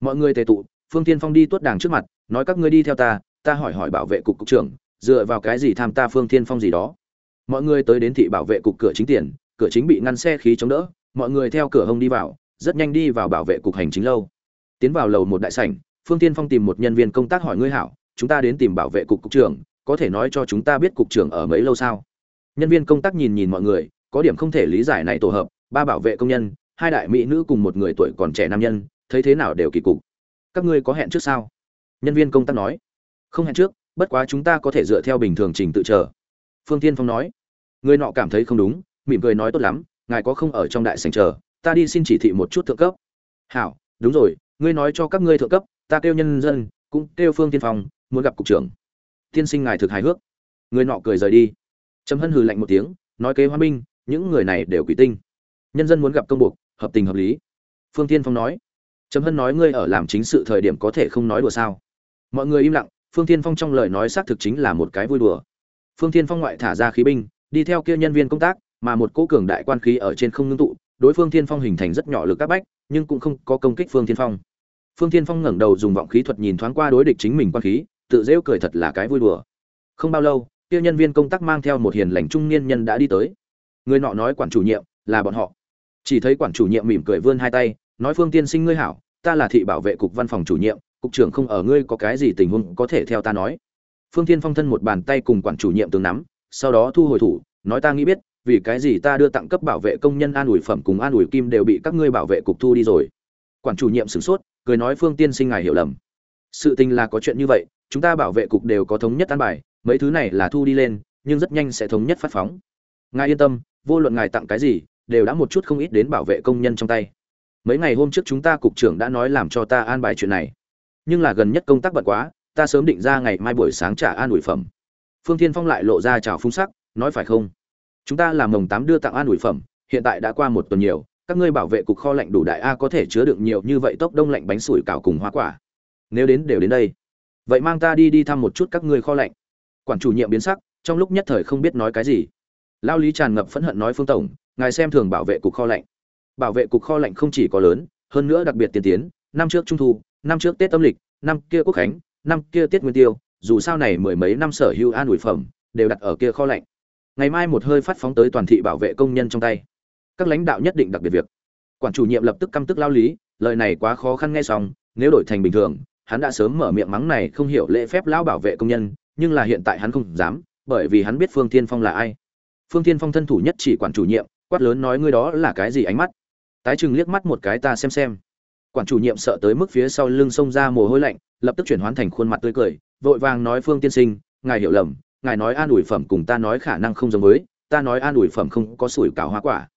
mọi người tề tụ, phương tiên phong đi tuốt đàng trước mặt, nói các ngươi đi theo ta ta hỏi hỏi bảo vệ cục cục trưởng, dựa vào cái gì tham ta phương tiên phong gì đó. Mọi người tới đến thị bảo vệ cục cửa chính tiền, cửa chính bị ngăn xe khí chống đỡ, mọi người theo cửa hông đi vào, rất nhanh đi vào bảo vệ cục hành chính lâu. Tiến vào lầu một đại sảnh, phương tiên phong tìm một nhân viên công tác hỏi ngươi hảo, chúng ta đến tìm bảo vệ cục cục trưởng, có thể nói cho chúng ta biết cục trưởng ở mấy lâu sao? Nhân viên công tác nhìn nhìn mọi người, có điểm không thể lý giải này tổ hợp, ba bảo vệ công nhân, hai đại mỹ nữ cùng một người tuổi còn trẻ nam nhân thấy thế nào đều kỳ cục. Các ngươi có hẹn trước sao? Nhân viên công tác nói. Không hẹn trước, bất quá chúng ta có thể dựa theo bình thường trình tự chờ. Phương tiên phong nói. Người nọ cảm thấy không đúng, mỉm cười nói tốt lắm, ngài có không ở trong đại sảnh chờ, ta đi xin chỉ thị một chút thượng cấp. Hảo, đúng rồi, ngươi nói cho các ngươi thượng cấp, ta kêu nhân dân, cũng kêu phương tiên phong, muốn gặp cục trưởng. Tiên sinh ngài thực hài hước. Người nọ cười rời đi. Trầm hân hừ lạnh một tiếng, nói kế hoa binh, những người này đều quỷ tinh. Nhân dân muốn gặp công buộc, hợp tình hợp lý. Phương tiên phong nói trầm hân nói ngươi ở làm chính sự thời điểm có thể không nói đùa sao? Mọi người im lặng, phương tiên phong trong lời nói xác thực chính là một cái vui đùa. Phương tiên phong ngoại thả ra khí binh, đi theo kia nhân viên công tác, mà một cỗ cường đại quan khí ở trên không ngưng tụ, đối phương tiên phong hình thành rất nhỏ lực các bách, nhưng cũng không có công kích phương tiên phong. Phương tiên phong ngẩng đầu dùng vọng khí thuật nhìn thoáng qua đối địch chính mình quan khí, tự rêu cười thật là cái vui đùa. Không bao lâu, kia nhân viên công tác mang theo một hiền lành trung niên nhân đã đi tới. Người nọ nói quản chủ nhiệm là bọn họ. Chỉ thấy quản chủ nhiệm mỉm cười vươn hai tay nói phương tiên sinh ngươi hảo, ta là thị bảo vệ cục văn phòng chủ nhiệm, cục trưởng không ở ngươi có cái gì tình huống có thể theo ta nói. Phương tiên phong thân một bàn tay cùng quản chủ nhiệm tướng nắm, sau đó thu hồi thủ, nói ta nghĩ biết, vì cái gì ta đưa tặng cấp bảo vệ công nhân an ủi phẩm cùng an ủi kim đều bị các ngươi bảo vệ cục thu đi rồi. Quản chủ nhiệm sửng sốt, cười nói phương tiên sinh ngài hiểu lầm. Sự tình là có chuyện như vậy, chúng ta bảo vệ cục đều có thống nhất an bài, mấy thứ này là thu đi lên, nhưng rất nhanh sẽ thống nhất phát phóng. Ngài yên tâm, vô luận ngài tặng cái gì, đều đã một chút không ít đến bảo vệ công nhân trong tay mấy ngày hôm trước chúng ta cục trưởng đã nói làm cho ta an bài chuyện này. Nhưng là gần nhất công tác bận quá, ta sớm định ra ngày mai buổi sáng trả an ủi phẩm. Phương thiên phong lại lộ ra chào phung sắc, nói phải không? Chúng ta làm mồng tám đưa tặng an ủi phẩm, hiện tại đã qua một tuần nhiều, các ngươi bảo vệ cục kho lạnh đủ đại a có thể chứa đựng nhiều như vậy tốc đông lạnh bánh sủi cảo cùng hoa quả. Nếu đến đều đến đây. Vậy mang ta đi đi thăm một chút các ngươi kho lạnh. Quản chủ nhiệm biến sắc, trong lúc nhất thời không biết nói cái gì. Lao lý tràn ngập phẫn hận nói phương tổng, ngài xem thường bảo vệ cục kho lạnh bảo vệ cục kho lạnh không chỉ có lớn, hơn nữa đặc biệt tiên tiến, năm trước trung thu, năm trước tết âm lịch, năm kia quốc khánh, năm kia tiết nguyên tiêu, dù sao này mười mấy năm sở hữu an ủi phẩm, đều đặt ở kia kho lạnh. Ngày mai một hơi phát phóng tới toàn thị bảo vệ công nhân trong tay. Các lãnh đạo nhất định đặc biệt việc. Quản chủ nhiệm lập tức căm tức lao lý, lời này quá khó khăn nghe xong, nếu đổi thành bình thường, hắn đã sớm mở miệng mắng này không hiểu lễ phép lão bảo vệ công nhân, nhưng là hiện tại hắn không dám, bởi vì hắn biết phương thiên phong là ai. Phương thiên phong thân thủ nhất chỉ quản chủ nhiệm, quát lớn nói ngươi đó là cái gì ánh mắt? Tái chừng liếc mắt một cái ta xem xem. Quản chủ nhiệm sợ tới mức phía sau lưng xông ra mồ hôi lạnh, lập tức chuyển hoán thành khuôn mặt tươi cười, vội vàng nói, phương tiên sinh, ngài hiểu lầm, ngài nói an ủi phẩm cùng ta nói khả năng không giống với, ta nói an ủi phẩm không có sủi cảo hoa quả.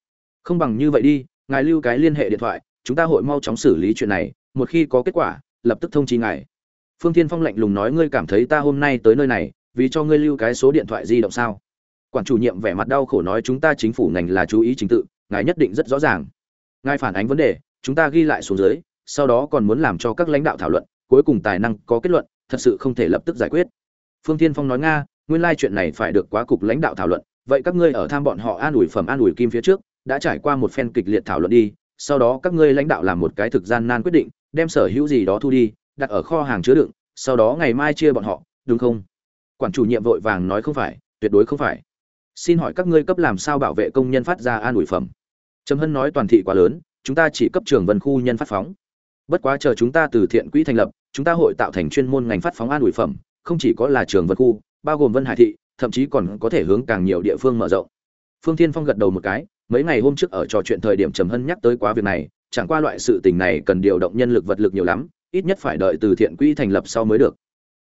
Không bằng như vậy đi, ngài lưu cái liên hệ điện thoại, chúng ta hội mau chóng xử lý chuyện này, một khi có kết quả, lập tức thông chi ngài. Phương thiên phong lạnh lùng nói, ngươi cảm thấy ta hôm nay tới nơi này, vì cho ngươi lưu cái số điện thoại di động sao? Quản chủ nhiệm vẻ mặt đau khổ nói, chúng ta chính phủ ngành là chú ý chính tự, ngài nhất định rất rõ ràng ngài phản ánh vấn đề, chúng ta ghi lại xuống dưới, sau đó còn muốn làm cho các lãnh đạo thảo luận, cuối cùng tài năng có kết luận, thật sự không thể lập tức giải quyết. Phương thiên phong nói nga, nguyên lai chuyện này phải được quá cục lãnh đạo thảo luận, vậy các ngươi ở tham bọn họ an ủi phẩm an ủi kim phía trước, đã trải qua một phen kịch liệt thảo luận đi, sau đó các ngươi lãnh đạo làm một cái thực gian nan quyết định, đem sở hữu gì đó thu đi, đặt ở kho hàng chứa đựng, sau đó ngày mai chia bọn họ, đúng không? Quản chủ nhiệm vội vàng nói không phải, tuyệt đối không phải. Xin hỏi các ngươi cấp làm sao bảo vệ công nhân phát ra an ủi phẩm? Trầm hân nói toàn thị quá lớn, chúng ta chỉ cấp trường vân khu nhân phát phóng. Bất quá chờ chúng ta từ thiện quỹ thành lập, chúng ta hội tạo thành chuyên môn ngành phát phóng an ủi phẩm, không chỉ có là trường vân khu, bao gồm vân hải thị, thậm chí còn có thể hướng càng nhiều địa phương mở rộng. Phương thiên phong gật đầu một cái, mấy ngày hôm trước ở trò chuyện thời điểm trầm hân nhắc tới quá việc này, chẳng qua loại sự tình này cần điều động nhân lực vật lực nhiều lắm, ít nhất phải đợi từ thiện quỹ thành lập sau mới được.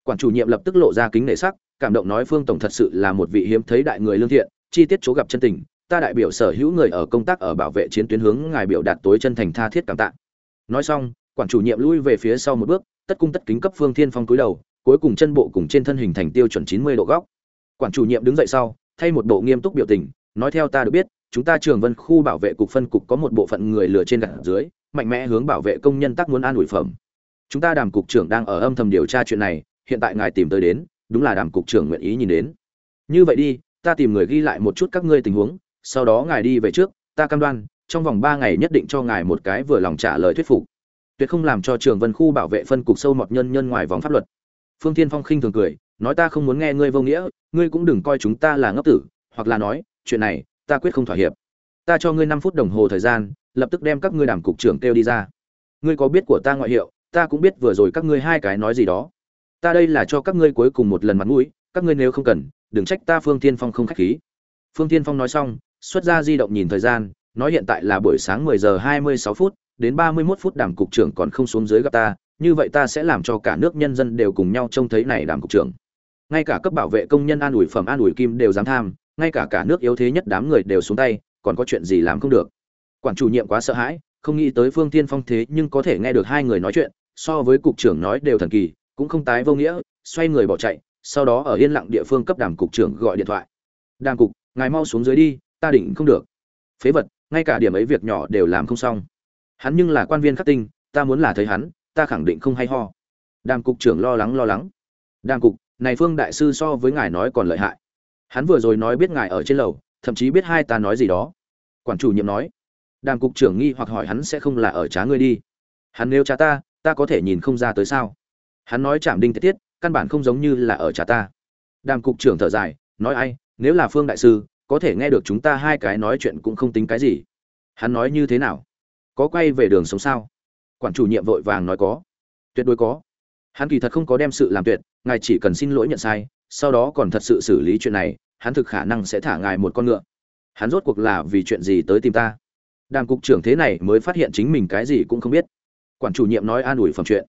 Quản chủ nhiệm lập tức lộ ra kính nể sắc, cảm động nói phương tổng thật sự là một vị hiếm thấy đại người lương thiện, chi tiết chỗ gặp chân tình ta đại biểu sở hữu người ở công tác ở bảo vệ chiến tuyến hướng ngài biểu đạt tối chân thành tha thiết cảm tạ. Nói xong, quản chủ nhiệm lui về phía sau một bước, tất cung tất kính cấp phương thiên phong cúi đầu, cuối cùng chân bộ cùng trên thân hình thành tiêu chuẩn chín mươi độ góc. Quản chủ nhiệm đứng dậy sau, thay một bộ nghiêm túc biểu tình, nói theo ta được biết, chúng ta trường vân khu bảo vệ cục phân cục có một bộ phận người lừa trên gạt dưới, mạnh mẽ hướng bảo vệ công nhân tác muốn an ủi phẩm. Chúng ta đàm cục trưởng đang ở âm thầm điều tra chuyện này, hiện tại ngài tìm tới đến, đúng là đàm cục trưởng nguyện ý nhìn đến. Như vậy đi, ta tìm người ghi lại một chút các ngươi tình huống sau đó ngài đi về trước, ta cam đoan, trong vòng ba ngày nhất định cho ngài một cái vừa lòng trả lời thuyết phục. Tuyệt không làm cho trường vân khu bảo vệ phân cục sâu mọt nhân nhân ngoài vòng pháp luật. Phương tiên phong khinh thường cười, nói ta không muốn nghe ngươi vô nghĩa, ngươi cũng đừng coi chúng ta là ngốc tử, hoặc là nói, chuyện này, ta quyết không thỏa hiệp. Ta cho ngươi năm phút đồng hồ thời gian, lập tức đem các ngươi đảm cục trưởng kêu đi ra. Ngươi có biết của ta ngoại hiệu, ta cũng biết vừa rồi các ngươi hai cái nói gì đó. Ta đây là cho các ngươi cuối cùng một lần mặt mũi, các ngươi nếu không cần, đừng trách ta phương tiên phong không khách khí. Phương tiên phong nói xong xuất ra di động nhìn thời gian, nói hiện tại là buổi sáng 10 giờ 26 phút, đến 31 phút đàm cục trưởng còn không xuống dưới gặp ta, như vậy ta sẽ làm cho cả nước nhân dân đều cùng nhau trông thấy này đàm cục trưởng. Ngay cả cấp bảo vệ công nhân an ủi phẩm an ủi kim đều dám tham, ngay cả cả nước yếu thế nhất đám người đều xuống tay, còn có chuyện gì làm không được. Quản chủ nhiệm quá sợ hãi, không nghĩ tới phương Thiên phong thế nhưng có thể nghe được hai người nói chuyện, so với cục trưởng nói đều thần kỳ, cũng không tái vô nghĩa, xoay người bỏ chạy, sau đó ở yên lặng địa phương cấp đàm cục trưởng gọi điện thoại. Đàm cục, ngài mau xuống dưới đi ta định không được. Phế vật, ngay cả điểm ấy việc nhỏ đều làm không xong. Hắn nhưng là quan viên khắc tinh, ta muốn là thấy hắn, ta khẳng định không hay ho. Đàm cục trưởng lo lắng lo lắng. Đàm cục, này phương đại sư so với ngài nói còn lợi hại. Hắn vừa rồi nói biết ngài ở trên lầu, thậm chí biết hai ta nói gì đó. Quản chủ nhiệm nói. Đàm cục trưởng nghi hoặc hỏi hắn sẽ không là ở trá ngươi đi. Hắn nếu trá ta ta có thể nhìn không ra tới sao? Hắn nói chạm đinh tiết tiết, căn bản không giống như là ở trá ta. Đàm cục trưởng thở dài, nói ai, nếu là phương đại sư có thể nghe được chúng ta hai cái nói chuyện cũng không tính cái gì. Hắn nói như thế nào? Có quay về đường sống sao? Quản chủ nhiệm vội vàng nói có. Tuyệt đối có. Hắn kỳ thật không có đem sự làm tuyệt, ngài chỉ cần xin lỗi nhận sai, sau đó còn thật sự xử lý chuyện này, hắn thực khả năng sẽ thả ngài một con ngựa. Hắn rốt cuộc là vì chuyện gì tới tìm ta? Đàm cục trưởng thế này mới phát hiện chính mình cái gì cũng không biết. Quản chủ nhiệm nói an ủi phẩm chuyện.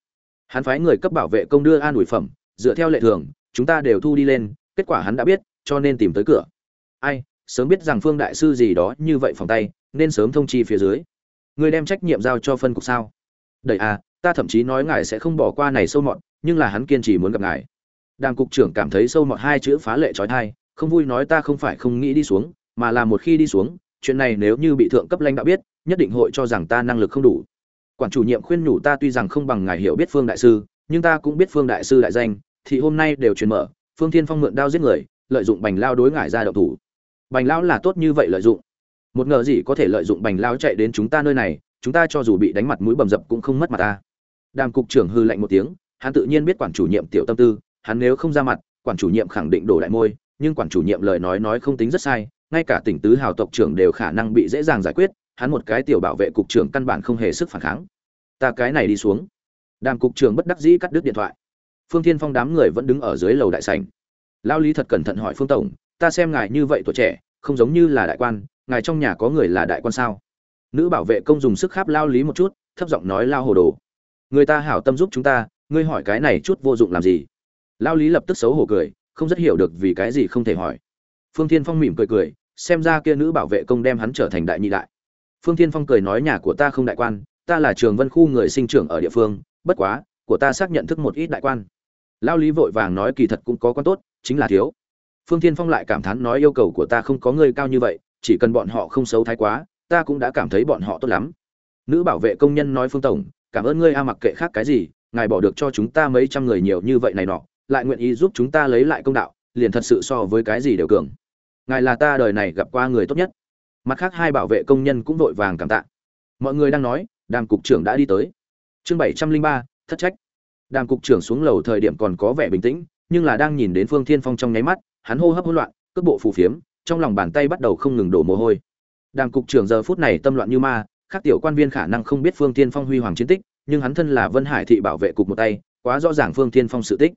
Hắn phái người cấp bảo vệ công đưa an ủi phẩm, dựa theo lệ thường, chúng ta đều thu đi lên, kết quả hắn đã biết, cho nên tìm tới cửa. Ai sớm biết rằng phương đại sư gì đó như vậy phòng tay, nên sớm thông chi phía dưới. Người đem trách nhiệm giao cho phân cục sao? Đẩy à ta thậm chí nói ngài sẽ không bỏ qua này sâu mọt, nhưng là hắn kiên trì muốn gặp ngài. Đàng cục trưởng cảm thấy sâu mọt hai chữ phá lệ trói thai, không vui nói ta không phải không nghĩ đi xuống, mà là một khi đi xuống, chuyện này nếu như bị thượng cấp lãnh đạo biết, nhất định hội cho rằng ta năng lực không đủ. Quản chủ nhiệm khuyên nhủ ta tuy rằng không bằng ngài hiểu biết phương đại sư, nhưng ta cũng biết phương đại sư đại danh, thì hôm nay đều truyền mở, phương thiên phong mượn đao giết người, lợi dụng bành lao đối ngại ra đậu thủ bành Lão là tốt như vậy lợi dụng. Một ngờ gì có thể lợi dụng bành Lão chạy đến chúng ta nơi này, chúng ta cho dù bị đánh mặt mũi bầm dập cũng không mất mặt ta. Đàm cục trưởng hư lạnh một tiếng, hắn tự nhiên biết quản chủ nhiệm tiểu tâm tư, hắn nếu không ra mặt, quản chủ nhiệm khẳng định đổ đại môi, nhưng quản chủ nhiệm lời nói nói không tính rất sai, ngay cả tỉnh tứ hào tộc trưởng đều khả năng bị dễ dàng giải quyết, hắn một cái tiểu bảo vệ cục trưởng căn bản không hề sức phản kháng. Ta cái này đi xuống. Đàm cục trưởng bất đắc dĩ cắt đứt điện thoại. Phương thiên phong đám người vẫn đứng ở dưới lầu đại sảnh. Lao lý thật cẩn thận hỏi phương tổng ta xem ngài như vậy tuổi trẻ, không giống như là đại quan, ngài trong nhà có người là đại quan sao? Nữ bảo vệ công dùng sức kháp lao lý một chút, thấp giọng nói lao hồ đồ. Người ta hảo tâm giúp chúng ta, ngươi hỏi cái này chút vô dụng làm gì? Lao lý lập tức xấu hổ cười, không rất hiểu được vì cái gì không thể hỏi. Phương thiên phong mỉm cười cười, xem ra kia nữ bảo vệ công đem hắn trở thành đại nhị đại. Phương thiên phong cười nói nhà của ta không đại quan, ta là trường vân khu người sinh trưởng ở địa phương, bất quá, của ta xác nhận thức một ít đại quan. Lao lý vội vàng nói kỳ thật cũng có quan tốt, chính là thiếu phương thiên phong lại cảm thán nói yêu cầu của ta không có người cao như vậy, chỉ cần bọn họ không xấu thái quá, ta cũng đã cảm thấy bọn họ tốt lắm. Nữ bảo vệ công nhân nói phương tổng, cảm ơn ngươi a, mặc kệ khác cái gì, ngài bỏ được cho chúng ta mấy trăm người nhiều như vậy này nọ, lại nguyện ý giúp chúng ta lấy lại công đạo, liền thật sự so với cái gì đều cường. Ngài là ta đời này gặp qua người tốt nhất. Mặt khác hai bảo vệ công nhân cũng vội vàng cảm tạ. Mọi người đang nói, đàm cục trưởng đã đi tới. Chương bảy trăm linh ba, thất trách. Đàm cục trưởng xuống lầu thời điểm còn có vẻ bình tĩnh, nhưng là đang nhìn đến phương thiên phong trong nháy mắt hắn hô hấp hỗn loạn, cước bộ phù phiếm, trong lòng bàn tay bắt đầu không ngừng đổ mồ hôi. Đàm cục trưởng giờ phút này tâm loạn như ma, khác tiểu quan viên khả năng không biết phương thiên phong huy hoàng chiến tích, nhưng hắn thân là vân hải thị bảo vệ cục một tay, quá rõ ràng phương thiên phong sự tích.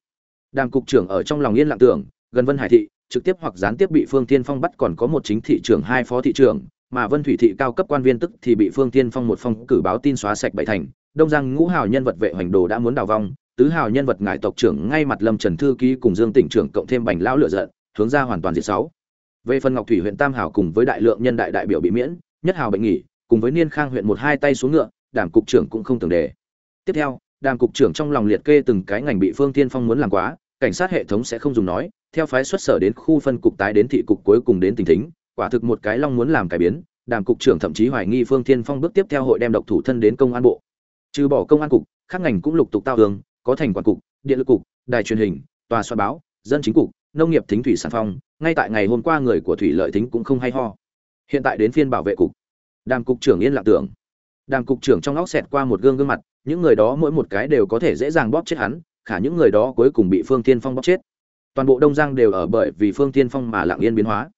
Đàm cục trưởng ở trong lòng yên lặng tưởng, gần vân hải thị, trực tiếp hoặc gián tiếp bị phương thiên phong bắt còn có một chính thị trưởng, hai phó thị trưởng, mà vân thủy thị cao cấp quan viên tức thì bị phương thiên phong một phong cử báo tin xóa sạch bảy thành. Đông giang ngũ hào nhân vật vệ hoành đồ đã muốn đào vong tứ hào nhân vật ngại tộc trưởng ngay mặt lâm trần thư ký cùng dương tỉnh trưởng cộng thêm bành lão lựa giận, hướng ra hoàn toàn diệt sáu. Về phần ngọc thủy huyện tam hào cùng với đại lượng nhân đại đại biểu bị miễn, nhất hào bệnh nghỉ, cùng với niên khang huyện một hai tay xuống ngựa, đảng cục trưởng cũng không tưởng đề. Tiếp theo, đảng cục trưởng trong lòng liệt kê từng cái ngành bị phương tiên phong muốn làm quá, cảnh sát hệ thống sẽ không dùng nói, theo phái xuất sở đến khu phân cục tái đến thị cục cuối cùng đến tỉnh thính, quả thực một cái long muốn làm cải biến, đảng cục trưởng thậm chí hoài nghi phương thiên phong bước tiếp theo hội đem độc thủ thân đến công an bộ. Trừ bỏ công an cục, các ngành cũng lục tục tao đường có thành quản cục, điện lực cục, đài truyền hình, tòa soạn báo, dân chính cục, nông nghiệp thính thủy sản phong, ngay tại ngày hôm qua người của thủy lợi thính cũng không hay ho. Hiện tại đến phiên bảo vệ cục. Đàm cục trưởng yên lặng tưởng. Đàm cục trưởng trong óc xẹt qua một gương gương mặt, những người đó mỗi một cái đều có thể dễ dàng bóp chết hắn, khả những người đó cuối cùng bị phương Thiên phong bóp chết. Toàn bộ đông giang đều ở bởi vì phương Thiên phong mà lặng yên biến hóa.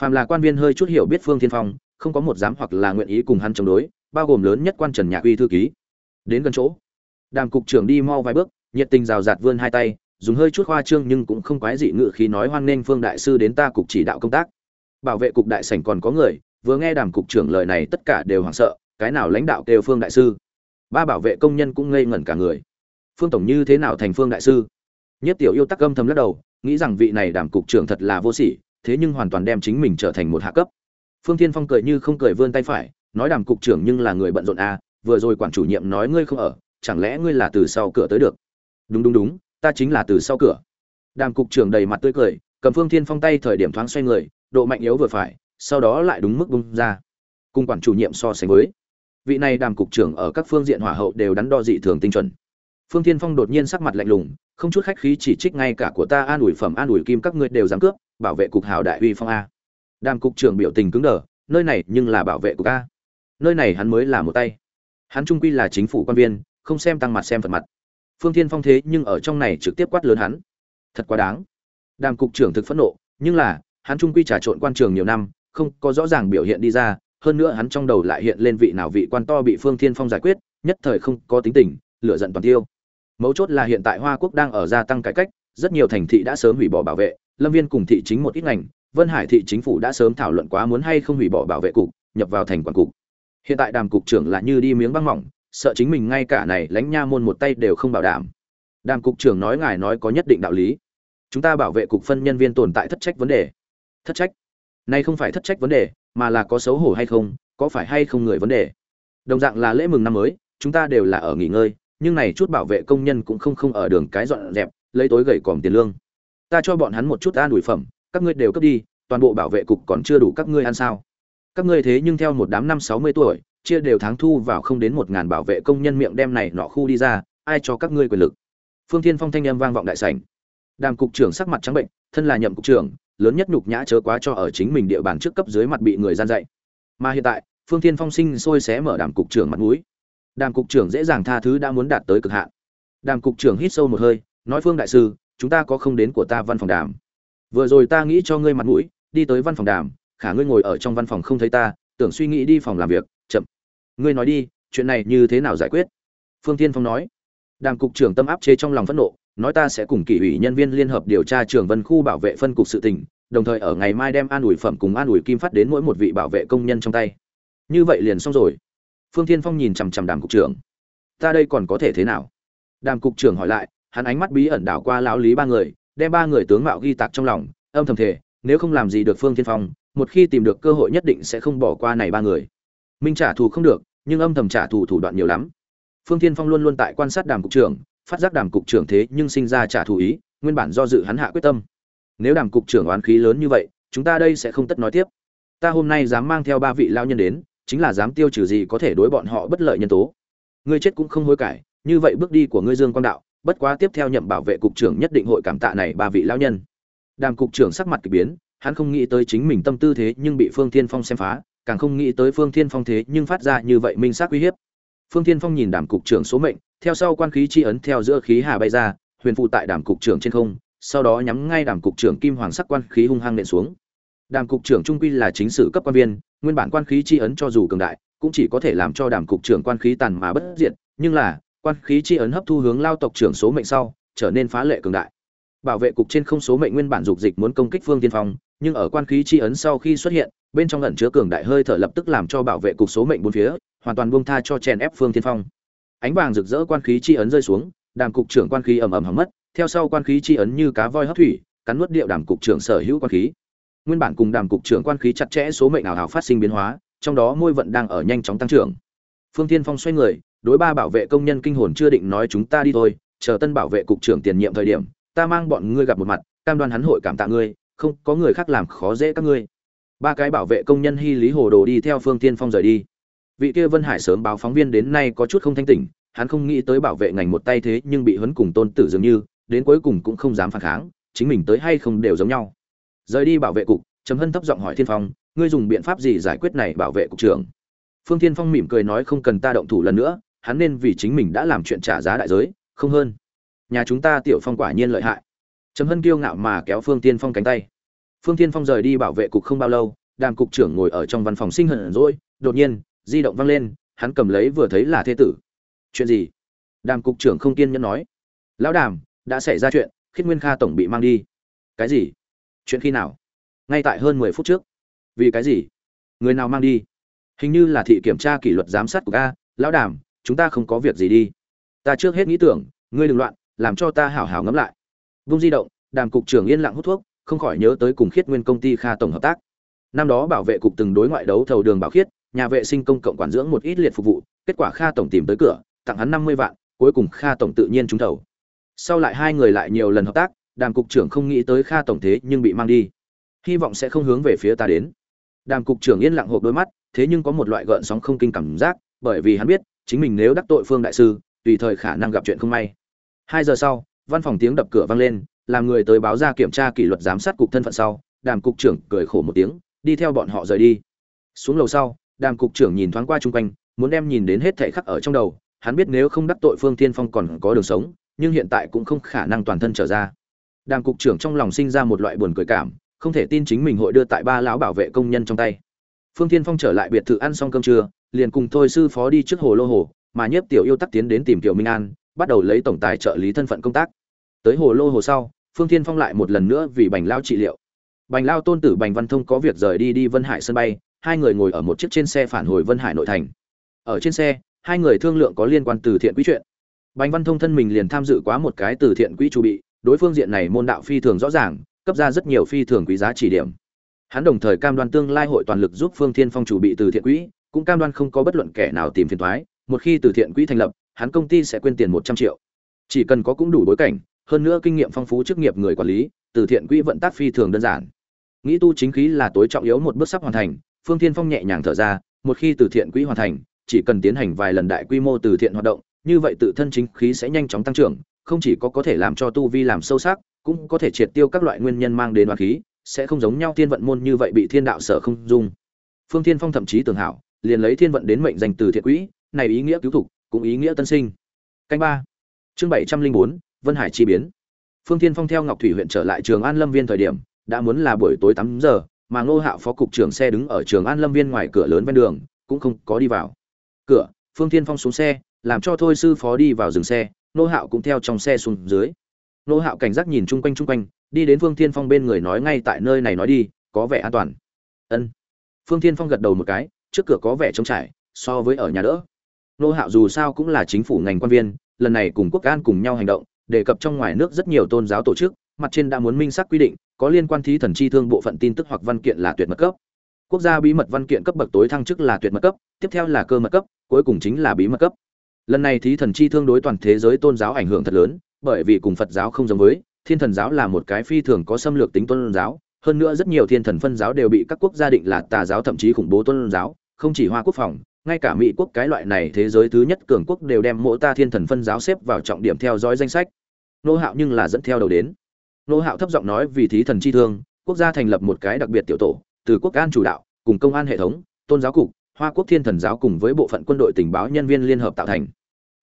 Phàm là quan viên hơi chút hiểu biết phương Thiên phong, không có một dám hoặc là nguyện ý cùng hắn chống đối, bao gồm lớn nhất quan trần nhạc uy thư ký. Đến gần chỗ đàm cục trưởng đi mau vài bước, nhiệt tình rào rạt vươn hai tay, dùng hơi chút khoa trương nhưng cũng không quái dị ngự khí nói hoan nghênh phương đại sư đến ta cục chỉ đạo công tác. Bảo vệ cục đại sảnh còn có người, vừa nghe đàm cục trưởng lời này tất cả đều hoảng sợ, cái nào lãnh đạo kêu phương đại sư? Ba bảo vệ công nhân cũng ngây ngẩn cả người. Phương tổng như thế nào thành phương đại sư? Nhất tiểu yêu tắc âm thầm lắc đầu, nghĩ rằng vị này đàm cục trưởng thật là vô sỉ, thế nhưng hoàn toàn đem chính mình trở thành một hạ cấp. Phương thiên phong cười như không cười vươn tay phải, nói đàm cục trưởng nhưng là người bận rộn à vừa rồi quản chủ nhiệm nói ngươi không ở chẳng lẽ ngươi là từ sau cửa tới được? Đúng đúng đúng, ta chính là từ sau cửa. Đàm cục trưởng đầy mặt tươi cười, cầm phương thiên phong tay thời điểm thoáng xoay người, độ mạnh yếu vừa phải, sau đó lại đúng mức bung ra. Cùng quản chủ nhiệm so sánh với. Vị này đàm cục trưởng ở các phương diện hỏa hậu đều đắn đo dị thường tinh chuẩn. Phương thiên phong đột nhiên sắc mặt lạnh lùng, không chút khách khí chỉ trích ngay cả của ta an ủi phẩm, an ủi kim các ngươi đều dám cướp, bảo vệ cục hào đại uy phong a. Đàm cục trưởng biểu tình cứng đờ, nơi này nhưng là bảo vệ cục a. Nơi này hắn mới là một tay. Hắn trung quy là chính phủ quan viên không xem tăng mặt xem phật mặt. Phương thiên phong thế nhưng ở trong này trực tiếp quát lớn hắn. Thật quá đáng. Đàm cục trưởng thực phẫn nộ, nhưng là, hắn trung quy trà trộn quan trường nhiều năm, không có rõ ràng biểu hiện đi ra, hơn nữa hắn trong đầu lại hiện lên vị nào vị quan to bị phương thiên phong giải quyết, nhất thời không có tính tình, lửa giận toàn tiêu. Mấu chốt là hiện tại hoa quốc đang ở gia tăng cải cách, rất nhiều thành thị đã sớm hủy bỏ bảo vệ, lâm viên cùng thị chính một ít ngành, vân hải thị chính phủ đã sớm thảo luận quá muốn hay không hủy bỏ bảo vệ cục, nhập vào thành quản cục. Hiện tại đàm cục trưởng là như đi miếng băng mỏng sợ chính mình ngay cả này lãnh nha môn một tay đều không bảo đảm. Đàm cục trưởng nói ngài nói có nhất định đạo lý. Chúng ta bảo vệ cục phân nhân viên tồn tại thất trách vấn đề. Thất trách? Nay không phải thất trách vấn đề, mà là có xấu hổ hay không, có phải hay không người vấn đề. Đồng dạng là lễ mừng năm mới, chúng ta đều là ở nghỉ ngơi, nhưng này chút bảo vệ công nhân cũng không không ở đường cái dọn dẹp, lấy tối gầy còm tiền lương. Ta cho bọn hắn một chút an ủi phẩm, các ngươi đều cấp đi, toàn bộ bảo vệ cục còn chưa đủ các ngươi ăn sao. Các ngươi thế nhưng theo một đám năm sáu mươi tuổi chia đều tháng thu vào không đến một ngàn bảo vệ công nhân miệng đem này nọ khu đi ra, ai cho các ngươi quyền lực? Phương thiên phong thanh âm vang vọng đại sảnh. Đàm cục trưởng sắc mặt trắng bệnh, thân là nhậm cục trưởng, lớn nhất nhục nhã chớ quá cho ở chính mình địa bàn trước cấp dưới mặt bị người gian dạy. Mà hiện tại, phương thiên phong sinh sôi xé mở đàm cục trưởng mặt mũi. Đàm cục trưởng dễ dàng tha thứ đã muốn đạt tới cực hạn. Đàm cục trưởng hít sâu một hơi, nói, phương đại sư, chúng ta có không đến của ta văn phòng đàm. Vừa rồi ta nghĩ cho ngươi mặt mũi, đi tới văn phòng đàm, khả ngươi ngồi ở trong văn phòng không thấy ta, tưởng suy nghĩ đi phòng làm việc ngươi nói đi, chuyện này như thế nào giải quyết? Phương tiên phong nói. Đàm cục trưởng tâm áp chế trong lòng phẫn nộ, nói ta sẽ cùng kỷ ủy nhân viên liên hợp điều tra trường vân khu bảo vệ phân cục sự tình, đồng thời ở ngày mai đem an ủi phẩm cùng an ủi kim phát đến mỗi một vị bảo vệ công nhân trong tay. Như vậy liền xong rồi. Phương tiên phong nhìn chằm chằm đàm cục trưởng. Ta đây còn có thể thế nào? Đàm cục trưởng hỏi lại, hắn ánh mắt bí ẩn đảo qua lão lý ba người, đem ba người tướng mạo ghi tạc trong lòng, âm thầm thể nếu không làm gì được phương tiên phong, một khi tìm được cơ hội nhất định sẽ không bỏ qua này ba người minh trả thù không được, nhưng âm thầm trả thù thủ đoạn nhiều lắm. Phương tiên phong luôn luôn tại quan sát đàm cục trưởng, phát giác đàm cục trưởng thế nhưng sinh ra trả thù ý, nguyên bản do dự hắn hạ quyết tâm. Nếu đàm cục trưởng oán khí lớn như vậy, chúng ta đây sẽ không tất nói tiếp. Ta hôm nay dám mang theo ba vị lao nhân đến, chính là dám tiêu trừ gì có thể đối bọn họ bất lợi nhân tố. Ngươi chết cũng không hối cải, như vậy bước đi của ngươi dương quang đạo, bất quá tiếp theo nhậm bảo vệ cục trưởng nhất định hội cảm tạ này ba vị lao nhân. Đàm cục trưởng sắc mặt kỳ biến, hắn không nghĩ tới chính mình tâm tư thế nhưng bị phương thiên phong xem phá càng không nghĩ tới phương thiên phong thế nhưng phát ra như vậy minh xác uy hiếp. Phương thiên phong nhìn đàm cục trưởng số mệnh, theo sau quan khí chi ấn theo giữa khí hà bay ra, huyền phụ tại đàm cục trưởng trên không, sau đó nhắm ngay đàm cục trưởng kim hoàng sắc quan khí hung hăng nện xuống. Đàm cục trưởng trung quy là chính sử cấp quan viên, nguyên bản quan khí chi ấn cho dù cường đại, cũng chỉ có thể làm cho đàm cục trưởng quan khí tàn mà bất diệt, nhưng là, quan khí chi ấn hấp thu hướng lao tộc trưởng số mệnh sau, trở nên phá lệ cường đại. Bảo vệ cục trên không số mệnh nguyên bản dục dịch muốn công kích phương thiên phong nhưng ở quan khí chi ấn sau khi xuất hiện, bên trong ẩn chứa cường đại hơi thở lập tức làm cho bảo vệ cục số mệnh bốn phía, hoàn toàn buông tha cho chèn ép phương Thiên phong. Ánh vàng rực rỡ quan khí chi ấn rơi xuống, đàm cục trưởng quan khí ầm ầm hỏng mất, theo sau quan khí chi ấn như cá voi hấp thủy, cắn nuốt điệu đàm cục trưởng sở hữu quan khí. Nguyên bản cùng đàm cục trưởng quan khí chặt chẽ số mệnh nào hào phát sinh biến hóa, trong đó môi vận đang ở nhanh chóng tăng trưởng. Phương Thiên phong xoay người, đối ba bảo vệ công nhân kinh hồn chưa định nói chúng ta đi thôi, chờ tân bảo vệ cục trưởng tiền nhiệm thời điểm, ta mang bọn ngươi gặp một mặt, cam đoan hắn hội cảm tạ ngươi không có người khác làm khó dễ các ngươi. Ba cái bảo vệ công nhân hy lý hồ đồ đi theo phương tiên phong rời đi. Vị kia vân hải sớm báo phóng viên đến nay có chút không thanh tỉnh, hắn không nghĩ tới bảo vệ ngành một tay thế nhưng bị huấn cùng tôn tử dường như, đến cuối cùng cũng không dám phản kháng, chính mình tới hay không đều giống nhau. Rời đi bảo vệ cục, trầm hân thấp giọng hỏi thiên phong, ngươi dùng biện pháp gì giải quyết này bảo vệ cục trưởng? Phương thiên phong mỉm cười nói, không cần ta động thủ lần nữa, hắn nên vì chính mình đã làm chuyện trả giá đại giới, không hơn. Nhà chúng ta tiểu phong quả nhiên lợi hại trầm hân kiêu ngạo mà kéo phương tiên phong cánh tay. Phương tiên phong rời đi bảo vệ cục không bao lâu, đàm cục trưởng ngồi ở trong văn phòng sinh hận rỗi đột nhiên, di động văng lên, hắn cầm lấy vừa thấy là thế tử. Chuyện gì? Đàm cục trưởng không kiên nhẫn nói. Lão đàm, đã xảy ra chuyện khiết nguyên kha tổng bị mang đi. Cái gì? Chuyện khi nào? Ngay tại hơn mười phút trước. Vì cái gì? Người nào mang đi? Hình như là thị kiểm tra kỷ luật giám sát của ga lão đàm, chúng ta không có việc gì đi. Ta trước hết nghĩ tưởng, ngươi đừng loạn, làm cho ta hảo hảo ngẫm lại vung di động, đàm cục trưởng yên lặng hút thuốc, không khỏi nhớ tới cùng khiết nguyên công ty kha tổng hợp tác. Năm đó bảo vệ cục từng đối ngoại đấu thầu đường bảo khiết, nhà vệ sinh công cộng quản dưỡng một ít liệt phục vụ, kết quả kha tổng tìm tới cửa, tặng hắn năm mươi vạn, cuối cùng kha tổng tự nhiên trúng thầu. Sau lại hai người lại nhiều lần hợp tác, đàm cục trưởng không nghĩ tới kha tổng thế nhưng bị mang đi. Hy vọng sẽ không hướng về phía ta đến. Đàm cục trưởng yên lặng hộp đôi mắt, thế nhưng có một loại gợn sóng không kinh cảm giác, bởi vì hắn biết, chính mình nếu đắc tội phương đại sư, tùy thời khả năng gặp chuyện không may. Hai giờ sau văn phòng tiếng đập cửa vang lên, làm người tới báo ra kiểm tra kỷ luật giám sát cục thân phận sau, đàm cục trưởng cười khổ một tiếng, đi theo bọn họ rời đi. Xuống lầu sau, đàm cục trưởng nhìn thoáng qua chung quanh, muốn đem nhìn đến hết thảy khắc ở trong đầu, hắn biết nếu không đắc tội phương thiên phong còn có đường sống, nhưng hiện tại cũng không khả năng toàn thân trở ra. Đàm cục trưởng trong lòng sinh ra một loại buồn cười cảm, không thể tin chính mình hội đưa tại ba lão bảo vệ công nhân trong tay. Phương thiên phong trở lại biệt thự ăn xong cơm trưa, liền cùng thôi sư phó đi trước hồ lô hồ, mà nhiếp tiểu yêu tắc tiến đến tìm tiểu minh an bắt đầu lấy tổng tài trợ lý thân phận công tác. Tới hồ lô hồ sau, phương thiên phong lại một lần nữa vì bành lao trị liệu. Bành lao tôn tử bành văn thông có việc rời đi đi vân hải sân bay, hai người ngồi ở một chiếc trên xe phản hồi vân hải nội thành. Ở trên xe, hai người thương lượng có liên quan từ thiện quỹ chuyện. Bành văn thông thân mình liền tham dự quá một cái từ thiện quỹ chu bị, đối phương diện này môn đạo phi thường rõ ràng, cấp ra rất nhiều phi thường quý giá chỉ điểm. Hắn đồng thời cam đoan tương lai hội toàn lực giúp phương thiên phong chủ bị từ thiện quỹ, cũng cam đoan không có bất luận kẻ nào tìm phiền thoái một khi từ thiện quỹ thành lập hắn công ty sẽ quyên tiền một trăm triệu. Chỉ cần có cũng đủ bối cảnh, hơn nữa kinh nghiệm phong phú chức nghiệp người quản lý, từ thiện quỹ vận tác phi thường đơn giản. Nghĩ tu chính khí là tối trọng yếu một bước sắp hoàn thành, phương thiên phong nhẹ nhàng thở ra, một khi từ thiện quỹ hoàn thành, chỉ cần tiến hành vài lần đại quy mô từ thiện hoạt động, như vậy tự thân chính khí sẽ nhanh chóng tăng trưởng, không chỉ có có thể làm cho tu vi làm sâu sắc, cũng có thể triệt tiêu các loại nguyên nhân mang đến oán khí, sẽ không giống nhau thiên vận môn như vậy bị thiên đạo sở không dung. Phương thiên phong thậm chí tưởng hảo, liền lấy thiên vận đến mệnh danh từ thiện quỹ, này ý nghĩa cứu thục cũng ý nghĩa tân sinh. Canh ba. Chương bảy trăm linh bốn, vân hải chi biến. Phương thiên phong theo ngọc thủy huyện trở lại trường an lâm viên thời điểm, đã muốn là buổi tối tám giờ, mà ngô hạo phó cục trưởng xe đứng ở trường an lâm viên ngoài cửa lớn ven đường, cũng không có đi vào. Cửa, phương thiên phong xuống xe, làm cho thôi sư phó đi vào dừng xe, ngô hạo cũng theo trong xe xuống dưới. Ngô hạo cảnh giác nhìn chung quanh chung quanh, đi đến phương thiên phong bên người nói ngay tại nơi này nói đi, có vẻ an toàn. Ân. Phương thiên phong gật đầu một cái, trước cửa có vẻ trống trải, so với ở nhà đỡ nô hạo dù sao cũng là chính phủ ngành quan viên, lần này cùng quốc an cùng nhau hành động, đề cập trong ngoài nước rất nhiều tôn giáo tổ chức, mặt trên đã muốn minh xác quy định, có liên quan thí thần chi thương bộ phận tin tức hoặc văn kiện là tuyệt mật cấp. Quốc gia bí mật văn kiện cấp bậc tối thăng chức là tuyệt mật cấp, tiếp theo là cơ mật cấp, cuối cùng chính là bí mật cấp. Lần này thí thần chi thương đối toàn thế giới tôn giáo ảnh hưởng thật lớn, bởi vì cùng phật giáo không giống với, thiên thần giáo là một cái phi thường có xâm lược tính tôn giáo, hơn nữa rất nhiều thiên thần phân giáo đều bị các quốc gia định là tà giáo thậm chí khủng bố tôn giáo, không chỉ hoa quốc phòng ngay cả mỹ quốc cái loại này thế giới thứ nhất cường quốc đều đem mộ ta thiên thần phân giáo xếp vào trọng điểm theo dõi danh sách. Nô hạo nhưng là dẫn theo đầu đến. Nô hạo thấp giọng nói, vì thí thần chi thương, quốc gia thành lập một cái đặc biệt tiểu tổ, từ quốc an chủ đạo, cùng công an hệ thống, tôn giáo cục, hoa quốc thiên thần giáo cùng với bộ phận quân đội tình báo nhân viên liên hợp tạo thành.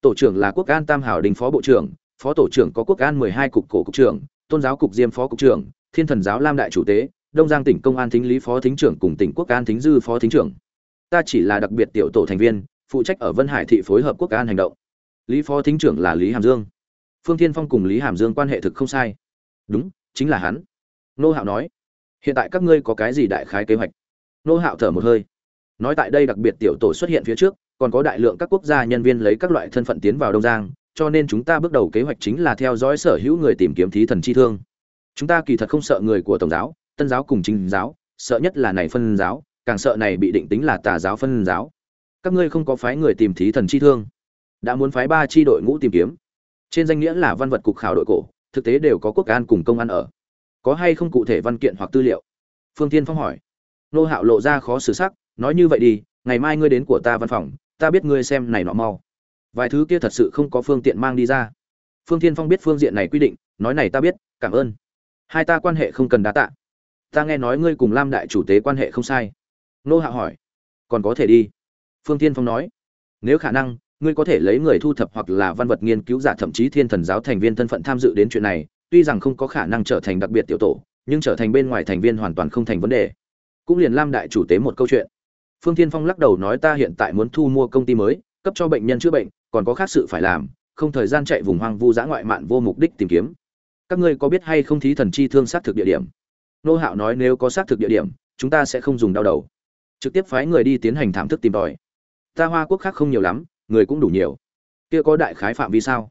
Tổ trưởng là quốc an tam hảo đình phó bộ trưởng, phó tổ trưởng có quốc an mười hai cục cổ cục trưởng, tôn giáo cục diêm phó cục trưởng, thiên thần giáo lam đại chủ tế, đông giang tỉnh công an thính lý phó thính trưởng cùng tỉnh quốc an thính dư phó thính trưởng ta chỉ là đặc biệt tiểu tổ thành viên, phụ trách ở vân hải thị phối hợp quốc an hành động. Lý phó thính trưởng là lý hàm dương. Phương thiên phong cùng lý hàm dương quan hệ thực không sai. Đúng, chính là hắn. Nô hạo nói, hiện tại các ngươi có cái gì đại khái kế hoạch? Nô hạo thở một hơi. Nói tại đây đặc biệt tiểu tổ xuất hiện phía trước, còn có đại lượng các quốc gia nhân viên lấy các loại thân phận tiến vào đông giang, cho nên chúng ta bước đầu kế hoạch chính là theo dõi sở hữu người tìm kiếm thí thần chi thương. Chúng ta kỳ thật không sợ người của tổng giáo, tân giáo cùng chính giáo, sợ nhất là này phân giáo càng sợ này bị định tính là tà giáo phân giáo. Các ngươi không có phái người tìm thí thần chi thương. Đã muốn phái ba chi đội ngũ tìm kiếm. Trên danh nghĩa là văn vật cục khảo đội cổ, thực tế đều có quốc an cùng công an ở. Có hay không cụ thể văn kiện hoặc tư liệu? Phương tiên phong hỏi. Nô hạo lộ ra khó xử sắc, nói như vậy đi, ngày mai ngươi đến của ta văn phòng, ta biết ngươi xem này nọ mau. Vài thứ kia thật sự không có phương tiện mang đi ra. Phương tiên phong biết phương diện này quy định, nói này ta biết, cảm ơn. Hai ta quan hệ không cần đá tạ. Ta nghe nói ngươi cùng lam đại chủ tế quan hệ không sai nô hạ hỏi. Còn có thể đi. Phương tiên phong nói. Nếu khả năng, ngươi có thể lấy người thu thập hoặc là văn vật nghiên cứu giả thậm chí thiên thần giáo thành viên thân phận tham dự đến chuyện này, tuy rằng không có khả năng trở thành đặc biệt tiểu tổ, nhưng trở thành bên ngoài thành viên hoàn toàn không thành vấn đề. Cũng liền lam đại chủ tế một câu chuyện. Phương tiên phong lắc đầu nói ta hiện tại muốn thu mua công ty mới, cấp cho bệnh nhân chữa bệnh, còn có khác sự phải làm, không thời gian chạy vùng hoang vu dã ngoại mạn vô mục đích tìm kiếm. Các ngươi có biết hay không thí thần chi thương xác thực địa điểm? Nô hạo nói nếu có xác thực địa điểm, chúng ta sẽ không dùng đau đầu trực tiếp phái người đi tiến hành thảm thức tìm tòi. Ta hoa quốc khác không nhiều lắm, người cũng đủ nhiều. Kia có đại khái phạm vi sao?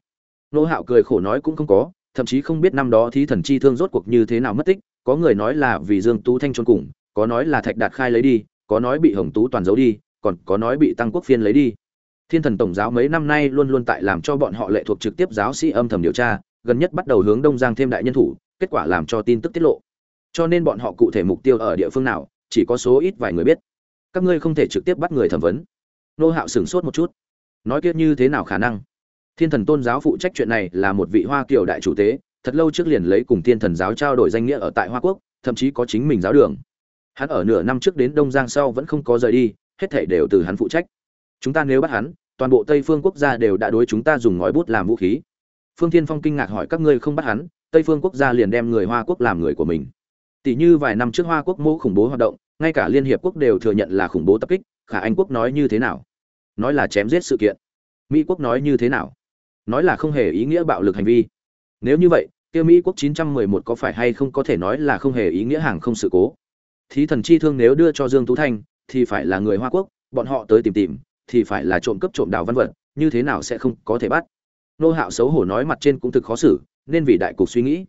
Nô hạo cười khổ nói cũng không có, thậm chí không biết năm đó thí thần chi thương rốt cuộc như thế nào mất tích, có người nói là vì dương tú thanh trốn cùng, có nói là thạch đạt khai lấy đi, có nói bị hồng tú toàn giấu đi, còn có nói bị tăng quốc phiên lấy đi. Thiên thần tổng giáo mấy năm nay luôn luôn tại làm cho bọn họ lệ thuộc trực tiếp giáo sĩ âm thầm điều tra, gần nhất bắt đầu hướng đông giang thêm đại nhân thủ, kết quả làm cho tin tức tiết lộ. Cho nên bọn họ cụ thể mục tiêu ở địa phương nào, chỉ có số ít vài người biết các ngươi không thể trực tiếp bắt người thẩm vấn. Nô hạo sửng sốt một chút. Nói kiết như thế nào khả năng? Thiên thần tôn giáo phụ trách chuyện này là một vị hoa kiều đại chủ tế, thật lâu trước liền lấy cùng thiên thần giáo trao đổi danh nghĩa ở tại hoa quốc, thậm chí có chính mình giáo đường. Hắn ở nửa năm trước đến đông giang sau vẫn không có rời đi, hết thể đều từ hắn phụ trách. Chúng ta nếu bắt hắn, toàn bộ tây phương quốc gia đều đã đối chúng ta dùng ngói bút làm vũ khí. Phương thiên phong kinh ngạc hỏi các ngươi không bắt hắn, tây phương quốc gia liền đem người hoa quốc làm người của mình. Tỷ như vài năm trước hoa quốc mô khủng bố hoạt động ngay cả liên hiệp quốc đều thừa nhận là khủng bố tập kích, khả anh quốc nói như thế nào? Nói là chém giết sự kiện. Mỹ quốc nói như thế nào? Nói là không hề ý nghĩa bạo lực hành vi. Nếu như vậy, kia mỹ quốc 911 có phải hay không có thể nói là không hề ý nghĩa hàng không sự cố? Thí thần chi thương nếu đưa cho dương tú thanh, thì phải là người hoa quốc, bọn họ tới tìm tìm, thì phải là trộm cấp trộm đào văn vật, như thế nào sẽ không có thể bắt? Nô hạo xấu hổ nói mặt trên cũng thực khó xử, nên vì đại cục suy nghĩ.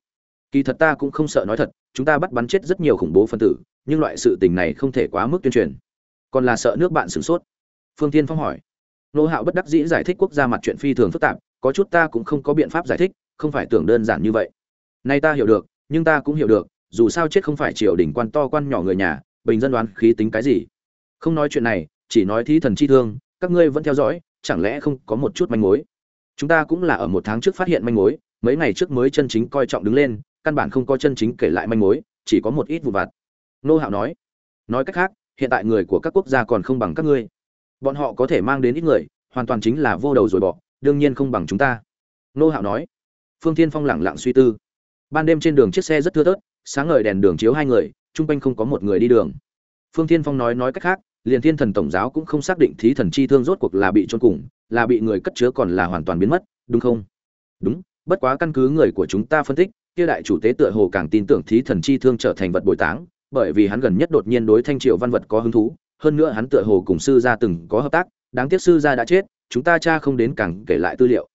Kỳ thật ta cũng không sợ nói thật, chúng ta bắt bắn chết rất nhiều khủng bố phân tử nhưng loại sự tình này không thể quá mức tuyên truyền. Còn là sợ nước bạn sửng sốt. Phương tiên phong hỏi. Nô hạo bất đắc dĩ giải thích quốc gia mặt chuyện phi thường phức tạp, có chút ta cũng không có biện pháp giải thích, không phải tưởng đơn giản như vậy. Nay ta hiểu được, nhưng ta cũng hiểu được, dù sao chết không phải triều đình quan to quan nhỏ người nhà, bình dân đoán khí tính cái gì. Không nói chuyện này, chỉ nói thí thần chi thương, các ngươi vẫn theo dõi, chẳng lẽ không có một chút manh mối? Chúng ta cũng là ở một tháng trước phát hiện manh mối, mấy ngày trước mới chân chính coi trọng đứng lên, căn bản không có chân chính kể lại manh mối, chỉ có một ít vụ vặt nô hạo nói nói cách khác, hiện tại người của các quốc gia còn không bằng các ngươi. Bọn họ có thể mang đến ít người, hoàn toàn chính là vô đầu rồi bỏ đương nhiên không bằng chúng ta. Nô hạo nói. Phương thiên phong lẳng lặng suy tư. Ban đêm trên đường chiếc xe rất thưa thớt, sáng ngời đèn đường chiếu hai người, chung quanh không có một người đi đường. Phương thiên phong nói nói cách khác, liền thiên thần tổng giáo cũng không xác định thí thần chi thương rốt cuộc là bị trôn cùng, là bị người cất chứa còn là hoàn toàn biến mất, đúng không? Đúng, bất quá căn cứ người của chúng ta phân tích, kia đại chủ tế tựa hồ càng tin tưởng thí thần chi thương trở thành vật bồi táng bởi vì hắn gần nhất đột nhiên đối thanh triều văn vật có hứng thú, hơn nữa hắn tựa hồ cùng sư gia từng có hợp tác, đáng tiếc sư gia đã chết, chúng ta cha không đến càng kể lại tư liệu.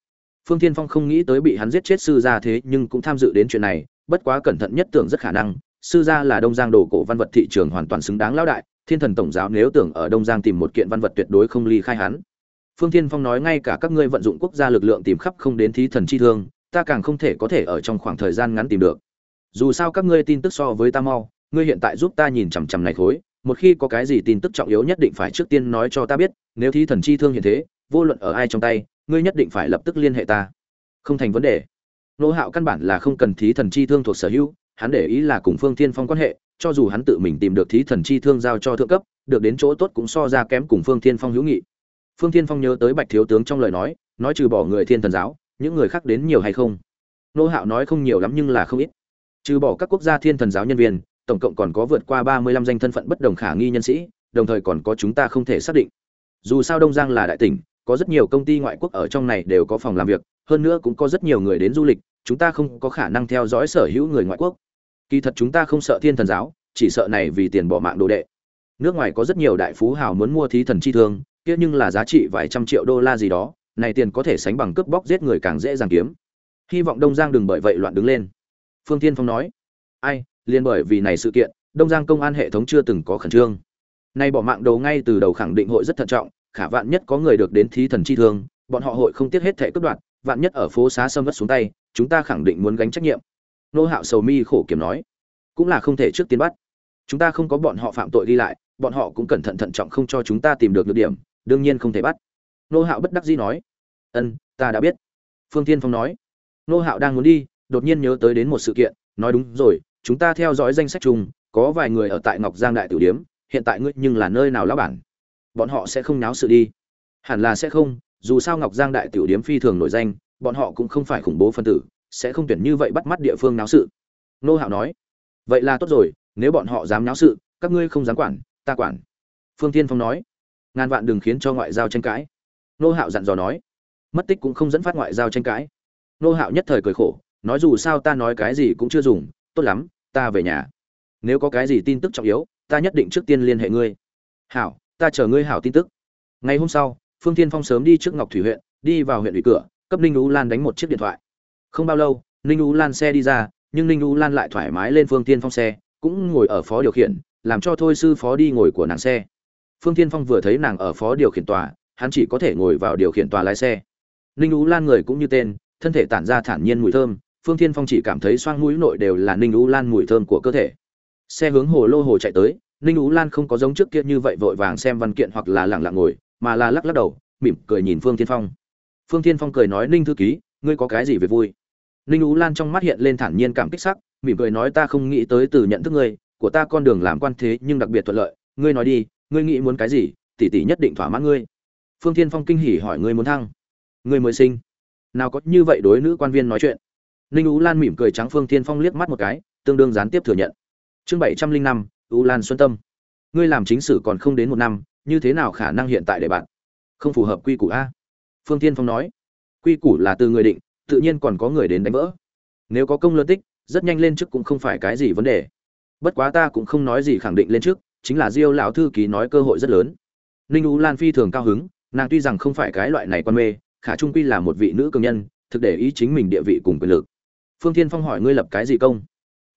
Phương thiên phong không nghĩ tới bị hắn giết chết sư gia thế nhưng cũng tham dự đến chuyện này, bất quá cẩn thận nhất tưởng rất khả năng, sư gia là đông giang đồ cổ văn vật thị trường hoàn toàn xứng đáng lão đại, thiên thần tổng giáo nếu tưởng ở đông giang tìm một kiện văn vật tuyệt đối không ly khai hắn. Phương thiên phong nói ngay cả các ngươi vận dụng quốc gia lực lượng tìm khắp không đến thí thần chi thương, ta càng không thể có thể ở trong khoảng thời gian ngắn tìm được. Dù sao các ngươi tin tức so với ta mau ngươi hiện tại giúp ta nhìn chằm chằm này khối, một khi có cái gì tin tức trọng yếu nhất định phải trước tiên nói cho ta biết, nếu thí thần chi thương hiện thế, vô luận ở ai trong tay, ngươi nhất định phải lập tức liên hệ ta. Không thành vấn đề. Nô hạo căn bản là không cần thí thần chi thương thuộc sở hữu, hắn để ý là cùng phương thiên phong quan hệ, cho dù hắn tự mình tìm được thí thần chi thương giao cho thượng cấp, được đến chỗ tốt cũng so ra kém cùng phương thiên phong hữu nghị. Phương thiên phong nhớ tới bạch thiếu tướng trong lời nói nói trừ bỏ người thiên thần giáo, những người khác đến nhiều hay không? Nô hạo nói không nhiều lắm nhưng là không ít. Trừ bỏ các quốc gia thiên thần giáo nhân viên tổng cộng còn có vượt qua ba mươi lăm danh thân phận bất đồng khả nghi nhân sĩ, đồng thời còn có chúng ta không thể xác định. Dù sao đông giang là đại tỉnh, có rất nhiều công ty ngoại quốc ở trong này đều có phòng làm việc, hơn nữa cũng có rất nhiều người đến du lịch, chúng ta không có khả năng theo dõi sở hữu người ngoại quốc. Kỳ thật chúng ta không sợ thiên thần giáo, chỉ sợ này vì tiền bỏ mạng đồ đệ. Nước ngoài có rất nhiều đại phú hào muốn mua thí thần chi thương, kia nhưng là giá trị vài trăm triệu đô la gì đó, này tiền có thể sánh bằng cướp bóc giết người càng dễ dàng kiếm. Hy vọng đông giang đừng bởi vậy loạn đứng lên. Phương Thiên phong nói, ai liên bởi vì này sự kiện, đông giang công an hệ thống chưa từng có khẩn trương. Nay bỏ mạng đầu ngay từ đầu khẳng định hội rất thận trọng, khả vạn nhất có người được đến thí thần chi thương, bọn họ hội không tiếc hết thể cướp đoạt, vạn nhất ở phố xá sâm vất xuống tay, chúng ta khẳng định muốn gánh trách nhiệm. Nô hạo sầu mi khổ kiểm nói. Cũng là không thể trước tiên bắt. Chúng ta không có bọn họ phạm tội đi lại, bọn họ cũng cẩn thận thận trọng không cho chúng ta tìm được được điểm, đương nhiên không thể bắt. Nô hạo bất đắc dĩ nói. Ân, ta đã biết. Phương tiên phong nói. Nô hạo đang muốn đi, đột nhiên nhớ tới đến một sự kiện, nói đúng rồi chúng ta theo dõi danh sách chung, có vài người ở tại ngọc giang đại tử điếm, hiện tại ngươi nhưng là nơi nào lão bản? Bọn họ sẽ không náo sự đi. Hẳn là sẽ không, dù sao ngọc giang đại tiểu điếm phi thường nổi danh, bọn họ cũng không phải khủng bố phân tử, sẽ không tuyển như vậy bắt mắt địa phương náo sự. Nô hạo nói, vậy là tốt rồi, nếu bọn họ dám náo sự, các ngươi không dám quản, ta quản. Phương tiên phong nói, ngàn vạn đừng khiến cho ngoại giao tranh cãi. Nô hạo dặn dò nói, mất tích cũng không dẫn phát ngoại giao tranh cãi. Nô hạo nhất thời cười khổ, nói dù sao ta nói cái gì cũng chưa dùng tốt lắm, ta về nhà. Nếu có cái gì tin tức trọng yếu, ta nhất định trước tiên liên hệ ngươi. Hảo, ta chờ ngươi hảo tin tức. Ngày hôm sau, phương tiên phong sớm đi trước ngọc thủy huyện, đi vào huyện ủy cửa, cấp ninh ú lan đánh một chiếc điện thoại. Không bao lâu, ninh ú lan xe đi ra, nhưng ninh ú lan lại thoải mái lên phương tiên phong xe, cũng ngồi ở phó điều khiển, làm cho thôi sư phó đi ngồi của nàng xe. Phương tiên phong vừa thấy nàng ở phó điều khiển tòa, hắn chỉ có thể ngồi vào điều khiển tòa lái xe. Ninh ú lan người cũng như tên, thân thể tản ra thản nhiên mùi thơm phương Thiên phong chỉ cảm thấy xoang mũi nội đều là ninh ú lan mùi thơm của cơ thể. Xe hướng hồ lô hồ chạy tới, ninh ú lan không có giống trước kia như vậy vội vàng xem văn kiện hoặc là lẳng lặng ngồi, mà là lắc lắc đầu, mỉm cười nhìn phương Thiên phong. Phương Thiên phong cười nói, ninh thư ký, ngươi có cái gì về vui? Ninh ú lan trong mắt hiện lên thản nhiên cảm kích sắc, mỉm cười nói, ta không nghĩ tới từ nhận thức ngươi, của ta con đường làm quan thế nhưng đặc biệt thuận lợi. Ngươi nói đi, ngươi nghĩ muốn cái gì, tỷ tỷ nhất định thỏa mãn ngươi. Phương Thiên phong kinh hỉ hỏi, ngươi muốn thăng? Ngươi mới sinh? Nào có như vậy đối nữ quan viên nói chuyện ninh ú lan mỉm cười trắng phương Thiên phong liếc mắt một cái, tương đương gián tiếp thừa nhận. Chương bảy trăm linh năm ú lan xuân tâm. Ngươi làm chính sử còn không đến một năm, như thế nào khả năng hiện tại để bạn? Không phù hợp quy củ a. Phương Thiên phong nói. Quy củ là từ người định, tự nhiên còn có người đến đánh vỡ. Nếu có công lớn tích, rất nhanh lên trước cũng không phải cái gì vấn đề. Bất quá ta cũng không nói gì khẳng định lên trước chính là diêu lão thư ký nói cơ hội rất lớn. Ninh u lan phi thường cao hứng, nàng tuy rằng không phải cái loại này quan mê, khả trung quy là một vị nữ cường nhân, thực để ý chính mình địa vị cùng quyền lực phương thiên phong hỏi ngươi lập cái gì công?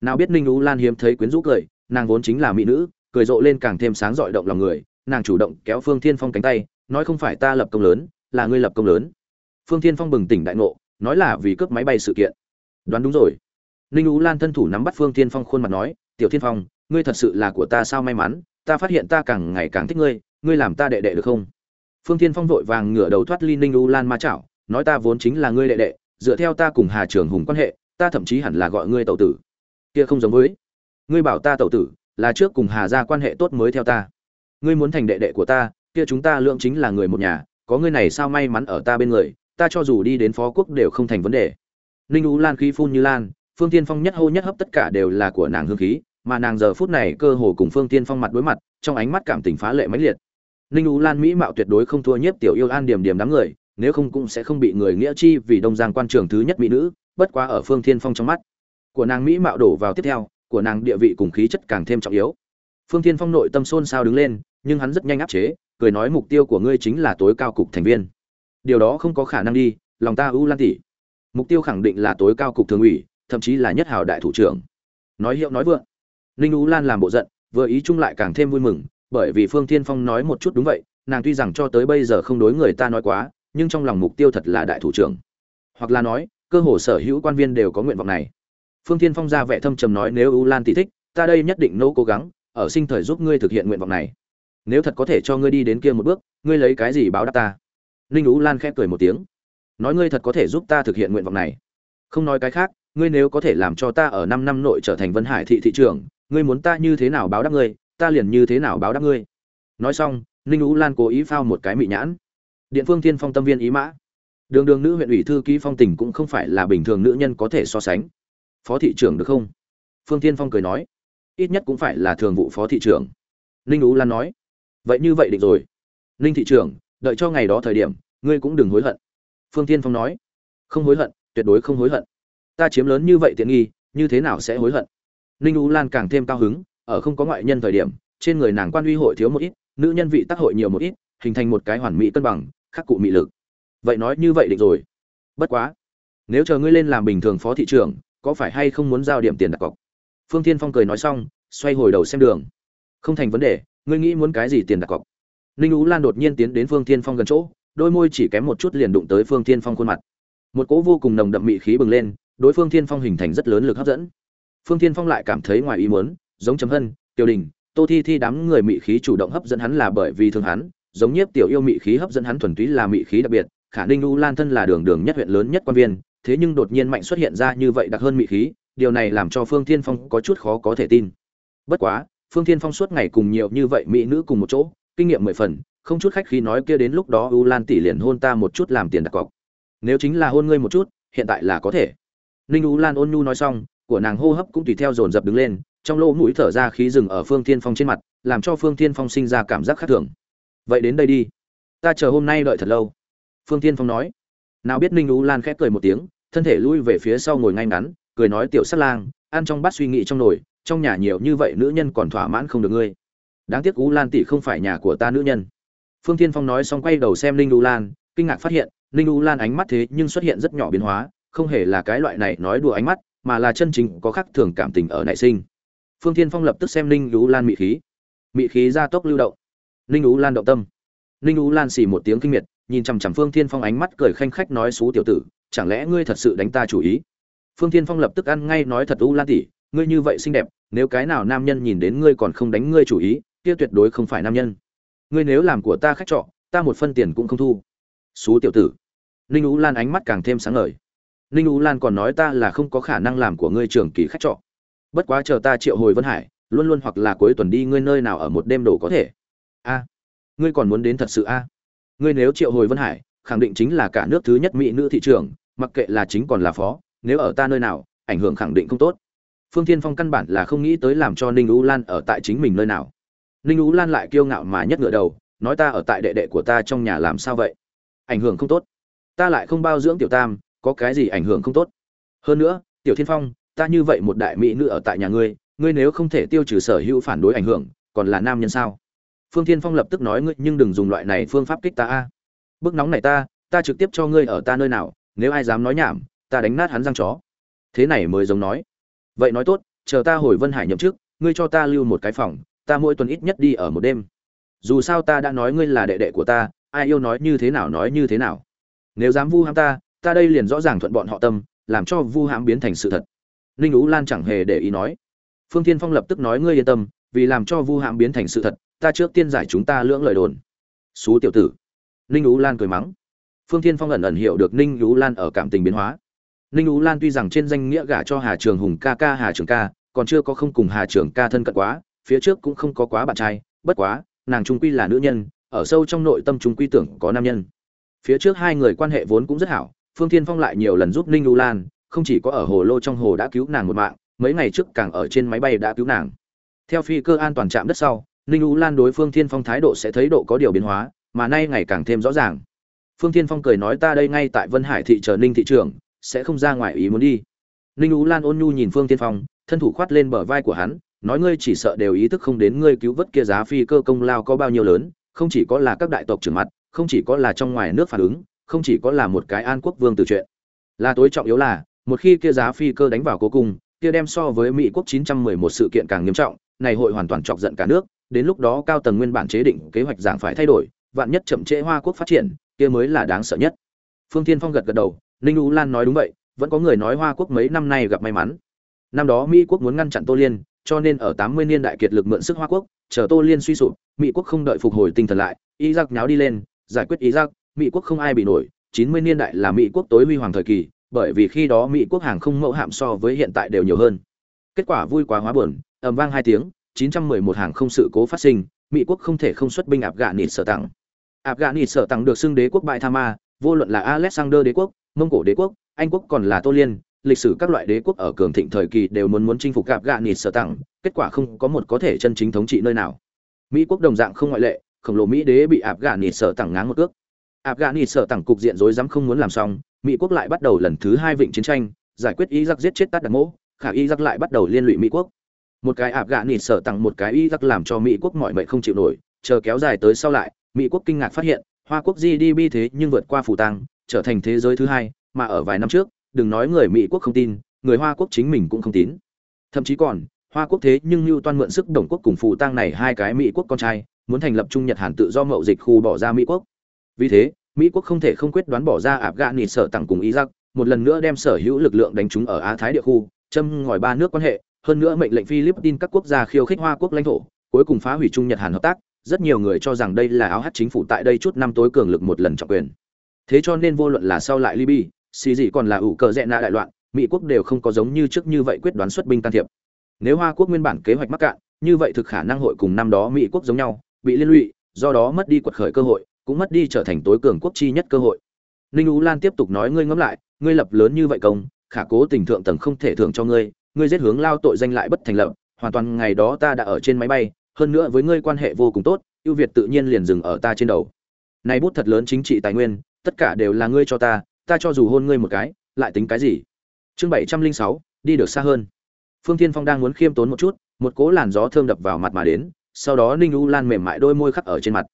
Nào biết ninh u lan hiếm thấy quyến rũ cười, nàng vốn chính là mỹ nữ, cười rộ lên càng thêm sáng rọi động lòng người, nàng chủ động kéo phương thiên phong cánh tay, nói không phải ta lập công lớn, là ngươi lập công lớn. Phương thiên phong bừng tỉnh đại ngộ, nói là vì cướp máy bay sự kiện. Đoán đúng rồi. Ninh ú lan thân thủ nắm bắt phương thiên phong khuôn mặt nói, tiểu thiên phong, ngươi thật sự là của ta sao may mắn, ta phát hiện ta càng ngày càng thích ngươi ngươi làm ta đệ đệ được không? Phương thiên phong vội vàng ngửa đầu thoát ly ninh ú lan ma chảo, nói, ta vốn chính là ngươi đệ đệ, dựa theo ta cùng hà trường hùng quan hệ ta thậm chí hẳn là gọi ngươi tẩu tử. Kia không giống với. Ngươi bảo ta tẩu tử, là trước cùng hà ra quan hệ tốt mới theo ta. Ngươi muốn thành đệ đệ của ta, kia chúng ta lượng chính là người một nhà, có ngươi này sao may mắn ở ta bên người, ta cho dù đi đến phó quốc đều không thành vấn đề. Ninh ú lan khí phun như lan, phương tiên phong nhất hô nhất hấp tất cả đều là của nàng hương khí, mà nàng giờ phút này cơ hồ cùng phương tiên phong mặt đối mặt, trong ánh mắt cảm tình phá lệ mãnh liệt. Ninh ú lan mỹ mạo tuyệt đối không thua nhiếp tiểu yêu an điểm điểm đám người, nếu không cũng sẽ không bị người nghĩa chi vì đông giang quan trường thứ nhất mỹ nữ bất quá ở phương Thiên phong trong mắt. Của nàng mỹ mạo đổ vào tiếp theo, của nàng địa vị cùng khí chất càng thêm trọng yếu. Phương Thiên phong nội tâm xôn xao đứng lên, nhưng hắn rất nhanh áp chế, cười nói mục tiêu của ngươi chính là tối cao cục thành viên. Điều đó không có khả năng đi, lòng ta ưu lan tỷ mục tiêu khẳng định là tối cao cục thường ủy, thậm chí là nhất hào đại thủ trưởng. Nói hiệu nói vượng. Ninh U lan làm bộ giận, vừa ý chung lại càng thêm vui mừng, bởi vì phương thiên phong nói một chút đúng vậy, nàng tuy rằng cho tới bây giờ không đối người ta nói quá, nhưng trong lòng mục tiêu thật là đại thủ trưởng. Hoặc là nói cơ hồ sở hữu quan viên đều có nguyện vọng này. Phương thiên phong ra vẻ thâm trầm nói, nếu ưu lan tỷ thích, ta đây nhất định nỗ cố gắng, ở sinh thời giúp ngươi thực hiện nguyện vọng này. Nếu thật có thể cho ngươi đi đến kia một bước, ngươi lấy cái gì báo đáp ta? Ninh u lan khẽ cười một tiếng. Nói ngươi thật có thể giúp ta thực hiện nguyện vọng này. Không nói cái khác, ngươi nếu có thể làm cho ta ở năm năm nội trở thành vân hải thị thị trưởng, ngươi muốn ta như thế nào báo đáp ngươi, ta liền như thế nào báo đáp ngươi. Nói xong ninh u lan cố ý phao một cái mị nhãn. Điện phương thiên phong tâm viên ý mã đường đường nữ huyện ủy thư ký phong tình cũng không phải là bình thường nữ nhân có thể so sánh. Phó thị trưởng được không? Phương thiên phong cười nói. Ít nhất cũng phải là thường vụ phó thị trưởng. Ninh ú lan nói. Vậy như vậy định rồi. Ninh thị trưởng, đợi cho ngày đó thời điểm, ngươi cũng đừng hối hận. Phương tiên phong nói. Không hối hận, tuyệt đối không hối hận. Ta chiếm lớn như vậy tiện nghi, như thế nào sẽ hối hận? Ninh u lan càng thêm cao hứng, ở không có ngoại nhân thời điểm, trên người nàng quan uy hội thiếu một ít, nữ nhân vị tác hội nhiều một ít, hình thành một cái hoàn mỹ cân bằng, khắc cụ mị lực vậy nói như vậy định rồi. Bất quá, nếu chờ ngươi lên làm bình thường phó thị trưởng, có phải hay không muốn giao điểm tiền đặt cọc? Phương Thiên phong cười nói xong, xoay hồi đầu xem đường. Không thành vấn đề, ngươi nghĩ muốn cái gì tiền đặt cọc? Ninh ú lan đột nhiên tiến đến phương Thiên phong gần chỗ, đôi môi chỉ kém một chút liền đụng tới phương Thiên phong khuôn mặt. Một cỗ vô cùng nồng đậm mị khí bừng lên, đối phương Thiên phong hình thành rất lớn lực hấp dẫn. Phương Thiên phong lại cảm thấy ngoài ý muốn, giống chấm hân, tiểu đình, tô thi thi đám người mị khí chủ động hấp dẫn hắn là bởi vì thương hắn, giống nhiếp tiểu yêu mị khí hấp dẫn hắn thuần túy là mị khí đặc biệt khả ninh u lan thân là đường đường nhất huyện lớn nhất quan viên, thế nhưng đột nhiên mạnh xuất hiện ra như vậy đặc hơn mị khí, điều này làm cho phương Thiên phong có chút khó có thể tin. Bất quá, phương Thiên phong suốt ngày cùng nhiều như vậy mỹ nữ cùng một chỗ, kinh nghiệm mười phần, không chút khách khí nói kia đến lúc đó u lan tỷ liền hôn ta một chút làm tiền đặt cọc. Nếu chính là hôn ngươi một chút, hiện tại là có thể. Ninh u lan ôn nhu nói xong, của nàng hô hấp cũng tùy theo dồn dập đứng lên, trong lỗ mũi thở ra khí rừng ở phương thiên phong trên mặt, làm cho phương thiên phong sinh ra cảm giác khác thường. Vậy đến đây đi. Ta chờ hôm nay đợi thật lâu phương thiên phong nói. Nào biết ninh u lan khép cười một tiếng, thân thể lui về phía sau ngồi ngay ngắn, cười nói tiểu sát lang, ăn trong bát suy nghĩ trong nồi, trong nhà nhiều như vậy nữ nhân còn thỏa mãn không được ngươi. Đáng tiếc u lan tỷ không phải nhà của ta nữ nhân. Phương thiên phong nói xong quay đầu xem ninh u lan, kinh ngạc phát hiện, ninh u lan ánh mắt thế nhưng xuất hiện rất nhỏ biến hóa, không hề là cái loại này nói đùa ánh mắt, mà là chân chính có khắc thường cảm tình ở nảy sinh. Phương thiên phong lập tức xem ninh u lan mị khí. Mị khí ra tốc lưu động. Ninh u lan động tâm. Ninh u lan xì một tiếng kinh miệt nhìn chằm chằm phương thiên phong ánh mắt cười khanh khách nói xú tiểu tử, chẳng lẽ ngươi thật sự đánh ta chủ ý? Phương thiên phong lập tức ăn ngay nói thật u lan tỷ, ngươi như vậy xinh đẹp, nếu cái nào nam nhân nhìn đến ngươi còn không đánh ngươi chủ ý, kia tuyệt đối không phải nam nhân. Ngươi nếu làm của ta khách trọ, ta một phân tiền cũng không thu. Xú tiểu tử. Ninh u lan ánh mắt càng thêm sáng ngời. Ninh u lan còn nói ta là không có khả năng làm của ngươi trưởng kỳ khách trọ. Bất quá chờ ta triệu hồi vân hải, luôn luôn hoặc là cuối tuần đi ngươi nơi nào ở một đêm đổ có thể. A. Ngươi còn muốn đến thật sự a ngươi nếu triệu hồi vân hải, khẳng định chính là cả nước thứ nhất mỹ nữ thị trường, mặc kệ là chính còn là phó, nếu ở ta nơi nào, ảnh hưởng khẳng định không tốt. Phương tiên phong căn bản là không nghĩ tới làm cho ninh u lan ở tại chính mình nơi nào. Ninh u lan lại kiêu ngạo mà nhất ngựa đầu, nói ta ở tại đệ đệ của ta trong nhà làm sao vậy? Ảnh hưởng không tốt. Ta lại không bao dưỡng tiểu tam, có cái gì ảnh hưởng không tốt? Hơn nữa, tiểu thiên phong, ta như vậy một đại mỹ nữ ở tại nhà ngươi ngươi nếu không thể tiêu trừ sở hữu phản đối ảnh hưởng, còn là nam nhân sao? Phương thiên phong lập tức nói ngươi, nhưng đừng dùng loại này phương pháp kích ta a. Bức nóng này ta ta trực tiếp cho ngươi ở ta nơi nào, nếu ai dám nói nhảm, ta đánh nát hắn răng chó. Thế này mới giống nói. Vậy nói tốt, chờ ta hồi vân hải nhậm chức, ngươi cho ta lưu một cái phòng, ta mỗi tuần ít nhất đi ở một đêm. Dù sao ta đã nói ngươi là đệ đệ của ta, ai yêu nói như thế nào nói như thế nào. Nếu dám vu hãm ta ta đây liền rõ ràng thuận bọn họ tâm, làm cho vu hãm biến thành sự thật. Ninh ú lan chẳng hề để ý nói. Phương Thiên phong lập tức nói ngươi yên tâm, vì làm cho vu hãm biến thành sự thật ta trước tiên giải chúng ta lưỡng lời đồn. Xú tiểu tử. Ninh ú lan cười mắng. Phương Thiên phong ẩn ẩn hiểu được ninh ú lan ở cảm tình biến hóa. Ninh ú lan tuy rằng trên danh nghĩa gả cho hà trường hùng ca ca, hà trường ca, còn chưa có không cùng hà trường ca thân cận quá, phía trước cũng không có quá bạn trai, bất quá, nàng trung quy là nữ nhân, ở sâu trong nội tâm trung quy tưởng có nam nhân. Phía trước hai người quan hệ vốn cũng rất hảo, phương thiên phong lại nhiều lần giúp ninh ú lan, không chỉ có ở hồ lô trong hồ đã cứu nàng một mạng, mấy ngày trước càng ở trên máy bay đã cứu nàng. Theo phi cơ an toàn chạm đất sau ninh U lan đối phương thiên phong thái độ sẽ thấy độ có điều biến hóa, mà nay ngày càng thêm rõ ràng. Phương thiên phong cười nói ta đây ngay tại vân hải thị chờ ninh thị trường sẽ không ra ngoài ý muốn đi. Ninh U lan ôn nhu nhìn phương thiên phong, thân thủ khoát lên bờ vai của hắn, nói ngươi chỉ sợ đều ý thức không đến ngươi cứu vớt kia giá phi cơ công lao có bao nhiêu lớn, không chỉ có là các đại tộc trưởng mặt, không chỉ có là trong ngoài nước phản ứng, không chỉ có là một cái an quốc vương từ chuyện. Là tối trọng yếu là, một khi kia giá phi cơ đánh vào cố cung, kia đem so với mỹ quốc 911 sự kiện càng nghiêm trọng, này hội hoàn toàn chọc giận cả nước đến lúc đó cao tầng nguyên bản chế định kế hoạch giảng phải thay đổi, vạn nhất chậm trễ hoa quốc phát triển, kia mới là đáng sợ nhất. Phương tiên phong gật gật đầu, ninh u lan nói đúng vậy, vẫn có người nói hoa quốc mấy năm nay gặp may mắn. Năm đó mỹ quốc muốn ngăn chặn tô liên, cho nên ở 80 niên đại kiệt lực mượn sức hoa quốc, chờ tô liên suy sụp, mỹ quốc không đợi phục hồi tinh thần lại, iraq nháo đi lên, giải quyết iraq, mỹ quốc không ai bị nổi 90 niên đại là mỹ quốc tối huy hoàng thời kỳ, bởi vì khi đó mỹ quốc hàng không mẫu hạm so với hiện tại đều nhiều hơn. Kết quả vui quá hóa buồn, ầm vang hai tiếng 911 hàng không sự cố phát sinh, mỹ quốc không thể không xuất binh áp gạ nịt sở tặng. Áp gạ nịt sở tặng được xưng đế quốc bại tha ma, vô luận là alexander đế quốc, mông cổ đế quốc, anh quốc còn là tô liên, lịch sử các loại đế quốc ở cường thịnh thời kỳ đều muốn muốn chinh phục áp gạ nịt sở tặng, kết quả không có một có thể chân chính thống trị nơi nào. Mỹ quốc đồng dạng không ngoại lệ, khổng lồ mỹ đế bị áp gạ nịt sở tặng ngáng một cước. Áp gạ nịt sở tặng cục diện rối rắm không muốn làm xong, mỹ quốc lại bắt đầu lần thứ hai vịnh chiến tranh, giải quyết iraq giết chết tát đặc mỗ, khả iraq lại bắt đầu liên lụy mỹ quốc một cái ạp gạ nịt sở tặng một cái iraq làm cho mỹ quốc mọi mệnh không chịu nổi, chờ kéo dài tới sau lại, mỹ quốc kinh ngạc phát hiện, hoa quốc gdp thế nhưng vượt qua phủ tăng, trở thành thế giới thứ hai, mà ở vài năm trước, đừng nói người mỹ quốc không tin, người hoa quốc chính mình cũng không tín thậm chí còn, hoa quốc thế nhưng Lưu toan mượn sức đồng quốc cùng phù tăng này hai cái mỹ quốc con trai, muốn thành lập trung nhật hàn tự do mậu dịch khu bỏ ra mỹ quốc. Vì thế, mỹ quốc không thể không quyết đoán bỏ ra ạp gạ nịt sở tặng cùng iraq một lần nữa đem sở hữu lực lượng đánh trúng ở á thái địa khu, châm ngòi ba nước quan hệ hơn nữa mệnh lệnh philippines các quốc gia khiêu khích hoa quốc lãnh thổ, cuối cùng phá hủy trung nhật hàn hợp tác, rất nhiều người cho rằng đây là áo hát chính phủ tại đây chút năm tối cường lực một lần trọng quyền. Thế cho nên vô luận là sau lại libya, xì gì còn là ủ cờ rẽ nạ đại loạn, mỹ quốc đều không có giống như trước như vậy quyết đoán xuất binh can thiệp. Nếu hoa quốc nguyên bản kế hoạch mắc cạn, như vậy thực khả năng hội cùng năm đó mỹ quốc giống nhau, bị liên lụy, do đó mất đi quật khởi cơ hội, cũng mất đi trở thành tối cường quốc chi nhất cơ hội. Ninh ú lan tiếp tục nói ngươi ngẫm lại, ngươi lập lớn như vậy công, khả cố tình thượng tầng không thể thưởng cho ngươi ngươi giết hướng lao tội danh lại bất thành lập, hoàn toàn ngày đó ta đã ở trên máy bay, hơn nữa với ngươi quan hệ vô cùng tốt, ưu việt tự nhiên liền dừng ở ta trên đầu. Này bút thật lớn chính trị tài nguyên, tất cả đều là ngươi cho ta ta cho dù hôn ngươi một cái, lại tính cái gì? Chương bảy trăm linh sáu, đi được xa hơn. Phương thiên phong đang muốn khiêm tốn một chút, một cỗ làn gió thơm đập vào mặt mà đến, sau đó ninh u lan mềm mại đôi môi khắc ở trên mặt.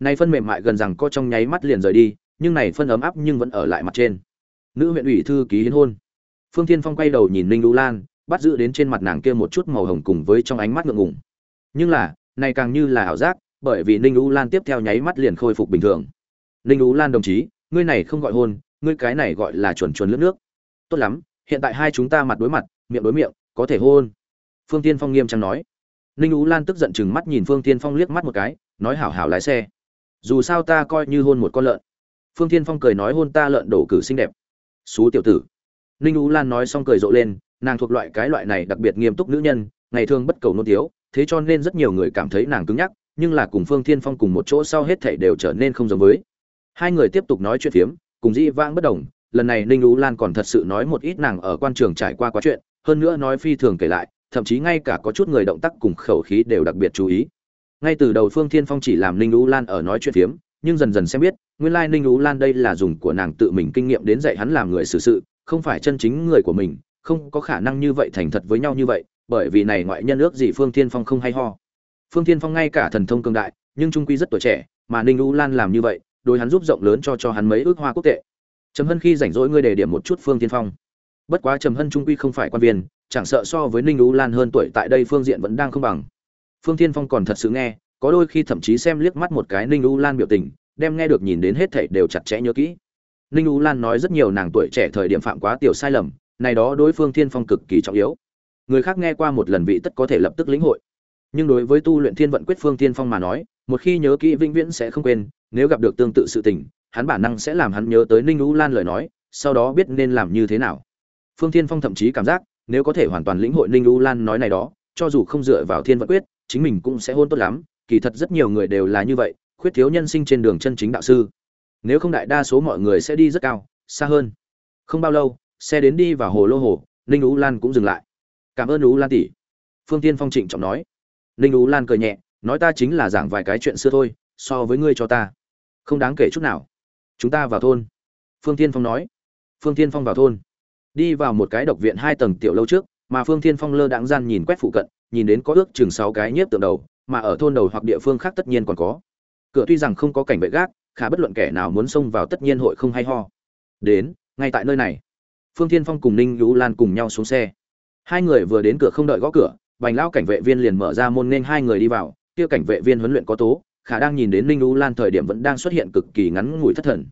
Này phân mềm mại gần rằng co trong nháy mắt liền rời đi, nhưng này phân ấm áp nhưng vẫn ở lại mặt trên. Nữ huyện ủy thư ký hiến hôn. Phương thiên phong quay đầu nhìn ninh u lan bắt giữ đến trên mặt nàng kia một chút màu hồng cùng với trong ánh mắt ngượng ngùng. Nhưng là, này càng như là ảo giác, bởi vì ninh u lan tiếp theo nháy mắt liền khôi phục bình thường. Ninh u lan đồng chí, ngươi này không gọi hôn, ngươi cái này gọi là chuẩn chuẩn lướt nước. Tốt lắm, hiện tại hai chúng ta mặt đối mặt, miệng đối miệng, có thể hôn. Phương tiên phong nghiêm trang nói. Ninh u lan tức giận chừng mắt nhìn phương tiên phong liếc mắt một cái, nói hảo hảo lái xe. Dù sao ta coi như hôn một con lợn. Phương tiên phong cười nói hôn ta lợn đổ cử xinh đẹp. Xú tiểu tử. Ninh u lan nói xong cười rộ lên nàng thuộc loại cái loại này đặc biệt nghiêm túc nữ nhân, ngày thường bất cầu nôn tiếu thế cho nên rất nhiều người cảm thấy nàng cứng nhắc, nhưng là cùng phương thiên phong cùng một chỗ sau hết thảy đều trở nên không giống với. Hai người tiếp tục nói chuyện phiếm, cùng dĩ vãng bất đồng, lần này ninh u lan còn thật sự nói một ít nàng ở quan trường trải qua quá chuyện, hơn nữa nói phi thường kể lại, thậm chí ngay cả có chút người động tác cùng khẩu khí đều đặc biệt chú ý. Ngay từ đầu phương thiên phong chỉ làm ninh u lan ở nói chuyện phiếm, nhưng dần dần xem biết, nguyên lai ninh u lan đây là dùng của nàng tự mình kinh nghiệm đến dạy hắn làm người xử sự, không phải chân chính người của mình không có khả năng như vậy thành thật với nhau như vậy, bởi vì này ngoại nhân ước gì phương thiên phong không hay ho. Phương thiên phong ngay cả thần thông cường đại, nhưng trung quy rất tuổi trẻ, mà ninh u lan làm như vậy, đối hắn giúp rộng lớn cho cho hắn mấy ước hoa quốc tệ. Trầm hân khi rảnh rỗi ngươi đề điểm một chút phương thiên phong. Bất quá trầm hân trung quy không phải quan viên, chẳng sợ so với ninh u lan hơn tuổi tại đây phương diện vẫn đang không bằng. Phương thiên phong còn thật sự nghe, có đôi khi thậm chí xem liếc mắt một cái ninh u lan biểu tình, đem nghe được nhìn đến hết thảy đều chặt chẽ nhớ kỹ. Ninh u lan nói rất nhiều nàng tuổi trẻ thời điểm phạm quá tiểu sai lầm này đó đối phương thiên phong cực kỳ trọng yếu. Người khác nghe qua một lần vị tất có thể lập tức lĩnh hội. Nhưng đối với tu luyện thiên vận quyết phương thiên phong mà nói, một khi nhớ kỹ vĩnh viễn sẽ không quên, nếu gặp được tương tự sự tình, hắn bản năng sẽ làm hắn nhớ tới ninh u lan lời nói, sau đó biết nên làm như thế nào. Phương thiên phong thậm chí cảm giác, nếu có thể hoàn toàn lĩnh hội ninh u lan nói này đó, cho dù không dựa vào thiên vận quyết, chính mình cũng sẽ hôn tốt lắm, kỳ thật rất nhiều người đều là như vậy, khuyết thiếu nhân sinh trên đường chân chính đạo sư. Nếu không đại đa số mọi người sẽ đi rất cao, xa hơn. Không bao lâu xe đến đi vào hồ lô hồ, ninh ú lan cũng dừng lại. Cảm ơn ú lan tỷ. Phương tiên phong trịnh trọng nói. Ninh ú lan cười nhẹ, nói ta chính là giảng vài cái chuyện xưa thôi, so với ngươi cho ta. Không đáng kể chút nào. Chúng ta vào thôn. Phương tiên phong nói. Phương tiên phong vào thôn. Đi vào một cái độc viện hai tầng tiểu lâu trước, mà phương tiên phong lơ đãng gian nhìn quét phụ cận, nhìn đến có ước chừng sáu cái nhiếp tượng đầu, mà ở thôn đầu hoặc địa phương khác tất nhiên còn có. Cửa tuy rằng không có cảnh vệ gác khả bất luận kẻ nào muốn xông vào tất nhiên hội không hay ho. Đến, ngay tại nơi này phương Thiên phong cùng ninh lũ lan cùng nhau xuống xe. Hai người vừa đến cửa không đợi gõ cửa, bành lão cảnh vệ viên liền mở ra môn nên hai người đi vào. Kia cảnh vệ viên huấn luyện có tố, khả đang nhìn đến ninh lũ lan thời điểm vẫn đang xuất hiện cực kỳ ngắn ngủi thất thần.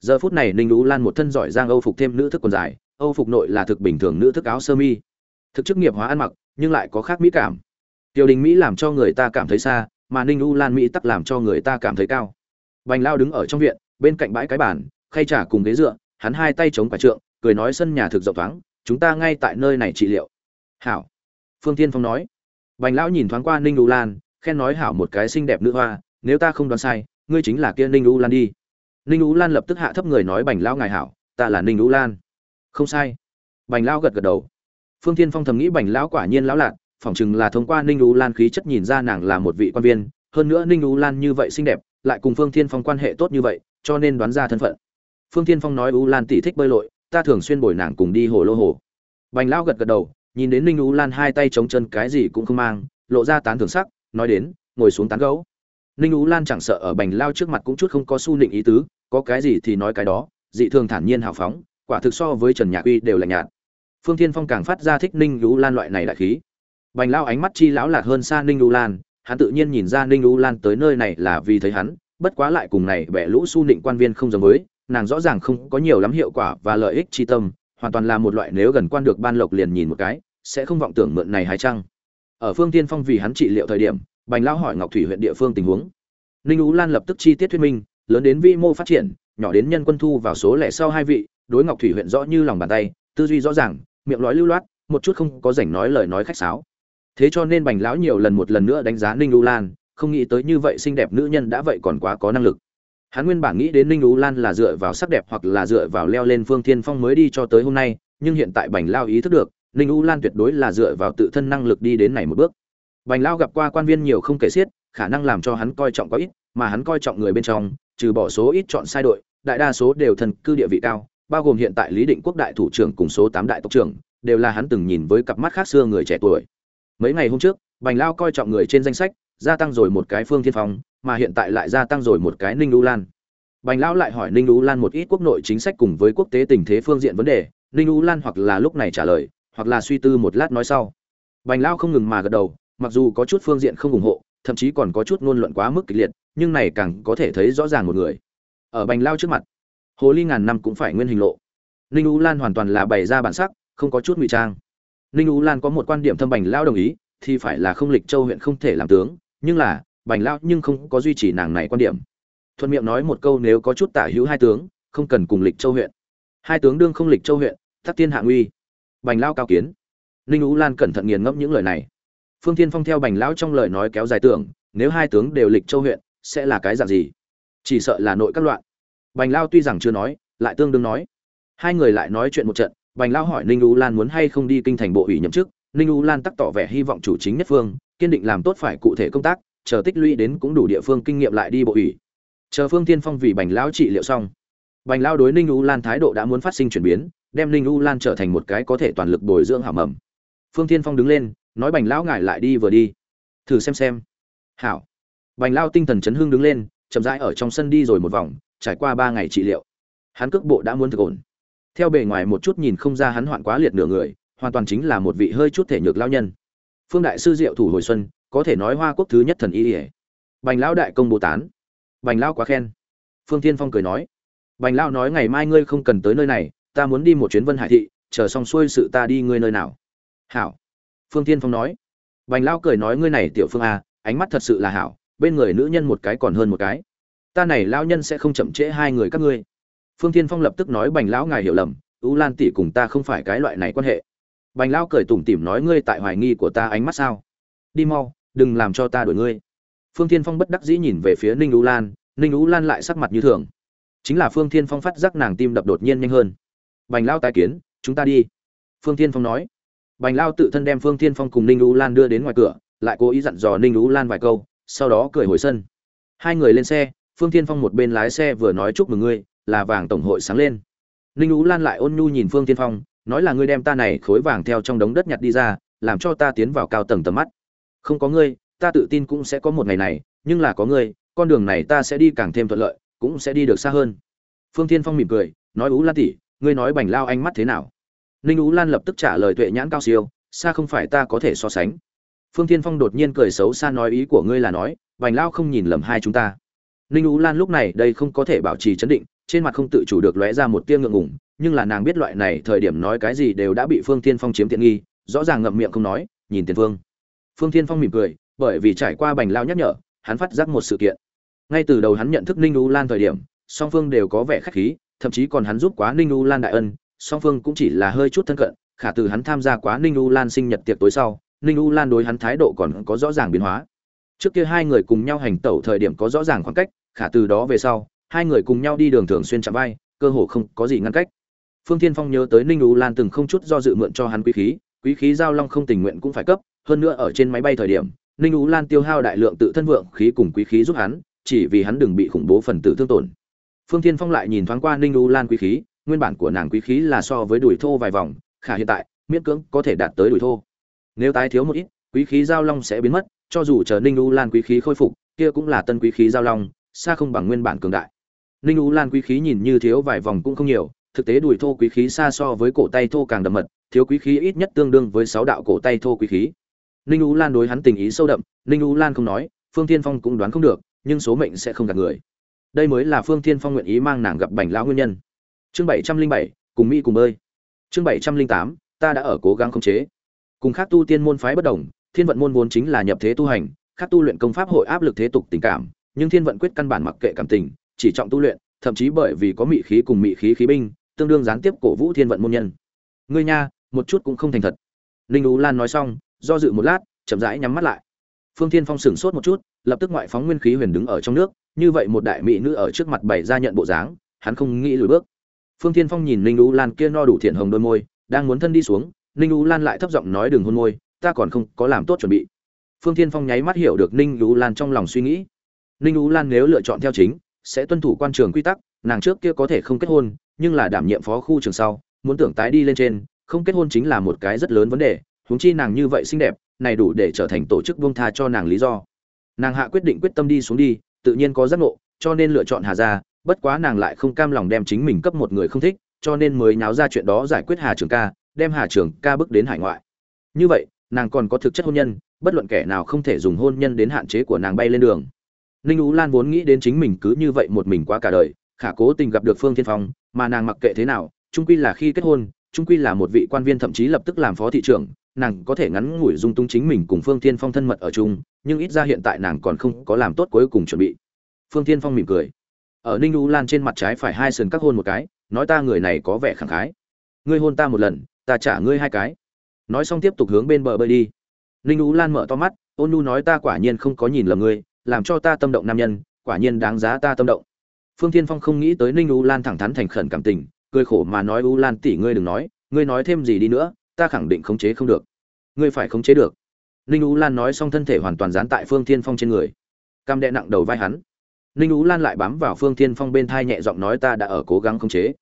Giờ phút này ninh lũ lan một thân giỏi giang âu phục thêm nữ thức quần dài, âu phục nội là thực bình thường nữ thức áo sơ mi. Thực chức nghiệp hóa ăn mặc, nhưng lại có khác mỹ cảm. Tiểu đình mỹ làm cho người ta cảm thấy xa, mà ninh u lan mỹ tắc làm cho người ta cảm thấy cao. Bành lao đứng ở trong viện, bên cạnh bãi cái bàn, khay trà cùng ghế dựa, hắn hai tay chống quả trượng cười nói sân nhà thực rộng thoáng, chúng ta ngay tại nơi này trị liệu. Hảo. Phương tiên phong nói. Bành lão nhìn thoáng qua ninh u lan, khen nói hảo một cái xinh đẹp nữ hoa, nếu ta không đoán sai, ngươi chính là kia ninh u lan đi. Ninh u lan lập tức hạ thấp người nói bành lão ngài hảo, ta là ninh u lan. Không sai. Bành lão gật gật đầu. Phương tiên phong thầm nghĩ bành lão quả nhiên lão lạc phỏng chừng là thông qua ninh u lan khí chất nhìn ra nàng là một vị quan viên, hơn nữa ninh u lan như vậy xinh đẹp, lại cùng phương tiên phong quan hệ tốt như vậy, cho nên đoán ra thân phận. Phương tiên phong nói u lan tỷ thích bơi lội ta thường xuyên bồi nàng cùng đi hồ lô hồ. Bành lão gật gật đầu, nhìn đến ninh u lan hai tay chống chân cái gì cũng không mang, lộ ra tán thưởng sắc, nói đến, ngồi xuống tán gấu ninh u lan chẳng sợ ở bành lao trước mặt cũng chút không có su nịnh ý tứ, có cái gì thì nói cái đó, dị thường thản nhiên hào phóng, quả thực so với trần nhạc uy đều lạnh nhạt. Phương thiên phong càng phát ra thích ninh u lan loại này đại khí. Bành lao ánh mắt chi lão lạc hơn xa ninh u lan, hắn tự nhiên nhìn ra ninh u lan tới nơi này là vì thấy hắn, bất quá lại cùng này bẻ lũ su nịnh quan viên không giống với nàng rõ ràng không có nhiều lắm hiệu quả và lợi ích chi tâm, hoàn toàn là một loại nếu gần quan được ban lộc liền nhìn một cái, sẽ không vọng tưởng mượn này hay chăng. Ở phương tiên phong vì hắn trị liệu thời điểm, bành lão hỏi ngọc thủy huyện địa phương tình huống. Ninh ú lan lập tức chi tiết thuyết minh, lớn đến vi mô phát triển, nhỏ đến nhân quân thu vào số lẻ sau hai vị, đối ngọc thủy huyện rõ như lòng bàn tay, tư duy rõ ràng, miệng nói lưu loát, một chút không có rảnh nói lời nói khách sáo. Thế cho nên bành lão nhiều lần một lần nữa đánh giá ninh ú lan, không nghĩ tới như vậy xinh đẹp nữ nhân đã vậy còn quá có năng lực hắn nguyên bản nghĩ đến ninh ú lan là dựa vào sắc đẹp hoặc là dựa vào leo lên phương thiên phong mới đi cho tới hôm nay, nhưng hiện tại bành lao ý thức được, ninh ú lan tuyệt đối là dựa vào tự thân năng lực đi đến này một bước. Bành lao gặp qua quan viên nhiều không kể xiết, khả năng làm cho hắn coi trọng quá ít, mà hắn coi trọng người bên trong, trừ bỏ số ít chọn sai đội, đại đa số đều thần cư địa vị cao, bao gồm hiện tại lý định quốc đại thủ trưởng cùng số tám đại tộc trưởng, đều là hắn từng nhìn với cặp mắt khác xưa người trẻ tuổi. Mấy ngày hôm trước, bành lao coi trọng người trên danh sách, gia tăng rồi một cái phương thiên phong mà hiện tại lại gia tăng rồi một cái ninh U lan. Bành lão lại hỏi ninh U lan một ít quốc nội chính sách cùng với quốc tế tình thế phương diện vấn đề. Ninh U lan hoặc là lúc này trả lời, hoặc là suy tư một lát nói sau. Bành lão không ngừng mà gật đầu, mặc dù có chút phương diện không ủng hộ, thậm chí còn có chút ngôn luận quá mức kịch liệt, nhưng này càng có thể thấy rõ ràng một người. Ở bành lao trước mặt, hồ ly ngàn năm cũng phải nguyên hình lộ. Ninh u lan hoàn toàn là bày ra bản sắc, không có chút ngụy trang. Ninh u lan có một quan điểm thâm bành lao đồng ý, thì phải là không lịch châu huyện không thể làm tướng, nhưng là bành lao nhưng không có duy trì nàng này quan điểm. Thuận miệng nói một câu nếu có chút tả hữu hai tướng, không cần cùng lịch châu huyện. Hai tướng đương không lịch châu huyện thắc tiên hạ nguy. Bành lao cao kiến. Ninh ú lan cẩn thận nghiền ngẫm những lời này. Phương tiên phong theo bành lão trong lời nói kéo dài tưởng, nếu hai tướng đều lịch châu huyện, sẽ là cái dạng gì? Chỉ sợ là nội các loạn. Bành lao tuy rằng chưa nói, lại tương đương nói. Hai người lại nói chuyện một trận, bành lao hỏi ninh ú lan muốn hay không đi kinh thành bộ ủy nhậm chức. Ninh ú lan tắc tỏ vẻ hy vọng chủ chính nhất phương, kiên định làm tốt phải cụ thể công tác chờ tích lũy đến cũng đủ địa phương kinh nghiệm lại đi bộ ủy. Chờ phương tiên phong vì bành lão trị liệu xong, bành lao đối ninh u lan thái độ đã muốn phát sinh chuyển biến, đem ninh u lan trở thành một cái có thể toàn lực bồi dưỡng hảo mầm. Phương tiên phong đứng lên, nói bành lão ngài lại đi vừa đi. Thử xem xem. Hảo. Bành lao tinh thần chấn hương đứng lên, chậm rãi ở trong sân đi rồi một vòng, trải qua ba ngày trị liệu. Hắn cước bộ đã muốn thực ổn. Theo bề ngoài một chút nhìn không ra hắn hoạn quá liệt nửa người, hoàn toàn chính là một vị hơi chút thể nhược lao nhân. Phương đại sư diệu thủ hồi xuân có thể nói hoa quốc thứ nhất thần y ỉa. Bành lão đại công bố tán. Bành lão quá khen. Phương tiên phong cười nói. Bành lão nói ngày mai ngươi không cần tới nơi này, ta muốn đi một chuyến vân hải thị, chờ xong xuôi sự ta đi ngươi nơi nào. Hảo. Phương tiên phong nói. Bành lão cười nói ngươi này tiểu phương a, ánh mắt thật sự là hảo, bên người nữ nhân một cái còn hơn một cái. Ta này lão nhân sẽ không chậm trễ hai người các ngươi. Phương tiên phong lập tức nói bành lão ngài hiểu lầm ưu lan tỷ cùng ta không phải cái loại này quan hệ. Bành lão cười tủm tỉm nói ngươi tại hoài nghi của ta ánh mắt sao? Đi mau đừng làm cho ta đuổi ngươi. Phương thiên phong bất đắc dĩ nhìn về phía ninh u lan, ninh u lan lại sắc mặt như thường. Chính là phương thiên phong phát giác nàng tim đập đột nhiên nhanh hơn. Bành lao tai kiến, chúng ta đi. Phương thiên phong nói. Bành lao tự thân đem phương thiên phong cùng ninh u lan đưa đến ngoài cửa, lại cố ý dặn dò ninh u lan vài câu, sau đó cười hồi sân. Hai người lên xe, phương thiên phong một bên lái xe vừa nói chúc mừng ngươi, là vàng tổng hội sáng lên. Ninh u lan lại ôn nhu nhìn phương thiên phong, nói là ngươi đem ta này khối vàng theo trong đống đất nhặt đi ra, làm cho ta tiến vào cao tầng tầm mắt không có ngươi, ta tự tin cũng sẽ có một ngày này, nhưng là có ngươi, con đường này ta sẽ đi càng thêm thuận lợi, cũng sẽ đi được xa hơn. Phương thiên phong mỉm cười, nói ú lan tỷ, ngươi nói bành lao ánh mắt thế nào? Ninh ú lan lập tức trả lời tuệ nhãn cao siêu xa không phải ta có thể so sánh. Phương thiên phong đột nhiên cười xấu xa nói ý của ngươi là nói, bành lao không nhìn lầm hai chúng ta. Ninh ú lan lúc này đây không có thể bảo trì chấn định, trên mặt không tự chủ được lóe ra một tia ngượng ngùng, nhưng là nàng biết loại này thời điểm nói cái gì đều đã bị phương thiên phong chiếm tiện nghi, rõ ràng ngậm miệng không nói, nhìn tiền phương phương thiên phong mỉm cười, bởi vì trải qua bành lao nhắc nhở, hắn phát giác một sự kiện. Ngay từ đầu hắn nhận thức ninh u lan thời điểm, song phương đều có vẻ khách khí, thậm chí còn hắn giúp quá ninh u lan đại ân, song phương cũng chỉ là hơi chút thân cận, khả từ hắn tham gia quá ninh u lan sinh nhật tiệc tối sau, ninh u lan đối hắn thái độ còn có rõ ràng biến hóa. Trước kia hai người cùng nhau hành tẩu thời điểm có rõ ràng khoảng cách, khả từ đó về sau, hai người cùng nhau đi đường thường xuyên chạm vai, cơ hồ không có gì ngăn cách. Phương thiên phong nhớ tới ninh u lan từng không chút do dự mượn cho hắn quý khí quý khí giao long không tình nguyện cũng phải cấp hơn nữa ở trên máy bay thời điểm, ninh ú lan tiêu hao đại lượng tự thân vượng khí cùng quý khí giúp hắn, chỉ vì hắn đừng bị khủng bố phần tử thương tổn. Phương tiên phong lại nhìn thoáng qua ninh ú lan quý khí, nguyên bản của nàng quý khí là so với đùi thô vài vòng, khả hiện tại, miễn cưỡng có thể đạt tới đùi thô. Nếu tái thiếu một ít, quý khí giao long sẽ biến mất, cho dù chờ ninh ú lan quý khí khôi phục, kia cũng là tân quý khí giao long, xa không bằng nguyên bản cường đại. Ninh ú lan quý khí nhìn như thiếu vài vòng cũng không nhiều, thực tế đùi thô quý khí xa so với cổ tay thô càng đậm mật, thiếu quý khí ít nhất tương đương với sáu đạo cổ tay thô quý khí ninh u lan đối hắn tình ý sâu đậm, ninh u lan không nói, phương thiên phong cũng đoán không được, nhưng số mệnh sẽ không gạt người. Đây mới là phương thiên phong nguyện ý mang nàng gặp bành lão nguyên nhân. Chương bảy trăm linh bảy, cùng mỹ cùng bơi. Chương bảy trăm linh tám, ta đã ở cố gắng khống chế. Cùng khác tu tiên môn phái bất đồng, thiên vận môn vốn chính là nhập thế tu hành, khác tu luyện công pháp hội áp lực thế tục tình cảm, nhưng thiên vận quyết căn bản mặc kệ cảm tình, chỉ trọng tu luyện, thậm chí bởi vì có mị khí cùng mị khí khí binh, tương đương gián tiếp cổ vũ thiên vận môn nhân. Ngươi nha, một chút cũng không thành thật. Ninh ú lan nói xong do dự một lát, chậm rãi nhắm mắt lại. Phương thiên phong sửng sốt một chút, lập tức ngoại phóng nguyên khí huyền đứng ở trong nước, như vậy một đại mỹ nữ ở trước mặt bày ra nhận bộ dáng, hắn không nghĩ lùi bước. Phương thiên phong nhìn ninh u lan kia no đủ thiện hồng đôi môi, đang muốn thân đi xuống, ninh u lan lại thấp giọng nói đừng hôn môi, ta còn không có làm tốt chuẩn bị. Phương thiên phong nháy mắt hiểu được ninh u lan trong lòng suy nghĩ. Ninh u lan nếu lựa chọn theo chính, sẽ tuân thủ quan trường quy tắc, nàng trước kia có thể không kết hôn, nhưng là đảm nhiệm phó khu trường sau, muốn tưởng tái đi lên trên, không kết hôn chính là một cái rất lớn vấn đề huống chi nàng như vậy xinh đẹp, này đủ để trở thành tổ chức buông tha cho nàng lý do. Nàng hạ quyết định quyết tâm đi xuống đi, tự nhiên có giác ngộ, cho nên lựa chọn hà gia, bất quá nàng lại không cam lòng đem chính mình cấp một người không thích, cho nên mới nháo ra chuyện đó giải quyết hà trường ca, đem hà trường ca bước đến hải ngoại. Như vậy, nàng còn có thực chất hôn nhân, bất luận kẻ nào không thể dùng hôn nhân đến hạn chế của nàng bay lên đường. Ninh ú lan vốn nghĩ đến chính mình cứ như vậy một mình qua cả đời, khả cố tình gặp được phương thiên phong, mà nàng mặc kệ thế nào trung quy là khi kết hôn trung quy là một vị quan viên thậm chí lập tức làm phó thị trưởng nàng có thể ngắn ngủi dung tung chính mình cùng phương thiên phong thân mật ở chung, nhưng ít ra hiện tại nàng còn không có làm tốt cuối cùng chuẩn bị. Phương thiên phong mỉm cười. Ở ninh u lan trên mặt trái phải hai sườn các hôn một cái, nói ta người này có vẻ khẳng khái. Ngươi hôn ta một lần, ta trả ngươi hai cái. Nói xong tiếp tục hướng bên bờ bơi đi. Ninh u lan mở to mắt, ôn nu nói ta quả nhiên không có nhìn lầm ngươi, làm cho ta tâm động nam nhân, quả nhiên đáng giá ta tâm động. Phương thiên phong không nghĩ tới ninh u lan thẳng thắn thành khẩn cảm tình, cười khổ mà nói u lan tỷ ngươi đừng nói, ngươi nói thêm gì đi nữa ta khẳng định khống chế không được. Ngươi phải khống chế được. Ninh u lan nói xong thân thể hoàn toàn dán tại phương thiên phong trên người. Cam đệ nặng đầu vai hắn. Ninh u lan lại bám vào phương thiên phong bên thai nhẹ giọng nói ta đã ở cố gắng khống chế.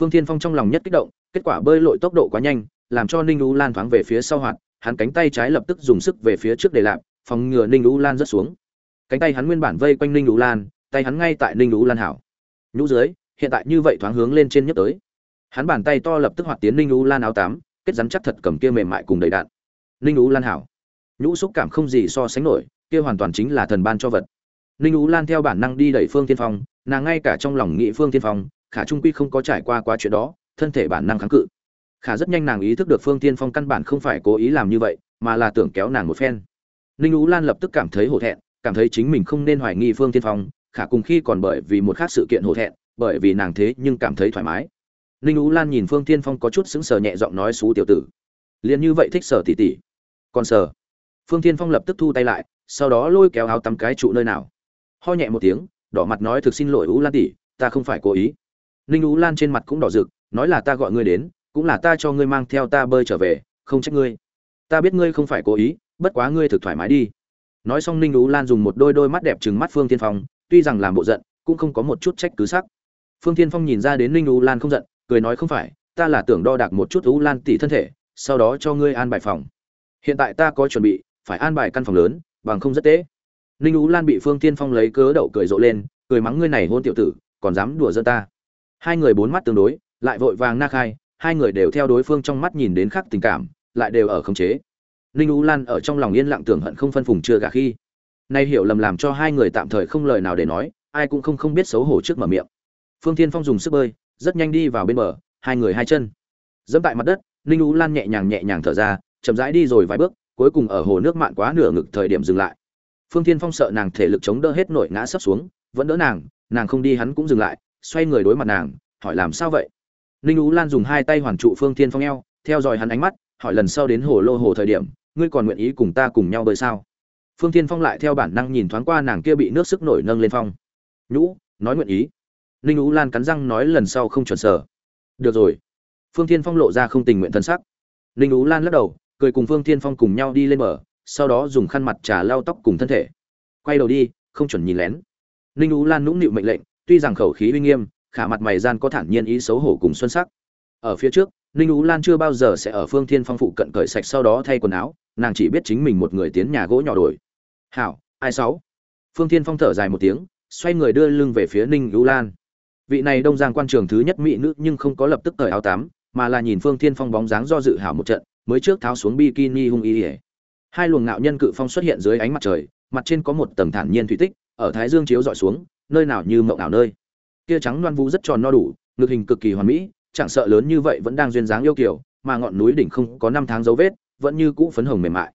Phương thiên phong trong lòng nhất kích động, kết quả bơi lội tốc độ quá nhanh, làm cho ninh u lan thoáng về phía sau hoạt, hắn cánh tay trái lập tức dùng sức về phía trước để lạp, phòng ngừa ninh u lan rớt xuống. Cánh tay hắn nguyên bản vây quanh ninh u lan, tay hắn ngay tại ninh u lan hảo. Nhũ dưới, hiện tại như vậy thoáng hướng lên trên nhất tới. Hắn bàn tay to lập tức hoạt tiến ninh u lan áo tám kết rắn chắc thật cầm kia mềm mại cùng đầy đạn. Ninh u lan hảo. Nhũ xúc cảm không gì so sánh nổi, kia hoàn toàn chính là thần ban cho vật. Ninh u lan theo bản năng đi đẩy phương tiên phong, nàng ngay cả trong lòng nghị phương tiên phong, khả trung quy không có trải qua quá chuyện đó, thân thể bản năng kháng cự. Khả rất nhanh nàng ý thức được phương tiên phong căn bản không phải cố ý làm như vậy, mà là tưởng kéo nàng một phen. Ninh u lan lập tức cảm thấy hổ thẹn, cảm thấy chính mình không nên hoài nghi phương tiên phong, khả cùng khi còn bởi vì một khác sự kiện hổ thẹn, bởi vì nàng thế nhưng cảm thấy thoải mái ninh u lan nhìn phương tiên phong có chút sững sờ nhẹ giọng nói xú tiểu tử. Liền như vậy thích sở tỉ tỉ còn sở. Phương tiên phong lập tức thu tay lại, sau đó lôi kéo áo tắm cái trụ nơi nào. Ho nhẹ một tiếng, đỏ mặt nói thực xin lỗi u lan tỉ ta không phải cố ý. Ninh u lan trên mặt cũng đỏ rực, nói là ta gọi ngươi đến, cũng là ta cho ngươi mang theo ta bơi trở về, không trách ngươi. Ta biết ngươi không phải cố ý, bất quá ngươi thực thoải mái đi. Nói xong ninh u lan dùng một đôi đôi mắt đẹp trừng mắt phương tiên phong, tuy rằng làm bộ giận, cũng không có một chút trách cứ sắc. Phương tiên phong nhìn ra đến ninh u lan không giận cười nói không phải, ta là tưởng đo đạc một chút u lan tỷ thân thể, sau đó cho ngươi an bài phòng. Hiện tại ta có chuẩn bị, phải an bài căn phòng lớn, bằng không rất tế. Ninh u lan bị phương tiên phong lấy cớ đậu cười rộ lên, cười mắng ngươi này hôn tiểu tử, còn dám đùa giỡn ta. Hai người bốn mắt tương đối, lại vội vàng na khai, hai người đều theo đối phương trong mắt nhìn đến khác tình cảm, lại đều ở khống chế. Ninh u lan ở trong lòng yên lặng tưởng hận không phân phùng chưa gả khi. Nay hiểu lầm làm cho hai người tạm thời không lời nào để nói, ai cũng không không biết xấu hổ trước mở miệng. Phương thiên phong dùng sức bơi rất nhanh đi vào bên bờ, hai người hai chân. Dẫm tại mặt đất, ninh u lan nhẹ nhàng nhẹ nhàng thở ra, chậm rãi đi rồi vài bước, cuối cùng ở hồ nước mạn quá nửa ngực thời điểm dừng lại. Phương thiên phong sợ nàng thể lực chống đỡ hết nổi ngã sấp xuống, vẫn đỡ nàng nàng không đi hắn cũng dừng lại, xoay người đối mặt nàng, hỏi làm sao vậy? Ninh ú lan dùng hai tay hoàn trụ phương thiên phong eo, theo dõi hắn ánh mắt, hỏi lần sau đến hồ lô hồ thời điểm, ngươi còn nguyện ý cùng ta cùng nhau bơi sao? Phương thiên phong lại theo bản năng nhìn thoáng qua nàng kia bị nước sức nổi nâng lên phong. Nhũ, nói nguyện ý ninh ú lan cắn răng nói lần sau không chuẩn sở. Được rồi. Phương thiên phong lộ ra không tình nguyện thân sắc. Ninh ú lan lắc đầu, cười cùng phương thiên phong cùng nhau đi lên bờ, sau đó dùng khăn mặt trà lau tóc cùng thân thể. Quay đầu đi, không chuẩn nhìn lén. Ninh ú lan nũng nịu mệnh lệnh, tuy rằng khẩu khí uy nghiêm, khả mặt mày gian có thản nhiên ý xấu hổ cùng xuân sắc. Ở phía trước, ninh ú lan chưa bao giờ sẽ ở phương thiên phong phụ cận cởi sạch sau đó thay quần áo, nàng chỉ biết chính mình một người tiến nhà gỗ nhỏ đổi hảo, ai sáu? Phương thiên phong thở dài một tiếng, xoay người đưa lưng về phía ninh ú lan vị này đông giang quan trường thứ nhất mỹ nữ nhưng không có lập tức cởi áo tám, mà là nhìn phương thiên phong bóng dáng do dự hảo một trận, mới trước tháo xuống bikini hung y ỉa hai luồng ngạo nhân cự phong xuất hiện dưới ánh mặt trời, mặt trên có một tầng thản nhiên thủy tích, ở thái dương chiếu dọi xuống, nơi nào như mộng ảo nơi. Kia trắng loan vũ rất tròn no đủ, ngực hình cực kỳ hoàn mỹ, chẳng sợ lớn như vậy vẫn đang duyên dáng yêu kiểu mà ngọn núi đỉnh không có năm tháng dấu vết, vẫn như cũ phấn hồng mềm mại.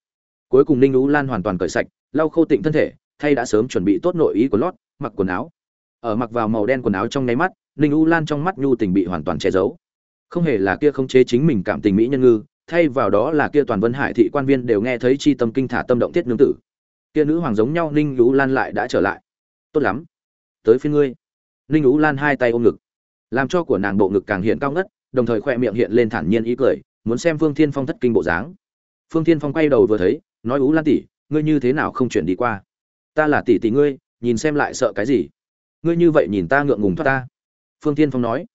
Cuối cùng ninh lũ lan hoàn toàn cởi sạch, lau khô tịnh thân thể, thay đã sớm chuẩn bị tốt nội ý của lót, mặc quần áo ở mặc vào màu đen quần áo trong nháy mắt, ninh u lan trong mắt nhu tình bị hoàn toàn che giấu. Không hề là kia không chế chính mình cảm tình mỹ nhân ngư, thay vào đó là kia toàn vân hải thị quan viên đều nghe thấy chi tâm kinh thả tâm động tiết nương tử. Kia nữ hoàng giống nhau, ninh U lan lại đã trở lại. Tốt lắm, tới phía ngươi. Ninh U lan hai tay ôm ngực. Làm cho của nàng bộ ngực càng hiện cao ngất, đồng thời khoe miệng hiện lên thản nhiên ý cười, muốn xem phương thiên phong thất kinh bộ dáng. Phương thiên phong quay đầu vừa thấy, nói ú lan tỷ, ngươi như thế nào không chuyển đi qua? Ta là tỷ tỷ ngươi, nhìn xem lại sợ cái gì? Ngươi như vậy nhìn ta ngượng ngùng thoát ta. Phương thiên phong nói,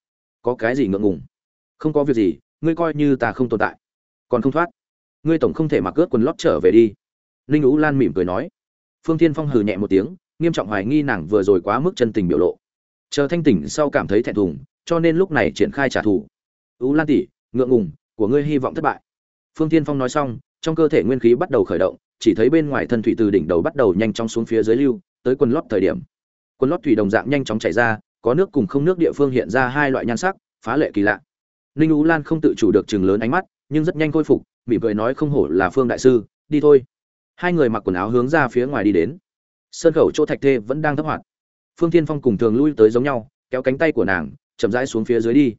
có cái gì ngượng ngùng? Không có việc gì, ngươi coi như ta không tồn tại. Còn không thoát. Ngươi tổng không thể mặc ướt quần lót trở về đi. Ninh ú lan mỉm cười nói. Phương thiên phong hừ nhẹ một tiếng, nghiêm trọng hoài nghi nàng vừa rồi quá mức chân tình biểu lộ. Chờ thanh tỉnh sau cảm thấy thẹn thùng, cho nên lúc này triển khai trả thù. Ú lan tỷ, ngượng ngùng, của ngươi hy vọng thất bại. Phương thiên phong nói xong, trong cơ thể nguyên khí bắt đầu khởi động, chỉ thấy bên ngoài thân thủy từ đỉnh đầu bắt đầu nhanh chóng xuống phía dưới lưu, tới quần lót thời điểm quần lót thủy đồng dạng nhanh chóng chảy ra, có nước cùng không nước địa phương hiện ra hai loại nhan sắc, phá lệ kỳ lạ. Ninh ú lan không tự chủ được chừng lớn ánh mắt, nhưng rất nhanh khôi phục, mỉm cười nói không hổ là phương đại sư, đi thôi. Hai người mặc quần áo hướng ra phía ngoài đi đến. Sơn khẩu chỗ thạch thê vẫn đang thấp hoạt. Phương tiên phong cùng thường lui tới giống nhau, kéo cánh tay của nàng, chậm rãi xuống phía dưới đi.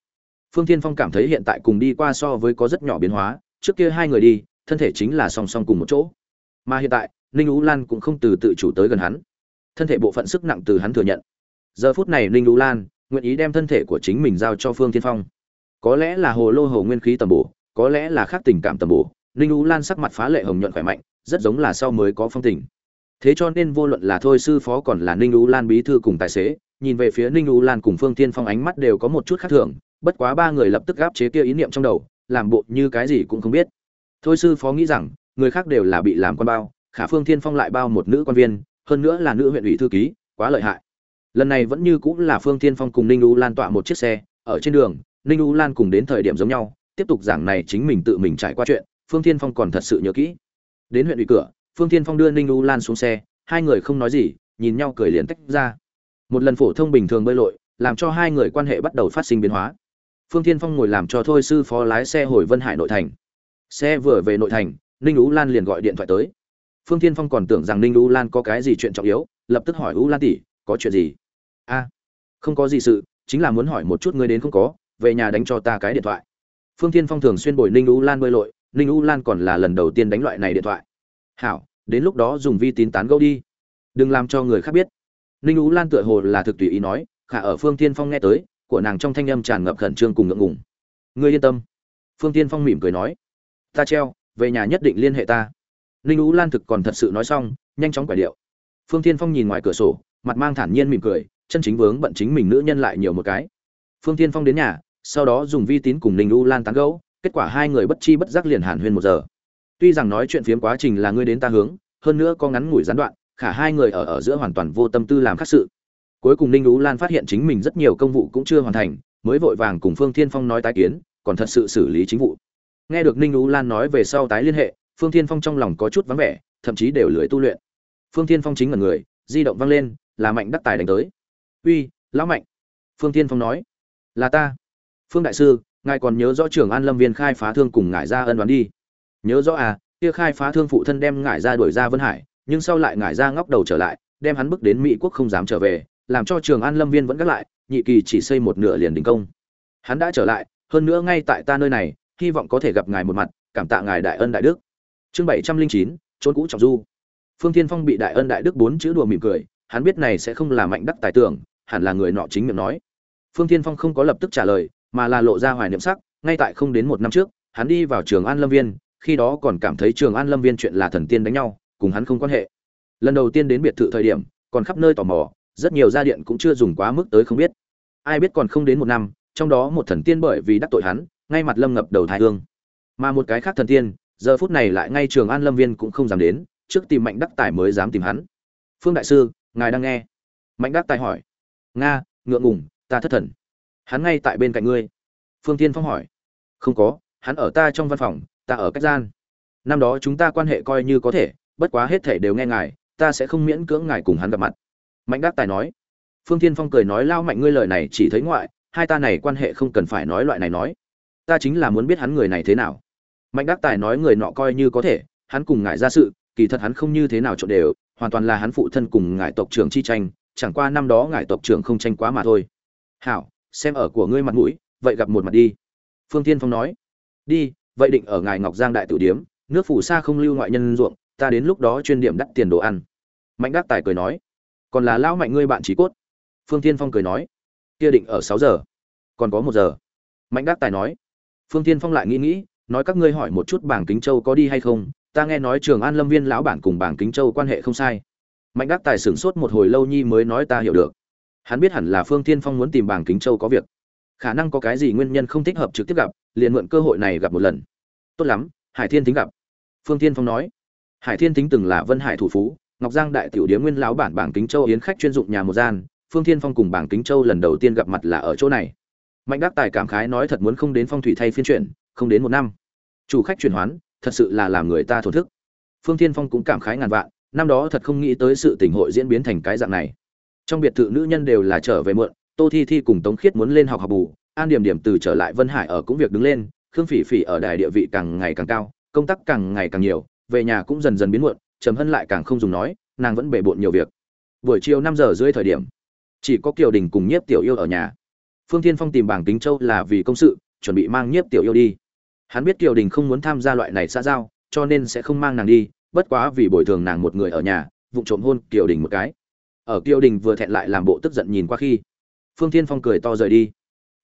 Phương tiên phong cảm thấy hiện tại cùng đi qua so với có rất nhỏ biến hóa, trước kia hai người đi, thân thể chính là song song cùng một chỗ. Mà hiện tại, ninh ú lan cũng không từ tự chủ tới gần hắn thân thể bộ phận sức nặng từ hắn thừa nhận. Giờ phút này ninh lũ lan nguyện ý đem thân thể của chính mình giao cho phương tiên phong. Có lẽ là hồ lô hồ nguyên khí tầm bổ, có lẽ là khác tình cảm tầm bổ, ninh lũ lan sắc mặt phá lệ hồng nhuận khỏe mạnh, rất giống là sau mới có phong tình. Thế cho nên vô luận là thôi sư phó còn là ninh lũ lan bí thư cùng tài xế, nhìn về phía ninh lũ lan cùng phương tiên phong ánh mắt đều có một chút khác thường, bất quá ba người lập tức gáp chế kia ý niệm trong đầu, làm bộ như cái gì cũng không biết. Thôi sư phó nghĩ rằng, người khác đều là bị làm quan bao, khả phương thiên phong lại bao một nữ quan viên hơn nữa là nữ huyện ủy thư ký, quá lợi hại. Lần này vẫn như cũng là phương thiên phong cùng ninh u lan tọa một chiếc xe, ở trên đường, ninh u lan cùng đến thời điểm giống nhau, tiếp tục giảng này chính mình tự mình trải qua chuyện, phương thiên phong còn thật sự nhớ kỹ. Đến huyện ủy cửa, phương thiên phong đưa ninh u lan xuống xe, hai người không nói gì, nhìn nhau cười liền tách ra. Một lần phổ thông bình thường bơi lội, làm cho hai người quan hệ bắt đầu phát sinh biến hóa. Phương thiên phong ngồi làm cho thôi sư phó lái xe hồi vân hải nội thành. Xe vừa về nội thành, ninh ú lan liền gọi điện thoại tới phương thiên phong còn tưởng rằng ninh U lan có cái gì chuyện trọng yếu, lập tức hỏi U lan tỷ, có chuyện gì? A, không có gì sự, chính là muốn hỏi một chút ngươi đến không có, về nhà đánh cho ta cái điện thoại. Phương thiên phong thường xuyên bồi ninh U lan bơi lội, ninh U lan còn là lần đầu tiên đánh loại này điện thoại. Hảo, đến lúc đó dùng vi tín tán gẫu đi. Đừng làm cho người khác biết. Ninh U lan tựa hồ là thực tùy ý nói, khả ở phương thiên phong nghe tới, của nàng trong thanh âm tràn ngập khẩn trương cùng ngượng ngùng. Ngươi yên tâm. Phương thiên phong mỉm cười nói, ta treo, về nhà nhất định liên hệ ta ninh ú lan thực còn thật sự nói xong, nhanh chóng quải điệu. Phương thiên phong nhìn ngoài cửa sổ, mặt mang thản nhiên mỉm cười, chân chính vướng bận chính mình nữ nhân lại nhiều một cái. Phương thiên phong đến nhà, sau đó dùng vi tín cùng ninh ú lan tán gẫu, kết quả hai người bất chi bất giác liền hàn huyên một giờ. Tuy rằng nói chuyện phiếm quá trình là ngươi đến ta hướng, hơn nữa có ngắn ngủi gián đoạn, khả hai người ở ở giữa hoàn toàn vô tâm tư làm khác sự. Cuối cùng ninh ú lan phát hiện chính mình rất nhiều công vụ cũng chưa hoàn thành, mới vội vàng cùng phương thiên phong nói tái kiến, còn thật sự xử lý chính vụ. Nghe được ninh ú lan nói về sau tái liên hệ phương thiên phong trong lòng có chút vắng vẻ, thậm chí đều lười tu luyện. Phương thiên phong chính là người, di động văng lên, là mạnh đắc tài đánh tới. Uy, lão mạnh. Phương thiên phong nói. Là ta. Phương đại sư, ngài còn nhớ rõ trưởng an lâm viên khai phá thương cùng ngài ra ân đoán đi? Nhớ rõ à kia khai phá thương phụ thân đem ngài ra đuổi ra vân hải, nhưng sau lại ngài ra ngóc đầu trở lại, đem hắn bước đến mỹ quốc không dám trở về, làm cho trường an lâm viên vẫn gác lại, nhị kỳ chỉ xây một nửa liền đình công. Hắn đã trở lại, hơn nữa ngay tại ta nơi này, hy vọng có thể gặp ngài một mặt, cảm tạ ngài đại ân đại đức chương bảy trăm linh chín, trốn cũ trọng du. Phương thiên phong bị đại ân đại đức bốn chữ đùa mỉm cười, hắn biết này sẽ không là mạnh đắc tài tưởng, hẳn là người nọ chính miệng nói. Phương thiên phong không có lập tức trả lời, mà là lộ ra hoài niệm sắc, ngay tại không đến một năm trước, hắn đi vào trường an lâm viên, khi đó còn cảm thấy trường an lâm viên chuyện là thần tiên đánh nhau, cùng hắn không quan hệ. Lần đầu tiên đến biệt thự thời điểm, còn khắp nơi tò mò, rất nhiều gia điện cũng chưa dùng quá mức tới không biết. Ai biết còn không đến một năm, trong đó một thần tiên bởi vì đắc tội hắn, ngay mặt lâm ngập đầu thái hương. Mà một cái khác thần tiên giờ phút này lại ngay trường an lâm viên cũng không dám đến, trước tìm mạnh đắc tài mới dám tìm hắn. Phương đại sư, ngài đang nghe. Mạnh đắc tài hỏi. Nga, ngượng ngùng, ta thất thần. Hắn ngay tại bên cạnh ngươi. Phương tiên phong hỏi. Không có, hắn ở ta trong văn phòng, ta ở cách gian. Năm đó chúng ta quan hệ coi như có thể, bất quá hết thể đều nghe ngài, ta sẽ không miễn cưỡng ngài cùng hắn gặp mặt. Mạnh đắc tài nói. Phương tiên phong cười nói, lao mạnh, ngươi lời này chỉ thấy ngoại, hai ta này quan hệ không cần phải nói loại này nói. Ta chính là muốn biết hắn người này thế nào mạnh đắc tài nói người nọ coi như có thể, hắn cùng ngài ra sự, kỳ thật hắn không như thế nào trộn đều, hoàn toàn là hắn phụ thân cùng ngài tộc trưởng chi tranh, chẳng qua năm đó ngài tộc trưởng không tranh quá mà thôi. Hảo, xem ở của ngươi mặt mũi, vậy gặp một mặt đi. Phương tiên phong nói. Đi, vậy định ở ngài ngọc giang đại tử điếm, nước phủ xa không lưu ngoại nhân ruộng, ta đến lúc đó chuyên điểm đắt tiền đồ ăn. Mạnh đắc tài cười nói. Còn là lão mạnh ngươi bạn trí cốt. Phương tiên phong cười nói. Kia định ở sáu giờ, còn có một giờ. Mạnh đắc tài nói. Phương tiên phong lại nghĩ nghĩ nói các ngươi hỏi một chút bảng kính châu có đi hay không, ta nghe nói trường an lâm viên lão bản cùng bảng kính châu quan hệ không sai. Mạnh đắc tài sửng sốt một hồi lâu nhi mới nói ta hiểu được. Hắn biết hẳn là phương tiên phong muốn tìm bảng kính châu có việc. Khả năng có cái gì nguyên nhân không thích hợp trực tiếp gặp, liền mượn cơ hội này gặp một lần. Tốt lắm, hải thiên tính gặp. Phương tiên phong nói. Hải thiên tính từng là vân hải thủ phú, ngọc giang đại tiểu điếm nguyên lão bản bảng kính châu yến khách chuyên dụng nhà một gian, phương thiên phong cùng bảng kính châu lần đầu tiên gặp mặt là ở chỗ này. Mạnh đắc tài cảm khái nói thật muốn không đến phong thủy thay phiên chuyển không đến một năm. Chủ khách chuyển hoán, thật sự là làm người ta thổn thức. Phương thiên phong cũng cảm khái ngàn vạn, năm đó thật không nghĩ tới sự tình hội diễn biến thành cái dạng này. Trong biệt thự nữ nhân đều là trở về muộn, tô thi thi cùng tống khiết muốn lên học học bù, an điểm điểm từ trở lại vân hải ở cũng việc đứng lên, khương phỉ phỉ ở đài địa vị càng ngày càng cao, công tác càng ngày càng nhiều, về nhà cũng dần dần biến muộn, trầm hân lại càng không dùng nói, nàng vẫn bể bộn nhiều việc. Buổi chiều năm giờ rưỡi thời điểm, chỉ có kiều đình cùng nhiếp tiểu yêu ở nhà. Phương Thiên phong tìm bảng kính châu là vì công sự, chuẩn bị mang nhiếp tiểu yêu đi hắn biết kiều đình không muốn tham gia loại này xã giao, cho nên sẽ không mang nàng đi, bất quá vì bồi thường nàng một người ở nhà, vụ trộm hôn kiều đình một cái. Ở kiều đình vừa thẹn lại làm bộ tức giận nhìn qua khi, phương Thiên phong cười to rời đi.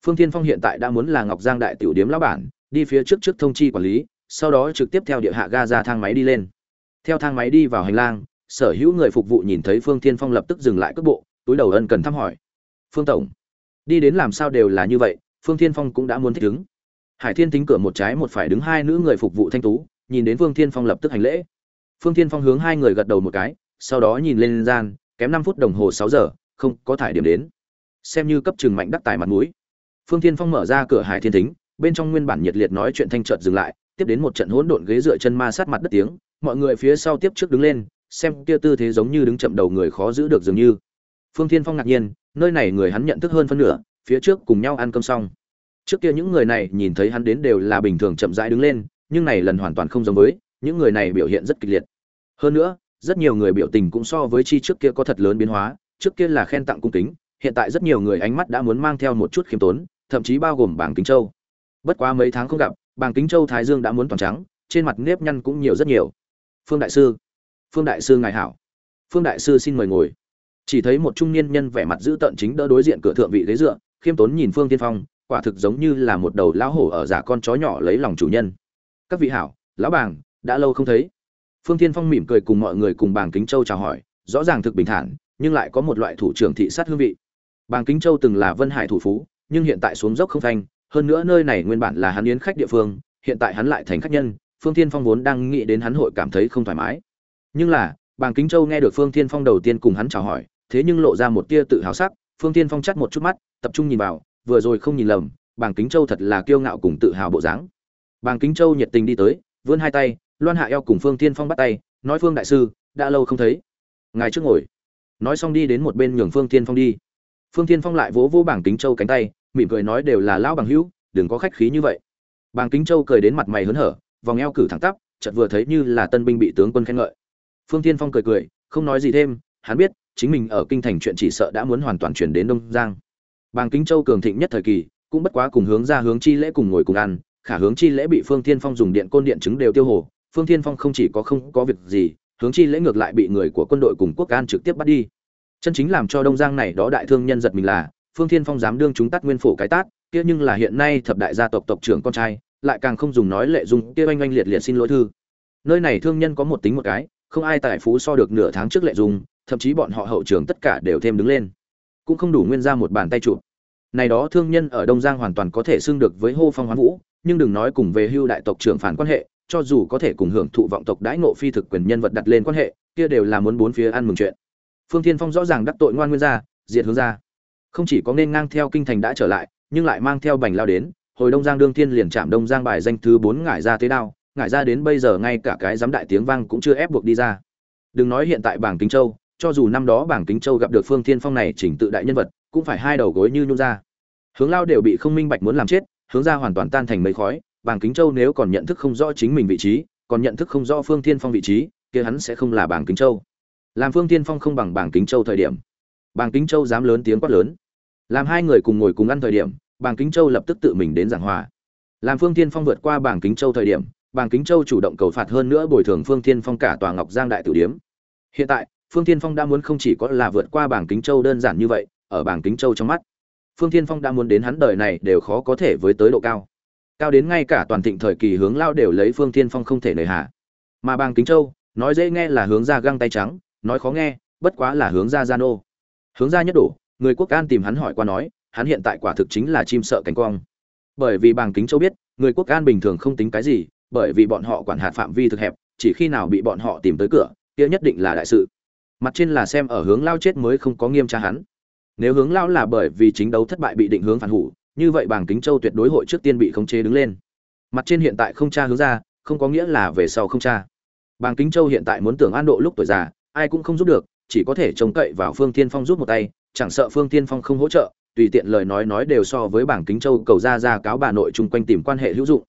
Phương Thiên phong hiện tại đã muốn là ngọc giang đại tiểu điếm lão bản, đi phía trước trước thông chi quản lý, sau đó trực tiếp theo địa hạ ga ra thang máy đi lên. Theo thang máy đi vào hành lang, sở hữu người phục vụ nhìn thấy phương Thiên phong lập tức dừng lại cước bộ, túi đầu ân cần thăm hỏi. Phương tổng, đi đến làm sao đều là như vậy, phương Thiên phong cũng đã muốn thích ứng hải thiên tính cửa một trái một phải đứng hai nữ người phục vụ thanh tú, nhìn đến phương Thiên phong lập tức hành lễ. Phương Thiên phong hướng hai người gật đầu một cái, sau đó nhìn lên gian, kém năm phút đồng hồ sáu giờ, không có thải điểm đến. Xem như cấp trường mạnh đắc tài mặt mũi. Phương Thiên phong mở ra cửa hải thiên tính bên trong nguyên bản nhiệt liệt nói chuyện thanh trợt dừng lại, tiếp đến một trận hỗn độn ghế dựa chân ma sát mặt đất tiếng, mọi người phía sau tiếp trước đứng lên, xem kia tư thế giống như đứng chậm đầu người khó giữ được dường như. Phương thiên phong ngạc nhiên, nơi này người hắn nhận thức hơn phân nửa, phía trước cùng nhau ăn cơm xong trước kia những người này nhìn thấy hắn đến đều là bình thường chậm rãi đứng lên, nhưng này lần hoàn toàn không giống với, những người này biểu hiện rất kịch liệt. Hơn nữa, rất nhiều người biểu tình cũng so với chi trước kia có thật lớn biến hóa, trước kia là khen tặng cung kính, hiện tại rất nhiều người ánh mắt đã muốn mang theo một chút khiêm tốn, thậm chí bao gồm bảng kính châu. Bất quá mấy tháng không gặp bảng kính châu thái dương đã muốn toàn trắng, trên mặt nếp nhăn cũng nhiều rất nhiều. Phương đại sư, phương đại sư ngài hảo. Phương đại sư xin mời ngồi. Chỉ thấy một trung niên nhân vẻ mặt giữ tợn chính đỡ đối diện cửa thượng vị ghế dựa, khiêm tốn nhìn phương tiên phong quả thực giống như là một đầu lão hổ ở giả con chó nhỏ lấy lòng chủ nhân. Các vị hảo, lão bàng, đã lâu không thấy. Phương tiên phong mỉm cười cùng mọi người cùng bàng kính châu chào hỏi, rõ ràng thực bình thản, nhưng lại có một loại thủ trưởng thị sát hương vị. Bàng kính châu từng là vân hải thủ phú, nhưng hiện tại xuống dốc không thanh hơn nữa nơi này nguyên bản là hắn yến khách địa phương, hiện tại hắn lại thành khách nhân, phương tiên phong vốn đang nghĩ đến hắn hội cảm thấy không thoải mái. Nhưng là, bàng kính châu nghe được phương tiên phong đầu tiên cùng hắn chào hỏi, thế nhưng lộ ra một tia tự hào sắc, phương tiên phong chắt một chút mắt, tập trung nhìn vào vừa rồi không nhìn lầm, bàng kính châu thật là kiêu ngạo cùng tự hào bộ dáng. Bàng kính châu nhiệt tình đi tới, vươn hai tay, loan hạ eo cùng phương tiên phong bắt tay, nói phương đại sư, đã lâu không thấy. Ngài trước ngồi. Nói xong đi đến một bên nhường phương tiên phong đi. Phương tiên phong lại vỗ vỗ bảng kính châu cánh tay, mỉm cười nói đều là lão bằng hữu, đừng có khách khí như vậy. Bàng kính châu cười đến mặt mày hớn hở, vòng eo cử thẳng tắp, chợt vừa thấy như là tân binh bị tướng quân khen ngợi. Phương tiên phong cười cười, không nói gì thêm, hắn biết, chính mình ở kinh thành chuyện chỉ sợ đã muốn hoàn toàn chuyển đến đông giang bàng kính châu cường thịnh nhất thời kỳ, cũng bất quá cùng hướng ra hướng chi lễ cùng ngồi cùng ăn, khả hướng chi lễ bị phương Thiên phong dùng điện côn điện chứng đều tiêu hồ phương Thiên phong không chỉ có không có việc gì, hướng chi lễ ngược lại bị người của quân đội cùng quốc an trực tiếp bắt đi. Chân chính làm cho đông giang này đó đại thương nhân giật mình là, phương Thiên phong dám đương chúng tắt nguyên phổ cái tát, kia nhưng là hiện nay thập đại gia tộc tộc trưởng con trai, lại càng không dùng nói lệ dung, kia oanh oanh liệt liệt xin lỗi thư. Nơi này thương nhân có một tính một cái, không ai tài phú so được nửa tháng trước lệ dung, thậm chí bọn họ hậu trường tất cả đều thêm đứng lên cũng không đủ nguyên ra một bàn tay chụp. Này đó thương nhân ở đông giang hoàn toàn có thể xưng được với hô phong hoán vũ, nhưng đừng nói cùng về hưu đại tộc trưởng phản quan hệ, cho dù có thể cùng hưởng thụ vọng tộc đãi ngộ phi thực quyền nhân vật đặt lên quan hệ, kia đều là muốn bốn phía ăn mừng chuyện. Phương thiên phong rõ ràng đắc tội ngoan nguyên gia, diệt hướng ra không chỉ có nên ngang theo kinh thành đã trở lại, nhưng lại mang theo bành lao đến, hồi đông giang đương thiên liền chạm đông giang bài danh thứ bốn ngải ra thế đao, ngải ra đến bây giờ ngay cả cái giám đại tiếng vang cũng chưa ép buộc đi ra. Đừng nói hiện tại bảng kính châu cho dù năm đó bảng kính châu gặp được phương thiên phong này chỉnh tự đại nhân vật, cũng phải hai đầu gối như nhung ra. Hướng lao đều bị không minh bạch muốn làm chết, hướng ra hoàn toàn tan thành mấy khói, bảng kính châu nếu còn nhận thức không rõ chính mình vị trí, còn nhận thức không rõ phương thiên phong vị trí, kia hắn sẽ không là bảng kính châu. Làm phương thiên phong không bằng bảng kính châu thời điểm. Bảng kính châu dám lớn tiếng quát lớn. Làm hai người cùng ngồi cùng ăn thời điểm, bảng kính châu lập tức tự mình đến giảng hòa. Làm phương thiên phong vượt qua bảng kính châu thời điểm, bảng kính châu chủ động cầu phạt hơn nữa bồi thường phương thiên phong cả tòa ngọc giang đại tử điếm. Hiện tại phương thiên phong đã muốn không chỉ có là vượt qua bảng kính châu đơn giản như vậy, ở bảng kính châu trong mắt, phương thiên phong đã muốn đến hắn đời này đều khó có thể với tới độ cao cao đến ngay cả toàn thịnh thời kỳ hướng lao đều lấy phương thiên phong không thể nề hạ. mà bảng kính châu, nói dễ nghe là hướng ra găng tay trắng, nói khó nghe, bất quá là hướng ra gian ô hướng ra nhất đủ người quốc an tìm hắn hỏi qua nói, hắn hiện tại quả thực chính là chim sợ cánh cong. bởi vì bảng kính châu biết, người quốc an bình thường không tính cái gì, bởi vì bọn họ quản hạt phạm vi thực hẹp, chỉ khi nào bị bọn họ tìm tới cửa, kia nhất định là đại sự mặt trên là xem ở hướng lao chết mới không có nghiêm tra hắn. Nếu hướng lao là bởi vì chính đấu thất bại bị định hướng phản hủ, như vậy bảng kính châu tuyệt đối hội trước tiên bị khống chế đứng lên. Mặt trên hiện tại không tra hướng ra, không có nghĩa là về sau không tra. Bảng kính châu hiện tại muốn tưởng an độ lúc tuổi già, ai cũng không giúp được, chỉ có thể trông cậy vào phương tiên phong giúp một tay, chẳng sợ phương tiên phong không hỗ trợ, tùy tiện lời nói nói đều so với bảng kính châu cầu ra ra cáo bà nội chung quanh tìm quan hệ hữu dụng.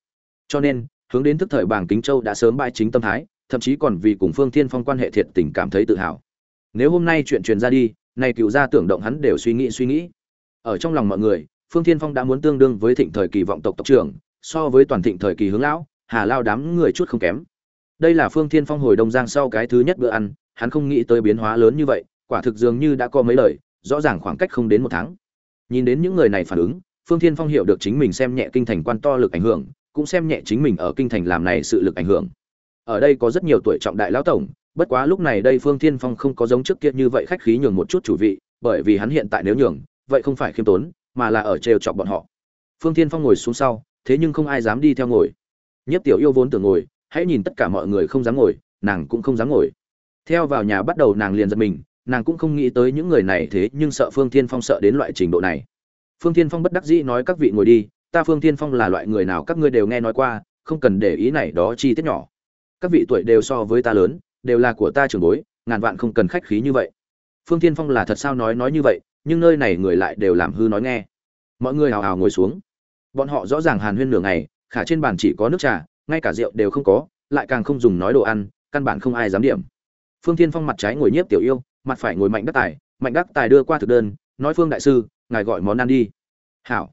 Cho nên, hướng đến thức thời bảng kính châu đã sớm bãi chính tâm thái, thậm chí còn vì cùng phương tiên phong quan hệ thiệt tình cảm thấy tự hào nếu hôm nay chuyện truyền ra đi, này cựu gia tưởng động hắn đều suy nghĩ suy nghĩ. Ở trong lòng mọi người, phương Thiên phong đã muốn tương đương với thịnh thời kỳ vọng tộc tộc trưởng, so với toàn thịnh thời kỳ hướng lão, hà lao đám người chút không kém. Đây là phương Thiên phong hồi đông giang sau cái thứ nhất bữa ăn, hắn không nghĩ tới biến hóa lớn như vậy, quả thực dường như đã có mấy lời, rõ ràng khoảng cách không đến một tháng. Nhìn đến những người này phản ứng, phương Thiên phong hiểu được chính mình xem nhẹ kinh thành quan to lực ảnh hưởng, cũng xem nhẹ chính mình ở kinh thành làm này sự lực ảnh hưởng. Ở đây có rất nhiều tuổi trọng đại lão tổng bất quá lúc này đây phương thiên phong không có giống trước kia như vậy khách khí nhường một chút chủ vị, bởi vì hắn hiện tại nếu nhường, vậy không phải khiêm tốn, mà là ở trêu chọc bọn họ. Phương thiên phong ngồi xuống sau, thế nhưng không ai dám đi theo ngồi. Nhất tiểu yêu vốn tưởng ngồi, hãy nhìn tất cả mọi người không dám ngồi, nàng cũng không dám ngồi. Theo vào nhà bắt đầu nàng liền giật mình, nàng cũng không nghĩ tới những người này thế nhưng sợ phương thiên phong sợ đến loại trình độ này. Phương thiên phong bất đắc dĩ nói các vị ngồi đi, ta phương thiên phong là loại người nào các ngươi đều nghe nói qua, không cần để ý này đó chi tiết nhỏ. Các vị tuổi đều so với ta lớn đều là của ta trưởng bối, ngàn vạn không cần khách khí như vậy. Phương thiên phong là thật sao nói nói như vậy, nhưng nơi này người lại đều làm hư nói nghe. Mọi người hào hào ngồi xuống. Bọn họ rõ ràng hàn huyên nửa ngày, khả trên bàn chỉ có nước trà, ngay cả rượu đều không có, lại càng không dùng nói đồ ăn, căn bản không ai dám điểm. Phương thiên phong mặt trái ngồi nhiếp tiểu yêu, mặt phải ngồi mạnh đắc tài, mạnh đắc tài đưa qua thực đơn, nói phương đại sư, ngài gọi món ăn đi. Hảo.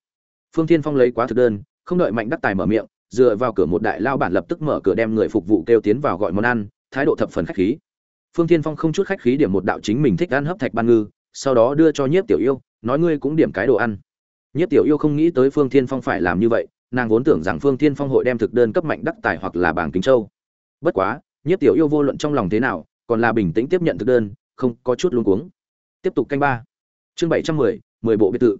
Phương thiên phong lấy quá thực đơn, không đợi mạnh đắc tài mở miệng, dựa vào cửa một đại lao bản lập tức mở cửa đem người phục vụ kêu tiến vào gọi món ăn thái độ thập phần khách khí. Phương thiên phong không chút khách khí điểm một đạo chính mình thích ăn hấp thạch ban ngư, sau đó đưa cho nhiếp tiểu yêu, nói ngươi cũng điểm cái đồ ăn. Nhiếp tiểu yêu không nghĩ tới phương thiên phong phải làm như vậy, nàng vốn tưởng rằng phương thiên phong hội đem thực đơn cấp mạnh đắc tài hoặc là bảng kính châu. Bất quá, nhiếp tiểu yêu vô luận trong lòng thế nào, còn là bình tĩnh tiếp nhận thực đơn, không có chút luống cuống. Tiếp tục canh ba. Chương bảy trăm mười mười bộ biệt thự.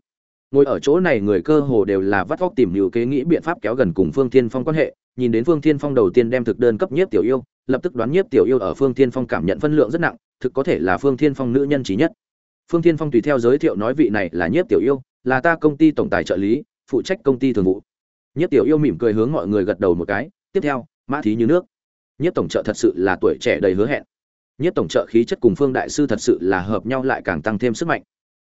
Ngồi ở chỗ này người cơ hồ đều là vắt óc tìm nhiều kế nghĩ biện pháp kéo gần cùng phương thiên phong quan hệ, nhìn đến phương thiên phong đầu tiên đem thực đơn cấp nhiếp tiểu yêu lập tức đoán nhiếp tiểu yêu ở phương thiên phong cảm nhận phân lượng rất nặng, thực có thể là phương thiên phong nữ nhân trí nhất. Phương thiên phong tùy theo giới thiệu nói vị này là nhiếp tiểu yêu, là ta công ty tổng tài trợ lý, phụ trách công ty thường vụ. Nhiếp tiểu yêu mỉm cười hướng mọi người gật đầu một cái, tiếp theo, mã thí như nước. Nhiếp tổng trợ thật sự là tuổi trẻ đầy hứa hẹn. Nhiếp tổng trợ khí chất cùng phương đại sư thật sự là hợp nhau lại càng tăng thêm sức mạnh.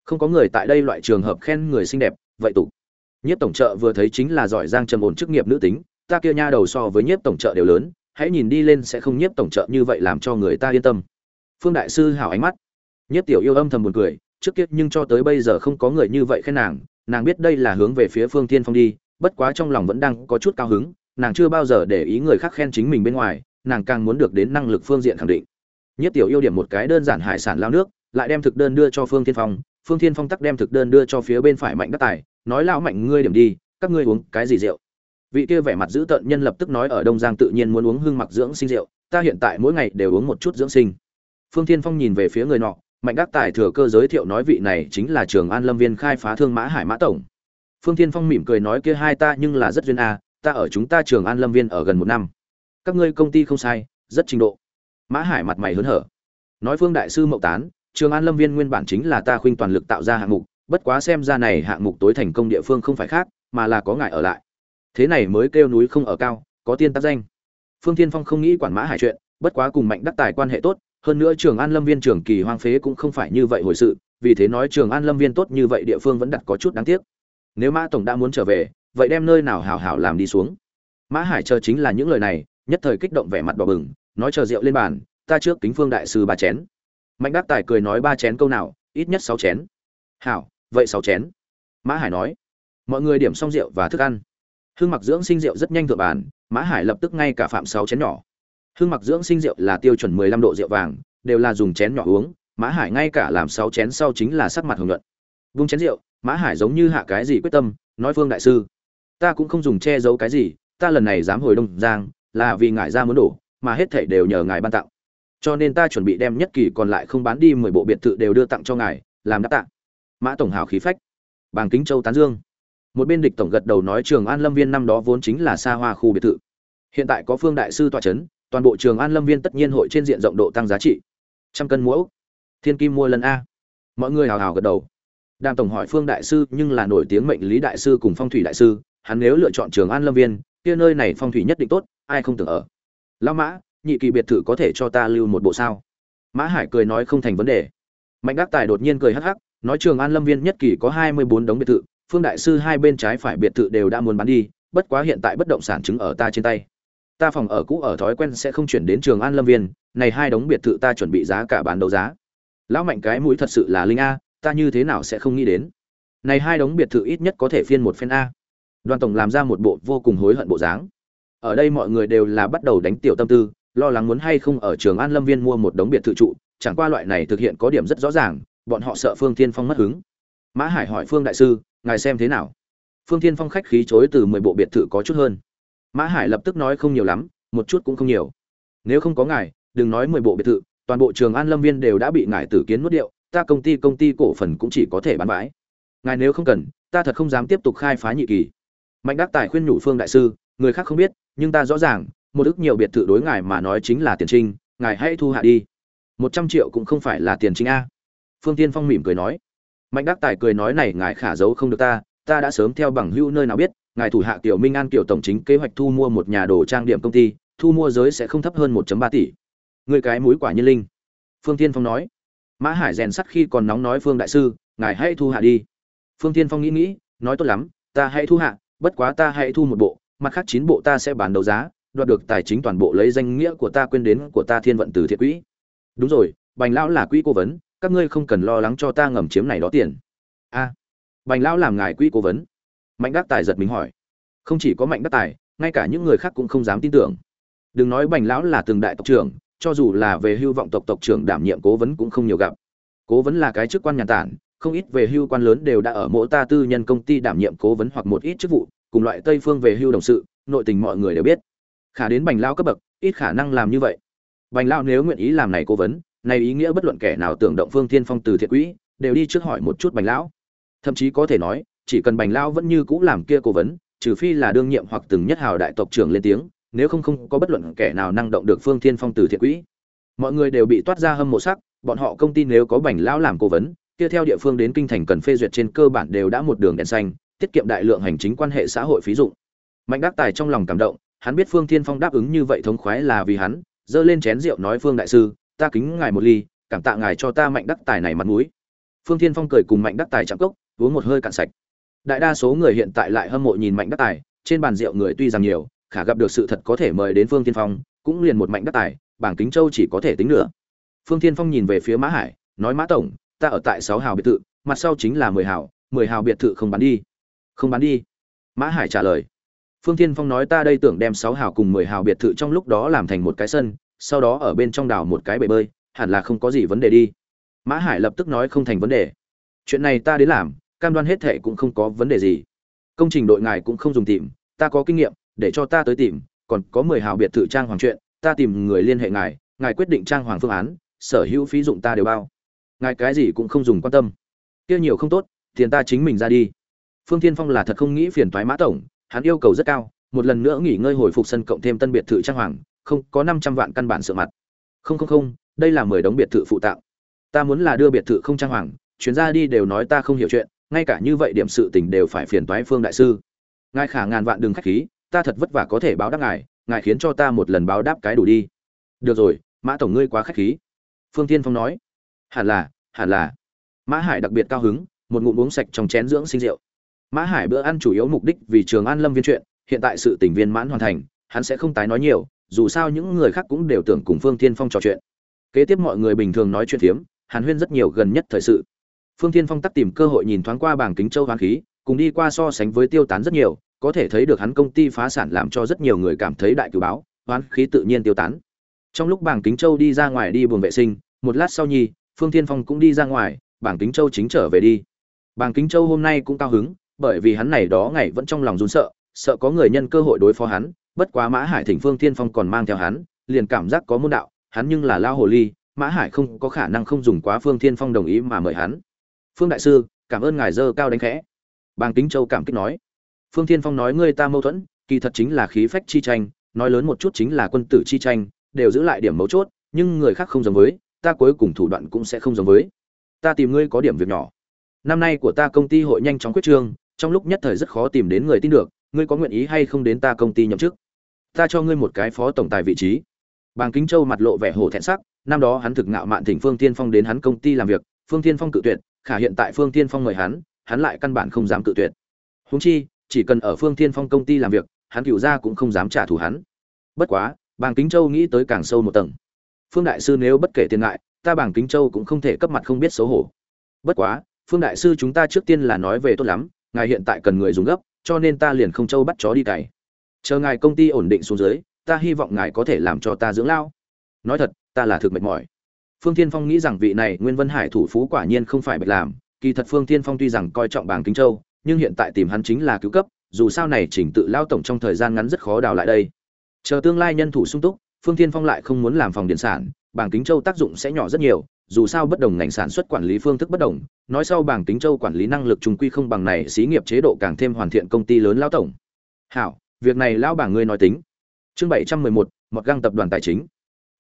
Không có người tại đây loại trường hợp khen người xinh đẹp, vậy tục. Nhiếp tổng trợ vừa thấy chính là giỏi giang trầm ổn chức nghiệp nữ tính, ta kia nha đầu so với nhiếp tổng trợ đều lớn hãy nhìn đi lên sẽ không nhiếp tổng trợ như vậy làm cho người ta yên tâm. Phương đại sư hảo ánh mắt. Nhiếp tiểu yêu âm thầm buồn cười, trước kia nhưng cho tới bây giờ không có người như vậy khen nàng nàng biết đây là hướng về phía phương tiên phong đi, bất quá trong lòng vẫn đang có chút cao hứng, nàng chưa bao giờ để ý người khác khen chính mình bên ngoài, nàng càng muốn được đến năng lực phương diện khẳng định. Nhiếp tiểu yêu điểm một cái đơn giản hải sản lao nước, lại đem thực đơn đưa cho phương tiên phong, phương tiên phong tắc đem thực đơn đưa cho phía bên phải mạnh đắc tài, nói lao mạnh, ngươi điểm đi, các ngươi uống cái gì rượu? Vị kia vẻ mặt giữ tợn nhân lập tức nói ở đông giang tự nhiên muốn uống hương mặc dưỡng sinh rượu, ta hiện tại mỗi ngày đều uống một chút dưỡng sinh. Phương Thiên phong nhìn về phía người nọ, mạnh đắc tài thừa cơ giới thiệu nói vị này chính là trường an lâm viên khai phá thương mã hải mã tổng. Phương Thiên phong mỉm cười nói kia hai ta nhưng là rất duyên a, ta ở chúng ta trường an lâm viên ở gần một năm. Các ngươi công ty không sai, rất trình độ. Mã hải mặt mày hớn hở. Nói phương đại sư mậu tán, trường an lâm viên nguyên bản chính là ta khuynh toàn lực tạo ra hạng mục, bất quá xem ra này hạng mục tối thành công địa phương không phải khác, mà là có ngại ở lại thế này mới kêu núi không ở cao, có tiên tác danh. Phương tiên phong không nghĩ quản mã hải chuyện, bất quá cùng mạnh đắc tài quan hệ tốt, hơn nữa trường an lâm viên trường kỳ hoang phế cũng không phải như vậy hồi sự, vì thế nói trường an lâm viên tốt như vậy địa phương vẫn đặt có chút đáng tiếc. Nếu mã tổng đã muốn trở về, vậy đem nơi nào hảo hảo làm đi xuống. Mã hải chờ chính là những lời này, nhất thời kích động vẻ mặt đỏ bừng, nói chờ rượu lên bàn, ta trước kính phương đại sư ba chén. Mạnh đắc tài cười nói ba chén câu nào, ít nhất sáu chén. Hảo, vậy sáu chén. Mã hải nói, mọi người điểm xong rượu và thức ăn hương mặc dưỡng sinh rượu rất nhanh thượng bàn, mã hải lập tức ngay cả phạm sáu chén nhỏ. Hương mặc dưỡng sinh rượu là tiêu chuẩn mười lăm độ rượu vàng, đều là dùng chén nhỏ uống, mã hải ngay cả làm sáu chén sau chính là sắc mặt hồng nhuận. Vung chén rượu, mã hải giống như hạ cái gì quyết tâm, nói phương đại sư, ta cũng không dùng che giấu cái gì, ta lần này dám hồi đông giang, là vì ngài ra muốn đổ, mà hết thảy đều nhờ ngài ban tặng. Cho nên ta chuẩn bị đem nhất kỳ còn lại không bán đi mười bộ biệt thự đều đưa tặng cho ngài, làm đáp tặng mã tổng hào khí phách. Bàng kính châu tán dương một bên địch tổng gật đầu nói trường an lâm viên năm đó vốn chính là xa hoa khu biệt thự. Hiện tại có phương đại sư tọa chấn, toàn bộ trường an lâm viên tất nhiên hội trên diện rộng độ tăng giá trị. Trăm cân mỗi thiên kim mua lần a. Mọi người hào hào gật đầu. Đàm tổng hỏi phương đại sư nhưng là nổi tiếng mệnh lý đại sư cùng phong thủy đại sư, hắn nếu lựa chọn trường an lâm viên, kia nơi này phong thủy nhất định tốt, ai không tưởng ở. Lao mã, nhị kỳ biệt thự có thể cho ta lưu một bộ sao? Mã hải cười nói không thành vấn đề. Mạnh đắc tài đột nhiên cười hắc hắc, nói trường an lâm viên nhất kỳ có hai mươi bốn đống biệt thự phương đại sư hai bên trái phải biệt thự đều đã muốn bán đi, bất quá hiện tại bất động sản chứng ở ta trên tay. Ta phòng ở cũ ở thói quen sẽ không chuyển đến trường an lâm viên, này hai đống biệt thự ta chuẩn bị giá cả bán đấu giá. Lão mạnh cái mũi thật sự là linh a, ta như thế nào sẽ không nghĩ đến? Này hai đống biệt thự ít nhất có thể phiên một phen a. Đoàn tổng làm ra một bộ vô cùng hối hận bộ dáng. Ở đây mọi người đều là bắt đầu đánh tiểu tâm tư, lo lắng muốn hay không ở trường an lâm viên mua một đống biệt thự trụ, chẳng qua loại này thực hiện có điểm rất rõ ràng, bọn họ sợ phương thiên phong mất hứng mã hải hỏi phương đại sư, ngài xem thế nào? Phương thiên phong khách khí chối từ mười bộ biệt thự có chút hơn. Mã hải lập tức nói không nhiều lắm, một chút cũng không nhiều. Nếu không có ngài, đừng nói mười bộ biệt thự, toàn bộ trường an lâm viên đều đã bị ngài tử kiến nuốt điệu, ta công ty công ty cổ phần cũng chỉ có thể bán bãi. Ngài nếu không cần, ta thật không dám tiếp tục khai phá nhị kỳ. Mạnh đắc tài khuyên nhủ phương đại sư, người khác không biết, nhưng ta rõ ràng, một ức nhiều biệt thự đối ngài mà nói chính là tiền trinh, ngài hãy thu hạ đi. Một trăm triệu cũng không phải là tiền trinh a. Phương tiên phong mỉm cười nói mạnh đắc tài cười nói này ngài khả giấu không được ta ta đã sớm theo bằng hữu nơi nào biết, ngài thủ hạ tiểu minh an kiểu tổng chính kế hoạch thu mua một nhà đồ trang điểm công ty, thu mua giới sẽ không thấp hơn 1 ba tỷ. Người cái mũi quả nhiên linh. Phương tiên phong nói. Mã hải rèn sắt khi còn nóng nói phương đại sư, ngài hãy thu hạ đi. Phương tiên phong nghĩ nghĩ, nói tốt lắm, ta hãy thu hạ, bất quá ta hãy thu một bộ, mặt khác chín bộ ta sẽ bán đấu giá, đoạt được tài chính toàn bộ lấy danh nghĩa của ta quên đến của ta thiên vận từ thiện quỹ. Đúng rồi, bành lão là quỹ cố vấn các ngươi không cần lo lắng cho ta ngầm chiếm này đó tiền. A. Bành lão làm ngài quỹ cố vấn. Mạnh đắc tài giật mình hỏi. Không chỉ có mạnh đắc tài, ngay cả những người khác cũng không dám tin tưởng. Đừng nói bành lão là từng đại tộc trưởng, cho dù là về hưu vọng tộc tộc trưởng đảm nhiệm cố vấn cũng không nhiều gặp. Cố vấn là cái chức quan nhà tản, không ít về hưu quan lớn đều đã ở mỗi ta tư nhân công ty đảm nhiệm cố vấn hoặc một ít chức vụ, cùng loại tây phương về hưu đồng sự, nội tình mọi người đều biết. Khả đến bành lao cấp bậc, ít khả năng làm như vậy. Bành lao nếu nguyện ý làm này cố vấn này ý nghĩa bất luận kẻ nào tưởng động phương thiên phong từ thiện quỹ, đều đi trước hỏi một chút bành lão. Thậm chí có thể nói, chỉ cần bành lão vẫn như cũ làm kia cố vấn, trừ phi là đương nhiệm hoặc từng nhất hào đại tộc trưởng lên tiếng, nếu không không có bất luận kẻ nào năng động được phương thiên phong từ thiện quỹ. Mọi người đều bị toát ra hâm mộ sắc, bọn họ công ty nếu có bành lão làm cố vấn, kia theo địa phương đến kinh thành cần phê duyệt trên cơ bản đều đã một đường đèn xanh, tiết kiệm đại lượng hành chính quan hệ xã hội phí dụng. Mạnh đắc tài trong lòng cảm động, hắn biết phương thiên phong đáp ứng như vậy thống khoái là vì hắn dơ lên chén rượu nói phương đại sư ta kính ngài một ly, cảm tạ ngài cho ta mạnh đắc tài này mặt mũi. Phương thiên phong cười cùng mạnh đắc tài chạm cốc, uống một hơi cạn sạch. Đại đa số người hiện tại lại hâm mộ nhìn mạnh đắc tài, trên bàn rượu người tuy rằng nhiều, khả gặp được sự thật có thể mời đến phương thiên phong, cũng liền một mạnh đắc tài, bảng kính châu chỉ có thể tính nữa phương thiên phong nhìn về phía mã hải, nói mã tổng, ta ở tại sáu hào biệt thự, mặt sau chính là mười hào mười hào biệt thự không bán đi. Không bán đi? Mã hải trả lời. Phương thiên phong nói ta đây tưởng đem sáu hào cùng mười hào biệt thự trong lúc đó làm thành một cái sân sau đó ở bên trong đảo một cái bể bơi, hẳn là không có gì vấn đề đi. Mã hải lập tức nói không thành vấn đề. Chuyện này ta đến làm, cam đoan hết thệ cũng không có vấn đề gì. Công trình đội ngài cũng không dùng tìm, ta có kinh nghiệm, để cho ta tới tìm, còn có mười hào biệt thự trang hoàng chuyện, ta tìm người liên hệ ngài ngài quyết định trang hoàng phương án, sở hữu phí dụng ta đều bao. Ngài cái gì cũng không dùng quan tâm. Kia nhiều không tốt, tiền ta chính mình ra đi. Phương thiên phong là thật không nghĩ phiền toái mã tổng, hắn yêu cầu rất cao, một lần nữa nghỉ ngơi hồi phục sân cộng thêm tân biệt thự trang hoàng không, có năm trăm vạn căn bản sự mặt. Không không không, đây là mười đống biệt thự phụ tạo ta muốn là đưa biệt thự không trang hoàng chuyến ra đi đều nói ta không hiểu chuyện, ngay cả như vậy điểm sự tình đều phải phiền toái phương đại sư. Ngài khả ngàn vạn đừng khách khí, ta thật vất vả có thể báo đáp ngài ngài khiến cho ta một lần báo đáp cái đủ đi. Được rồi, mã tổng ngươi quá khách khí. Phương tiên phong nói. Hẳn là hẳn là. Mã hải đặc biệt cao hứng, một ngụm uống sạch trong chén dưỡng sinh rượu. Mã hải bữa ăn chủ yếu mục đích vì trường an lâm viên chuyện, hiện tại sự tình viên mãn hoàn thành, hắn sẽ không tái nói nhiều dù sao những người khác cũng đều tưởng cùng phương Thiên phong trò chuyện. Kế tiếp mọi người bình thường nói chuyện phiếm, hàn huyên rất nhiều gần nhất thời sự. Phương Thiên phong tắt tìm cơ hội nhìn thoáng qua bảng kính châu hoán khí, cùng đi qua so sánh với tiêu tán rất nhiều, có thể thấy được hắn công ty phá sản làm cho rất nhiều người cảm thấy đại cứu báo, hoán khí tự nhiên tiêu tán. Trong lúc bảng kính châu đi ra ngoài đi buồng vệ sinh, một lát sau nhi phương thiên phong cũng đi ra ngoài, bảng kính châu chính trở về đi. Bảng kính châu hôm nay cũng cao hứng, bởi vì hắn này đó ngày vẫn trong lòng run sợ sợ có người nhân cơ hội đối phó hắn bất quá mã hải thỉnh phương thiên phong còn mang theo hắn, liền cảm giác có môn đạo, hắn nhưng là lao hồ ly, mã hải không có khả năng không dùng quá phương thiên phong đồng ý mà mời hắn. Phương đại sư, cảm ơn ngài dơ cao đánh khẽ. Bàng kính châu cảm kích nói. Phương thiên phong nói ngươi ta mâu thuẫn, kỳ thật chính là khí phách chi tranh, nói lớn một chút chính là quân tử chi tranh, đều giữ lại điểm mấu chốt, nhưng người khác không giống với, ta cuối cùng thủ đoạn cũng sẽ không giống với. Ta tìm ngươi có điểm việc nhỏ. Năm nay của ta công ty hội nhanh chóng quyết trương, trong lúc nhất thời rất khó tìm đến người tin được, ngươi có nguyện ý hay không đến ta công ty nhậm chức? Ta cho ngươi một cái phó tổng tài vị trí. Bàng kính châu mặt lộ vẻ hổ thẹn sắc, năm đó hắn thực ngạo mạn thỉnh phương tiên phong đến hắn công ty làm việc, phương tiên phong cự tuyệt, khả hiện tại phương tiên phong mời hắn hắn lại căn bản không dám cự tuyệt. Húng chi, chỉ cần ở phương tiên phong công ty làm việc, hắn cựu ra cũng không dám trả thù hắn. Bất quá, bàng kính châu nghĩ tới càng sâu một tầng. Phương đại sư nếu bất kể tiền ngại, ta bàng kính châu cũng không thể cấp mặt không biết xấu hổ. Bất quá, phương đại sư chúng ta trước tiên là nói về tốt lắm, ngài hiện tại cần người dùng gấp, cho nên ta liền không châu bắt chó đi cày chờ ngài công ty ổn định xuống dưới, ta hy vọng ngài có thể làm cho ta dưỡng lao. Nói thật, ta là thực mệt mỏi. Phương tiên phong nghĩ rằng vị này nguyên vân hải thủ phú quả nhiên không phải bạch làm. Kỳ thật phương tiên phong tuy rằng coi trọng bảng kính châu, nhưng hiện tại tìm hắn chính là cứu cấp, dù sao này chỉnh tự lao tổng trong thời gian ngắn rất khó đào lại đây. Chờ tương lai nhân thủ sung túc, phương tiên phong lại không muốn làm phòng điện sản, bảng kính châu tác dụng sẽ nhỏ rất nhiều, dù sao bất đồng ngành sản xuất quản lý phương thức bất đồng, nói sau bảng kính châu quản lý năng lực trùng quy không bằng này, xí nghiệp chế độ càng thêm hoàn thiện công ty lớn lao tổng. Hảo việc này lão bảng ngươi nói tính. Chương bảy trăm mười một, mọt găng tập đoàn tài chính.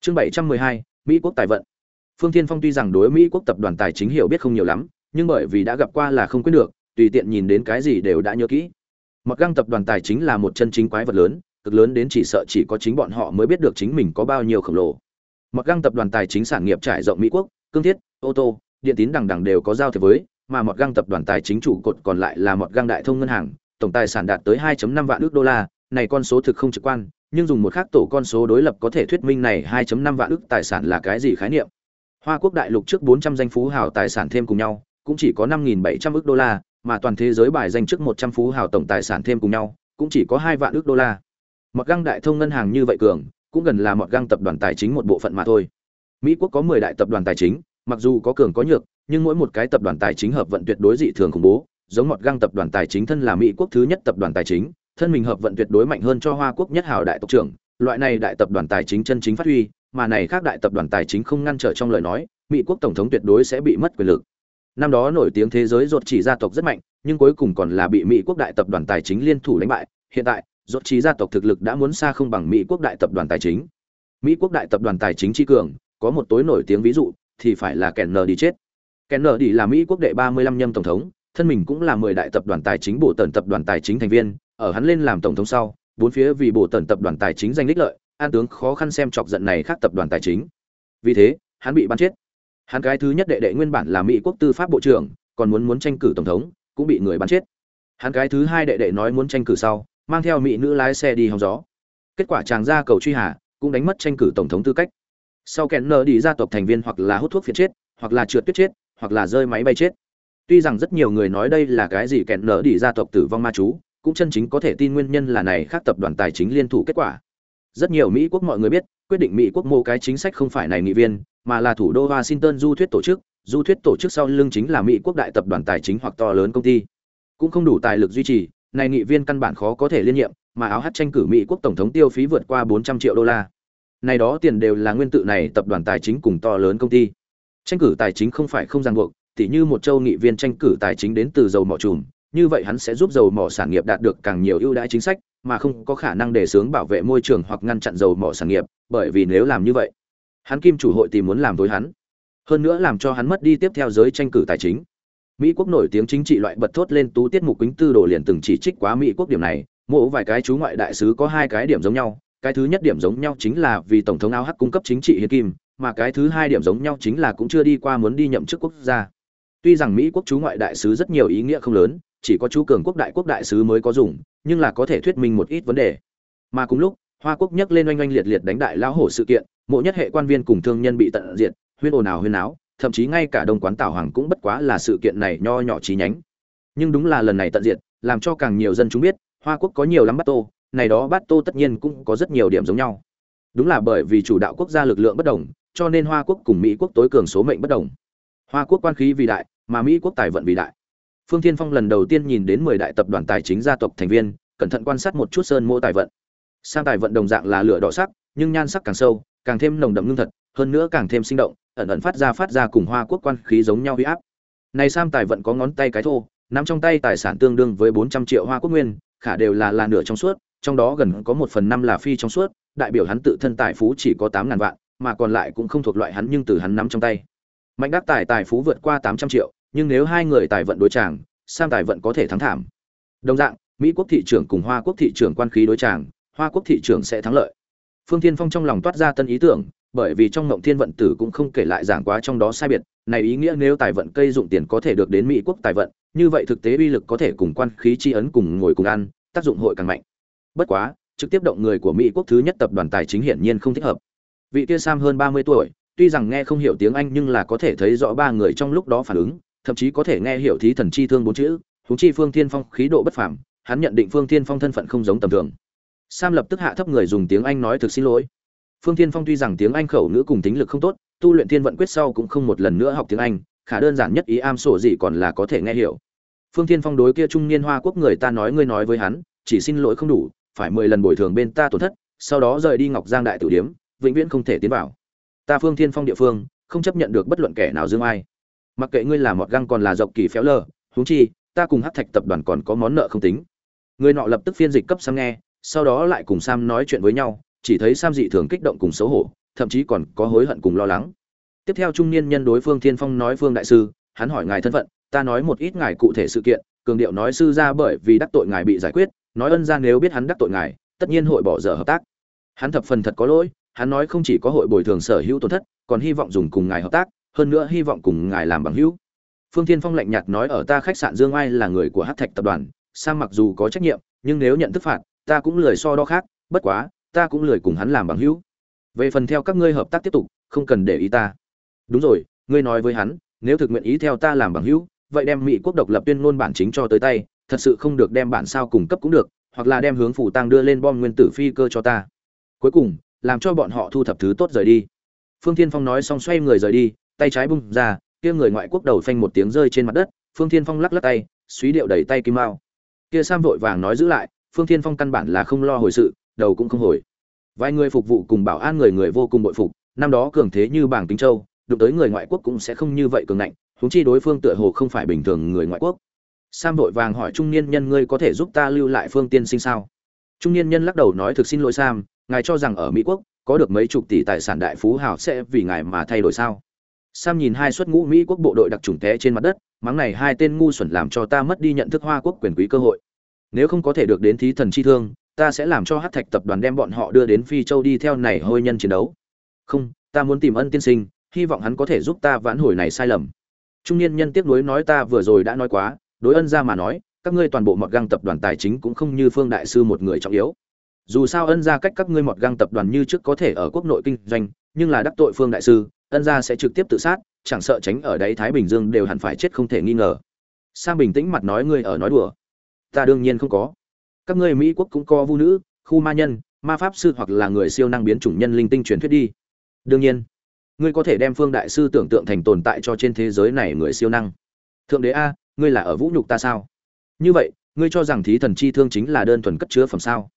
Chương bảy trăm mười hai, mỹ quốc tài vận. Phương Thiên phong tuy rằng đối mỹ quốc tập đoàn tài chính hiểu biết không nhiều lắm, nhưng bởi vì đã gặp qua là không quyết được, tùy tiện nhìn đến cái gì đều đã nhớ kỹ. Mọt găng tập đoàn tài chính là một chân chính quái vật lớn, cực lớn đến chỉ sợ chỉ có chính bọn họ mới biết được chính mình có bao nhiêu khổng lồ. Mặc găng tập đoàn tài chính sản nghiệp trải rộng mỹ quốc, cương thiết, ô tô, điện tín đằng đằng đều có giao thiệp với, mà mọt găng tập đoàn tài chính chủ cột còn lại là mọt găng đại thông ngân hàng tổng tài sản đạt tới 2.5 vạn ước đô la, này con số thực không trực quan, nhưng dùng một khác tổ con số đối lập có thể thuyết minh này 2.5 vạn ước tài sản là cái gì khái niệm. Hoa quốc đại lục trước 400 danh phú hào tài sản thêm cùng nhau, cũng chỉ có 5.700 ước đô la, mà toàn thế giới bài danh trước 100 phú hào tổng tài sản thêm cùng nhau, cũng chỉ có 2 vạn ước đô la. Mặc găng đại thông ngân hàng như vậy cường, cũng gần là mọt găng tập đoàn tài chính một bộ phận mà thôi. Mỹ quốc có 10 đại tập đoàn tài chính, mặc dù có cường có nhược, nhưng mỗi một cái tập đoàn tài chính hợp vận tuyệt đối dị thường khủng bố giống mọt găng tập đoàn tài chính, thân là mỹ quốc thứ nhất tập đoàn tài chính, thân mình hợp vận tuyệt đối mạnh hơn cho hoa quốc nhất hào đại tộc trưởng. Loại này đại tập đoàn tài chính chân chính phát huy, mà này khác đại tập đoàn tài chính không ngăn trở trong lời nói, mỹ quốc tổng thống tuyệt đối sẽ bị mất quyền lực. Năm đó nổi tiếng thế giới ruột chỉ gia tộc rất mạnh, nhưng cuối cùng còn là bị mỹ quốc đại tập đoàn tài chính liên thủ đánh bại. Hiện tại, ruột chỉ gia tộc thực lực đã muốn xa không bằng mỹ quốc đại tập đoàn tài chính. Mỹ quốc đại tập đoàn tài chính tri cường, có một tối nổi tiếng ví dụ, thì phải là kèn nờ đi chết. Kèn nờ đi là mỹ quốc đệ ba mươi lăm nhâm tổng thống thân mình cũng là mười đại tập đoàn tài chính bộ tần tập đoàn tài chính thành viên, ở hắn lên làm tổng thống sau, bốn phía vì bộ tần tập đoàn tài chính danh đích lợi, an tướng khó khăn xem chọc giận này khác tập đoàn tài chính. Vì thế, hắn bị bắn chết. Hắn cái thứ nhất đệ đệ nguyên bản là mỹ quốc tư pháp bộ trưởng, còn muốn muốn tranh cử tổng thống, cũng bị người bắn chết. Hắn cái thứ hai đệ đệ nói muốn tranh cử sau, mang theo mỹ nữ lái xe đi hòng gió. Kết quả chàng ra cầu truy hà, cũng đánh mất tranh cử tổng thống tư cách. Sau kẹn nợ đi gia tộc thành viên hoặc là hút thuốc phiền chết, hoặc là trượt tuyết chết, hoặc là rơi máy bay chết tuy rằng rất nhiều người nói đây là cái gì kẹn nở đi gia tộc tử vong ma chú, cũng chân chính có thể tin nguyên nhân là này khác tập đoàn tài chính liên thủ kết quả. Rất nhiều mỹ quốc mọi người biết, quyết định mỹ quốc mô cái chính sách không phải này nghị viên, mà là thủ đô washington du thuyết tổ chức. Du thuyết tổ chức sau lưng chính là mỹ quốc đại tập đoàn tài chính hoặc to lớn công ty. Cũng không đủ tài lực duy trì, này nghị viên căn bản khó có thể liên nhiệm, mà áo hát tranh cử mỹ quốc tổng thống tiêu phí vượt qua 400 triệu đô la. Này đó tiền đều là nguyên tự này tập đoàn tài chính cùng to lớn công ty. Tranh cử tài chính không phải không ràng buộc tỉ như một châu nghị viên tranh cử tài chính đến từ dầu mỏ trùm, như vậy hắn sẽ giúp dầu mỏ sản nghiệp đạt được càng nhiều ưu đãi chính sách, mà không có khả năng đề xướng bảo vệ môi trường hoặc ngăn chặn dầu mỏ sản nghiệp, bởi vì nếu làm như vậy, hắn kim chủ hội tìm muốn làm với hắn. Hơn nữa làm cho hắn mất đi tiếp theo giới tranh cử tài chính. Mỹ quốc nổi tiếng chính trị loại bật thốt lên tú tiết mục quýnh tư đồ liền từng chỉ trích quá mỹ quốc điểm này mộ vài cái chú ngoại đại sứ có hai cái điểm giống nhau, cái thứ nhất điểm giống nhau chính là vì tổng thống áo hắc cung cấp chính trị hiến kim, mà cái thứ hai điểm giống nhau chính là cũng chưa đi qua muốn đi nhậm chức quốc gia tuy rằng mỹ quốc chú ngoại đại sứ rất nhiều ý nghĩa không lớn, chỉ có chú cường quốc đại quốc đại sứ mới có dùng, nhưng là có thể thuyết minh một ít vấn đề. Mà cùng lúc, hoa quốc nhắc lên oanh oanh liệt liệt đánh đại lão hổ sự kiện mộ nhất hệ quan viên cùng thương nhân bị tận diệt, huyên ồn ào huyên áo thậm chí ngay cả đông quán tảo hoàng cũng bất quá là sự kiện này nho nhỏ chí nhánh. Nhưng đúng là lần này tận diệt, làm cho càng nhiều dân chúng biết, hoa quốc có nhiều lắm bắt tô, này đó bắt tô tất nhiên cũng có rất nhiều điểm giống nhau. Đúng là bởi vì chủ đạo quốc gia lực lượng bất đồng, cho nên hoa quốc cùng mỹ quốc tối cường số mệnh bất đồng hoa quốc quan khí vĩ đại, mà mỹ quốc tài vận vĩ đại. Phương thiên phong lần đầu tiên nhìn đến mười đại tập đoàn tài chính gia tộc thành viên, cẩn thận quan sát một chút sơn mô tài vận. Sang tài vận đồng dạng là lửa đỏ sắc, nhưng nhan sắc càng sâu, càng thêm nồng đậm ngưng thật, hơn nữa càng thêm sinh động, ẩn ẩn phát ra phát ra cùng hoa quốc quan khí giống nhau huy áp. Này sam tài vận có ngón tay cái thô, nắm trong tay tài sản tương đương với bốn trăm triệu hoa quốc nguyên, khả đều là là nửa trong suốt, trong đó gần có một phần năm là phi trong suốt, đại biểu hắn tự thân tài phú chỉ có tám ngàn vạn, mà còn lại cũng không thuộc loại hắn nhưng từ hắn nắm trong tay mạnh đắc tài tài phú vượt qua tám trăm triệu, nhưng nếu hai người tài vận đối tràng sam tài vận có thể thắng thảm. Đồng dạng, mỹ quốc thị trường cùng hoa quốc thị trường quan khí đối tràng hoa quốc thị trường sẽ thắng lợi. Phương thiên phong trong lòng toát ra tân ý tưởng, bởi vì trong ngộng thiên vận tử cũng không kể lại giảng quá trong đó sai biệt, này ý nghĩa nếu tài vận cây dụng tiền có thể được đến mỹ quốc tài vận, như vậy thực tế uy lực có thể cùng quan khí chi ấn cùng ngồi cùng ăn, tác dụng hội càng mạnh. Bất quá, trực tiếp động người của mỹ quốc thứ nhất tập đoàn tài chính hiển nhiên không thích hợp. Vị kia sam hơn ba mươi tuổi tuy rằng nghe không hiểu tiếng anh nhưng là có thể thấy rõ ba người trong lúc đó phản ứng, thậm chí có thể nghe hiểu thí thần chi thương bốn chữ, huống chi phương thiên phong khí độ bất phàm, hắn nhận định phương thiên phong thân phận không giống tầm thường. Sam lập tức hạ thấp người dùng tiếng anh nói thực xin lỗi. Phương thiên phong tuy rằng tiếng anh khẩu ngữ cùng tính lực không tốt, tu luyện thiên vận quyết sau cũng không một lần nữa học tiếng anh, khả đơn giản nhất ý am sổ gì còn là có thể nghe hiểu. Phương thiên phong đối kia trung niên hoa quốc người ta nói ngươi nói với hắn, chỉ xin lỗi không đủ, phải mười lần bồi thường bên ta tổn thất, sau đó rời đi ngọc giang đại tử điếm, vĩnh viễn không thể tiến vào ta phương thiên phong địa phương, không chấp nhận được bất luận kẻ nào dương ai. Mặc kệ ngươi là mọt găng còn là dọc kỳ phéo lờ, huống chi, ta cùng hát thạch tập đoàn còn có món nợ không tính. Người nọ lập tức phiên dịch cấp sang nghe, sau đó lại cùng sam nói chuyện với nhau, chỉ thấy sam dị thường kích động cùng xấu hổ, thậm chí còn có hối hận cùng lo lắng. Tiếp theo trung niên nhân đối phương thiên phong nói phương đại sư, hắn hỏi ngài thân phận, ta nói một ít ngài cụ thể sự kiện, cường điệu nói sư ra bởi vì đắc tội ngài bị giải quyết, nói ân ra nếu biết hắn đắc tội ngài, tất nhiên hội bỏ dở hợp tác. Hắn thập phần thật có lỗi hắn nói không chỉ có hội bồi thường sở hữu tổn thất, còn hy vọng dùng cùng ngài hợp tác, hơn nữa hy vọng cùng ngài làm bằng hữu. Phương thiên phong lạnh nhạt nói ở ta khách sạn dương ai là người của hát thạch tập đoàn sang mặc dù có trách nhiệm, nhưng nếu nhận thức phạt, ta cũng lười so đo khác, bất quá, ta cũng lười cùng hắn làm bằng hữu. Về phần theo các ngươi hợp tác tiếp tục, không cần để ý ta. Đúng rồi, ngươi nói với hắn, nếu thực nguyện ý theo ta làm bằng hữu, vậy đem mỹ quốc độc lập tuyên ngôn bản chính cho tới tay, thật sự không được đem bản sao cung cấp cũng được, hoặc là đem hướng phủ tăng đưa lên bom nguyên tử phi cơ cho ta. Cuối cùng làm cho bọn họ thu thập thứ tốt rời đi. Phương thiên phong nói xong xoay người rời đi, tay trái bung ra, kia người ngoại quốc đầu phanh một tiếng rơi trên mặt đất, phương thiên phong lắc lắc tay, suý điệu đẩy tay kim mao. Kia sam vội vàng nói giữ lại, phương thiên phong căn bản là không lo hồi sự, đầu cũng không hồi. Vài người phục vụ cùng bảo an người người vô cùng bội phục, năm đó cường thế như bảng kính châu, đụng tới người ngoại quốc cũng sẽ không như vậy cường ngạnh, huống chi đối phương tựa hồ không phải bình thường người ngoại quốc. Sam vội vàng hỏi trung niên nhân, ngươi có thể giúp ta lưu lại phương tiên sinh sao? Trung niên nhân lắc đầu nói, thực xin lỗi sam ngài cho rằng ở mỹ quốc, có được mấy chục tỷ tài sản đại phú hào sẽ vì ngài mà thay đổi sao? Sam nhìn hai suất ngũ mỹ quốc bộ đội đặc trùng té trên mặt đất, mắng này hai tên ngu xuẩn làm cho ta mất đi nhận thức hoa quốc quyền quý cơ hội. Nếu không có thể được đến thí thần chi thương, ta sẽ làm cho hát thạch tập đoàn đem bọn họ đưa đến phi châu đi theo này hôi nhân chiến đấu. Không, ta muốn tìm ân tiên sinh, hy vọng hắn có thể giúp ta vãn hồi này sai lầm. Trung niên nhân tiếc nuối nói ta vừa rồi đã nói quá, đối ân ra mà nói, các ngươi toàn bộ mọt găng tập đoàn tài chính cũng không như phương đại sư một người trọng yếu dù sao ân gia cách các ngươi mọt găng tập đoàn như trước có thể ở quốc nội kinh doanh, nhưng là đắc tội phương đại sư, ân gia sẽ trực tiếp tự sát, chẳng sợ tránh ở đấy thái bình dương đều hẳn phải chết không thể nghi ngờ. Sang bình tĩnh mặt nói ngươi ở nói đùa. Ta đương nhiên không có. Các ngươi mỹ quốc cũng có vu nữ, khu ma nhân, ma pháp sư hoặc là người siêu năng biến chủng nhân linh tinh truyền thuyết đi. Đương nhiên, ngươi có thể đem phương đại sư tưởng tượng thành tồn tại cho trên thế giới này người siêu năng. Thượng đế a, ngươi là ở vũ nhục ta sao? Như vậy, ngươi cho rằng thí thần chi thương chính là đơn thuần cất chứa phẩm sao?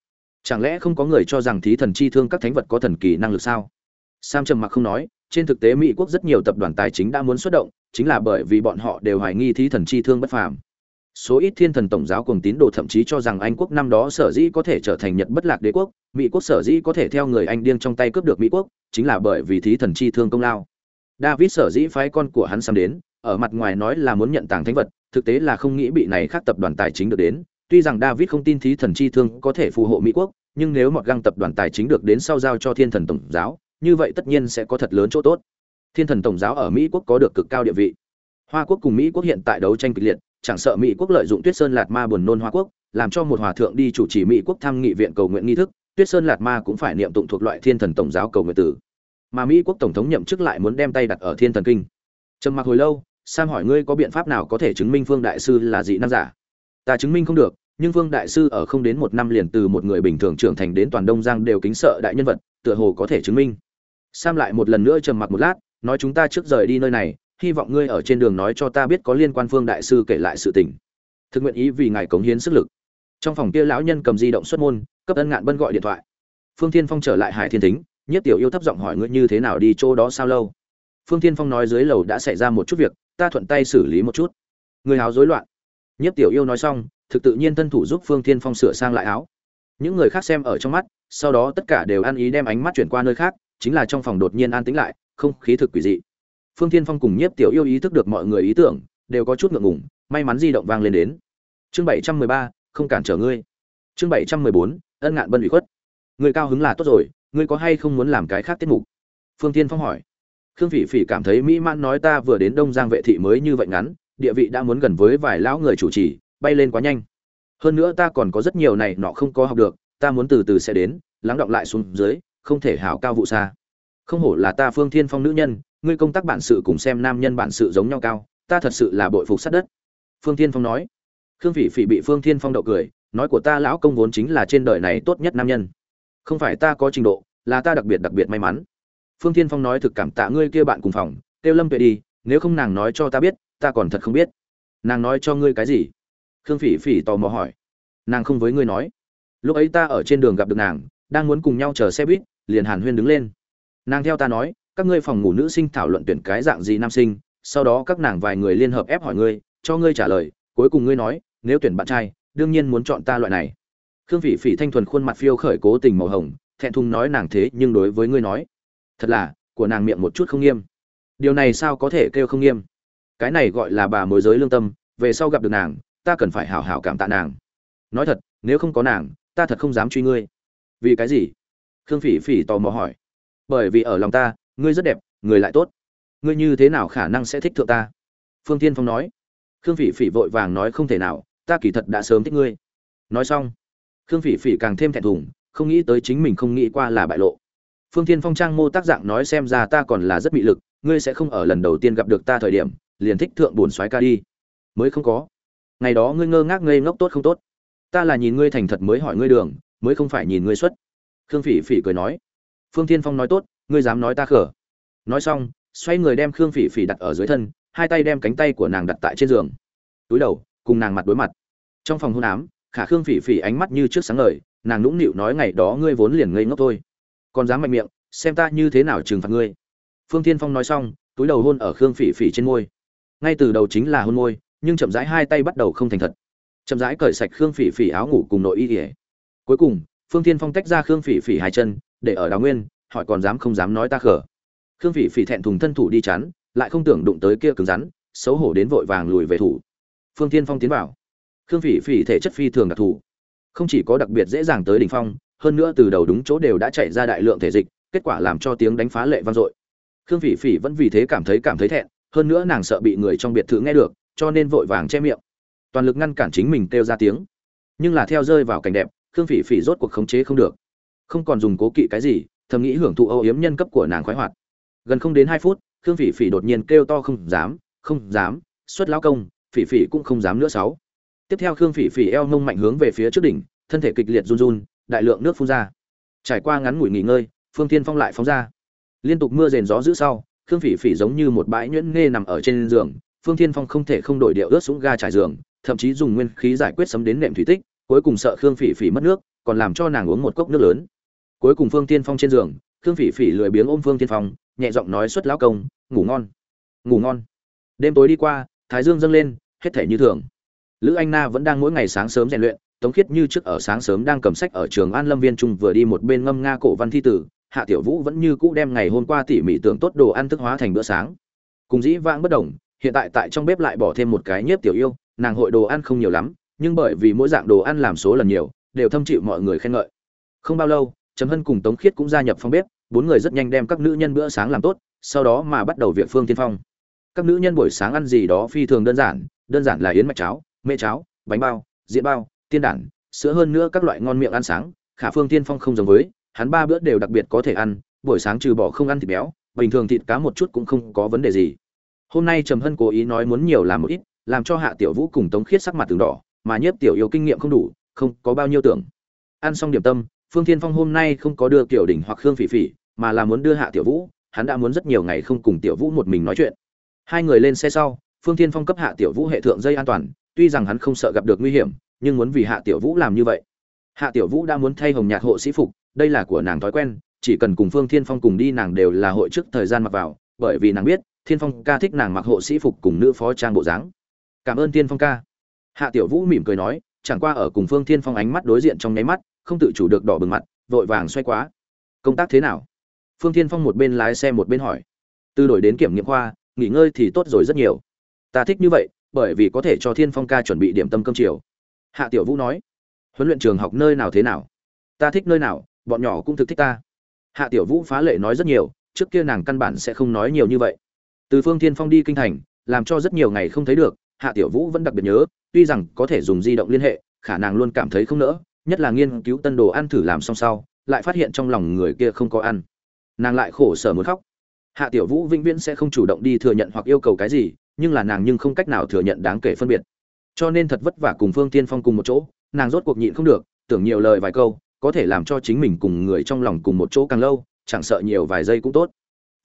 Chẳng lẽ không có người cho rằng thí thần chi thương các thánh vật có thần kỳ năng lực sao? Sam trầm mặc không nói, trên thực tế mỹ quốc rất nhiều tập đoàn tài chính đã muốn xuất động, chính là bởi vì bọn họ đều hoài nghi thí thần chi thương bất phàm. Số ít thiên thần tổng giáo cùng tín đồ thậm chí cho rằng anh quốc năm đó sở dĩ có thể trở thành nhật bất lạc đế quốc, mỹ quốc sở dĩ có thể theo người anh điên trong tay cướp được mỹ quốc, chính là bởi vì thí thần chi thương công lao. David sở dĩ phái con của hắn sam đến, ở mặt ngoài nói là muốn nhận tàng thánh vật, thực tế là không nghĩ bị này khác tập đoàn tài chính được đến tuy rằng david không tin thí thần chi thương có thể phù hộ mỹ quốc, nhưng nếu một găng tập đoàn tài chính được đến sau giao cho thiên thần tổng giáo, như vậy tất nhiên sẽ có thật lớn chỗ tốt. Thiên thần tổng giáo ở mỹ quốc có được cực cao địa vị. Hoa quốc cùng mỹ quốc hiện tại đấu tranh kịch liệt, chẳng sợ mỹ quốc lợi dụng tuyết sơn lạt ma buồn nôn hoa quốc, làm cho một hòa thượng đi chủ trì mỹ quốc thăm nghị viện cầu nguyện nghi thức, tuyết sơn lạt ma cũng phải niệm tụng thuộc loại thiên thần tổng giáo cầu nguyện tử. Mà mỹ quốc tổng thống nhậm chức lại muốn đem tay đặt ở thiên thần kinh. Trầm mặc hồi lâu, sam hỏi ngươi có biện pháp nào có thể chứng minh phương đại sư là dị năng giả? Ta chứng minh không được nhưng vương đại sư ở không đến một năm liền từ một người bình thường trưởng thành đến toàn đông giang đều kính sợ đại nhân vật, tựa hồ có thể chứng minh. Sam lại một lần nữa trầm mặc một lát, nói chúng ta trước rời đi nơi này, hy vọng ngươi ở trên đường nói cho ta biết có liên quan phương đại sư kể lại sự tình. Thực nguyện ý vì ngài cống hiến sức lực. Trong phòng kia lão nhân cầm di động xuất môn, cấp ân ngạn bân gọi điện thoại. Phương thiên phong trở lại hải thiên thính, nhất tiểu yêu thấp giọng hỏi ngươi như thế nào đi chỗ đó sao lâu? Phương thiên phong nói dưới lầu đã xảy ra một chút việc, ta thuận tay xử lý một chút. Người háo rối loạn. Nhất tiểu yêu nói xong thực tự nhiên thân thủ giúp phương thiên phong sửa sang lại áo. Những người khác xem ở trong mắt, sau đó tất cả đều ăn ý đem ánh mắt chuyển qua nơi khác, chính là trong phòng đột nhiên an tĩnh lại, không khí thực quỷ dị. Phương thiên phong cùng nhiếp tiểu yêu ý thức được mọi người ý tưởng, đều có chút ngượng ngùng, may mắn di động vang lên đến. Chương bảy trăm mười ba, không cản trở ngươi. Chương bảy trăm mười bốn, ân ngạn bân ủy khuất. Người cao hứng là tốt rồi, ngươi có hay không muốn làm cái khác tiết mục? Phương thiên phong hỏi. Khương phỉ phỉ cảm thấy mỹ mãn nói ta vừa đến đông giang vệ thị mới như vậy ngắn, địa vị đã muốn gần với vài lão người chủ trì bay lên quá nhanh. Hơn nữa ta còn có rất nhiều này nọ không có học được, ta muốn từ từ sẽ đến, lắng động lại xuống dưới, không thể hảo cao vụ xa. Không hổ là ta phương thiên phong nữ nhân, ngươi công tác bản sự cùng xem nam nhân bản sự giống nhau cao, ta thật sự là bội phục sát đất. Phương thiên phong nói. Khương phỉ phỉ bị phương thiên phong đậu cười, nói của ta lão công vốn chính là trên đời này tốt nhất nam nhân. Không phải ta có trình độ, là ta đặc biệt đặc biệt may mắn. Phương thiên phong nói thực cảm tạ ngươi kia bạn cùng phòng Tiêu lâm tuệ đi, nếu không nàng nói cho ta biết, ta còn thật không biết. Nàng nói cho ngươi cái gì? Khương phỉ phỉ tò mò hỏi. Nàng không với ngươi nói. Lúc ấy ta ở trên đường gặp được nàng, đang muốn cùng nhau chờ xe buýt, liền hàn huyên đứng lên. Nàng theo ta nói, các ngươi phòng ngủ nữ sinh thảo luận tuyển cái dạng gì nam sinh, sau đó các nàng vài người liên hợp ép hỏi ngươi, cho ngươi trả lời, cuối cùng ngươi nói, nếu tuyển bạn trai, đương nhiên muốn chọn ta loại này. Khương phỉ phỉ thanh thuần khuôn mặt phiêu khởi cố tình màu hồng, thẹn thùng nói nàng thế nhưng đối với ngươi nói. Thật là, của nàng miệng một chút không nghiêm. Điều này sao có thể kêu không nghiêm? Cái này gọi là bà mối giới lương tâm, về sau gặp được nàng ta cần phải hảo hảo cảm tạ nàng. Nói thật, nếu không có nàng, ta thật không dám truy ngươi. Vì cái gì? Khương phỉ phỉ tò mò hỏi. Bởi vì ở lòng ta, ngươi rất đẹp, người lại tốt. Ngươi như thế nào khả năng sẽ thích thượng ta? Phương tiên phong nói. Khương phỉ phỉ vội vàng nói không thể nào, ta kỳ thật đã sớm thích ngươi. Nói xong, khương phỉ phỉ càng thêm thẹn thùng, không nghĩ tới chính mình không nghĩ qua là bại lộ. Phương tiên phong trang mô tác dạng nói xem ra ta còn là rất bị lực, ngươi sẽ không ở lần đầu tiên gặp được ta thời điểm, liền thích thượng buồn soái ca đi. Mới không có ngày đó ngươi ngơ ngác ngây ngốc tốt không tốt? Ta là nhìn ngươi thành thật mới hỏi ngươi đường, mới không phải nhìn ngươi xuất. Khương phỉ phỉ cười nói. Phương tiên phong nói tốt, ngươi dám nói ta khở nói xong, xoay người đem khương phỉ phỉ đặt ở dưới thân, hai tay đem cánh tay của nàng đặt tại trên giường. Túi đầu, cùng nàng mặt đối mặt. Trong phòng hôn ám, khả khương phỉ phỉ ánh mắt như trước sáng ngời, nàng nũng nịu nói ngày đó ngươi vốn liền ngây ngốc thôi. Còn dám mạnh miệng, xem ta như thế nào trừng phạt ngươi. Phương tiên phong nói xong, túi đầu hôn ở khương phỉ phỉ trên môi. Ngay từ đầu chính là hôn môi nhưng chậm rãi hai tay bắt đầu không thành thật. Chậm rãi cởi sạch khương phỉ phỉ áo ngủ cùng nội y ỉa cuối cùng, phương tiên phong tách ra khương phỉ phỉ hai chân, để ở đào nguyên, hỏi còn dám không dám nói ta khở khương phỉ phỉ thẹn thùng thân thủ đi chắn, lại không tưởng đụng tới kia cứng rắn, xấu hổ đến vội vàng lùi về thủ. Phương tiên phong tiến vào. Khương phỉ phỉ thể chất phi thường đặc thù. Không chỉ có đặc biệt dễ dàng tới đỉnh phong, hơn nữa từ đầu đúng chỗ đều đã chạy ra đại lượng thể dịch, kết quả làm cho tiếng đánh phá lệ vang dội. Khương phỉ phỉ vẫn vì thế cảm thấy cảm thấy thẹn, hơn nữa nàng sợ bị người trong biệt thự nghe được cho nên vội vàng che miệng. Toàn lực ngăn cản chính mình kêu ra tiếng. Nhưng là theo rơi vào cảnh đẹp, khương phỉ phỉ rốt cuộc khống chế không được. Không còn dùng cố kỵ cái gì, thầm nghĩ hưởng thụ âu yếm nhân cấp của nàng khoái hoạt. Gần không đến hai phút, khương phỉ phỉ đột nhiên kêu to không dám không dám, xuất lão công, phỉ phỉ cũng không dám nữa sáu. Tiếp theo khương phỉ phỉ eo mông mạnh hướng về phía trước đỉnh, thân thể kịch liệt run run, đại lượng nước phun ra. Trải qua ngắn ngủi nghỉ ngơi, phương tiên phong lại phóng ra. Liên tục mưa rền gió giữ sau, khương phỉ phỉ giống như một bãi nhuyễn nghe nằm ở trên giường phương Thiên phong không thể không đổi điệu ướt súng ga trải giường, thậm chí dùng nguyên khí giải quyết sấm đến nệm thủy tích, cuối cùng sợ khương phỉ phỉ mất nước, còn làm cho nàng uống một cốc nước lớn. Cuối cùng phương tiên phong trên giường, khương phỉ phỉ lười biếng ôm phương tiên phong, nhẹ giọng nói xuất lão công, ngủ ngon ngủ ngon. Đêm tối đi qua, thái dương dâng lên, hết thể như thường. Lữ anh na vẫn đang mỗi ngày sáng sớm rèn luyện, tống khiết như trước ở sáng sớm đang cầm sách ở trường an lâm viên trung vừa đi một bên ngâm nga cổ văn thi tử, hạ tiểu vũ vẫn như cũ đem ngày hôm qua tỉ mỉ tưởng tốt đồ ăn thức hóa thành bữa sáng. Cùng dĩ vãng bất đồng hiện tại tại trong bếp lại bỏ thêm một cái nhiếp tiểu yêu, nàng hội đồ ăn không nhiều lắm, nhưng bởi vì mỗi dạng đồ ăn làm số lần nhiều, đều thâm chịu mọi người khen ngợi. Không bao lâu, trầm hân cùng tống khiết cũng gia nhập phòng bếp, bốn người rất nhanh đem các nữ nhân bữa sáng làm tốt, sau đó mà bắt đầu việc phương tiên phong. Các nữ nhân buổi sáng ăn gì đó phi thường đơn giản đơn giản là yến mạch cháo, mễ cháo, bánh bao diễn bao, tiên đản, sữa hơn nữa các loại ngon miệng ăn sáng, khả phương tiên phong không giống với, hắn ba bữa đều đặc biệt có thể ăn, buổi sáng trừ bỏ không ăn thịt béo, bình thường thịt cá một chút cũng không có vấn đề gì hôm nay trầm hân cố ý nói muốn nhiều làm một ít, làm cho hạ tiểu vũ cùng tống khiết sắc mặt từng đỏ, mà nhiếp tiểu yêu kinh nghiệm không đủ, không có bao nhiêu tưởng. Ăn xong điểm tâm, phương thiên phong hôm nay không có đưa tiểu đỉnh hoặc khương phỉ phỉ, mà là muốn đưa hạ tiểu vũ, hắn đã muốn rất nhiều ngày không cùng tiểu vũ một mình nói chuyện. Hai người lên xe sau, phương thiên phong cấp hạ tiểu vũ hệ thượng dây an toàn, tuy rằng hắn không sợ gặp được nguy hiểm, nhưng muốn vì hạ tiểu vũ làm như vậy. Hạ tiểu vũ đã muốn thay hồng nhạt hộ sĩ phục, đây là của nàng thói quen, chỉ cần cùng phương thiên phong cùng đi nàng đều là hội trước thời gian mặc vào, bởi vì nàng biết thiên phong ca thích nàng mặc hộ sĩ phục cùng nữ phó trang bộ dáng. Cảm ơn thiên phong ca. Hạ tiểu vũ mỉm cười nói, chẳng qua ở cùng phương thiên phong ánh mắt đối diện trong nháy mắt, không tự chủ được đỏ bừng mặt, vội vàng xoay quá công tác thế nào? Phương thiên phong một bên lái xe một bên hỏi. Từ đổi đến kiểm nghiệm khoa, nghỉ ngơi thì tốt rồi rất nhiều. Ta thích như vậy, bởi vì có thể cho thiên phong ca chuẩn bị điểm tâm cơm chiều. Hạ tiểu vũ nói, huấn luyện trường học nơi nào thế nào? Ta thích nơi nào, bọn nhỏ cũng thực thích ta. Hạ tiểu vũ phá lệ nói rất nhiều, trước kia nàng căn bản sẽ không nói nhiều như vậy từ phương thiên phong đi kinh thành, làm cho rất nhiều ngày không thấy được, hạ tiểu vũ vẫn đặc biệt nhớ, tuy rằng có thể dùng di động liên hệ, khả năng luôn cảm thấy không nỡ, nhất là nghiên cứu tân đồ ăn thử làm xong sau, lại phát hiện trong lòng người kia không có ăn. Nàng lại khổ sở muốn khóc. Hạ tiểu vũ vĩnh viễn sẽ không chủ động đi thừa nhận hoặc yêu cầu cái gì, nhưng là nàng nhưng không cách nào thừa nhận đáng kể phân biệt. Cho nên thật vất vả cùng phương tiên phong cùng một chỗ, nàng rốt cuộc nhịn không được, tưởng nhiều lời vài câu, có thể làm cho chính mình cùng người trong lòng cùng một chỗ càng lâu, chẳng sợ nhiều vài giây cũng tốt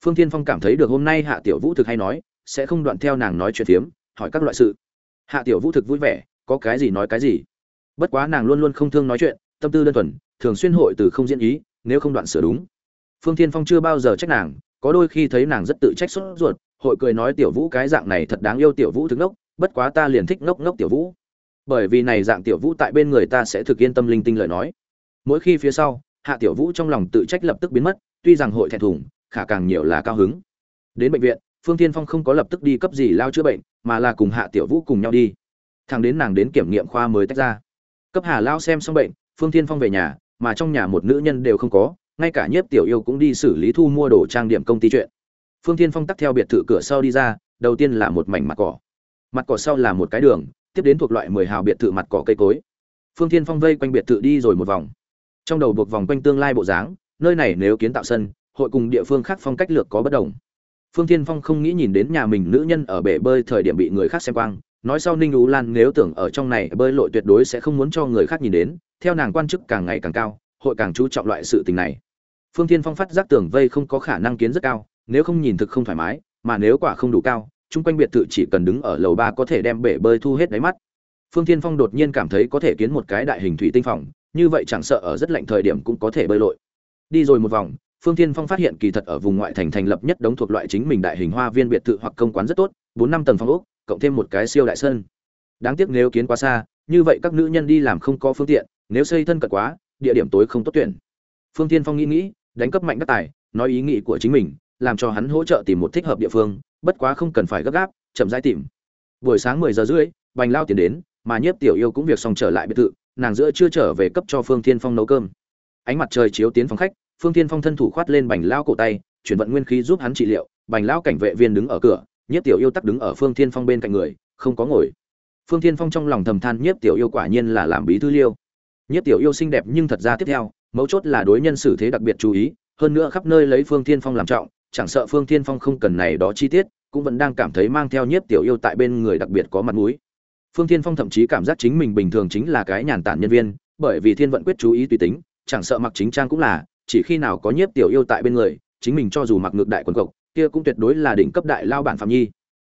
phương tiên phong cảm thấy được hôm nay hạ tiểu vũ thực hay nói, sẽ không đoạn theo nàng nói chuyện phiếm, hỏi các loại sự. Hạ tiểu vũ thực vui vẻ, có cái gì nói cái gì. Bất quá nàng luôn luôn không thương nói chuyện, tâm tư đơn thuần, thường xuyên hội từ không diễn ý, nếu không đoạn sửa đúng. Phương tiên phong chưa bao giờ trách nàng, có đôi khi thấy nàng rất tự trách sốt ruột, hội cười nói tiểu vũ cái dạng này thật đáng yêu tiểu vũ thức ngốc, bất quá ta liền thích ngốc ngốc tiểu vũ. Bởi vì này dạng tiểu vũ tại bên người ta sẽ thực yên tâm linh tinh lời nói. Mỗi khi phía sau, hạ tiểu vũ trong lòng tự trách lập tức biến mất, tuy rằng hội thẹn thùng khả càng nhiều là cao hứng. Đến bệnh viện, phương tiên phong không có lập tức đi cấp gì lao chữa bệnh, mà là cùng hạ tiểu vũ cùng nhau đi. Thằng đến nàng đến kiểm nghiệm khoa mới tách ra. Cấp hà lao xem xong bệnh, phương tiên phong về nhà, mà trong nhà một nữ nhân đều không có, ngay cả nhiếp tiểu yêu cũng đi xử lý thu mua đồ trang điểm công ty chuyện. Phương tiên phong tắt theo biệt thự cửa sau đi ra, đầu tiên là một mảnh mặt cỏ. Mặt cỏ sau là một cái đường, tiếp đến thuộc loại mười hào biệt thự mặt cỏ cây cối. Phương tiên phong vây quanh biệt thự đi rồi một vòng. Trong đầu buộc vòng quanh tương lai bộ dáng, nơi này nếu kiến tạo sân hội cùng địa phương khác phong cách lược có bất đồng. Phương Thiên phong không nghĩ nhìn đến nhà mình nữ nhân ở bể bơi thời điểm bị người khác xem quang, nói sau ninh ú lan nếu tưởng ở trong này bơi lội tuyệt đối sẽ không muốn cho người khác nhìn đến, theo nàng quan chức càng ngày càng cao, hội càng chú trọng loại sự tình này. Phương Thiên phong phát giác tưởng vây không có khả năng kiến rất cao, nếu không nhìn thực không thoải mái, mà nếu quả không đủ cao, chung quanh biệt thự chỉ cần đứng ở lầu ba có thể đem bể bơi thu hết đáy mắt. Phương Thiên phong đột nhiên cảm thấy có thể kiến một cái đại hình thủy tinh phòng, như vậy chẳng sợ ở rất lạnh thời điểm cũng có thể bơi lội. Đi rồi một vòng phương Thiên phong phát hiện kỳ thật ở vùng ngoại thành thành lập nhất đống thuộc loại chính mình đại hình hoa viên biệt thự hoặc công quán rất tốt, bốn năm tầng phòng ốc, cộng thêm một cái siêu đại sân. Đáng tiếc nếu kiến quá xa, như vậy các nữ nhân đi làm không có phương tiện, nếu xây thân cận quá, địa điểm tối không tốt tuyển. Phương Thiên phong nghĩ nghĩ, đánh cấp mạnh các tài, nói ý nghĩ của chính mình, làm cho hắn hỗ trợ tìm một thích hợp địa phương, bất quá không cần phải gấp gáp, chậm rãi tìm. Buổi sáng mười giờ rưỡi, bành lao tiền đến, mà nhiếp tiểu yêu cũng việc xong trở lại biệt thự, nàng giữa chưa trở về cấp cho phương thiên phong nấu cơm. Ánh mặt trời chiếu tiến phòng khách phương thiên phong thân thủ khoát lên bành lao cổ tay, chuyển vận nguyên khí giúp hắn trị liệu, bành lao cảnh vệ viên đứng ở cửa, nhiếp tiểu yêu tắc đứng ở phương thiên phong bên cạnh người, không có ngồi. Phương thiên phong trong lòng thầm than nhiếp tiểu yêu quả nhiên là làm bí thư liêu. Nhiếp tiểu yêu xinh đẹp nhưng thật ra tiếp theo, mấu chốt là đối nhân xử thế đặc biệt chú ý, hơn nữa khắp nơi lấy phương thiên phong làm trọng, chẳng sợ phương thiên phong không cần này đó chi tiết, cũng vẫn đang cảm thấy mang theo nhiếp tiểu yêu tại bên người đặc biệt có mặt mũi. Phương thiên phong thậm chí cảm giác chính mình bình thường chính là cái nhàn tản nhân viên, bởi vì thiên vận quyết chú ý tùy tính, chẳng sợ mặc chính trang cũng là chỉ khi nào có nhiếp tiểu yêu tại bên người, chính mình cho dù mặc ngược đại quần cộc, kia cũng tuyệt đối là đỉnh cấp đại lao bản phạm nhi.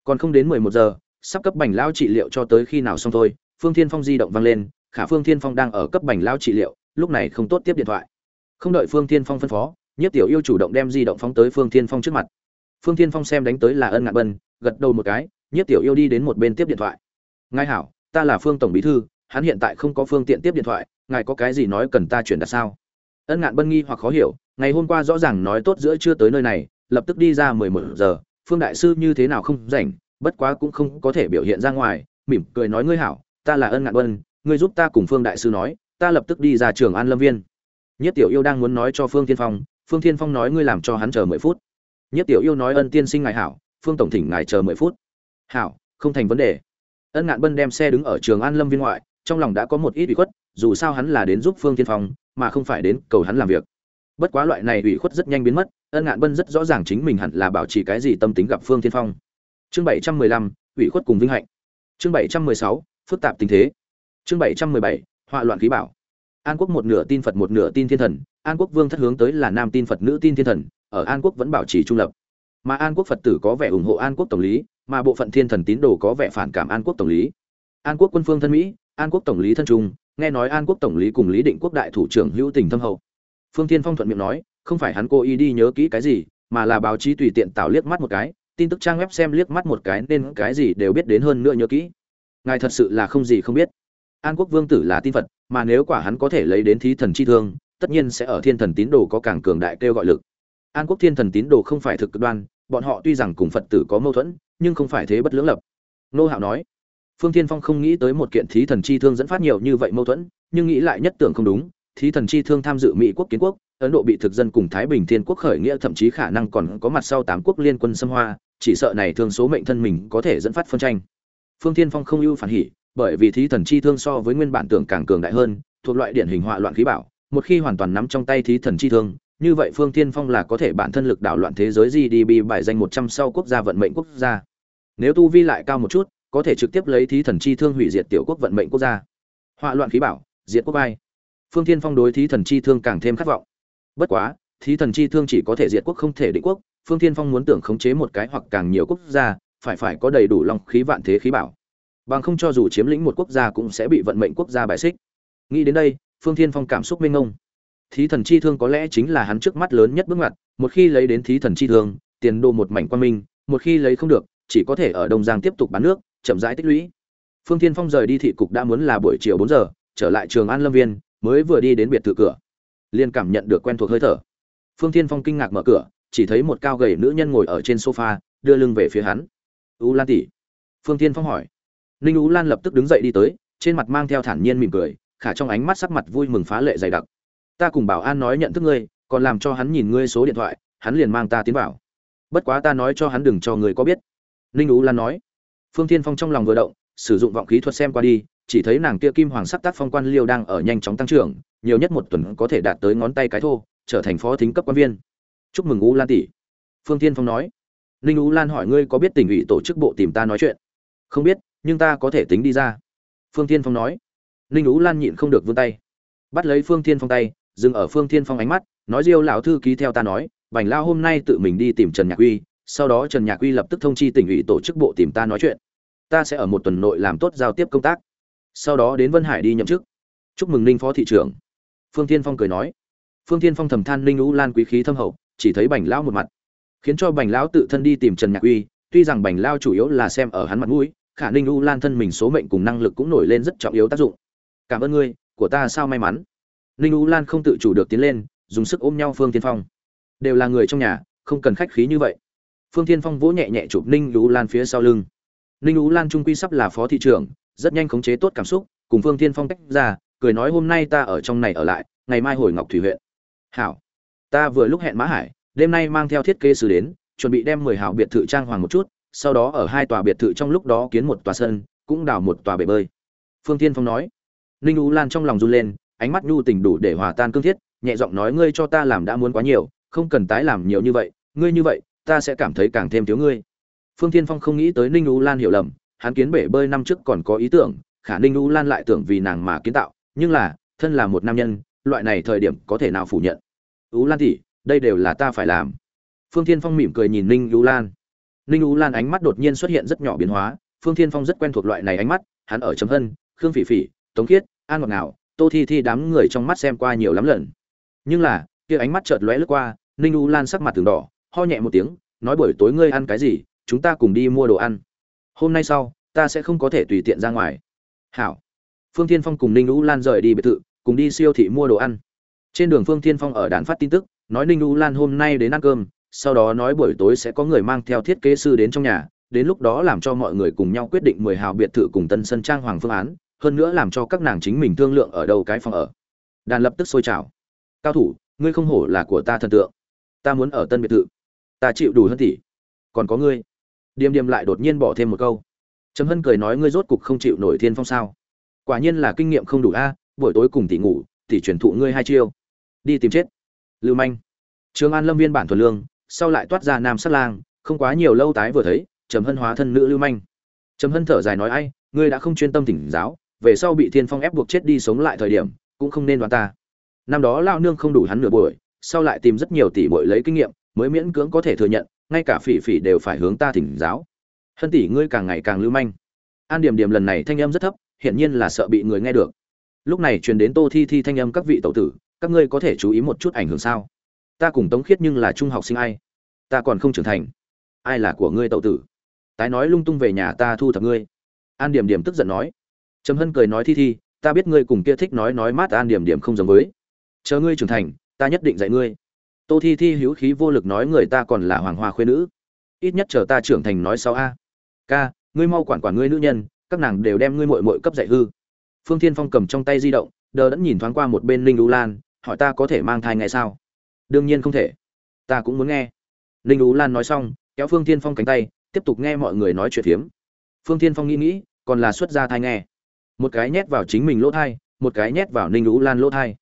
Còn không đến mười một giờ, sắp cấp bành lao trị liệu cho tới khi nào xong thôi, phương thiên phong di động vang lên, khả phương thiên phong đang ở cấp bành lao trị liệu, lúc này không tốt tiếp điện thoại. Không đợi phương thiên phong phân phó, nhiếp tiểu yêu chủ động đem di động phóng tới phương thiên phong trước mặt. Phương thiên phong xem đánh tới là ân ngạn bân, gật đầu một cái, nhiếp tiểu yêu đi đến một bên tiếp điện thoại. Ngài hảo, ta là phương tổng bí thư, hắn hiện tại không có phương tiện tiếp điện thoại, ngài có cái gì nói cần ta chuyển đặt sao? Ân ngạn bân nghi hoặc khó hiểu, ngày hôm qua rõ ràng nói tốt giữa chưa tới nơi này, lập tức đi ra mười một giờ, phương đại sư như thế nào không rảnh, bất quá cũng không có thể biểu hiện ra ngoài, mỉm cười nói ngươi hảo, ta là ân ngạn bân, ngươi giúp ta cùng phương đại sư nói, ta lập tức đi ra trường an lâm viên. Nhất tiểu yêu đang muốn nói cho phương tiên phong, phương thiên phong nói ngươi làm cho hắn chờ mười phút. Nhất tiểu yêu nói ân tiên sinh ngài hảo, phương tổng thỉnh ngài chờ mười phút. Hảo, không thành vấn đề. Ân ngạn bân đem xe đứng ở trường an lâm viên ngoại, trong lòng đã có một ít ủy khuất, dù sao hắn là đến giúp phương thiên phong mà không phải đến cầu hắn làm việc. Bất quá loại này ủy khuất rất nhanh biến mất, ân ngạn bân rất rõ ràng chính mình hẳn là bảo trì cái gì tâm tính gặp phương thiên phong. Chương bảy trăm mười lăm, ủy khuất cùng vinh hạnh. Chương bảy trăm mười sáu, phức tạp tình thế. Chương bảy trăm mười bảy, họa loạn khí bảo. An quốc một nửa tin phật một nửa tin thiên thần, an quốc vương thất hướng tới là nam tin phật nữ tin thiên thần, ở an quốc vẫn bảo trì trung lập. Mà an quốc phật tử có vẻ ủng hộ an quốc tổng lý, mà bộ phận thiên thần tín đồ có vẻ phản cảm an quốc tổng lý. An quốc quân phương thân mỹ, an quốc tổng lý thân trung nghe nói an quốc tổng lý cùng lý định quốc đại thủ trưởng hữu tình thâm hậu. Phương thiên phong thuận miệng nói, không phải hắn cố ý đi nhớ kỹ cái gì, mà là báo chí tùy tiện tạo liếc mắt một cái, tin tức trang web xem liếc mắt một cái nên cái gì đều biết đến hơn nữa nhớ kỹ. Ngài thật sự là không gì không biết. An quốc vương tử là tin phật, mà nếu quả hắn có thể lấy đến thí thần chi thương, tất nhiên sẽ ở thiên thần tín đồ có càng cường đại kêu gọi lực. An quốc thiên thần tín đồ không phải thực cực đoan, bọn họ tuy rằng cùng phật tử có mâu thuẫn, nhưng không phải thế bất lưỡng lập. Nô hạo nói phương thiên phong không nghĩ tới một kiện thí thần chi thương dẫn phát nhiều như vậy mâu thuẫn, nhưng nghĩ lại nhất tưởng không đúng, thí thần chi thương tham dự mỹ quốc kiến quốc, ấn độ bị thực dân cùng thái bình thiên quốc khởi nghĩa thậm chí khả năng còn có mặt sau tám quốc liên quân xâm hoa, chỉ sợ này thương số mệnh thân mình có thể dẫn phát phân tranh. Phương thiên phong không ưu phản hỉ, bởi vì thí thần chi thương so với nguyên bản tưởng càng cường đại hơn, thuộc loại điển hình họa loạn khí bảo, một khi hoàn toàn nắm trong tay thí thần chi thương, như vậy phương thiên phong là có thể bản thân lực đảo loạn thế giới gdp bài danh một trăm sau quốc gia vận mệnh quốc gia. Nếu tu vi lại cao một chút có thể trực tiếp lấy thí thần chi thương hủy diệt tiểu quốc vận mệnh quốc gia. Họa loạn khí bảo, diệt quốc ai. Phương thiên phong đối thí thần chi thương càng thêm khát vọng. Bất quá, thí thần chi thương chỉ có thể diệt quốc không thể định quốc, phương thiên phong muốn tưởng khống chế một cái hoặc càng nhiều quốc gia, phải phải có đầy đủ long khí vạn thế khí bảo. Bằng không cho dù chiếm lĩnh một quốc gia cũng sẽ bị vận mệnh quốc gia bài xích. Nghĩ đến đây, phương thiên phong cảm xúc mênh ngông thí thần chi thương có lẽ chính là hắn trước mắt lớn nhất bước ngoặt, một khi lấy đến thí thần chi thương, tiền đồ một mảnh quan minh, một khi lấy không được, chỉ có thể ở đông giang tiếp tục bán nước chậm rãi tích lũy. Phương thiên phong rời đi thị cục đã muốn là buổi chiều bốn giờ, trở lại trường an lâm viên, mới vừa đi đến biệt thự cửa. Liền cảm nhận được quen thuộc hơi thở. Phương thiên phong kinh ngạc mở cửa, chỉ thấy một cao gầy nữ nhân ngồi ở trên sofa, đưa lưng về phía hắn. U lan tỷ? Phương thiên phong hỏi. Ninh u lan lập tức đứng dậy đi tới, trên mặt mang theo thản nhiên mỉm cười, khả trong ánh mắt sắc mặt vui mừng phá lệ dày đặc. Ta cùng bảo an nói nhận thức ngươi, còn làm cho hắn nhìn ngươi số điện thoại, hắn liền mang ta tiến vào. Bất quá ta nói cho hắn đừng cho người có biết. Ninh u lan nói phương thiên phong trong lòng vừa động, sử dụng vọng khí thuật xem qua đi, chỉ thấy nàng kia kim hoàng sắc tác phong quan liêu đang ở nhanh chóng tăng trưởng, nhiều nhất một tuần có thể đạt tới ngón tay cái thô, trở thành phó thính cấp quan viên. Chúc mừng u lan tỷ. Phương thiên phong nói. Ninh u lan hỏi ngươi có biết tỉnh ủy tổ chức bộ tìm ta nói chuyện? Không biết, nhưng ta có thể tính đi ra. Phương thiên phong nói. Ninh u lan nhịn không được vươn tay. Bắt lấy phương thiên phong tay, dừng ở phương thiên phong ánh mắt, nói diêu lão thư ký theo ta nói, bành lao hôm nay tự mình đi tìm trần nhạc uy sau đó trần nhạc uy lập tức thông chi tỉnh ủy tổ chức bộ tìm ta nói chuyện. Ta sẽ ở một tuần nội làm tốt giao tiếp công tác. Sau đó đến vân hải đi nhậm chức. Chúc mừng ninh phó thị trưởng. Phương thiên phong cười nói. Phương thiên phong thầm than ninh lũ lan quý khí thâm hậu, chỉ thấy bành lão một mặt. Khiến cho bành lão tự thân đi tìm trần nhạc uy, tuy rằng bành lao chủ yếu là xem ở hắn mặt mũi, khả ninh lũ lan thân mình số mệnh cùng năng lực cũng nổi lên rất trọng yếu tác dụng. Cảm ơn ngươi, của ta sao may mắn. Ninh lũ lan không tự chủ được tiến lên, dùng sức ôm nhau phương Thiên phong. Đều là người trong nhà, không cần khách khí như vậy phương Thiên phong vỗ nhẹ nhẹ chụp ninh lũ lan phía sau lưng. Ninh lũ lan trung quy sắp là phó thị trưởng, rất nhanh khống chế tốt cảm xúc, cùng phương Thiên phong tách ra, cười nói hôm nay ta ở trong này ở lại, ngày mai hồi ngọc thủy huyện. Hảo, ta vừa lúc hẹn mã hải, đêm nay mang theo thiết kế sư đến, chuẩn bị đem mười hảo biệt thự trang hoàng một chút, sau đó ở hai tòa biệt thự trong lúc đó kiến một tòa sân, cũng đào một tòa bể bơi. Phương Thiên phong nói. Ninh u lan trong lòng run lên, ánh mắt nhu tình đủ để hòa tan cương thiết, nhẹ giọng nói ngươi cho ta làm đã muốn quá nhiều, không cần tái làm nhiều như vậy, ngươi như vậy ta sẽ cảm thấy càng thêm thiếu ngươi. Phương tiên phong không nghĩ tới ninh u lan hiểu lầm, hắn kiến bể bơi năm trước còn có ý tưởng, khả ninh u lan lại tưởng vì nàng mà kiến tạo, nhưng là, thân là một nam nhân, loại này thời điểm có thể nào phủ nhận? U lan tỷ, đây đều là ta phải làm. Phương thiên phong mỉm cười nhìn ninh u lan. Ninh u lan ánh mắt đột nhiên xuất hiện rất nhỏ biến hóa, phương thiên phong rất quen thuộc loại này ánh mắt, hắn ở chấm hân, khương phỉ phỉ, tống khiết, an ngọt ngào, tô thi thi đám người trong mắt xem qua nhiều lắm lần. Nhưng là, kia ánh mắt chợt lóe lướt qua, ninh u lan sắc mặt từng đỏ ho nhẹ một tiếng, nói buổi tối ngươi ăn cái gì, chúng ta cùng đi mua đồ ăn. Hôm nay sau, ta sẽ không có thể tùy tiện ra ngoài. Hảo. Phương thiên phong cùng ninh lũ lan rời đi biệt thự, cùng đi siêu thị mua đồ ăn. Trên đường phương thiên phong ở đàn phát tin tức, nói ninh lũ lan hôm nay đến ăn cơm, sau đó nói buổi tối sẽ có người mang theo thiết kế sư đến trong nhà, đến lúc đó làm cho mọi người cùng nhau quyết định mười hào biệt thự cùng tân sân trang hoàng phương án, hơn nữa làm cho các nàng chính mình thương lượng ở đâu cái phòng ở. Đàn lập tức sôi trào cao thủ, ngươi không hổ là của ta thần tượng. Ta muốn ở tân biệt thự ta chịu đủ hơn tỷ. Còn có ngươi. Điềm điềm lại đột nhiên bỏ thêm một câu. Trầm hân cười nói ngươi rốt cục không chịu nổi thiên phong sao? Quả nhiên là kinh nghiệm không đủ a, buổi tối cùng tỷ ngủ, tỷ truyền thụ ngươi hai chiêu. Đi tìm chết. Lưu manh. Trường an lâm viên bản thuần lương, sau lại toát ra nam sát lang, không quá nhiều lâu tái vừa thấy, trầm hân hóa thân nữ lưu manh. Trầm hân thở dài nói ai, ngươi đã không chuyên tâm tỉnh giáo, về sau bị thiên phong ép buộc chết đi sống lại thời điểm, cũng không nên đoán ta. Năm đó lao nương không đủ hắn nửa buổi, sau lại tìm rất nhiều tỷ bội lấy kinh nghiệm mới miễn cưỡng có thể thừa nhận, ngay cả phỉ phỉ đều phải hướng ta thỉnh giáo. Hân tỷ, ngươi càng ngày càng lưu manh. An điểm điểm lần này thanh âm rất thấp, hiển nhiên là sợ bị người nghe được. Lúc này truyền đến tô thi thi thanh âm các vị tẩu tử, các ngươi có thể chú ý một chút ảnh hưởng sao? Ta cùng tống khiết nhưng là trung học sinh ai? Ta còn không trưởng thành. Ai là của ngươi tẩu tử? Tái nói lung tung về nhà ta thu thập ngươi. An điểm điểm tức giận nói. Trầm hân cười nói thi thi, ta biết ngươi cùng kia thích nói nói mát, an điểm điểm không giống với. Chờ ngươi trưởng thành, ta nhất định dạy ngươi tô thi thi hữu khí vô lực nói người ta còn là hoàng hoa khuyên nữ. Ít nhất chờ ta trưởng thành nói sau a. Ca, ngươi mau quản quản ngươi nữ nhân, các nàng đều đem ngươi mội mội cấp dạy hư. Phương thiên phong cầm trong tay di động, đờ đẫn nhìn thoáng qua một bên linh lũ lan, hỏi ta có thể mang thai ngay sao? Đương nhiên không thể. Ta cũng muốn nghe. Linh lũ lan nói xong, kéo phương thiên phong cánh tay, tiếp tục nghe mọi người nói chuyện phiếm. Phương thiên phong nghĩ nghĩ, còn là xuất ra thai nghe. Một cái nhét vào chính mình lỗ thai, một cái nhét vào ninh lũ lan lỗ thai.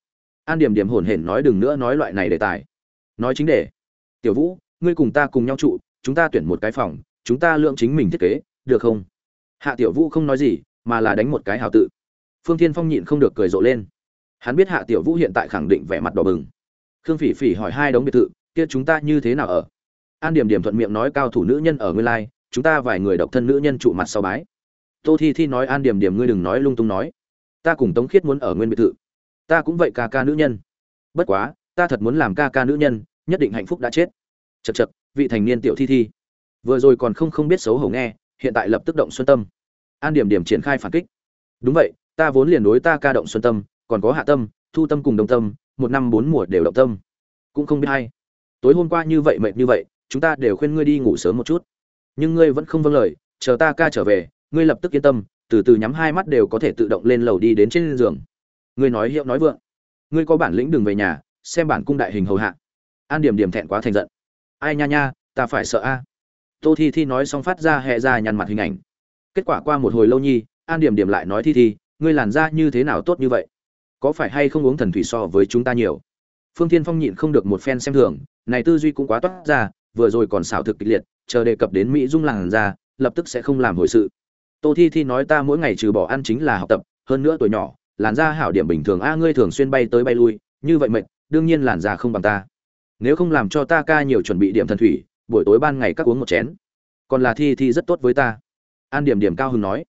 An điểm điểm hổn hển nói đừng nữa nói loại này đề tài nói chính đề. Tiểu vũ, ngươi cùng ta cùng nhau trụ, chúng ta tuyển một cái phòng, chúng ta lượng chính mình thiết kế, được không? Hạ tiểu vũ không nói gì, mà là đánh một cái hào tự. Phương thiên phong nhịn không được cười rộ lên. Hắn biết hạ tiểu vũ hiện tại khẳng định vẻ mặt đỏ bừng. Khương phỉ phỉ hỏi hai đống biệt thự, kia chúng ta như thế nào ở? An điểm điểm thuận miệng nói cao thủ nữ nhân ở nguyên lai, chúng ta vài người độc thân nữ nhân trụ mặt sau bái. Tô thi thi nói an điểm điểm ngươi đừng nói lung tung nói. Ta cùng tống khiết muốn ở nguyên biệt thự. Ta cũng vậy ca ca nữ nhân. Bất quá ta thật muốn làm ca ca nữ nhân, nhất định hạnh phúc đã chết. Chật chật vị thành niên tiểu thi thi. Vừa rồi còn không không biết xấu hổ nghe, hiện tại lập tức động xuân tâm. An điểm điểm triển khai phản kích. Đúng vậy, ta vốn liền đối ta ca động xuân tâm, còn có hạ tâm, thu tâm cùng đồng tâm, một năm bốn mùa đều động tâm. Cũng không biết hay. Tối hôm qua như vậy mệt như vậy, chúng ta đều khuyên ngươi đi ngủ sớm một chút. Nhưng ngươi vẫn không vâng lời, chờ ta ca trở về, ngươi lập tức yên tâm, từ từ nhắm hai mắt đều có thể tự động lên lầu đi đến trên giường. Ngươi nói hiệu nói vượng. Ngươi có bản lĩnh đừng về nhà xem bản cung đại hình hầu hạ. An điểm điểm thẹn quá thành giận. Ai nha nha, ta phải sợ a. Tô thi thi nói xong phát ra hẹ ra nhăn mặt hình ảnh. Kết quả qua một hồi lâu nhi, an điểm điểm lại nói thi thi, ngươi làn da như thế nào tốt như vậy? Có phải hay không uống thần thủy so với chúng ta nhiều? Phương tiên phong nhịn không được một phen xem thường, này tư duy cũng quá toát ra, vừa rồi còn xảo thực kịch liệt, chờ đề cập đến mỹ dung làn da, lập tức sẽ không làm hồi sự. Tô thi thi nói ta mỗi ngày trừ bỏ ăn chính là học tập, hơn nữa tuổi nhỏ, làn da hảo điểm bình thường a, ngươi thường xuyên bay tới bay lui, như vậy mệt đương nhiên làn da không bằng ta. Nếu không làm cho ta ca nhiều chuẩn bị điểm thần thủy, buổi tối ban ngày các uống một chén. Còn là thi thi rất tốt với ta. An điểm điểm cao hưng nói.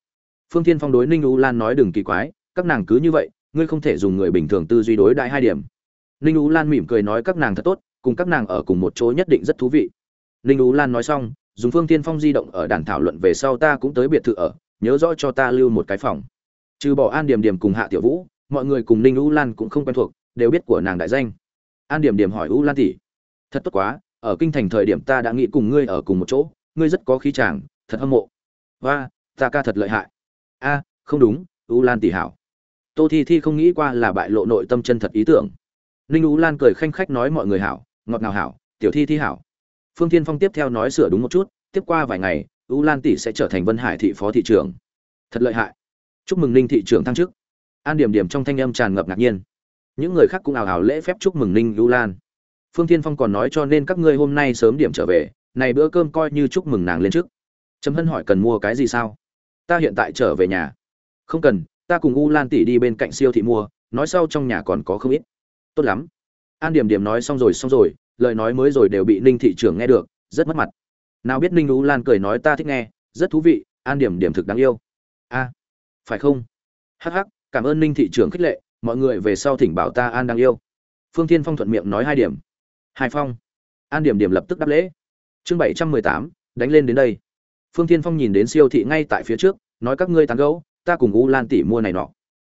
Phương thiên phong đối ninh u lan nói đừng kỳ quái, các nàng cứ như vậy, ngươi không thể dùng người bình thường tư duy đối đại hai điểm. Ninh u lan mỉm cười nói các nàng thật tốt, cùng các nàng ở cùng một chỗ nhất định rất thú vị. Ninh u lan nói xong, dùng phương thiên phong di động ở đàn thảo luận về sau ta cũng tới biệt thự ở, nhớ rõ cho ta lưu một cái phòng. Trừ bỏ an điểm điểm cùng hạ tiểu vũ, mọi người cùng ninh u lan cũng không quen thuộc đều biết của nàng đại danh. An điểm điểm hỏi u lan tỷ, thật tốt quá, ở kinh thành thời điểm ta đã nghĩ cùng ngươi ở cùng một chỗ, ngươi rất có khí chàng, thật hâm mộ. Và ta ca thật lợi hại. A, không đúng, u lan tỷ hảo. Tô thi thi không nghĩ qua là bại lộ nội tâm chân thật ý tưởng. Ninh u lan cười khanh khách nói mọi người hảo, ngọt ngào hảo, tiểu thi thi hảo. Phương tiên phong tiếp theo nói sửa đúng một chút, tiếp qua vài ngày, u lan tỷ sẽ trở thành vân hải thị phó thị trưởng. Thật lợi hại. Chúc mừng ninh thị trưởng thăng chức. An điểm điểm trong thanh âm tràn ngập ngạc nhiên những người khác cũng ảo ảo lễ phép chúc mừng ninh lưu lan. Phương Thiên phong còn nói cho nên các ngươi hôm nay sớm điểm trở về, này bữa cơm coi như chúc mừng nàng lên trước. Trầm hân hỏi cần mua cái gì sao? Ta hiện tại trở về nhà. Không cần, ta cùng u lan tỷ đi bên cạnh siêu thị mua, nói sau trong nhà còn có không ít. Tốt lắm. An điểm điểm nói xong rồi xong rồi, lời nói mới rồi đều bị ninh thị trưởng nghe được, rất mất mặt. Nào biết ninh u lan cười nói ta thích nghe, rất thú vị, an điểm điểm thực đáng yêu. A phải không? Hắc hắc, cảm ơn ninh thị trưởng khích lệ mọi người về sau thỉnh bảo ta an đang yêu. Phương thiên phong thuận miệng nói hai điểm. Hai phong. An điểm điểm lập tức đáp lễ. Chương bảy trăm mười tám, đánh lên đến đây. Phương thiên phong nhìn đến siêu thị ngay tại phía trước, nói các ngươi tán gẫu, ta cùng u lan tỷ mua này nọ.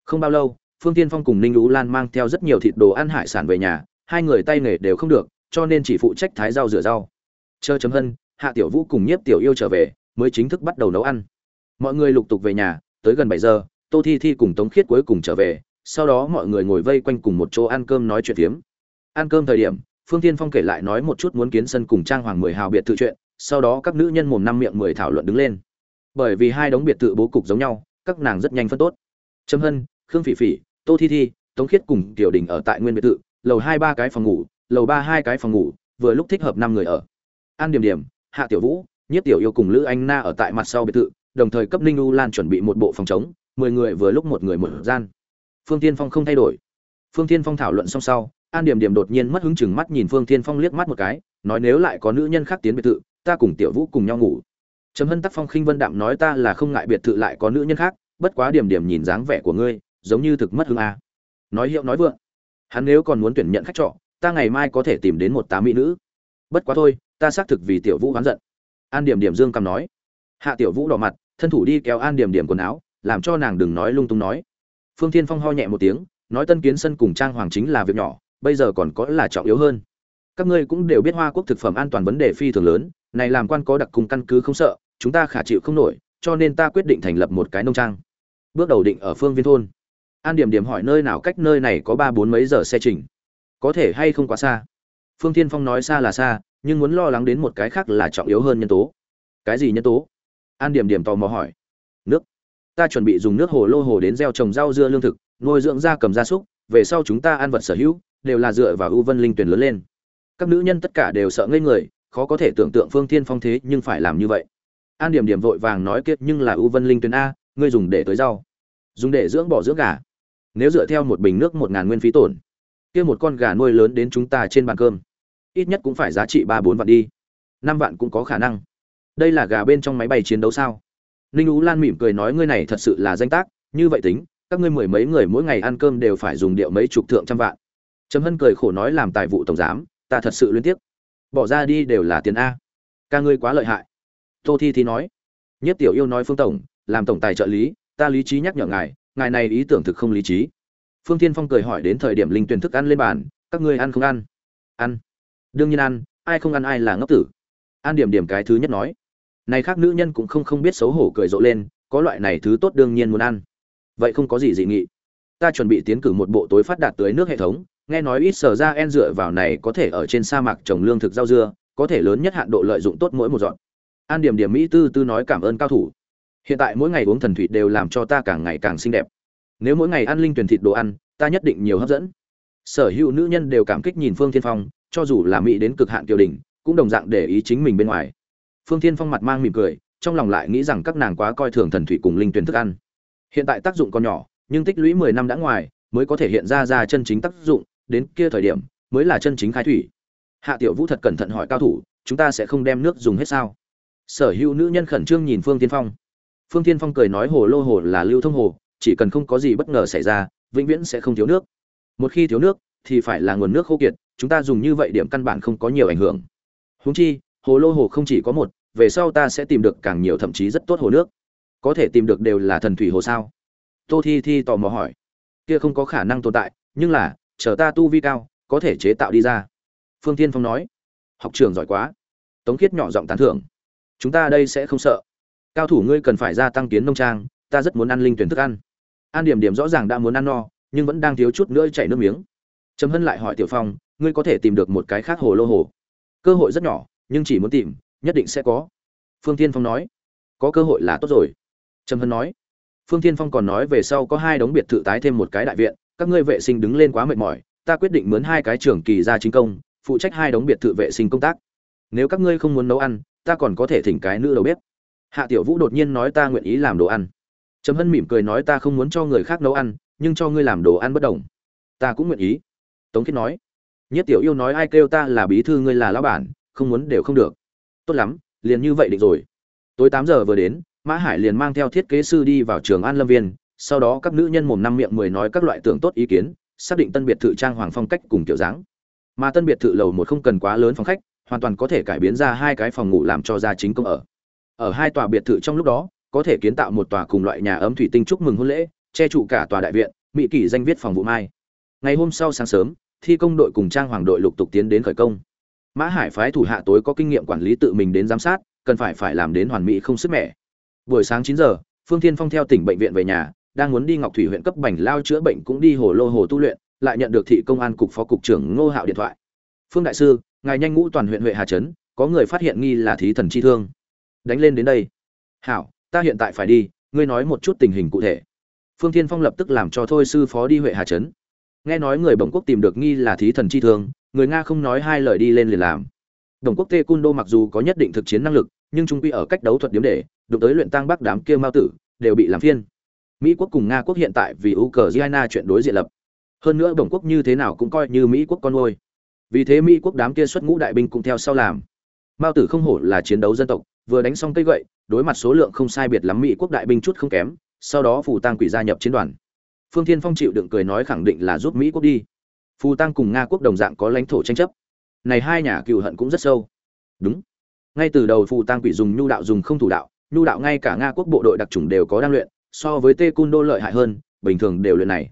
Không bao lâu, phương thiên phong cùng ninh u lan mang theo rất nhiều thịt đồ ăn hải sản về nhà, hai người tay nghề đều không được, cho nên chỉ phụ trách thái rau rửa rau. Chờ chấm hân, hạ tiểu vũ cùng nhiếp tiểu yêu trở về, mới chính thức bắt đầu nấu ăn. Mọi người lục tục về nhà, tới gần bảy giờ, tô thi thi cùng tống khiết cuối cùng trở về sau đó mọi người ngồi vây quanh cùng một chỗ ăn cơm nói chuyện tiếm ăn cơm thời điểm, phương thiên phong kể lại nói một chút muốn kiến sân cùng trang hoàng mười hào biệt thự chuyện, sau đó các nữ nhân mồm năm miệng mười thảo luận đứng lên. Bởi vì hai đống biệt thự bố cục giống nhau, các nàng rất nhanh phân tốt. Trâm hân, khương phỉ phỉ, tô thi thi, tống khiết cùng tiểu đình ở tại nguyên biệt thự, lầu hai ba cái phòng ngủ, lầu ba hai cái phòng ngủ, vừa lúc thích hợp năm người ở. An điểm điểm, hạ tiểu vũ, nhiếp tiểu yêu cùng lữ anh na ở tại mặt sau biệt thự, đồng thời cấp ninh u lan chuẩn bị một bộ phòng chống mười người vừa lúc một người một gian phương tiên phong không thay đổi. Phương tiên phong thảo luận xong sau, an điểm điểm đột nhiên mất hứng chừng mắt nhìn phương tiên phong liếc mắt một cái, nói nếu lại có nữ nhân khác tiến biệt thự, ta cùng tiểu vũ cùng nhau ngủ. Trầm hân tắc phong khinh vân đạm nói ta là không ngại biệt thự lại có nữ nhân khác, bất quá điểm điểm nhìn dáng vẻ của ngươi, giống như thực mất hứng a. Nói hiệu nói vượng. Hắn nếu còn muốn tuyển nhận khách trọ, ta ngày mai có thể tìm đến một tá mỹ nữ. Bất quá thôi, ta xác thực vì tiểu vũ oán giận. An điểm điểm dương cầm nói. Hạ tiểu vũ đỏ mặt, thân thủ đi kéo an điểm điểm quần áo, làm cho nàng đừng nói lung tung nói phương thiên phong ho nhẹ một tiếng, nói tân kiến sân cùng trang hoàng chính là việc nhỏ, bây giờ còn có là trọng yếu hơn. Các ngươi cũng đều biết hoa quốc thực phẩm an toàn vấn đề phi thường lớn, này làm quan có đặc cung căn cứ không sợ, chúng ta khả chịu không nổi, cho nên ta quyết định thành lập một cái nông trang. Bước đầu định ở phương viên thôn. An điểm điểm hỏi nơi nào cách nơi này có ba bốn mấy giờ xe trình. Có thể hay không quá xa. Phương thiên phong nói xa là xa, nhưng muốn lo lắng đến một cái khác là trọng yếu hơn nhân tố. Cái gì nhân tố? An điểm điểm tò mò hỏi ta chuẩn bị dùng nước hồ lô hồ đến gieo trồng rau dưa lương thực, nuôi dưỡng gia cầm gia súc, về sau chúng ta ăn vật sở hữu, đều là dựa vào ưu vân linh tuyển lớn lên. Các nữ nhân tất cả đều sợ ngây người, khó có thể tưởng tượng phương thiên phong thế nhưng phải làm như vậy. An điểm điểm vội vàng nói kiệt nhưng là ưu vân linh tuyển a, ngươi dùng để tới rau. Dùng để dưỡng bỏ dưỡng gà. Nếu dựa theo một bình nước một ngàn nguyên phí tổn, kia một con gà nuôi lớn đến chúng ta trên bàn cơm, ít nhất cũng phải giá trị ba bốn vạn đi. Năm vạn cũng có khả năng. Đây là gà bên trong máy bay chiến đấu sao? Ninh ú lan mỉm cười nói, ngươi này thật sự là danh tác, như vậy tính, các ngươi mười mấy người mỗi ngày ăn cơm đều phải dùng điệu mấy chục thượng trăm vạn. Trầm hân cười khổ nói, làm tài vụ tổng giám, ta thật sự liên tiếp bỏ ra đi đều là tiền a. Ca ngươi quá lợi hại. Tô thi thi nói, nhất tiểu yêu nói phương tổng, làm tổng tài trợ lý, ta lý trí nhắc nhở ngài ngài này ý tưởng thực không lý trí. Phương tiên phong cười hỏi, đến thời điểm linh tuyển thức ăn lên bàn, các ngươi ăn không ăn? Ăn. Đương nhiên ăn, ai không ăn ai là ngốc tử. An điểm điểm cái thứ nhất nói này khác nữ nhân cũng không không biết xấu hổ cười rộ lên, có loại này thứ tốt đương nhiên muốn ăn. Vậy không có gì dị nghị. Ta chuẩn bị tiến cử một bộ tối phát đạt tưới nước hệ thống, nghe nói ít sở ra en dựa vào này có thể ở trên sa mạc trồng lương thực rau dưa, có thể lớn nhất hạn độ lợi dụng tốt mỗi một dọn an điểm điểm mỹ tư tư nói cảm ơn cao thủ. Hiện tại mỗi ngày uống thần thủy đều làm cho ta càng ngày càng xinh đẹp. Nếu mỗi ngày ăn linh tuyển thịt đồ ăn, ta nhất định nhiều hấp dẫn. Sở hữu nữ nhân đều cảm kích nhìn phương thiên phong, cho dù là mỹ đến cực hạn kiều đình, cũng đồng dạng để ý chính mình bên ngoài phương thiên phong mặt mang mỉm cười, trong lòng lại nghĩ rằng các nàng quá coi thường thần thủy cùng linh tuyển thức ăn. Hiện tại tác dụng còn nhỏ, nhưng tích lũy mười năm đã ngoài, mới có thể hiện ra ra chân chính tác dụng, đến kia thời điểm, mới là chân chính khai thủy. Hạ tiểu vũ thật cẩn thận hỏi cao thủ, chúng ta sẽ không đem nước dùng hết sao? Sở hữu nữ nhân khẩn trương nhìn phương tiên phong. Phương tiên phong cười nói hồ lô hồ là lưu thông hồ, chỉ cần không có gì bất ngờ xảy ra, vĩnh viễn sẽ không thiếu nước. Một khi thiếu nước, thì phải là nguồn nước khô kiệt, chúng ta dùng như vậy điểm căn bản không có nhiều ảnh hưởng. Huống chi, hồ lô hồ không chỉ có một về sau ta sẽ tìm được càng nhiều thậm chí rất tốt hồ nước. Có thể tìm được đều là thần thủy hồ sao? Tô thi thi tò mò hỏi. Kia không có khả năng tồn tại, nhưng là, chờ ta tu vi cao, có thể chế tạo đi ra. Phương tiên phong nói. Học trường giỏi quá. Tống khiết nhỏ giọng tán thưởng. Chúng ta đây sẽ không sợ. Cao thủ ngươi cần phải gia tăng kiến nông trang, ta rất muốn ăn linh tuyển thức ăn. An điểm điểm rõ ràng đã muốn ăn no, nhưng vẫn đang thiếu chút nữa chảy nước miếng. Trầm hân lại hỏi tiểu phong, ngươi có thể tìm được một cái khác hồ lô hồ? Cơ hội rất nhỏ, nhưng chỉ muốn tìm nhất định sẽ có. Phương tiên phong nói, có cơ hội là tốt rồi. Trầm hân nói, phương tiên phong còn nói về sau có hai đống biệt thự tái thêm một cái đại viện, các ngươi vệ sinh đứng lên quá mệt mỏi, ta quyết định mướn hai cái trưởng kỳ ra chính công, phụ trách hai đống biệt thự vệ sinh công tác. Nếu các ngươi không muốn nấu ăn, ta còn có thể thỉnh cái nữ đầu bếp. Hạ tiểu vũ đột nhiên nói ta nguyện ý làm đồ ăn. Trầm hân mỉm cười nói ta không muốn cho người khác nấu ăn, nhưng cho ngươi làm đồ ăn bất đồng. Ta cũng nguyện ý. Tống kết nói, nhất tiểu yêu nói ai kêu ta là bí thư ngươi là lão bản, không muốn đều không được tốt lắm, liền như vậy định rồi. Tối tám giờ vừa đến, mã hải liền mang theo thiết kế sư đi vào trường an lâm viên, sau đó các nữ nhân mồm năm miệng mười nói các loại tưởng tốt ý kiến, xác định tân biệt thự trang hoàng phong cách cùng kiểu dáng. Mà tân biệt thự lầu một không cần quá lớn phòng khách, hoàn toàn có thể cải biến ra hai cái phòng ngủ làm cho gia chính công ở. Ở hai tòa biệt thự trong lúc đó, có thể kiến tạo một tòa cùng loại nhà ấm thủy tinh chúc mừng hôn lễ, che trụ cả tòa đại viện, mỹ kỷ danh viết phòng vụ mai. Ngày hôm sau sáng sớm, thi công đội cùng trang hoàng đội lục tục tiến đến khởi công mã hải phái thủ hạ tối có kinh nghiệm quản lý tự mình đến giám sát, cần phải phải làm đến hoàn mỹ không sức mẻ. Buổi sáng chín giờ, phương thiên phong theo tỉnh bệnh viện về nhà, đang muốn đi ngọc thủy huyện cấp bành lao chữa bệnh cũng đi hồ lô hồ tu luyện, lại nhận được thị công an cục phó cục trưởng ngô hạo điện thoại. Phương đại sư, ngài nhanh ngũ toàn huyện huệ hà trấn, có người phát hiện nghi là thí thần chi thương. Đánh lên đến đây. Hảo, ta hiện tại phải đi, ngươi nói một chút tình hình cụ thể. Phương thiên phong lập tức làm cho thôi sư phó đi huệ hà trấn. Nghe nói người bồng quốc tìm được nghi là thí thần chi thương người nga không nói hai lời đi lên liền làm. Đồng quốc tê cun đô mặc dù có nhất định thực chiến năng lực, nhưng trung quy ở cách đấu thuật điếm để, đụng tới luyện tăng bắc đám kia mao tử, đều bị làm phiên. Mỹ quốc cùng nga quốc hiện tại vì ukraine chuyện đối diện lập. Hơn nữa đồng quốc như thế nào cũng coi như mỹ quốc con ngôi vì thế mỹ quốc đám kia xuất ngũ đại binh cũng theo sau làm. Mao tử không hổ là chiến đấu dân tộc, vừa đánh xong cây gậy, đối mặt số lượng không sai biệt lắm mỹ quốc đại binh chút không kém, sau đó phù tăng quỷ gia nhập chiến đoàn. Phương thiên phong chịu đựng cười nói khẳng định là giúp mỹ quốc đi phù tăng cùng nga quốc đồng dạng có lãnh thổ tranh chấp. Này hai nhà cựu hận cũng rất sâu. Đúng. Ngay từ đầu phù tăng quỷ dùng nhu đạo dùng không thủ đạo, nhu đạo ngay cả nga quốc bộ đội đặc trùng đều có đang luyện, so với tê cun đô lợi hại hơn, bình thường đều luyện này.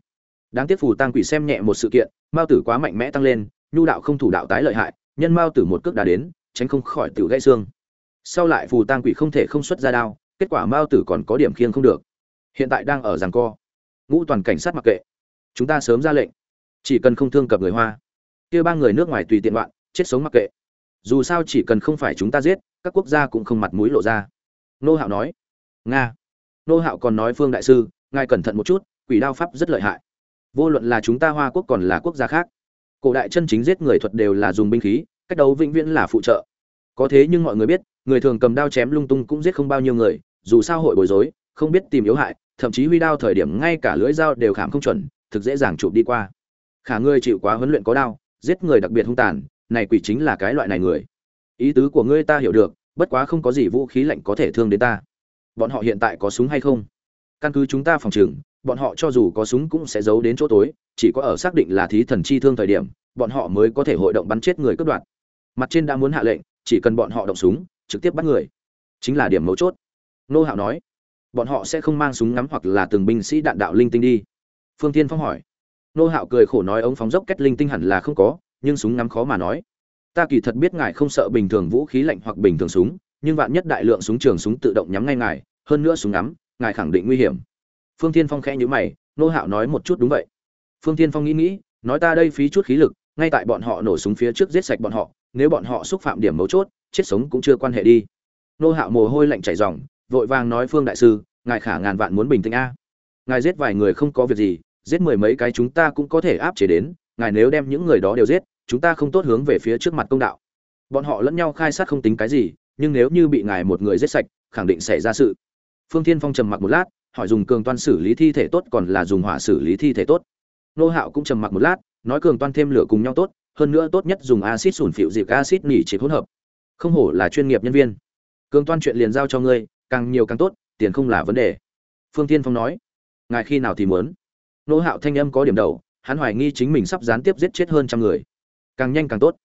Đáng tiếc phù tăng quỷ xem nhẹ một sự kiện, mao tử quá mạnh mẽ tăng lên, nhu đạo không thủ đạo tái lợi hại, nhân mao tử một cước đã đến, tránh không khỏi tự gãy xương. Sau lại phù tăng quỷ không thể không xuất ra đao, kết quả mao tử còn có điểm khiêng không được. Hiện tại đang ở giằng co. Ngũ toàn cảnh sát mặc kệ. Chúng ta sớm ra lệnh chỉ cần không thương cập người hoa. Kia ba người nước ngoài tùy tiện loạn, chết sống mặc kệ. Dù sao chỉ cần không phải chúng ta giết, các quốc gia cũng không mặt mũi lộ ra. Nô hạo nói, nga. Nô hạo còn nói phương đại sư, ngài cẩn thận một chút, quỷ đao pháp rất lợi hại. Vô luận là chúng ta hoa quốc còn là quốc gia khác, cổ đại chân chính giết người thuật đều là dùng binh khí, cách đấu vĩnh viễn là phụ trợ. Có thế nhưng mọi người biết, người thường cầm đao chém lung tung cũng giết không bao nhiêu người, dù sao hội bối rối, không biết tìm yếu hại, thậm chí huy đao thời điểm ngay cả lưỡi dao đều khảm không chuẩn, thực dễ dàng chụp đi qua khả ngươi chịu quá huấn luyện có đao giết người đặc biệt hung tàn, này quỷ chính là cái loại này người. Ý tứ của ngươi ta hiểu được, bất quá không có gì vũ khí lạnh có thể thương đến ta. Bọn họ hiện tại có súng hay không? Căn cứ chúng ta phòng trừng bọn họ cho dù có súng cũng sẽ giấu đến chỗ tối, chỉ có ở xác định là thí thần chi thương thời điểm, bọn họ mới có thể hội động bắn chết người cướp đoạt. Mặt trên đã muốn hạ lệnh, chỉ cần bọn họ động súng, trực tiếp bắt người. Chính là điểm mấu chốt. Nô hạo nói, bọn họ sẽ không mang súng ngắm hoặc là từng binh sĩ đạn đạo linh tinh đi. Phương tiên phong hỏi nô hạo cười khổ nói ống phóng dốc kết linh tinh hẳn là không có, nhưng súng ngắm khó mà nói. Ta kỳ thật biết ngài không sợ bình thường vũ khí lạnh hoặc bình thường súng, nhưng vạn nhất đại lượng súng trường súng tự động nhắm ngay ngài, hơn nữa súng ngắm, ngài khẳng định nguy hiểm. Phương tiên phong khẽ nhữ mày, nô hạo nói một chút đúng vậy. Phương tiên phong nghĩ nghĩ, nói ta đây phí chút khí lực, ngay tại bọn họ nổ súng phía trước giết sạch bọn họ, nếu bọn họ xúc phạm điểm mấu chốt, chết sống cũng chưa quan hệ đi. Nô hạo mồ hôi lạnh chảy ròng, vội vàng nói phương đại sư, ngài khả ngàn vạn muốn bình tĩnh a. Ngài giết vài người không có việc gì giết mười mấy cái chúng ta cũng có thể áp chế đến, ngài nếu đem những người đó đều giết, chúng ta không tốt hướng về phía trước mặt công đạo. Bọn họ lẫn nhau khai sát không tính cái gì, nhưng nếu như bị ngài một người giết sạch, khẳng định xảy ra sự. Phương thiên phong trầm mặc một lát, hỏi dùng cường toan xử lý thi thể tốt còn là dùng hỏa xử lý thi thể tốt. Nô hạo cũng trầm mặc một lát, nói cường toan thêm lửa cùng nhau tốt, hơn nữa tốt nhất dùng acid sủn phịu dịp acid nỉ chỉ hỗn hợp. Không hổ là chuyên nghiệp nhân viên. Cường toan chuyện liền giao cho ngươi, càng nhiều càng tốt, tiền không là vấn đề. Phương tiên phong nói, ngài khi nào thì muốn? Nô hạo thanh âm có điểm đầu, hắn hoài nghi chính mình sắp gián tiếp giết chết hơn trăm người. Càng nhanh càng tốt.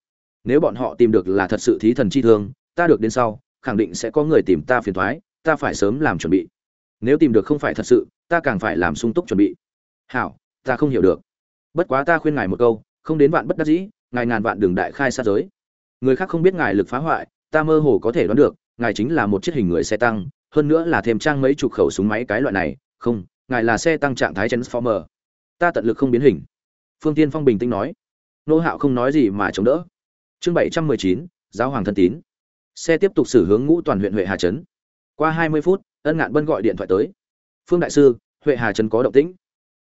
Nếu bọn họ tìm được là thật sự thí thần chi thương, ta được đến sau, khẳng định sẽ có người tìm ta phiền thoái ta phải sớm làm chuẩn bị. Nếu tìm được không phải thật sự, ta càng phải làm sung túc chuẩn bị. Hảo, ta không hiểu được. Bất quá ta khuyên ngài một câu, không đến vạn bất đắc dĩ, ngài ngàn vạn đường đại khai sát giới. Người khác không biết ngài lực phá hoại, ta mơ hồ có thể đoán được, ngài chính là một chiếc hình người xe tăng, hơn nữa là thêm trang mấy chục khẩu súng máy cái loại này. Không, ngài là xe tăng trạng thái transformer ta tận lực không biến hình. Phương tiên phong bình tĩnh nói. Nô hạo không nói gì mà chống đỡ. Chương bảy trăm mười chín, giáo hoàng thân tín. Xe tiếp tục xử hướng ngũ toàn huyện huệ hà trấn. Qua hai mươi phút, ân ngạn bân gọi điện thoại tới. Phương đại sư, huệ hà trấn có động tĩnh.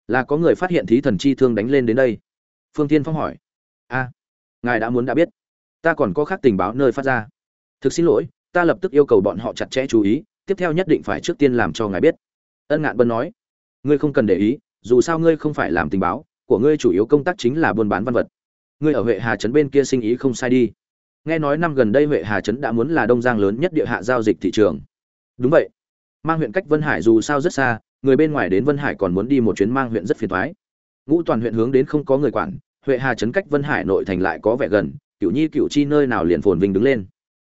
Là có người phát hiện thí thần chi thương đánh lên đến đây. Phương tiên phong hỏi. A, ngài đã muốn đã biết. Ta còn có khác tình báo nơi phát ra. Thực xin lỗi, ta lập tức yêu cầu bọn họ chặt chẽ chú ý. Tiếp theo nhất định phải trước tiên làm cho ngài biết. Ân ngạn bân nói. Ngươi không cần để ý dù sao ngươi không phải làm tình báo, của ngươi chủ yếu công tác chính là buôn bán văn vật. Ngươi ở huệ hà trấn bên kia sinh ý không sai đi. Nghe nói năm gần đây huệ hà trấn đã muốn là đông giang lớn nhất địa hạ giao dịch thị trường. Đúng vậy. Mang huyện cách vân hải dù sao rất xa, người bên ngoài đến vân hải còn muốn đi một chuyến mang huyện rất phiền thoái ngũ toàn huyện hướng đến không có người quản, huệ hà trấn cách vân hải nội thành lại có vẻ gần cựu nhi cựu chi nơi nào liền phồn vinh đứng lên.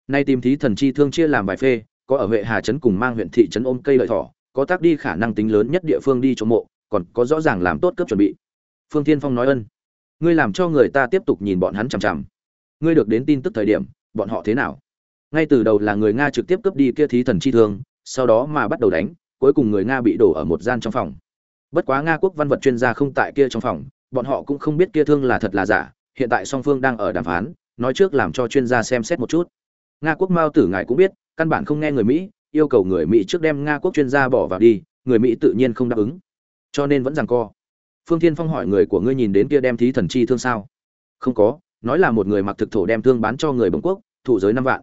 Nay tìm thí thần chi thương chia làm vài phê, có ở huệ hà trấn cùng mang huyện thị trấn ôm cây lợi thỏ, có tác đi khả năng tính lớn nhất địa phương đi chỗ mộ còn có rõ ràng làm tốt cấp chuẩn bị. Phương tiên phong nói ân. Ngươi làm cho người ta tiếp tục nhìn bọn hắn chằm chằm. Ngươi được đến tin tức thời điểm, bọn họ thế nào? Ngay từ đầu là người nga trực tiếp cướp đi kia thí thần chi thương, sau đó mà bắt đầu đánh, cuối cùng người nga bị đổ ở một gian trong phòng. Bất quá nga quốc văn vật chuyên gia không tại kia trong phòng, bọn họ cũng không biết kia thương là thật là giả, hiện tại song phương đang ở đàm phán, nói trước làm cho chuyên gia xem xét một chút. Nga quốc mao tử ngài cũng biết, căn bản không nghe người mỹ, yêu cầu người mỹ trước đem nga quốc chuyên gia bỏ vào đi, người mỹ tự nhiên không đáp ứng cho nên vẫn rằng co. Phương thiên phong hỏi người của ngươi nhìn đến kia đem thí thần chi thương sao? Không có, nói là một người mặc thực thổ đem thương bán cho người bồng quốc, thủ giới năm vạn.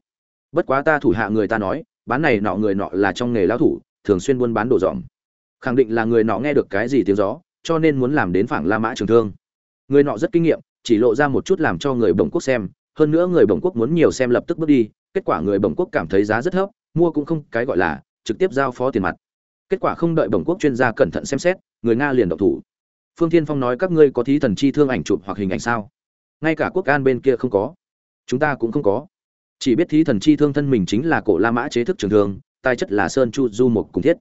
Bất quá ta thủ hạ người ta nói, bán này nọ người nọ là trong nghề lao thủ, thường xuyên buôn bán đồ dòm khẳng định là người nọ nghe được cái gì tiếng gió, cho nên muốn làm đến phảng la mã trường thương. Người nọ rất kinh nghiệm, chỉ lộ ra một chút làm cho người bồng quốc xem, hơn nữa người bồng quốc muốn nhiều xem lập tức bước đi, kết quả người bồng quốc cảm thấy giá rất thấp, mua cũng không, cái gọi là trực tiếp giao phó tiền mặt. Kết quả không đợi bồng quốc chuyên gia cẩn thận xem xét người nga liền động thủ. Phương thiên phong nói, các ngươi có thí thần chi thương ảnh chụp hoặc hình ảnh sao? Ngay cả quốc an bên kia không có. Chúng ta cũng không có. Chỉ biết thí thần chi thương thân mình chính là cổ la mã chế thức trường thương, tài chất là sơn chu du mục cùng thiết.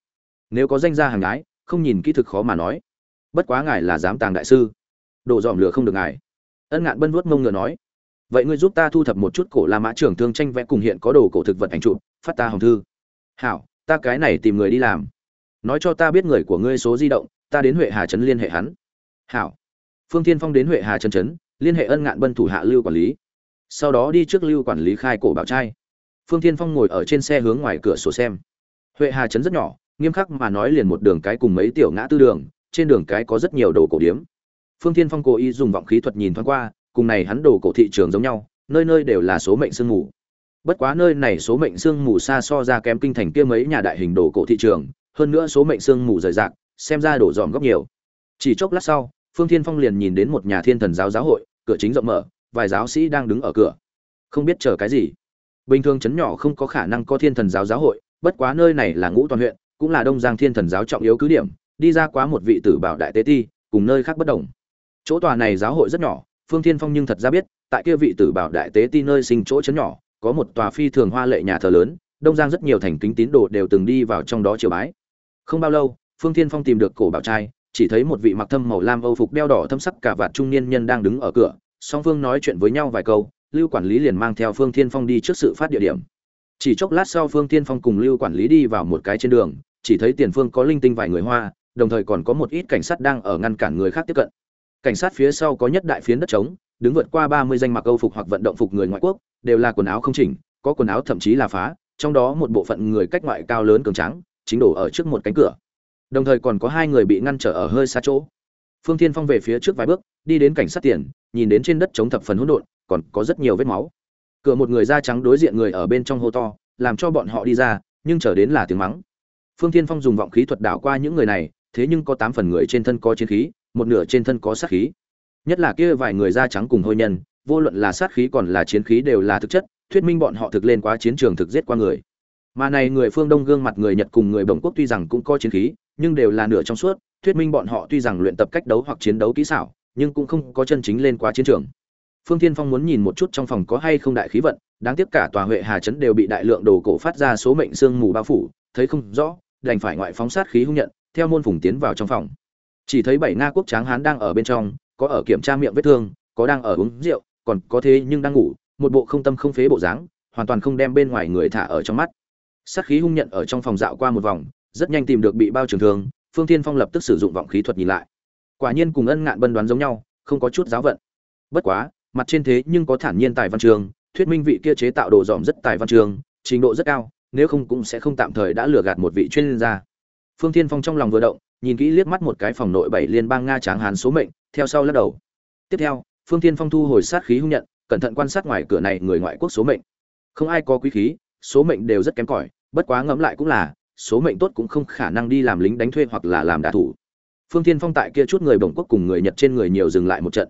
Nếu có danh gia hàng ái, không nhìn kỹ thực khó mà nói. Bất quá ngài là giám tàng đại sư. Đổ dòm lửa không được ngài. Ân ngạn bân vuốt mông ngựa nói, vậy ngươi giúp ta thu thập một chút cổ la mã trường thương tranh vẽ cùng hiện có đồ cổ thực vật ảnh chụp, phát ta hồng thư. Hảo, ta cái này tìm người đi làm. Nói cho ta biết người của ngươi số di động ta đến huệ hà trấn liên hệ hắn. Hảo. Phương tiên phong đến huệ hà trấn trấn, liên hệ ân ngạn bân thủ hạ lưu quản lý. Sau đó đi trước lưu quản lý khai cổ bảo trai. Phương tiên phong ngồi ở trên xe hướng ngoài cửa sổ xem. Huệ hà trấn rất nhỏ, nghiêm khắc mà nói liền một đường cái cùng mấy tiểu ngã tư đường, trên đường cái có rất nhiều đồ cổ điếm. Phương tiên phong cố ý dùng vọng khí thuật nhìn thoáng qua, cùng này hắn đồ cổ thị trường giống nhau, nơi nơi đều là số mệnh sương mù. Bất quá nơi này số mệnh sương mù xa so ra kém kinh thành kia mấy nhà đại hình đồ cổ thị trường, hơn nữa số mệnh sương mù rời rạc xem ra đổ dòm góc nhiều. Chỉ chốc lát sau, phương thiên phong liền nhìn đến một nhà thiên thần giáo giáo hội, cửa chính rộng mở, vài giáo sĩ đang đứng ở cửa. Không biết chờ cái gì. Bình thường chấn nhỏ không có khả năng có thiên thần giáo giáo hội, bất quá nơi này là ngũ toàn huyện, cũng là đông giang thiên thần giáo trọng yếu cứ điểm, đi ra quá một vị tử bảo đại tế ti, cùng nơi khác bất đồng. Chỗ tòa này giáo hội rất nhỏ, phương thiên phong nhưng thật ra biết, tại kia vị tử bảo đại tế ti nơi sinh chỗ chấn nhỏ, có một tòa phi thường hoa lệ nhà thờ lớn, đông giang rất nhiều thành kính tín đồ đều từng đi vào trong đó triều bái. Không bao lâu phương thiên phong tìm được cổ bảo trai chỉ thấy một vị mặc thâm màu lam âu phục đeo đỏ thâm sắc cả vạt trung niên nhân đang đứng ở cửa. Song phương nói chuyện với nhau vài câu lưu quản lý liền mang theo phương thiên phong đi trước sự phát địa điểm. Chỉ chốc lát sau phương thiên phong cùng lưu quản lý đi vào một cái trên đường chỉ thấy tiền phương có linh tinh vài người hoa đồng thời còn có một ít cảnh sát đang ở ngăn cản người khác tiếp cận. Cảnh sát phía sau có nhất đại phiến đất trống đứng vượt qua ba mươi danh mặc âu phục hoặc vận động phục người ngoại quốc đều là quần áo không chỉnh có quần áo thậm chí là phá trong đó một bộ phận người cách ngoại cao lớn cường tráng, chính đổ ở trước một cánh cửa đồng thời còn có hai người bị ngăn trở ở hơi xa chỗ. Phương thiên phong về phía trước vài bước, đi đến cảnh sát tiền, nhìn đến trên đất chống thập phần hỗn độn, còn có rất nhiều vết máu. Cửa một người da trắng đối diện người ở bên trong hô to, làm cho bọn họ đi ra, nhưng trở đến là tiếng mắng. Phương thiên phong dùng vọng khí thuật đảo qua những người này, thế nhưng có tám phần người trên thân có chiến khí, một nửa trên thân có sát khí. Nhất là kia vài người da trắng cùng hôi nhân, vô luận là sát khí còn là chiến khí đều là thực chất, thuyết minh bọn họ thực lên quá chiến trường thực giết qua người. Mà này người phương đông gương mặt người nhật cùng người bồng quốc tuy rằng cũng có chiến khí nhưng đều là nửa trong suốt, thuyết minh bọn họ tuy rằng luyện tập cách đấu hoặc chiến đấu kỹ xảo, nhưng cũng không có chân chính lên quá chiến trường. Phương thiên phong muốn nhìn một chút trong phòng có hay không đại khí vận, đáng tiếc cả tòa huệ hà trấn đều bị đại lượng đồ cổ phát ra số mệnh xương mù bao phủ, thấy không rõ, đành phải ngoại phóng sát khí hung nhận, theo môn phùng tiến vào trong phòng. Chỉ thấy bảy nga quốc tráng hán đang ở bên trong, có ở kiểm tra miệng vết thương, có đang ở uống rượu, còn có thế nhưng đang ngủ, một bộ không tâm không phế bộ dáng, hoàn toàn không đem bên ngoài người thả ở trong mắt. Sát khí hung nhận ở trong phòng dạo qua một vòng rất nhanh tìm được bị bao trường thương, phương thiên phong lập tức sử dụng vọng khí thuật nhìn lại. Quả nhiên cùng ân ngạn bân đoán giống nhau, không có chút giáo vận. Bất quá, mặt trên thế nhưng có thản nhiên tài văn trường, thuyết minh vị kia chế tạo đồ dòm rất tài văn trường, trình độ rất cao, nếu không cũng sẽ không tạm thời đã lừa gạt một vị chuyên gia. Phương thiên phong trong lòng vừa động, nhìn kỹ liếc mắt một cái phòng nội bảy liên bang nga tráng hán số mệnh, theo sau lắc đầu. Tiếp theo, phương thiên phong thu hồi sát khí hung nhận, cẩn thận quan sát ngoài cửa này người ngoại quốc số mệnh. Không ai có quý khí, số mệnh đều rất kém cỏi, bất quá ngẫm lại cũng là số mệnh tốt cũng không khả năng đi làm lính đánh thuê hoặc là làm đả thủ. Phương thiên phong tại kia chút người Đồng quốc cùng người nhật trên người nhiều dừng lại một trận.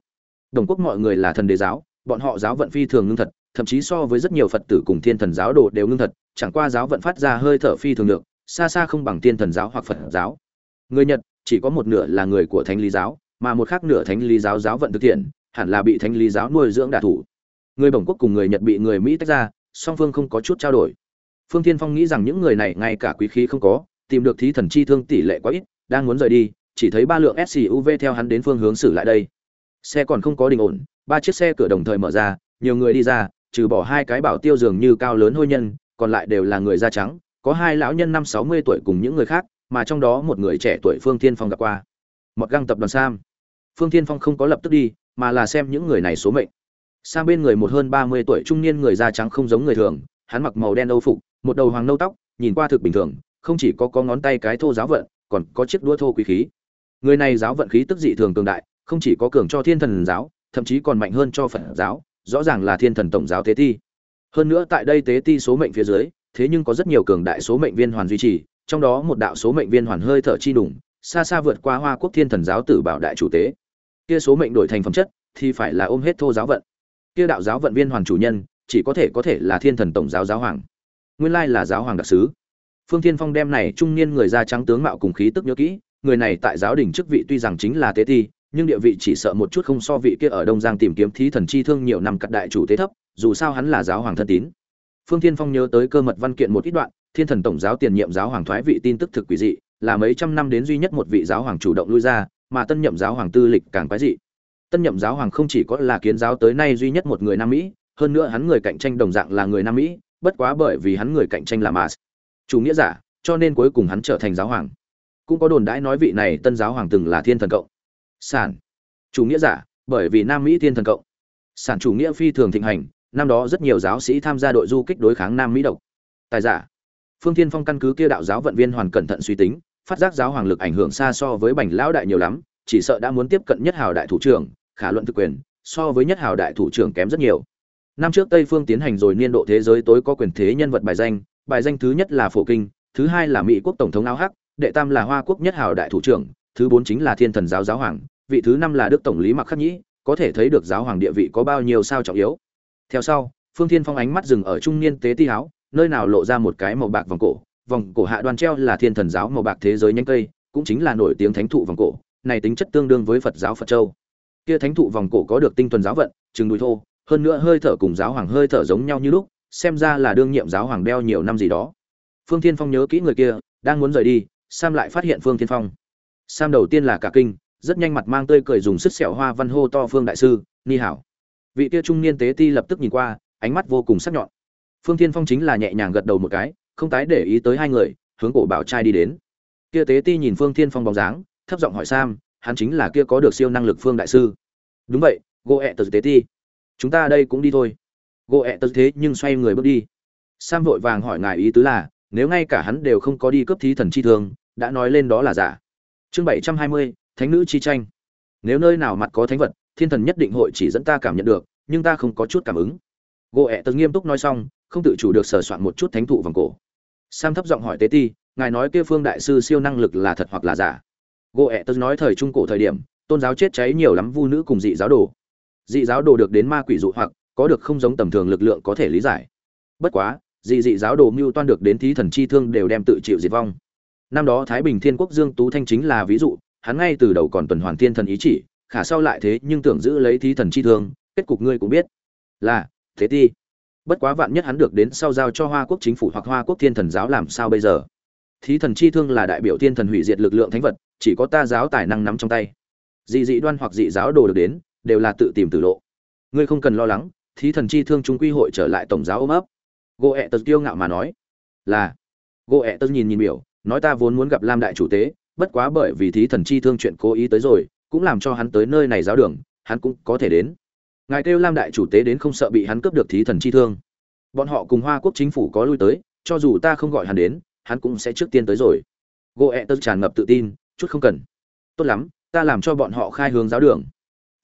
Đồng quốc mọi người là thần đế giáo, bọn họ giáo vận phi thường ngưng thật, thậm chí so với rất nhiều phật tử cùng thiên thần giáo đồ đều ngưng thật, chẳng qua giáo vận phát ra hơi thở phi thường được xa xa không bằng thiên thần giáo hoặc phật giáo. Người nhật, chỉ có một nửa là người của thánh lý giáo, mà một khác nửa thánh lý giáo giáo vận thực hiện, hẳn là bị thánh lý giáo nuôi dưỡng đả thủ. Người Đồng quốc cùng người nhật bị người mỹ tách ra, song phương không có chút trao đổi phương thiên phong nghĩ rằng những người này ngay cả quý khí không có, tìm được thí thần chi thương tỷ lệ quá ít, đang muốn rời đi, chỉ thấy ba lượng suv theo hắn đến phương hướng xử lại đây. Xe còn không có đình ổn, ba chiếc xe cửa đồng thời mở ra, nhiều người đi ra, trừ bỏ hai cái bảo tiêu dường như cao lớn hôi nhân, còn lại đều là người da trắng, có hai lão nhân năm sáu mươi tuổi cùng những người khác, mà trong đó một người trẻ tuổi phương thiên phong gặp qua. Một găng tập đoàn sam. Phương thiên phong không có lập tức đi, mà là xem những người này số mệnh. Sang bên người một hơn ba mươi tuổi trung niên người da trắng không giống người thường, hắn mặc màu đen âu phục một đầu hoàng nâu tóc, nhìn qua thực bình thường, không chỉ có có ngón tay cái thô giáo vận, còn có chiếc đua thô quý khí. Người này giáo vận khí tức dị thường cường đại, không chỉ có cường cho thiên thần giáo, thậm chí còn mạnh hơn cho phật giáo, rõ ràng là thiên thần tổng giáo tế ti. Hơn nữa tại đây tế ti số mệnh phía dưới, thế nhưng có rất nhiều cường đại số mệnh viên hoàn duy trì, trong đó một đạo số mệnh viên hoàn hơi thở chi đủng, xa xa vượt qua hoa quốc thiên thần giáo tử bảo đại chủ tế. Kia số mệnh đổi thành phẩm chất, thì phải là ôm hết thô giáo vận. Kia đạo giáo vận viên hoàn chủ nhân, chỉ có thể có thể là thiên thần tổng giáo giáo hoàng nguyên lai là giáo hoàng đặc sứ. Phương thiên phong đem này trung niên người da trắng tướng mạo cùng khí tức nhớ kỹ, người này tại giáo đình chức vị tuy rằng chính là tế thi nhưng địa vị chỉ sợ một chút không so vị kia ở đông giang tìm kiếm thí thần chi thương nhiều năm cắt đại chủ tế thấp, dù sao hắn là giáo hoàng thân tín. Phương thiên phong nhớ tới cơ mật văn kiện một ít đoạn, thiên thần tổng giáo tiền nhiệm giáo hoàng thoái vị tin tức thực quỷ dị, là mấy trăm năm đến duy nhất một vị giáo hoàng chủ động lui ra, mà tân nhậm giáo hoàng tư lịch càng quái dị. Tân nhậm giáo hoàng không chỉ có là kiến giáo tới nay duy nhất một người nam mỹ, hơn nữa hắn người cạnh tranh đồng dạng là người nam mỹ bất quá bởi vì hắn người cạnh tranh là mars. Chủ nghĩa giả, cho nên cuối cùng hắn trở thành giáo hoàng. Cũng có đồn đãi nói vị này tân giáo hoàng từng là thiên thần cộng sản. Chủ nghĩa giả, bởi vì nam mỹ thiên thần cộng sản chủ nghĩa phi thường thịnh hành, năm đó rất nhiều giáo sĩ tham gia đội du kích đối kháng nam mỹ độc. Tài giả. Phương thiên phong căn cứ kia đạo giáo vận viên hoàn cẩn thận suy tính, phát giác giáo hoàng lực ảnh hưởng xa so với bành lão đại nhiều lắm, chỉ sợ đã muốn tiếp cận nhất hào đại thủ trưởng, khả luận thực quyền, so với nhất hào đại thủ trưởng kém rất nhiều năm trước tây phương tiến hành rồi niên độ thế giới tối có quyền thế nhân vật bài danh bài danh thứ nhất là phổ kinh, thứ hai là mỹ quốc tổng thống áo hắc, đệ tam là hoa quốc nhất hào đại thủ trưởng, thứ bốn chính là thiên thần giáo giáo hoàng, vị thứ năm là đức tổng lý mặc khắc nhĩ, có thể thấy được giáo hoàng địa vị có bao nhiêu sao trọng yếu. Theo sau, phương thiên phong ánh mắt dừng ở trung niên tế ti áo, nơi nào lộ ra một cái màu bạc vòng cổ vòng cổ hạ đoan treo là thiên thần giáo màu bạc thế giới nhanh cây, cũng chính là nổi tiếng thánh thụ vòng cổ, này tính chất tương đương với phật giáo phật châu. Kia thánh thụ vòng cổ có được tinh thuần giáo vận, chừng đùi thô hơn nữa hơi thở cùng giáo hoàng hơi thở giống nhau như lúc, xem ra là đương nhiệm giáo hoàng đeo nhiều năm gì đó. Phương thiên phong nhớ kỹ người kia, đang muốn rời đi, sam lại phát hiện phương thiên phong. Sam đầu tiên là cả kinh, rất nhanh mặt mang tươi cười dùng sức sẹo hoa văn hô to phương đại sư, ni hảo. Vị kia trung niên tế ti lập tức nhìn qua, ánh mắt vô cùng sắc nhọn. Phương thiên phong chính là nhẹ nhàng gật đầu một cái, không tái để ý tới hai người, hướng cổ bảo trai đi đến. Kia tế ti nhìn phương thiên phong bóng dáng, thấp giọng hỏi sam, hắn chính là kia có được siêu năng lực phương đại sư? Đúng vậy gỗ ẹ tờ tế ti chúng ta đây cũng đi thôi. Gỗ ẹ tật thế nhưng xoay người bước đi. Sam vội vàng hỏi ngài ý tứ là, nếu ngay cả hắn đều không có đi cướp thí thần chi thương đã nói lên đó là giả. Chương bảy trăm hai mươi, thánh nữ chi tranh. Nếu nơi nào mặt có thánh vật, thiên thần nhất định hội chỉ dẫn ta cảm nhận được, nhưng ta không có chút cảm ứng. Gỗ ẹ tật nghiêm túc nói xong, không tự chủ được sửa soạn một chút thánh thụ vòng cổ. Sam thấp giọng hỏi tế ti, ngài nói kia phương đại sư siêu năng lực là thật hoặc là giả. Gỗ ẹ tật nói thời trung cổ thời điểm, tôn giáo chết cháy nhiều lắm vu nữ cùng dị giáo đồ dị giáo đồ được đến ma quỷ dụ hoặc, có được không giống tầm thường lực lượng có thể lý giải. Bất quá, dị dị giáo đồ mưu toan được đến thí thần chi thương đều đem tự chịu diệt vong. Năm đó thái bình thiên quốc dương tú thanh chính là ví dụ, hắn ngay từ đầu còn tuần hoàn thiên thần ý chỉ, khả sau lại thế nhưng tưởng giữ lấy thí thần chi thương, kết cục ngươi cũng biết. Là, thế ti. Bất quá vạn nhất hắn được đến sau giao cho hoa quốc chính phủ hoặc hoa quốc thiên thần giáo làm sao bây giờ? Thí thần chi thương là đại biểu thiên thần hủy diệt lực lượng thánh vật, chỉ có ta giáo tài năng nắm trong tay. Dị dị đoan hoặc dị giáo đồ được đến đều là tự tìm tử lộ. Ngươi không cần lo lắng, thí thần chi thương chúng quy hội trở lại tổng giáo ôm ấp. Gỗ ẹ tật kiêu ngạo mà nói, là. Gỗ ẹ tật nhìn nhìn biểu, nói ta vốn muốn gặp lam đại chủ tế, bất quá bởi vì thí thần chi thương chuyện cố ý tới rồi, cũng làm cho hắn tới nơi này giáo đường, hắn cũng có thể đến. Ngài kêu lam đại chủ tế đến không sợ bị hắn cướp được thí thần chi thương. Bọn họ cùng hoa quốc chính phủ có lui tới, cho dù ta không gọi hắn đến, hắn cũng sẽ trước tiên tới rồi. Gỗ ẹ tật tràn ngập tự tin, chút không cần. Tốt lắm, ta làm cho bọn họ khai hướng giáo đường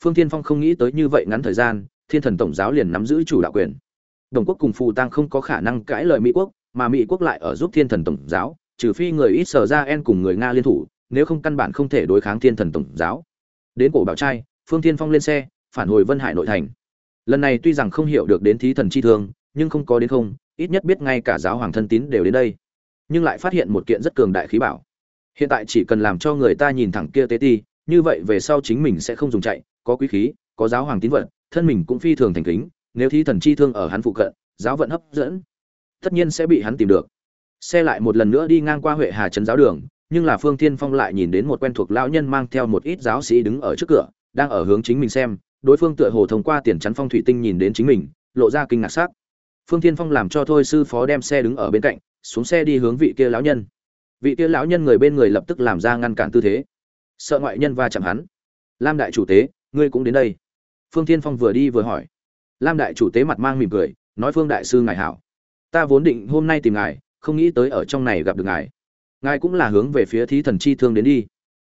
phương tiên phong không nghĩ tới như vậy ngắn thời gian, thiên thần tổng giáo liền nắm giữ chủ đạo quyền. Đồng quốc cùng phù tăng không có khả năng cãi lời mỹ quốc, mà mỹ quốc lại ở giúp thiên thần tổng giáo, trừ phi người ít sở ra en cùng người nga liên thủ, nếu không căn bản không thể đối kháng thiên thần tổng giáo. Đến cổ bảo trai, phương tiên phong lên xe, phản hồi vân hải nội thành. Lần này tuy rằng không hiểu được đến thí thần chi thương, nhưng không có đến không, ít nhất biết ngay cả giáo hoàng thân tín đều đến đây. Nhưng lại phát hiện một kiện rất cường đại khí bảo. Hiện tại chỉ cần làm cho người ta nhìn thẳng kia tế ti, như vậy về sau chính mình sẽ không dùng chạy có quý khí, có giáo hoàng tín vật, thân mình cũng phi thường thành kính, nếu thi thần chi thương ở hắn phụ cận, giáo vận hấp dẫn, tất nhiên sẽ bị hắn tìm được. Xe lại một lần nữa đi ngang qua huệ hà trấn giáo đường, nhưng là phương thiên phong lại nhìn đến một quen thuộc lão nhân mang theo một ít giáo sĩ đứng ở trước cửa, đang ở hướng chính mình xem, đối phương tựa hồ thông qua tiền chắn phong thủy tinh nhìn đến chính mình, lộ ra kinh ngạc sắc. Phương thiên phong làm cho thôi sư phó đem xe đứng ở bên cạnh, xuống xe đi hướng vị kia lão nhân. Vị kia lão nhân người bên người lập tức làm ra ngăn cản tư thế. Sợ ngoại nhân va chạm hắn. Lam đại chủ tế ngươi cũng đến đây. Phương thiên phong vừa đi vừa hỏi. Lam đại chủ tế mặt mang mỉm cười, nói phương đại sư ngài hảo. Ta vốn định hôm nay tìm ngài, không nghĩ tới ở trong này gặp được ngài. Ngài cũng là hướng về phía thí thần chi thương đến đi.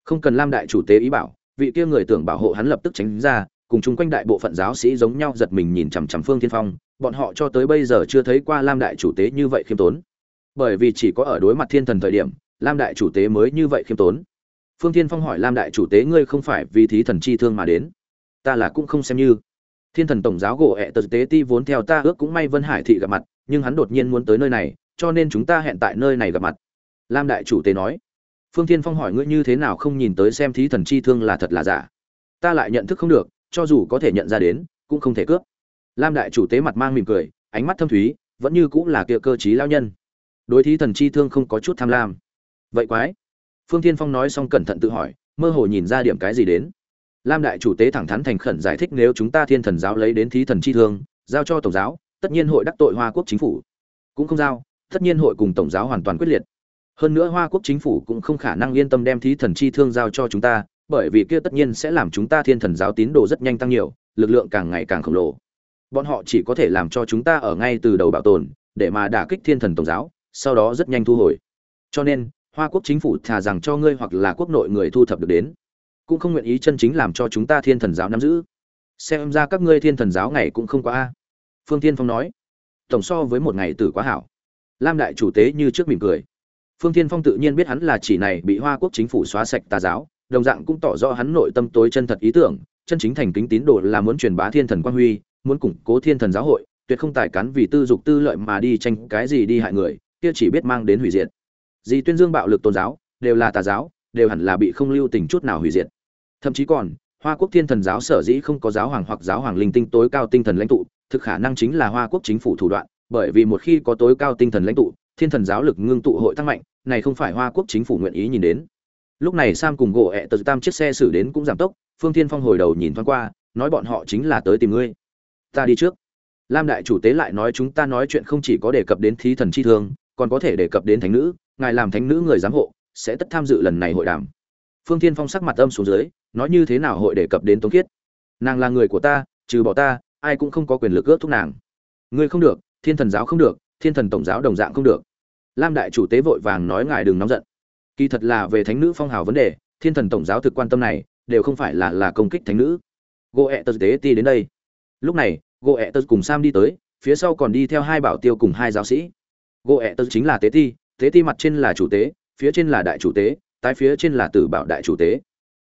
Không cần lam đại chủ tế ý bảo, vị kia người tưởng bảo hộ hắn lập tức tránh ra, cùng chung quanh đại bộ phận giáo sĩ giống nhau giật mình nhìn chằm chằm phương thiên phong, bọn họ cho tới bây giờ chưa thấy qua lam đại chủ tế như vậy khiêm tốn. Bởi vì chỉ có ở đối mặt thiên thần thời điểm, lam đại chủ tế mới như vậy khiêm tốn phương thiên phong hỏi lam đại chủ tế, ngươi không phải vì thí thần chi thương mà đến. Ta là cũng không xem như. Thiên thần tổng giáo gỗ ẹ tật tế ti vốn theo ta ước cũng may vân hải thị gặp mặt, nhưng hắn đột nhiên muốn tới nơi này, cho nên chúng ta hẹn tại nơi này gặp mặt. Lam đại chủ tế nói. Phương thiên phong hỏi ngươi như thế nào không nhìn tới xem thí thần chi thương là thật là giả. Ta lại nhận thức không được, cho dù có thể nhận ra đến, cũng không thể cướp. Lam đại chủ tế mặt mang mỉm cười, ánh mắt thâm thúy, vẫn như cũng là kia cơ trí lao nhân. Đối thí thần chi thương không có chút tham lam. Vậy quái phương thiên phong nói xong cẩn thận tự hỏi, mơ hồ nhìn ra điểm cái gì đến. Lam đại chủ tế thẳng thắn thành khẩn giải thích nếu chúng ta thiên thần giáo lấy đến thí thần chi thương, giao cho tổng giáo, tất nhiên hội đắc tội hoa quốc chính phủ. Cũng không giao, tất nhiên hội cùng tổng giáo hoàn toàn quyết liệt. Hơn nữa hoa quốc chính phủ cũng không khả năng yên tâm đem thí thần chi thương giao cho chúng ta, bởi vì kia tất nhiên sẽ làm chúng ta thiên thần giáo tín đồ rất nhanh tăng nhiều, lực lượng càng ngày càng khổng lồ. Bọn họ chỉ có thể làm cho chúng ta ở ngay từ đầu bảo tồn, để mà đả kích thiên thần tổng giáo, sau đó rất nhanh thu hồi. Cho nên hoa quốc chính phủ thà rằng cho ngươi hoặc là quốc nội người thu thập được đến. Cũng không nguyện ý chân chính làm cho chúng ta thiên thần giáo nắm giữ. Xem ra các ngươi thiên thần giáo ngày cũng không quá a. Phương tiên phong nói. Tổng so với một ngày tử quá hảo. Lam đại chủ tế như trước mỉm cười. Phương tiên phong tự nhiên biết hắn là chỉ này bị hoa quốc chính phủ xóa sạch tà giáo, đồng dạng cũng tỏ rõ hắn nội tâm tối chân thật ý tưởng, chân chính thành kính tín đồ là muốn truyền bá thiên thần quan huy, muốn củng cố thiên thần giáo hội, tuyệt không tài cán vì tư dục tư lợi mà đi tranh cái gì đi hại người, kia chỉ biết mang đến hủy diệt gì tuyên dương bạo lực tôn giáo, đều là tà giáo, đều hẳn là bị không lưu tình chút nào hủy diệt. Thậm chí còn, hoa quốc thiên thần giáo sở dĩ không có giáo hoàng hoặc giáo hoàng linh tinh tối cao tinh thần lãnh tụ, thực khả năng chính là hoa quốc chính phủ thủ đoạn, bởi vì một khi có tối cao tinh thần lãnh tụ, thiên thần giáo lực ngưng tụ hội tăng mạnh, này không phải hoa quốc chính phủ nguyện ý nhìn đến. Lúc này sam cùng gỗ ẹ tờ tam chiếc xe xử đến cũng giảm tốc, phương thiên phong hồi đầu nhìn thoáng qua, nói bọn họ chính là tới tìm ngươi. Ta đi trước. Lam đại chủ tế lại nói chúng ta nói chuyện không chỉ có đề cập đến thí thần chi thương, còn có thể đề cập đến thánh nữ ngài làm thánh nữ người giám hộ, sẽ tất tham dự lần này hội đàm. Phương thiên phong sắc mặt âm xuống dưới, nói như thế nào hội đề cập đến tống khiết? Nàng là người của ta, trừ bỏ ta, ai cũng không có quyền lực ước thúc nàng. Ngươi không được, thiên thần giáo không được, thiên thần tổng giáo đồng dạng không được. Lam đại chủ tế vội vàng nói ngài đừng nóng giận. Kỳ thật là về thánh nữ phong hào vấn đề, thiên thần tổng giáo thực quan tâm này, đều không phải là là công kích thánh nữ. Gỗ ẹ tật tế ti đến đây. Lúc này gỗ ẹ tật cùng sam đi tới, phía sau còn đi theo hai bảo tiêu cùng hai giáo sĩ. Gỗ ẹ tật chính là tế ti tế ti mặt trên là chủ tế, phía trên là đại chủ tế, tái phía trên là tử bảo đại chủ tế.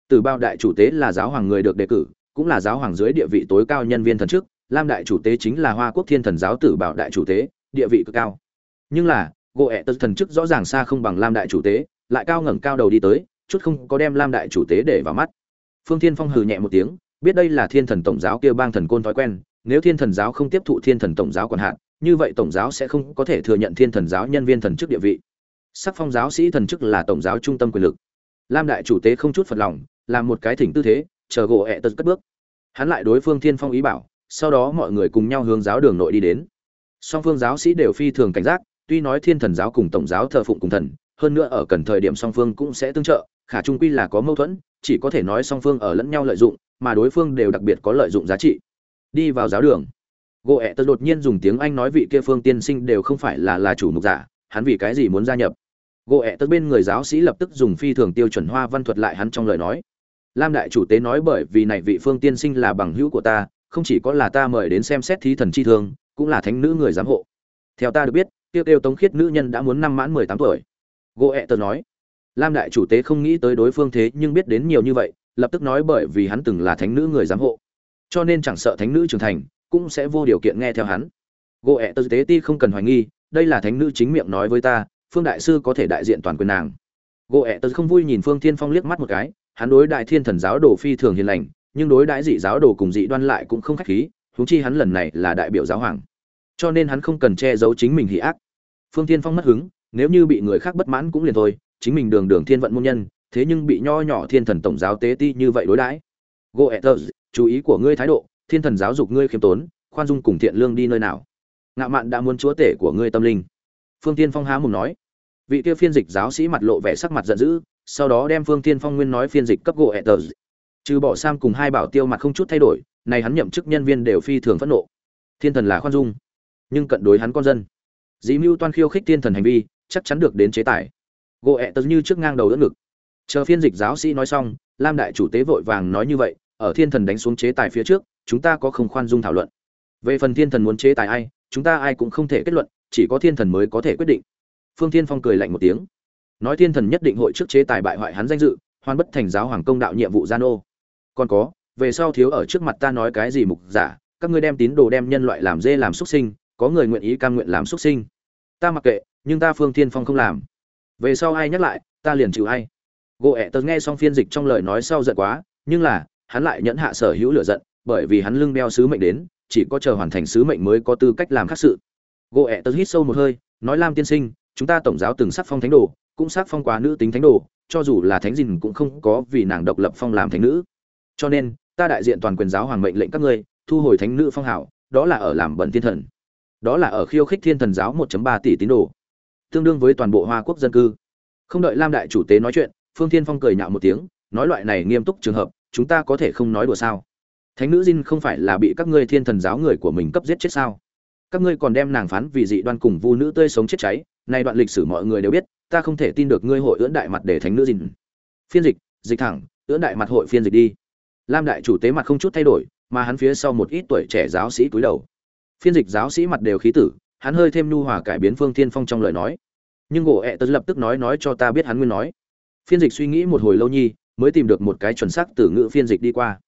Tử bảo đại chủ tế là giáo hoàng người được đề cử, cũng là giáo hoàng dưới địa vị tối cao nhân viên thần chức, lam đại chủ tế chính là hoa quốc thiên thần giáo tử bảo đại chủ tế, địa vị cực cao. Nhưng là gỗ ẹ tật thần chức rõ ràng xa không bằng lam đại chủ tế, lại cao ngẩng cao đầu đi tới, chút không có đem lam đại chủ tế để vào mắt. Phương thiên phong hừ nhẹ một tiếng, biết đây là thiên thần tổng giáo kia bang thần côn thói quen, nếu thiên thần giáo không tiếp thụ thiên thần tổng giáo còn hạn như vậy tổng giáo sẽ không có thể thừa nhận thiên thần giáo nhân viên thần chức địa vị. Sắc phong giáo sĩ thần chức là tổng giáo trung tâm quyền lực. Lam đại chủ tế không chút phật lòng, làm một cái thỉnh tư thế, chờ gỗ ẹ tật cất bước. Hắn lại đối phương thiên phong ý bảo, sau đó mọi người cùng nhau hướng giáo đường nội đi đến. Song phương giáo sĩ đều phi thường cảnh giác, tuy nói thiên thần giáo cùng tổng giáo thờ phụng cùng thần, hơn nữa ở cần thời điểm song phương cũng sẽ tương trợ, khả trung quy là có mâu thuẫn, chỉ có thể nói song phương ở lẫn nhau lợi dụng, mà đối phương đều đặc biệt có lợi dụng giá trị. Đi vào giáo đường gỗ ẹ tật đột nhiên dùng tiếng anh nói vị kia phương tiên sinh đều không phải là là chủ mục giả, hắn vì cái gì muốn gia nhập? Gỗ ẹ tật bên người giáo sĩ lập tức dùng phi thường tiêu chuẩn hoa văn thuật lại hắn trong lời nói. Lam đại chủ tế nói bởi vì này vị phương tiên sinh là bằng hữu của ta, không chỉ có là ta mời đến xem xét thí thần chi thương, cũng là thánh nữ người giám hộ. Theo ta được biết, tiêu tiêu tống khiết nữ nhân đã muốn năm mãn mười tám tuổi. Gỗ ẹ tật nói. Lam đại chủ tế không nghĩ tới đối phương thế nhưng biết đến nhiều như vậy, lập tức nói bởi vì hắn từng là thánh nữ người giám hộ. Cho nên chẳng sợ thánh nữ trưởng thành cũng sẽ vô điều kiện nghe theo hắn. Gỗ ẹ tơ tế ti không cần hoài nghi, đây là thánh nữ chính miệng nói với ta, phương đại sư có thể đại diện toàn quyền nàng. Gỗ ẹ tơ không vui nhìn phương thiên phong liếc mắt một cái, hắn đối đại thiên thần giáo đồ phi thường hiền lành, nhưng đối Đại dị giáo đồ cùng dị đoan lại cũng không khách khí, huống chi hắn lần này là đại biểu giáo hoàng. Cho nên hắn không cần che giấu chính mình hỉ ác. Phương thiên phong mất hứng, nếu như bị người khác bất mãn cũng liền thôi, chính mình đường đường thiên vận môn nhân, thế nhưng bị nho nhỏ thiên thần tổng giáo tế ti như vậy đối đãi. Goethers chú ý của ngươi thái độ thiên thần giáo dục ngươi khiêm tốn, khoan dung cùng thiện lương đi nơi nào. Ngạo mạn đã muốn chúa tể của ngươi tâm linh. Phương tiên phong há mồm nói. Vị kia phiên dịch giáo sĩ mặt lộ vẻ sắc mặt giận dữ, sau đó đem phương tiên phong nguyên nói phiên dịch cấp gỗ Eter. trừ bỏ sam cùng hai bảo tiêu mặt không chút thay đổi, này hắn nhậm chức nhân viên đều phi thường phẫn nộ. Thiên thần là khoan dung, nhưng cận đối hắn con dân. Dĩ mưu toan khiêu khích thiên thần hành vi, chắc chắn được đến chế tài. Gỗ ẹ tớ như trước ngang đầu đỡ ngực. Chờ phiên dịch giáo sĩ nói xong, lam đại chủ tế vội vàng nói như vậy, ở thiên thần đánh xuống chế tài phía trước chúng ta có không khoan dung thảo luận. Về phần thiên thần muốn chế tài ai, chúng ta ai cũng không thể kết luận, chỉ có thiên thần mới có thể quyết định. Phương thiên phong cười lạnh một tiếng. Nói thiên thần nhất định hội trước chế tài bại hoại hắn danh dự, hoan bất thành giáo hoàng công đạo nhiệm vụ gian ô. Còn có, về sau thiếu ở trước mặt ta nói cái gì mục giả, các ngươi đem tín đồ đem nhân loại làm dê làm xuất sinh, có người nguyện ý cam nguyện làm xuất sinh. Ta mặc kệ, nhưng ta phương thiên phong không làm. Về sau ai nhắc lại, ta liền chịu ai. Gỗ ẹ tớ nghe xong phiên dịch trong lời nói sau giận quá, nhưng là, hắn lại nhẫn hạ sở hữu lửa giận bởi vì hắn lưng đeo sứ mệnh đến, chỉ có chờ hoàn thành sứ mệnh mới có tư cách làm khác sự. Gỗ ẹ tớ hít sâu một hơi, nói lam tiên sinh, chúng ta tổng giáo từng sắc phong thánh đồ, cũng sắc phong quá nữ tính thánh đồ, cho dù là thánh dìn cũng không có vì nàng độc lập phong làm thánh nữ. Cho nên, ta đại diện toàn quyền giáo hoàng mệnh lệnh các ngươi, thu hồi thánh nữ phong hảo, đó là ở làm bẩn thiên thần. Đó là ở khiêu khích thiên thần giáo 1.3 tỷ tín đồ. Tương đương với toàn bộ hoa quốc dân cư. Không đợi lam đại chủ tế nói chuyện, phương thiên phong cười nhạo một tiếng, nói loại này nghiêm túc trường hợp, chúng ta có thể không nói đùa sao? Thánh nữ Jin không phải là bị các ngươi thiên thần giáo người của mình cấp giết chết sao? Các ngươi còn đem nàng phán vì dị đoan cùng vu nữ tươi sống chết cháy này đoạn lịch sử mọi người đều biết, ta không thể tin được ngươi hội ưỡn đại mặt để thánh nữ Jin. Phiên dịch dịch thẳng, ưỡn đại mặt hội phiên dịch đi. Lam đại chủ tế mặt không chút thay đổi, mà hắn phía sau một ít tuổi trẻ giáo sĩ cúi đầu. Phiên dịch giáo sĩ mặt đều khí tử, hắn hơi thêm nhu hòa cải biến phương thiên phong trong lời nói. Nhưng gỗ ẹ tớ lập tức nói nói cho ta biết hắn nguyên nói. Phiên dịch suy nghĩ một hồi lâu nhi, mới tìm được một cái chuẩn xác từ ngữ phiên dịch đi qua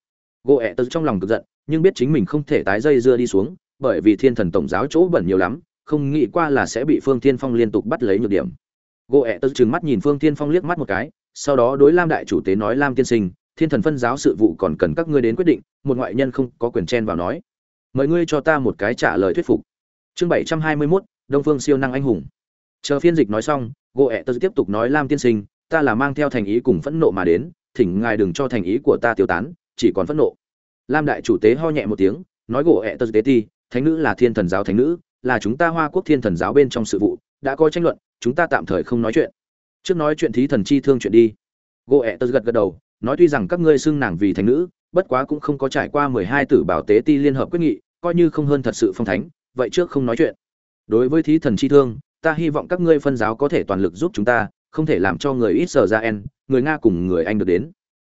gỗ ẹ tớ trong lòng cực giận nhưng biết chính mình không thể tái dây dưa đi xuống bởi vì thiên thần tổng giáo chỗ bẩn nhiều lắm không nghĩ qua là sẽ bị phương thiên phong liên tục bắt lấy nhược điểm. Gỗ ẹ tớ trừng mắt nhìn phương thiên phong liếc mắt một cái sau đó đối lam đại chủ tế nói lam tiên sinh thiên thần phân giáo sự vụ còn cần các ngươi đến quyết định một ngoại nhân không có quyền chen vào nói. Mời ngươi cho ta một cái trả lời thuyết phục. Chương bảy trăm hai mươi 721, đông phương siêu năng anh hùng. Chờ phiên dịch nói xong gỗ ẹ tớ tiếp tục nói lam tiên sinh ta là mang theo thành ý cùng phẫn nộ mà đến thỉnh ngài đừng cho thành ý của ta tiêu tán chỉ còn phẫn nộ. Lam đại chủ tế ho nhẹ một tiếng, nói gỗ ẹ Tơ tế ti, thánh nữ là thiên thần giáo thánh nữ, là chúng ta hoa quốc thiên thần giáo bên trong sự vụ, đã có tranh luận, chúng ta tạm thời không nói chuyện. Trước nói chuyện thí thần chi thương chuyện đi. Gỗ ẹ Tơ gật gật đầu, nói tuy rằng các ngươi xưng nàng vì thánh nữ, bất quá cũng không có trải qua mười hai tử bảo tế ti liên hợp quyết nghị, coi như không hơn thật sự phong thánh, vậy trước không nói chuyện. Đối với thí thần chi thương, ta hy vọng các ngươi phân giáo có thể toàn lực giúp chúng ta, không thể làm cho người ít sở ra en, người nga cùng người anh được đến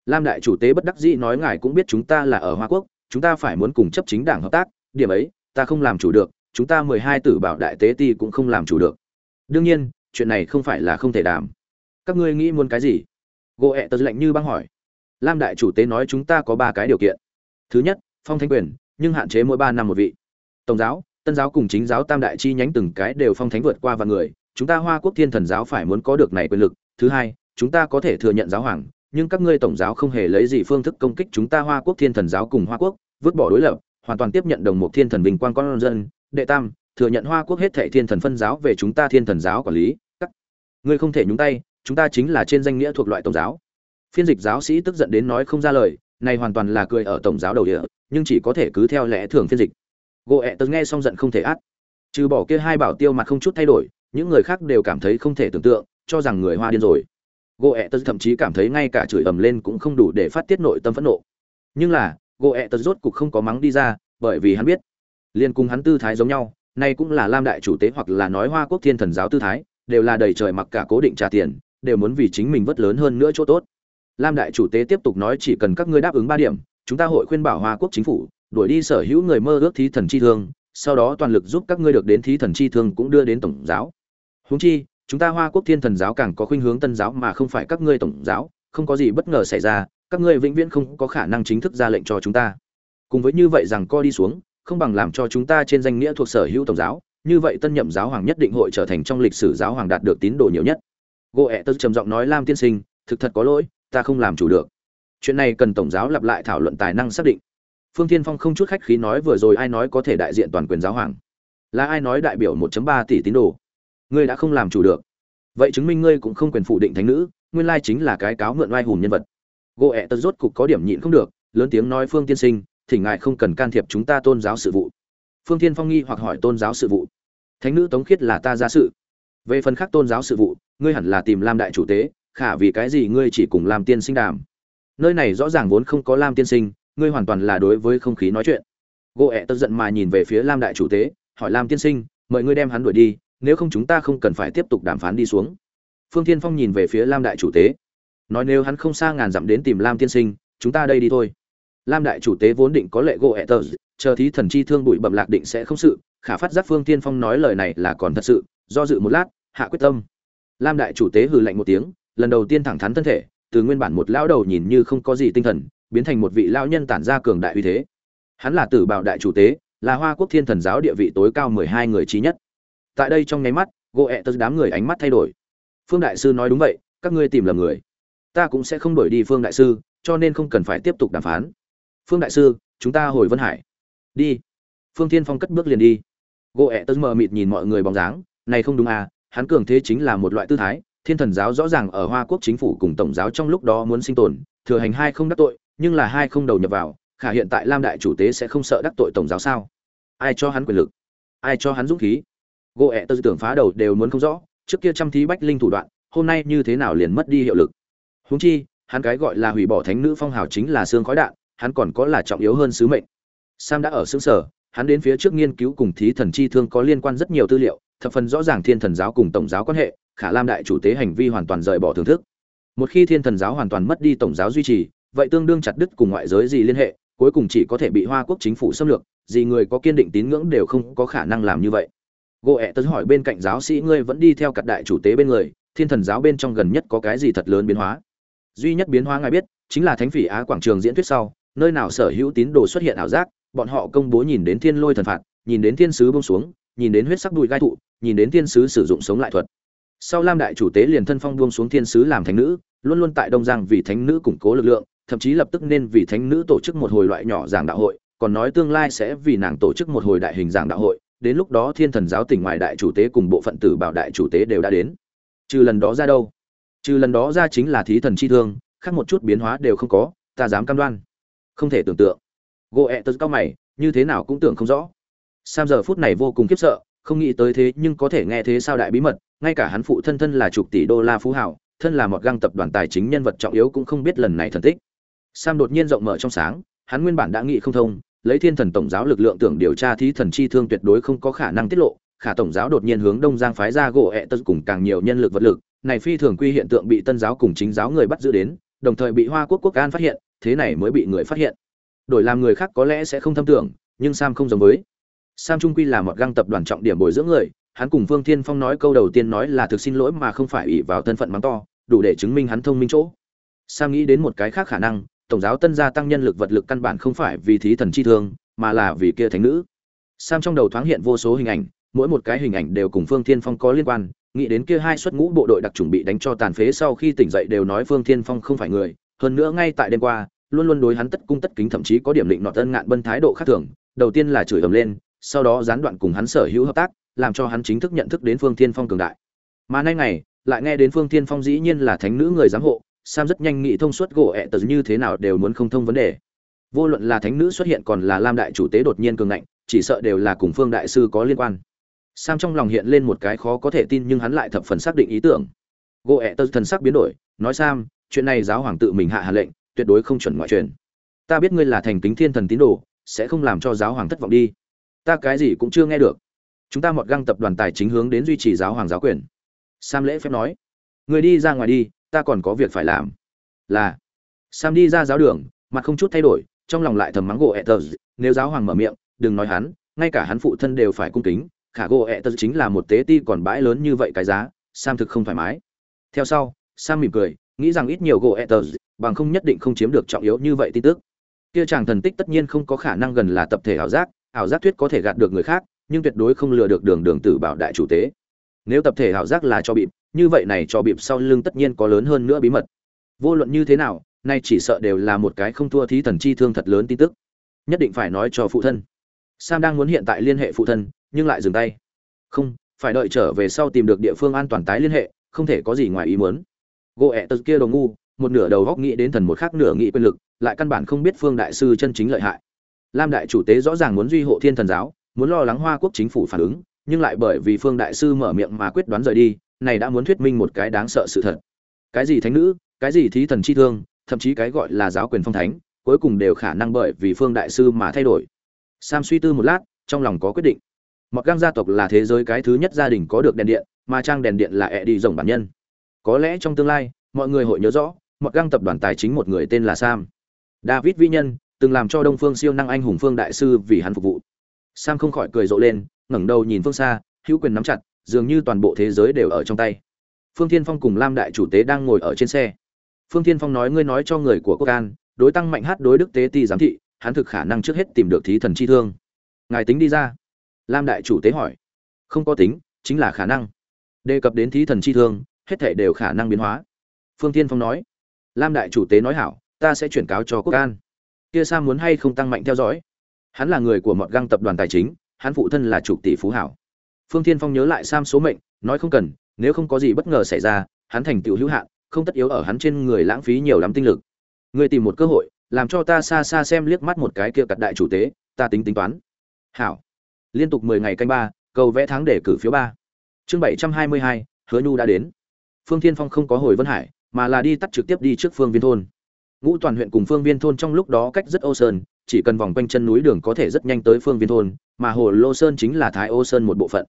lam đại chủ tế bất đắc dĩ nói ngài cũng biết chúng ta là ở hoa quốc, chúng ta phải muốn cùng chấp chính đảng hợp tác, điểm ấy, ta không làm chủ được, chúng ta mười hai tử bảo đại tế ti cũng không làm chủ được. Đương nhiên, chuyện này không phải là không thể đảm. Các ngươi nghĩ muốn cái gì? Gỗ ẹ tớ lạnh như băng hỏi. Lam đại chủ tế nói chúng ta có ba cái điều kiện. Thứ nhất, phong thánh quyền, nhưng hạn chế mỗi ba năm một vị. Tổng giáo, tân giáo cùng chính giáo tam đại chi nhánh từng cái đều phong thánh vượt qua và người, chúng ta hoa quốc thiên thần giáo phải muốn có được này quyền lực. Thứ hai, chúng ta có thể thừa nhận giáo hoàng nhưng các ngươi tổng giáo không hề lấy gì phương thức công kích chúng ta hoa quốc thiên thần giáo cùng hoa quốc, vứt bỏ đối lập, hoàn toàn tiếp nhận đồng một thiên thần bình quang con dân, đệ tam, thừa nhận hoa quốc hết thảy thiên thần phân giáo về chúng ta thiên thần giáo quản lý, các ngươi không thể nhúng tay, chúng ta chính là trên danh nghĩa thuộc loại tổng giáo. Phiên dịch giáo sĩ tức giận đến nói không ra lời, này hoàn toàn là cười ở tổng giáo đầu địa, nhưng chỉ có thể cứ theo lẽ thường phiên dịch. Gỗ ẹ tớ nghe xong giận không thể át. Trừ bỏ kia hai bảo tiêu mặt không chút thay đổi, những người khác đều cảm thấy không thể tưởng tượng, cho rằng người hoa điên rồi gỗ ẹ Tật thậm chí cảm thấy ngay cả chửi ầm lên cũng không đủ để phát tiết nội tâm phẫn nộ. Nhưng là gỗ ẹ Tật rốt cục không có mắng đi ra, bởi vì hắn biết liên cùng hắn tư thái giống nhau, nay cũng là lam đại chủ tế hoặc là nói hoa quốc thiên thần giáo tư thái, đều là đầy trời mặc cả cố định trả tiền, đều muốn vì chính mình vất lớn hơn nữa chỗ tốt. Lam đại chủ tế tiếp tục nói chỉ cần các ngươi đáp ứng ba điểm, chúng ta hội khuyên bảo hoa quốc chính phủ, đuổi đi sở hữu người mơ ước thí thần chi thương, sau đó toàn lực giúp các ngươi được đến thí thần chi thương cũng đưa đến tổng giáo. Huống chi chúng ta hoa quốc thiên thần giáo càng có khuynh hướng tân giáo mà không phải các ngươi tổng giáo, không có gì bất ngờ xảy ra, các ngươi vĩnh viễn không có khả năng chính thức ra lệnh cho chúng ta. Cùng với như vậy rằng co đi xuống, không bằng làm cho chúng ta trên danh nghĩa thuộc sở hữu tổng giáo, như vậy tân nhậm giáo hoàng nhất định hội trở thành trong lịch sử giáo hoàng đạt được tín đồ nhiều nhất. Gỗ ẹ tớ trầm giọng nói, lam tiên sinh, thực thật có lỗi, ta không làm chủ được. Chuyện này cần tổng giáo lặp lại thảo luận tài năng xác định. Phương tiên phong không chút khách khí nói, vừa rồi ai nói có thể đại diện toàn quyền giáo hoàng? Là ai nói đại biểu 1.3 tỷ tín đồ? Ngươi đã không làm chủ được. Vậy chứng minh ngươi cũng không quyền phủ định thánh nữ, nguyên lai chính là cái cáo mượn oai hùng nhân vật. Gỗ ẹ tật rốt cục có điểm nhịn không được, lớn tiếng nói phương tiên sinh thỉnh ngại không cần can thiệp chúng ta tôn giáo sự vụ. Phương tiên phong nghi hoặc hỏi tôn giáo sự vụ. Thánh nữ tống khiết là ta ra sự. Về phần khác tôn giáo sự vụ, ngươi hẳn là tìm lam đại chủ tế, khả vì cái gì ngươi chỉ cùng làm tiên sinh đàm? Nơi này rõ ràng vốn không có lam tiên sinh, ngươi hoàn toàn là đối với không khí nói chuyện. Gỗ ẹ tật giận mà nhìn về phía lam đại chủ tế, hỏi lam tiên sinh, mời ngươi đem hắn đuổi đi nếu không chúng ta không cần phải tiếp tục đàm phán đi xuống. Phương thiên phong nhìn về phía lam đại chủ tế. Nói nếu hắn không xa ngàn dặm đến tìm lam tiên sinh, chúng ta đây đi thôi. Lam đại chủ tế vốn định có lệ gỗ ẹ tờ, chờ thí thần chi thương bụi bậm lạc định sẽ không sự, khả phát giác phương tiên phong nói lời này là còn thật sự, do dự một lát, hạ quyết tâm. Lam đại chủ tế hừ lạnh một tiếng, lần đầu tiên thẳng thắn thân thể, từ nguyên bản một lão đầu nhìn như không có gì tinh thần, biến thành một vị lão nhân tản ra cường đại uy thế. Hắn là tử bảo đại chủ tế, là hoa quốc thiên thần giáo địa vị tối cao mười hai người trí nhất tại đây trong nháy mắt gỗ ẹ tật đám người ánh mắt thay đổi. Phương đại sư nói đúng vậy, các ngươi tìm lầm người. Ta cũng sẽ không đổi đi phương đại sư, cho nên không cần phải tiếp tục đàm phán. Phương đại sư, chúng ta hồi vân hải. Đi. Phương thiên phong cất bước liền đi. Gỗ ẹ tật mờ mịt nhìn mọi người bóng dáng. Này không đúng à hắn cường thế chính là một loại tư thái. Thiên thần giáo rõ ràng ở hoa quốc chính phủ cùng tổng giáo trong lúc đó muốn sinh tồn, thừa hành hai không đắc tội, nhưng là hai không đầu nhập vào, khả hiện tại lam đại chủ tế sẽ không sợ đắc tội tổng giáo sao? Ai cho hắn quyền lực? Ai cho hắn dũng khí? Gỗ ẹ tơ tưởng phá đầu đều muốn không rõ, trước kia chăm thí bách linh thủ đoạn, hôm nay như thế nào liền mất đi hiệu lực. Huống chi, hắn cái gọi là hủy bỏ thánh nữ phong hào chính là xương khói đạn, hắn còn có là trọng yếu hơn sứ mệnh. Sam đã ở xứ sở, hắn đến phía trước nghiên cứu cùng thí thần chi thương có liên quan rất nhiều tư liệu, thập phần rõ ràng thiên thần giáo cùng tổng giáo quan hệ, khả lam đại chủ tế hành vi hoàn toàn rời bỏ thưởng thức. Một khi thiên thần giáo hoàn toàn mất đi tổng giáo duy trì, vậy tương đương chặt đứt cùng ngoại giới gì liên hệ, cuối cùng chỉ có thể bị hoa quốc chính phủ xâm lược, gì người có kiên định tín ngưỡng đều không có khả năng làm như vậy gỗ ẹ tớ hỏi bên cạnh giáo sĩ, ngươi vẫn đi theo cặp đại chủ tế bên người, thiên thần giáo bên trong gần nhất có cái gì thật lớn biến hóa? Duy nhất biến hóa ngài biết, chính là thánh phỉ á quảng trường diễn thuyết sau, nơi nào sở hữu tín đồ xuất hiện ảo giác, bọn họ công bố nhìn đến thiên lôi thần phạt, nhìn đến thiên sứ bông xuống, nhìn đến huyết sắc đùi gai thụ, nhìn đến thiên sứ sử dụng sống lại thuật. Sau lam đại chủ tế liền thân phong buông xuống thiên sứ làm thánh nữ, luôn luôn tại đông giang vì thánh nữ củng cố lực lượng, thậm chí lập tức nên vì thánh nữ tổ chức một hồi loại nhỏ giảng đạo hội, còn nói tương lai sẽ vì nàng tổ chức một hồi đại hình giảng đạo hội đến lúc đó thiên thần giáo tỉnh ngoại đại chủ tế cùng bộ phận tử bảo đại chủ tế đều đã đến. Trừ lần đó ra đâu? Trừ lần đó ra chính là thí thần chi thương, khác một chút biến hóa đều không có, ta dám cam đoan. Không thể tưởng tượng. Gỗ ẹ tật cao mày, như thế nào cũng tưởng không rõ. Sam giờ phút này vô cùng khiếp sợ, không nghĩ tới thế nhưng có thể nghe thế sao đại bí mật, ngay cả hắn phụ thân thân là chục tỷ đô la phú hảo, thân là một găng tập đoàn tài chính nhân vật trọng yếu cũng không biết lần này thần tích. Sam đột nhiên rộng mở trong sáng, hắn nguyên bản đã nghĩ không thông lấy thiên thần tổng giáo lực lượng tưởng điều tra thí thần chi thương tuyệt đối không có khả năng tiết lộ, khả tổng giáo đột nhiên hướng đông giang phái ra gỗ ẹ tân cùng càng nhiều nhân lực vật lực, này phi thường quy hiện tượng bị tân giáo cùng chính giáo người bắt giữ đến, đồng thời bị hoa quốc quốc an phát hiện, thế này mới bị người phát hiện. Đổi làm người khác có lẽ sẽ không thâm tưởng, nhưng sam không giống với. Sam trung quy là một găng tập đoàn trọng điểm bồi dưỡng người, hắn cùng vương thiên phong nói câu đầu tiên nói là thực xin lỗi mà không phải ỷ vào thân phận mắng to, đủ để chứng minh hắn thông minh chỗ. Sam nghĩ đến một cái khác khả năng tổng giáo tân gia tăng nhân lực vật lực căn bản không phải vì thí thần chi thương, mà là vì kia thánh nữ. Sam trong đầu thoáng hiện vô số hình ảnh, mỗi một cái hình ảnh đều cùng phương thiên phong có liên quan, nghĩ đến kia hai suất ngũ bộ đội đặc chuẩn bị đánh cho tàn phế sau khi tỉnh dậy đều nói phương thiên phong không phải người, hơn nữa ngay tại đêm qua, luôn luôn đối hắn tất cung tất kính thậm chí có điểm định nọ tân ngạn bân thái độ khác thường, đầu tiên là chửi ầm lên, sau đó gián đoạn cùng hắn sở hữu hợp tác, làm cho hắn chính thức nhận thức đến phương thiên phong cường đại. Mà nay ngày, lại nghe đến phương thiên phong dĩ nhiên là thánh nữ người giám hộ sam rất nhanh nghĩ thông suốt gỗ ẹ tật như thế nào đều muốn không thông vấn đề. Vô luận là thánh nữ xuất hiện còn là lam đại chủ tế đột nhiên cường ngạnh, chỉ sợ đều là cùng phương đại sư có liên quan. Sam trong lòng hiện lên một cái khó có thể tin nhưng hắn lại thập phần xác định ý tưởng. Gỗ ẹ tật thần sắc biến đổi, nói sam, chuyện này giáo hoàng tự mình hạ hạ lệnh, tuyệt đối không chuẩn ngoại truyền. Ta biết ngươi là thành kính thiên thần tín đồ, sẽ không làm cho giáo hoàng thất vọng đi. Ta cái gì cũng chưa nghe được. Chúng ta một găng tập đoàn tài chính hướng đến duy trì giáo hoàng giáo quyền. Sam lễ phép nói người đi ra ngoài đi ta còn có việc phải làm. Là. Sam đi ra giáo đường, mặt không chút thay đổi, trong lòng lại thầm mắng gỗ ẹ tờ. Nếu giáo hoàng mở miệng, đừng nói hắn, ngay cả hắn phụ thân đều phải cung kính, khả gỗ ẹ tờ chính là một tế ti còn bãi lớn như vậy cái giá, sam thực không thoải mái. Theo sau, sam mỉm cười, nghĩ rằng ít nhiều gỗ ẹ tờ, bằng không nhất định không chiếm được trọng yếu như vậy tin tức. Kia chàng thần tích tất nhiên không có khả năng gần là tập thể ảo giác ảo giác thuyết có thể gạt được người khác, nhưng tuyệt đối không lừa được đường đường tử bảo đại chủ tế nếu tập thể ảo giác là cho bịp, như vậy này cho bịp sau lưng tất nhiên có lớn hơn nữa bí mật. Vô luận như thế nào, nay chỉ sợ đều là một cái không thua thí thần chi thương thật lớn tin tức. Nhất định phải nói cho phụ thân. Sam đang muốn hiện tại liên hệ phụ thân, nhưng lại dừng tay. Không, phải đợi trở về sau tìm được địa phương an toàn tái liên hệ, không thể có gì ngoài ý muốn. Gỗ ẹ tật kia đồ ngu, một nửa đầu góc nghĩ đến thần một khác nửa nghĩ quyền lực, lại căn bản không biết phương đại sư chân chính lợi hại. Lam đại chủ tế rõ ràng muốn duy hộ thiên thần giáo, muốn lo lắng hoa quốc chính phủ phản ứng nhưng lại bởi vì phương đại sư mở miệng mà quyết đoán rời đi, này đã muốn thuyết minh một cái đáng sợ sự thật. Cái gì thánh nữ, cái gì thí thần chi thương, thậm chí cái gọi là giáo quyền phong thánh, cuối cùng đều khả năng bởi vì phương đại sư mà thay đổi. Sam suy tư một lát, trong lòng có quyết định. Mặc gang gia tộc là thế giới cái thứ nhất gia đình có được đèn điện, mà trang đèn điện là ẹ đi rồng bản nhân. Có lẽ trong tương lai, mọi người hội nhớ rõ, mặc gang tập đoàn tài chính một người tên là sam. David vĩ nhân, từng làm cho đông phương siêu năng anh hùng phương đại sư vì hắn phục vụ. Sam không khỏi cười rộ lên ngẩng đầu nhìn phương xa, hữu quyền nắm chặt, dường như toàn bộ thế giới đều ở trong tay. Phương thiên phong cùng lam đại chủ tế đang ngồi ở trên xe. Phương thiên phong nói, ngươi nói cho người của quốc an, đối tăng mạnh hát đối đức tế ti giám thị, hắn thực khả năng trước hết tìm được thí thần chi thương. Ngài tính đi ra. Lam đại chủ tế hỏi. Không có tính, chính là khả năng. Đề cập đến thí thần chi thương, hết thể đều khả năng biến hóa. Phương tiên phong nói. Lam đại chủ tế nói hảo, ta sẽ chuyển cáo cho quốc an. Kia sa muốn hay không tăng mạnh theo dõi? Hắn là người của mọt găng tập đoàn tài chính hắn phụ thân là chủ tỷ phú hảo. Phương Thiên phong nhớ lại sam số mệnh, nói không cần, nếu không có gì bất ngờ xảy ra, hắn thành tựu hữu hạn, không tất yếu ở hắn trên người lãng phí nhiều lắm tinh lực. Người tìm một cơ hội, làm cho ta xa xa xem liếc mắt một cái kia cặt đại chủ tế, ta tính tính toán. Hảo. Liên tục mười ngày canh ba, cầu vẽ tháng để cử phiếu ba. Chương bảy trăm hai mươi hai, hứa nhu đã đến. Phương thiên phong không có hồi vân hải, mà là đi tắt trực tiếp đi trước phương viên thôn. Ngũ toàn huyện cùng phương viên thôn trong lúc đó cách rất ô sơn chỉ cần vòng quanh chân núi đường có thể rất nhanh tới phương viên thôn, mà hồ lô sơn chính là thái ô sơn một bộ phận.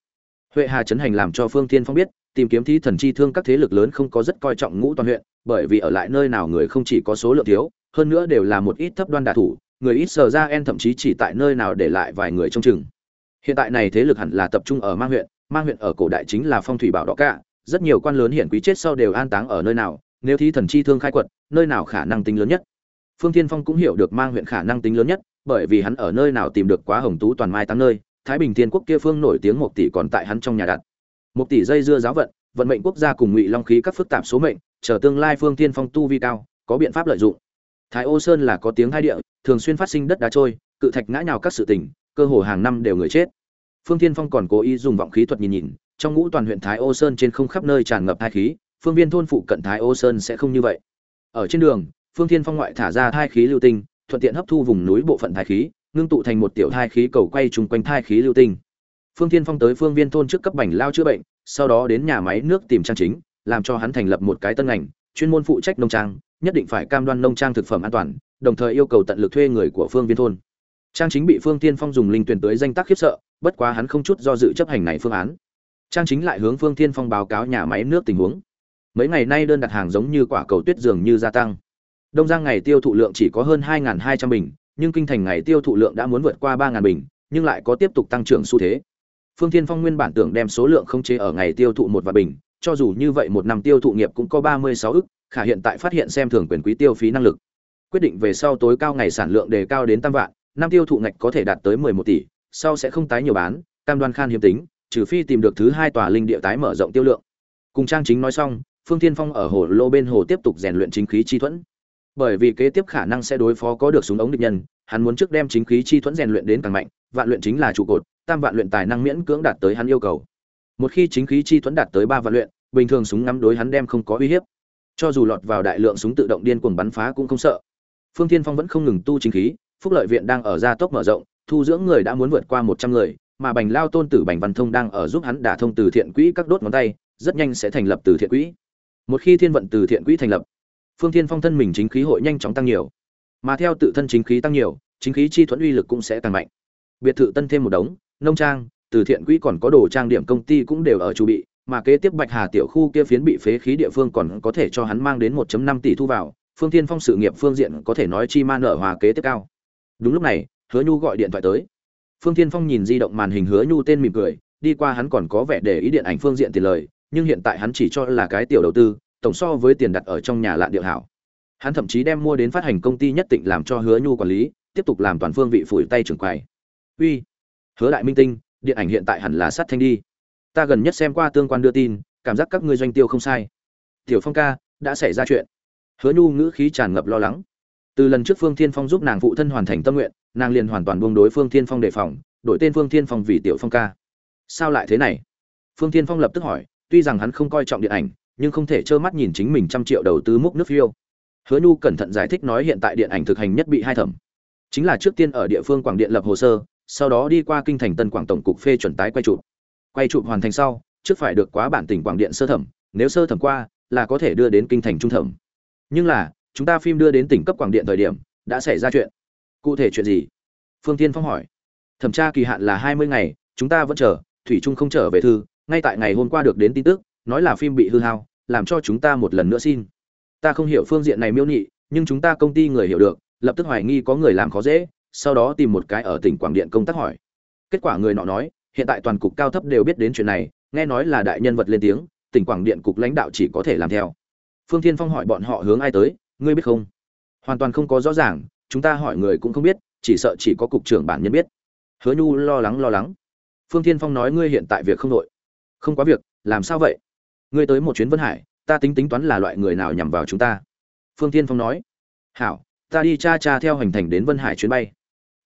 Huệ hà trấn hành làm cho phương thiên phong biết, tìm kiếm thí thần chi thương các thế lực lớn không có rất coi trọng ngũ toàn huyện, bởi vì ở lại nơi nào người không chỉ có số lượng thiếu, hơn nữa đều là một ít thấp đoan đạ thủ, người ít sờ ra en thậm chí chỉ tại nơi nào để lại vài người trong chừng. Hiện tại này thế lực hẳn là tập trung ở mang huyện mang huyện ở cổ đại chính là phong thủy bảo đỏ cả, rất nhiều quan lớn hiển quý chết sau đều an táng ở nơi nào, nếu thi thần chi thương khai quật, nơi nào khả năng tính lớn nhất? Phương thiên phong cũng hiểu được mang huyện khả năng tính lớn nhất, bởi vì hắn ở nơi nào tìm được quá hồng tú toàn mai tăng nơi, thái bình thiên quốc kia phương nổi tiếng một tỷ còn tại hắn trong nhà đặt. Một tỷ dây dưa giáo vận vận mệnh quốc gia cùng ngụy long khí các phức tạp số mệnh, chờ tương lai phương thiên phong tu vi cao, có biện pháp lợi dụng. Thái ô sơn là có tiếng hai địa, thường xuyên phát sinh đất đá trôi, cự thạch ngã nhào các sự tình, cơ hồ hàng năm đều người chết. Phương thiên phong còn cố ý dùng vọng khí thuật nhìn nhìn, trong ngũ toàn huyện thái ô sơn trên không khắp nơi tràn ngập hai khí, phương viên thôn phụ cận thái ô sơn sẽ không như vậy. Ở trên đường phương thiên phong ngoại thả ra thai khí lưu tinh, thuận tiện hấp thu vùng núi bộ phận thai khí, ngưng tụ thành một tiểu thai khí cầu quay trùng quanh thai khí lưu tinh. Phương thiên phong tới phương viên thôn trước cấp bảnh lao chữa bệnh, sau đó đến nhà máy nước tìm trang chính, làm cho hắn thành lập một cái tân ngành, chuyên môn phụ trách nông trang, nhất định phải cam đoan nông trang thực phẩm an toàn, đồng thời yêu cầu tận lực thuê người của phương viên thôn. Trang chính bị phương tiên phong dùng linh tuyển tới danh tác khiếp sợ, bất quá hắn không chút do dự chấp hành này phương án. Trang chính lại hướng phương tiên phong báo cáo nhà máy nước tình huống. Mấy ngày nay đơn đặt hàng giống như quả cầu tuyết dường như gia tăng đông giang ngày tiêu thụ lượng chỉ có hơn 2.200 bình, nhưng kinh thành ngày tiêu thụ lượng đã muốn vượt qua 3.000 bình, nhưng lại có tiếp tục tăng trưởng xu thế. Phương Thiên phong nguyên bản tưởng đem số lượng không chế ở ngày tiêu thụ một vạn bình, cho dù như vậy một năm tiêu thụ nghiệp cũng có 36 ức, khả hiện tại phát hiện xem thường quyền quý tiêu phí năng lực. Quyết định về sau tối cao ngày sản lượng đề cao đến tam vạn, năm tiêu thụ ngạch có thể đạt tới 11 tỷ, sau sẽ không tái nhiều bán, cam đoan khan hiếm tính, trừ phi tìm được thứ hai tòa linh địa tái mở rộng tiêu lượng. Cùng trang chính nói xong, phương thiên phong ở hồ lô bên hồ tiếp tục rèn luyện chính khí chi thuẫn bởi vì kế tiếp khả năng sẽ đối phó có được súng ống địch nhân, hắn muốn trước đem chính khí chi thuẫn rèn luyện đến càng mạnh, vạn luyện chính là trụ cột, tam vạn luyện tài năng miễn cưỡng đạt tới hắn yêu cầu. Một khi chính khí chi thuẫn đạt tới ba vạn luyện, bình thường súng ngắm đối hắn đem không có uy hiếp. Cho dù lọt vào đại lượng súng tự động điên cuồng bắn phá cũng không sợ. Phương thiên phong vẫn không ngừng tu chính khí, phúc lợi viện đang ở gia tốc mở rộng, thu dưỡng người đã muốn vượt qua một trăm người, mà bành lao tôn tử bành văn thông đang ở giúp hắn đả thông từ thiện quỹ các đốt ngón tay, rất nhanh sẽ thành lập từ thiện quỹ. Một khi thiên vận từ thiện quỹ thành lập phương thiên phong thân mình chính khí hội nhanh chóng tăng nhiều. Mà theo tự thân chính khí tăng nhiều, chính khí chi thuẫn uy lực cũng sẽ tăng mạnh. Biệt thự tân thêm một đống, nông trang, từ thiện quỹ còn có đồ trang điểm công ty cũng đều ở chu bị, mà kế tiếp bạch hà tiểu khu kia phiến bị phế khí địa phương còn có thể cho hắn mang đến 1.5 tỷ thu vào, phương thiên phong sự nghiệp phương diện có thể nói chi man nở hòa kế tiếp cao. Đúng lúc này, hứa nhu gọi điện thoại tới. Phương thiên phong nhìn di động màn hình hứa nhu tên mỉm cười, đi qua hắn còn có vẻ để ý điện ảnh phương diện tiền lời, nhưng hiện tại hắn chỉ cho là cái tiểu đầu tư tổng so với tiền đặt ở trong nhà lạn điệu hảo. Hắn thậm chí đem mua đến phát hành công ty nhất định làm cho hứa nhu quản lý, tiếp tục làm toàn phương vị phủi tay trưởng quầy. Uy, hứa đại minh tinh, điện ảnh hiện tại hẳn là sát thanh đi. Ta gần nhất xem qua tương quan đưa tin, cảm giác các ngươi doanh tiêu không sai. Tiểu phong ca, đã xảy ra chuyện. Hứa nhu ngữ khí tràn ngập lo lắng. Từ lần trước phương thiên phong giúp nàng phụ thân hoàn thành tâm nguyện, nàng liền hoàn toàn buông đối phương thiên phong đề phòng, đổi tên phương thiên phong vì tiểu phong ca. Sao lại thế này? Phương thiên phong lập tức hỏi, tuy rằng hắn không coi trọng điện ảnh nhưng không thể trơ mắt nhìn chính mình trăm triệu đầu tư múc nước phiêu. Hứa nhu cẩn thận giải thích nói hiện tại điện ảnh thực hành nhất bị hai thẩm. Chính là trước tiên ở địa phương quảng điện lập hồ sơ, sau đó đi qua kinh thành tân quảng tổng cục phê chuẩn tái quay chụp. Quay chụp hoàn thành sau, trước phải được quá bản tỉnh quảng điện sơ thẩm, nếu sơ thẩm qua, là có thể đưa đến kinh thành trung thẩm. Nhưng là, chúng ta phim đưa đến tỉnh cấp quảng điện thời điểm, đã xảy ra chuyện. Cụ thể chuyện gì? Phương tiên phong hỏi. Thẩm tra kỳ hạn là hai mươi ngày, chúng ta vẫn chờ, thủy trung không trở về thư, ngay tại ngày hôm qua được đến tin tức nói là phim bị hư hao, làm cho chúng ta một lần nữa xin. Ta không hiểu phương diện này miêu nhị, nhưng chúng ta công ty người hiểu được, lập tức hoài nghi có người làm khó dễ, sau đó tìm một cái ở tỉnh quảng điện công tác hỏi. Kết quả người nọ nói, hiện tại toàn cục cao thấp đều biết đến chuyện này, nghe nói là đại nhân vật lên tiếng, tỉnh quảng điện cục lãnh đạo chỉ có thể làm theo. Phương thiên phong hỏi bọn họ hướng ai tới, ngươi biết không? Hoàn toàn không có rõ ràng, chúng ta hỏi người cũng không biết, chỉ sợ chỉ có cục trưởng bản nhân biết. Hứa nhu lo lắng lo lắng. Phương thiên phong nói, ngươi hiện tại việc không đội không có việc, làm sao vậy? Ngươi tới một chuyến vân hải, ta tính tính toán là loại người nào nhằm vào chúng ta? Phương thiên phong nói. Hảo, ta đi cha cha theo hành thành đến vân hải chuyến bay.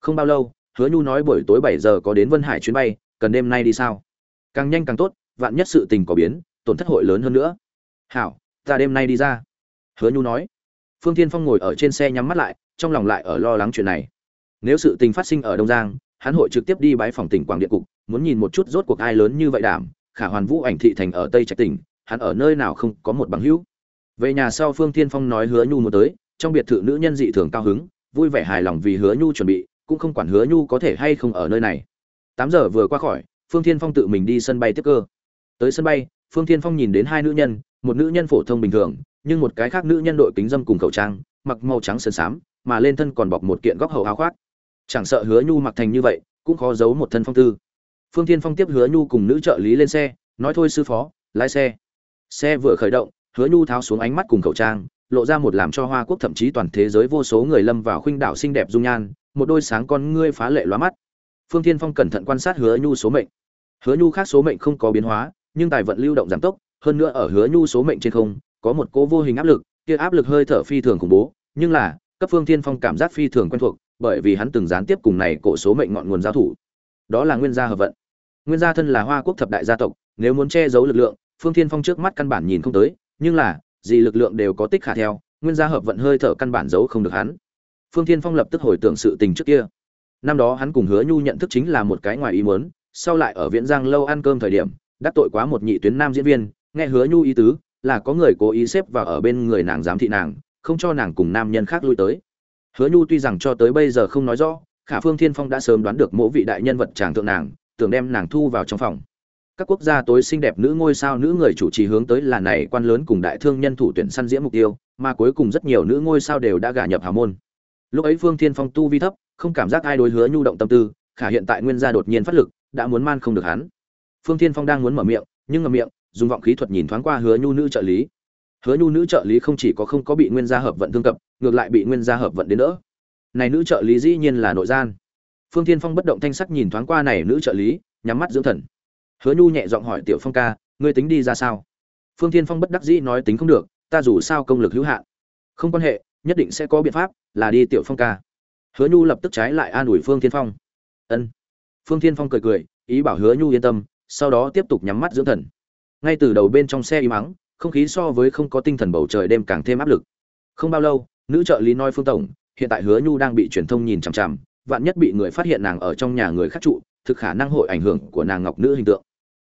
Không bao lâu, hứa nhu nói buổi tối bảy giờ có đến vân hải chuyến bay, cần đêm nay đi sao? Càng nhanh càng tốt, vạn nhất sự tình có biến, tổn thất hội lớn hơn nữa. Hảo, ta đêm nay đi ra. Hứa nhu nói. Phương thiên phong ngồi ở trên xe nhắm mắt lại, trong lòng lại ở lo lắng chuyện này. Nếu sự tình phát sinh ở đông giang, hắn hội trực tiếp đi bái phòng tỉnh quảng điện cục, muốn nhìn một chút rốt cuộc ai lớn như vậy đảm, khả hoàn vũ ảnh thị thành ở tây trạch tỉnh hắn ở nơi nào không có một bằng hữu. Về nhà sau phương thiên phong nói hứa nhu muốn tới, trong biệt thự nữ nhân dị thường cao hứng, vui vẻ hài lòng vì hứa nhu chuẩn bị, cũng không quản hứa nhu có thể hay không ở nơi này. Tám giờ vừa qua khỏi, phương thiên phong tự mình đi sân bay tiếp cơ. Tới sân bay, phương thiên phong nhìn đến hai nữ nhân, một nữ nhân phổ thông bình thường, nhưng một cái khác nữ nhân đội kính dâm cùng khẩu trang, mặc màu trắng sơn xám, mà lên thân còn bọc một kiện góc hầu áo khoác. Chẳng sợ hứa nhu mặc thành như vậy, cũng khó giấu một thân phong tư. Phương thiên phong tiếp hứa nhu cùng nữ trợ lý lên xe, nói, thôi sư phó, lái xe xe vừa khởi động, hứa nhu tháo xuống ánh mắt cùng khẩu trang, lộ ra một làm cho hoa quốc thậm chí toàn thế giới vô số người lâm vào khuynh đảo xinh đẹp dung nhan, một đôi sáng con ngươi phá lệ lóa mắt. Phương thiên phong cẩn thận quan sát hứa nhu số mệnh. Hứa nhu khác số mệnh không có biến hóa, nhưng tài vận lưu động giảm tốc, hơn nữa ở hứa nhu số mệnh trên không, có một cố vô hình áp lực, kia áp lực hơi thở phi thường khủng bố, nhưng là, cấp phương thiên phong cảm giác phi thường quen thuộc, bởi vì hắn từng gián tiếp cùng này cổ số mệnh ngọn nguồn giao thủ. Đó là nguyên gia hợp vận. Nguyên gia thân là hoa quốc thập đại gia tộc, nếu muốn che giấu lực lượng phương thiên phong trước mắt căn bản nhìn không tới, nhưng là, gì lực lượng đều có tích khả theo, nguyên gia hợp vận hơi thở căn bản giấu không được hắn. Phương thiên phong lập tức hồi tưởng sự tình trước kia. Năm đó hắn cùng hứa nhu nhận thức chính là một cái ngoài ý muốn, sau lại ở viễn giang lâu ăn cơm thời điểm, đắc tội quá một nhị tuyến nam diễn viên, nghe hứa nhu ý tứ, là có người cố ý xếp vào ở bên người nàng giám thị nàng, không cho nàng cùng nam nhân khác lui tới. Hứa nhu tuy rằng cho tới bây giờ không nói rõ, khả phương thiên phong đã sớm đoán được mỗi vị đại nhân vật chàng tượng nàng, tưởng đem nàng thu vào trong phòng các quốc gia tối xinh đẹp nữ ngôi sao nữ người chủ trì hướng tới là này quan lớn cùng đại thương nhân thủ tuyển săn diễn mục tiêu, mà cuối cùng rất nhiều nữ ngôi sao đều đã gả nhập hào môn. Lúc ấy phương thiên phong tu vi thấp, không cảm giác ai đối hứa nhu động tâm tư, khả hiện tại nguyên gia đột nhiên phát lực, đã muốn man không được hắn. Phương thiên phong đang muốn mở miệng, nhưng ngậm miệng, dùng vọng khí thuật nhìn thoáng qua hứa nhu nữ trợ lý. Hứa nhu nữ trợ lý không chỉ có không có bị nguyên gia hợp vận thương cập, ngược lại bị nguyên gia hợp vận đến nữa này nữ trợ lý dĩ nhiên là nội gian. Phương thiên phong bất động thanh sắc nhìn thoáng qua này nữ trợ lý, nhắm mắt dưỡng thần hứa nhu nhẹ giọng hỏi tiểu phong ca, ngươi tính đi ra sao? Phương thiên phong bất đắc dĩ nói, tính không được, ta dù sao công lực hữu hạn. Không quan hệ, nhất định sẽ có biện pháp, là đi tiểu phong ca. Hứa nhu lập tức trái lại an ủi phương thiên phong. Ân. Phương thiên phong cười cười, ý bảo hứa nhu yên tâm, sau đó tiếp tục nhắm mắt dưỡng thần. Ngay từ đầu bên trong xe im mắng không khí so với không có tinh thần bầu trời đêm càng thêm áp lực. Không bao lâu, nữ trợ lý nói phương tổng, hiện tại hứa nhu đang bị truyền thông nhìn chằm chằm vạn nhất bị người phát hiện nàng ở trong nhà người khác trụ, thực khả năng hội ảnh hưởng của nàng ngọc nữ hình tượng.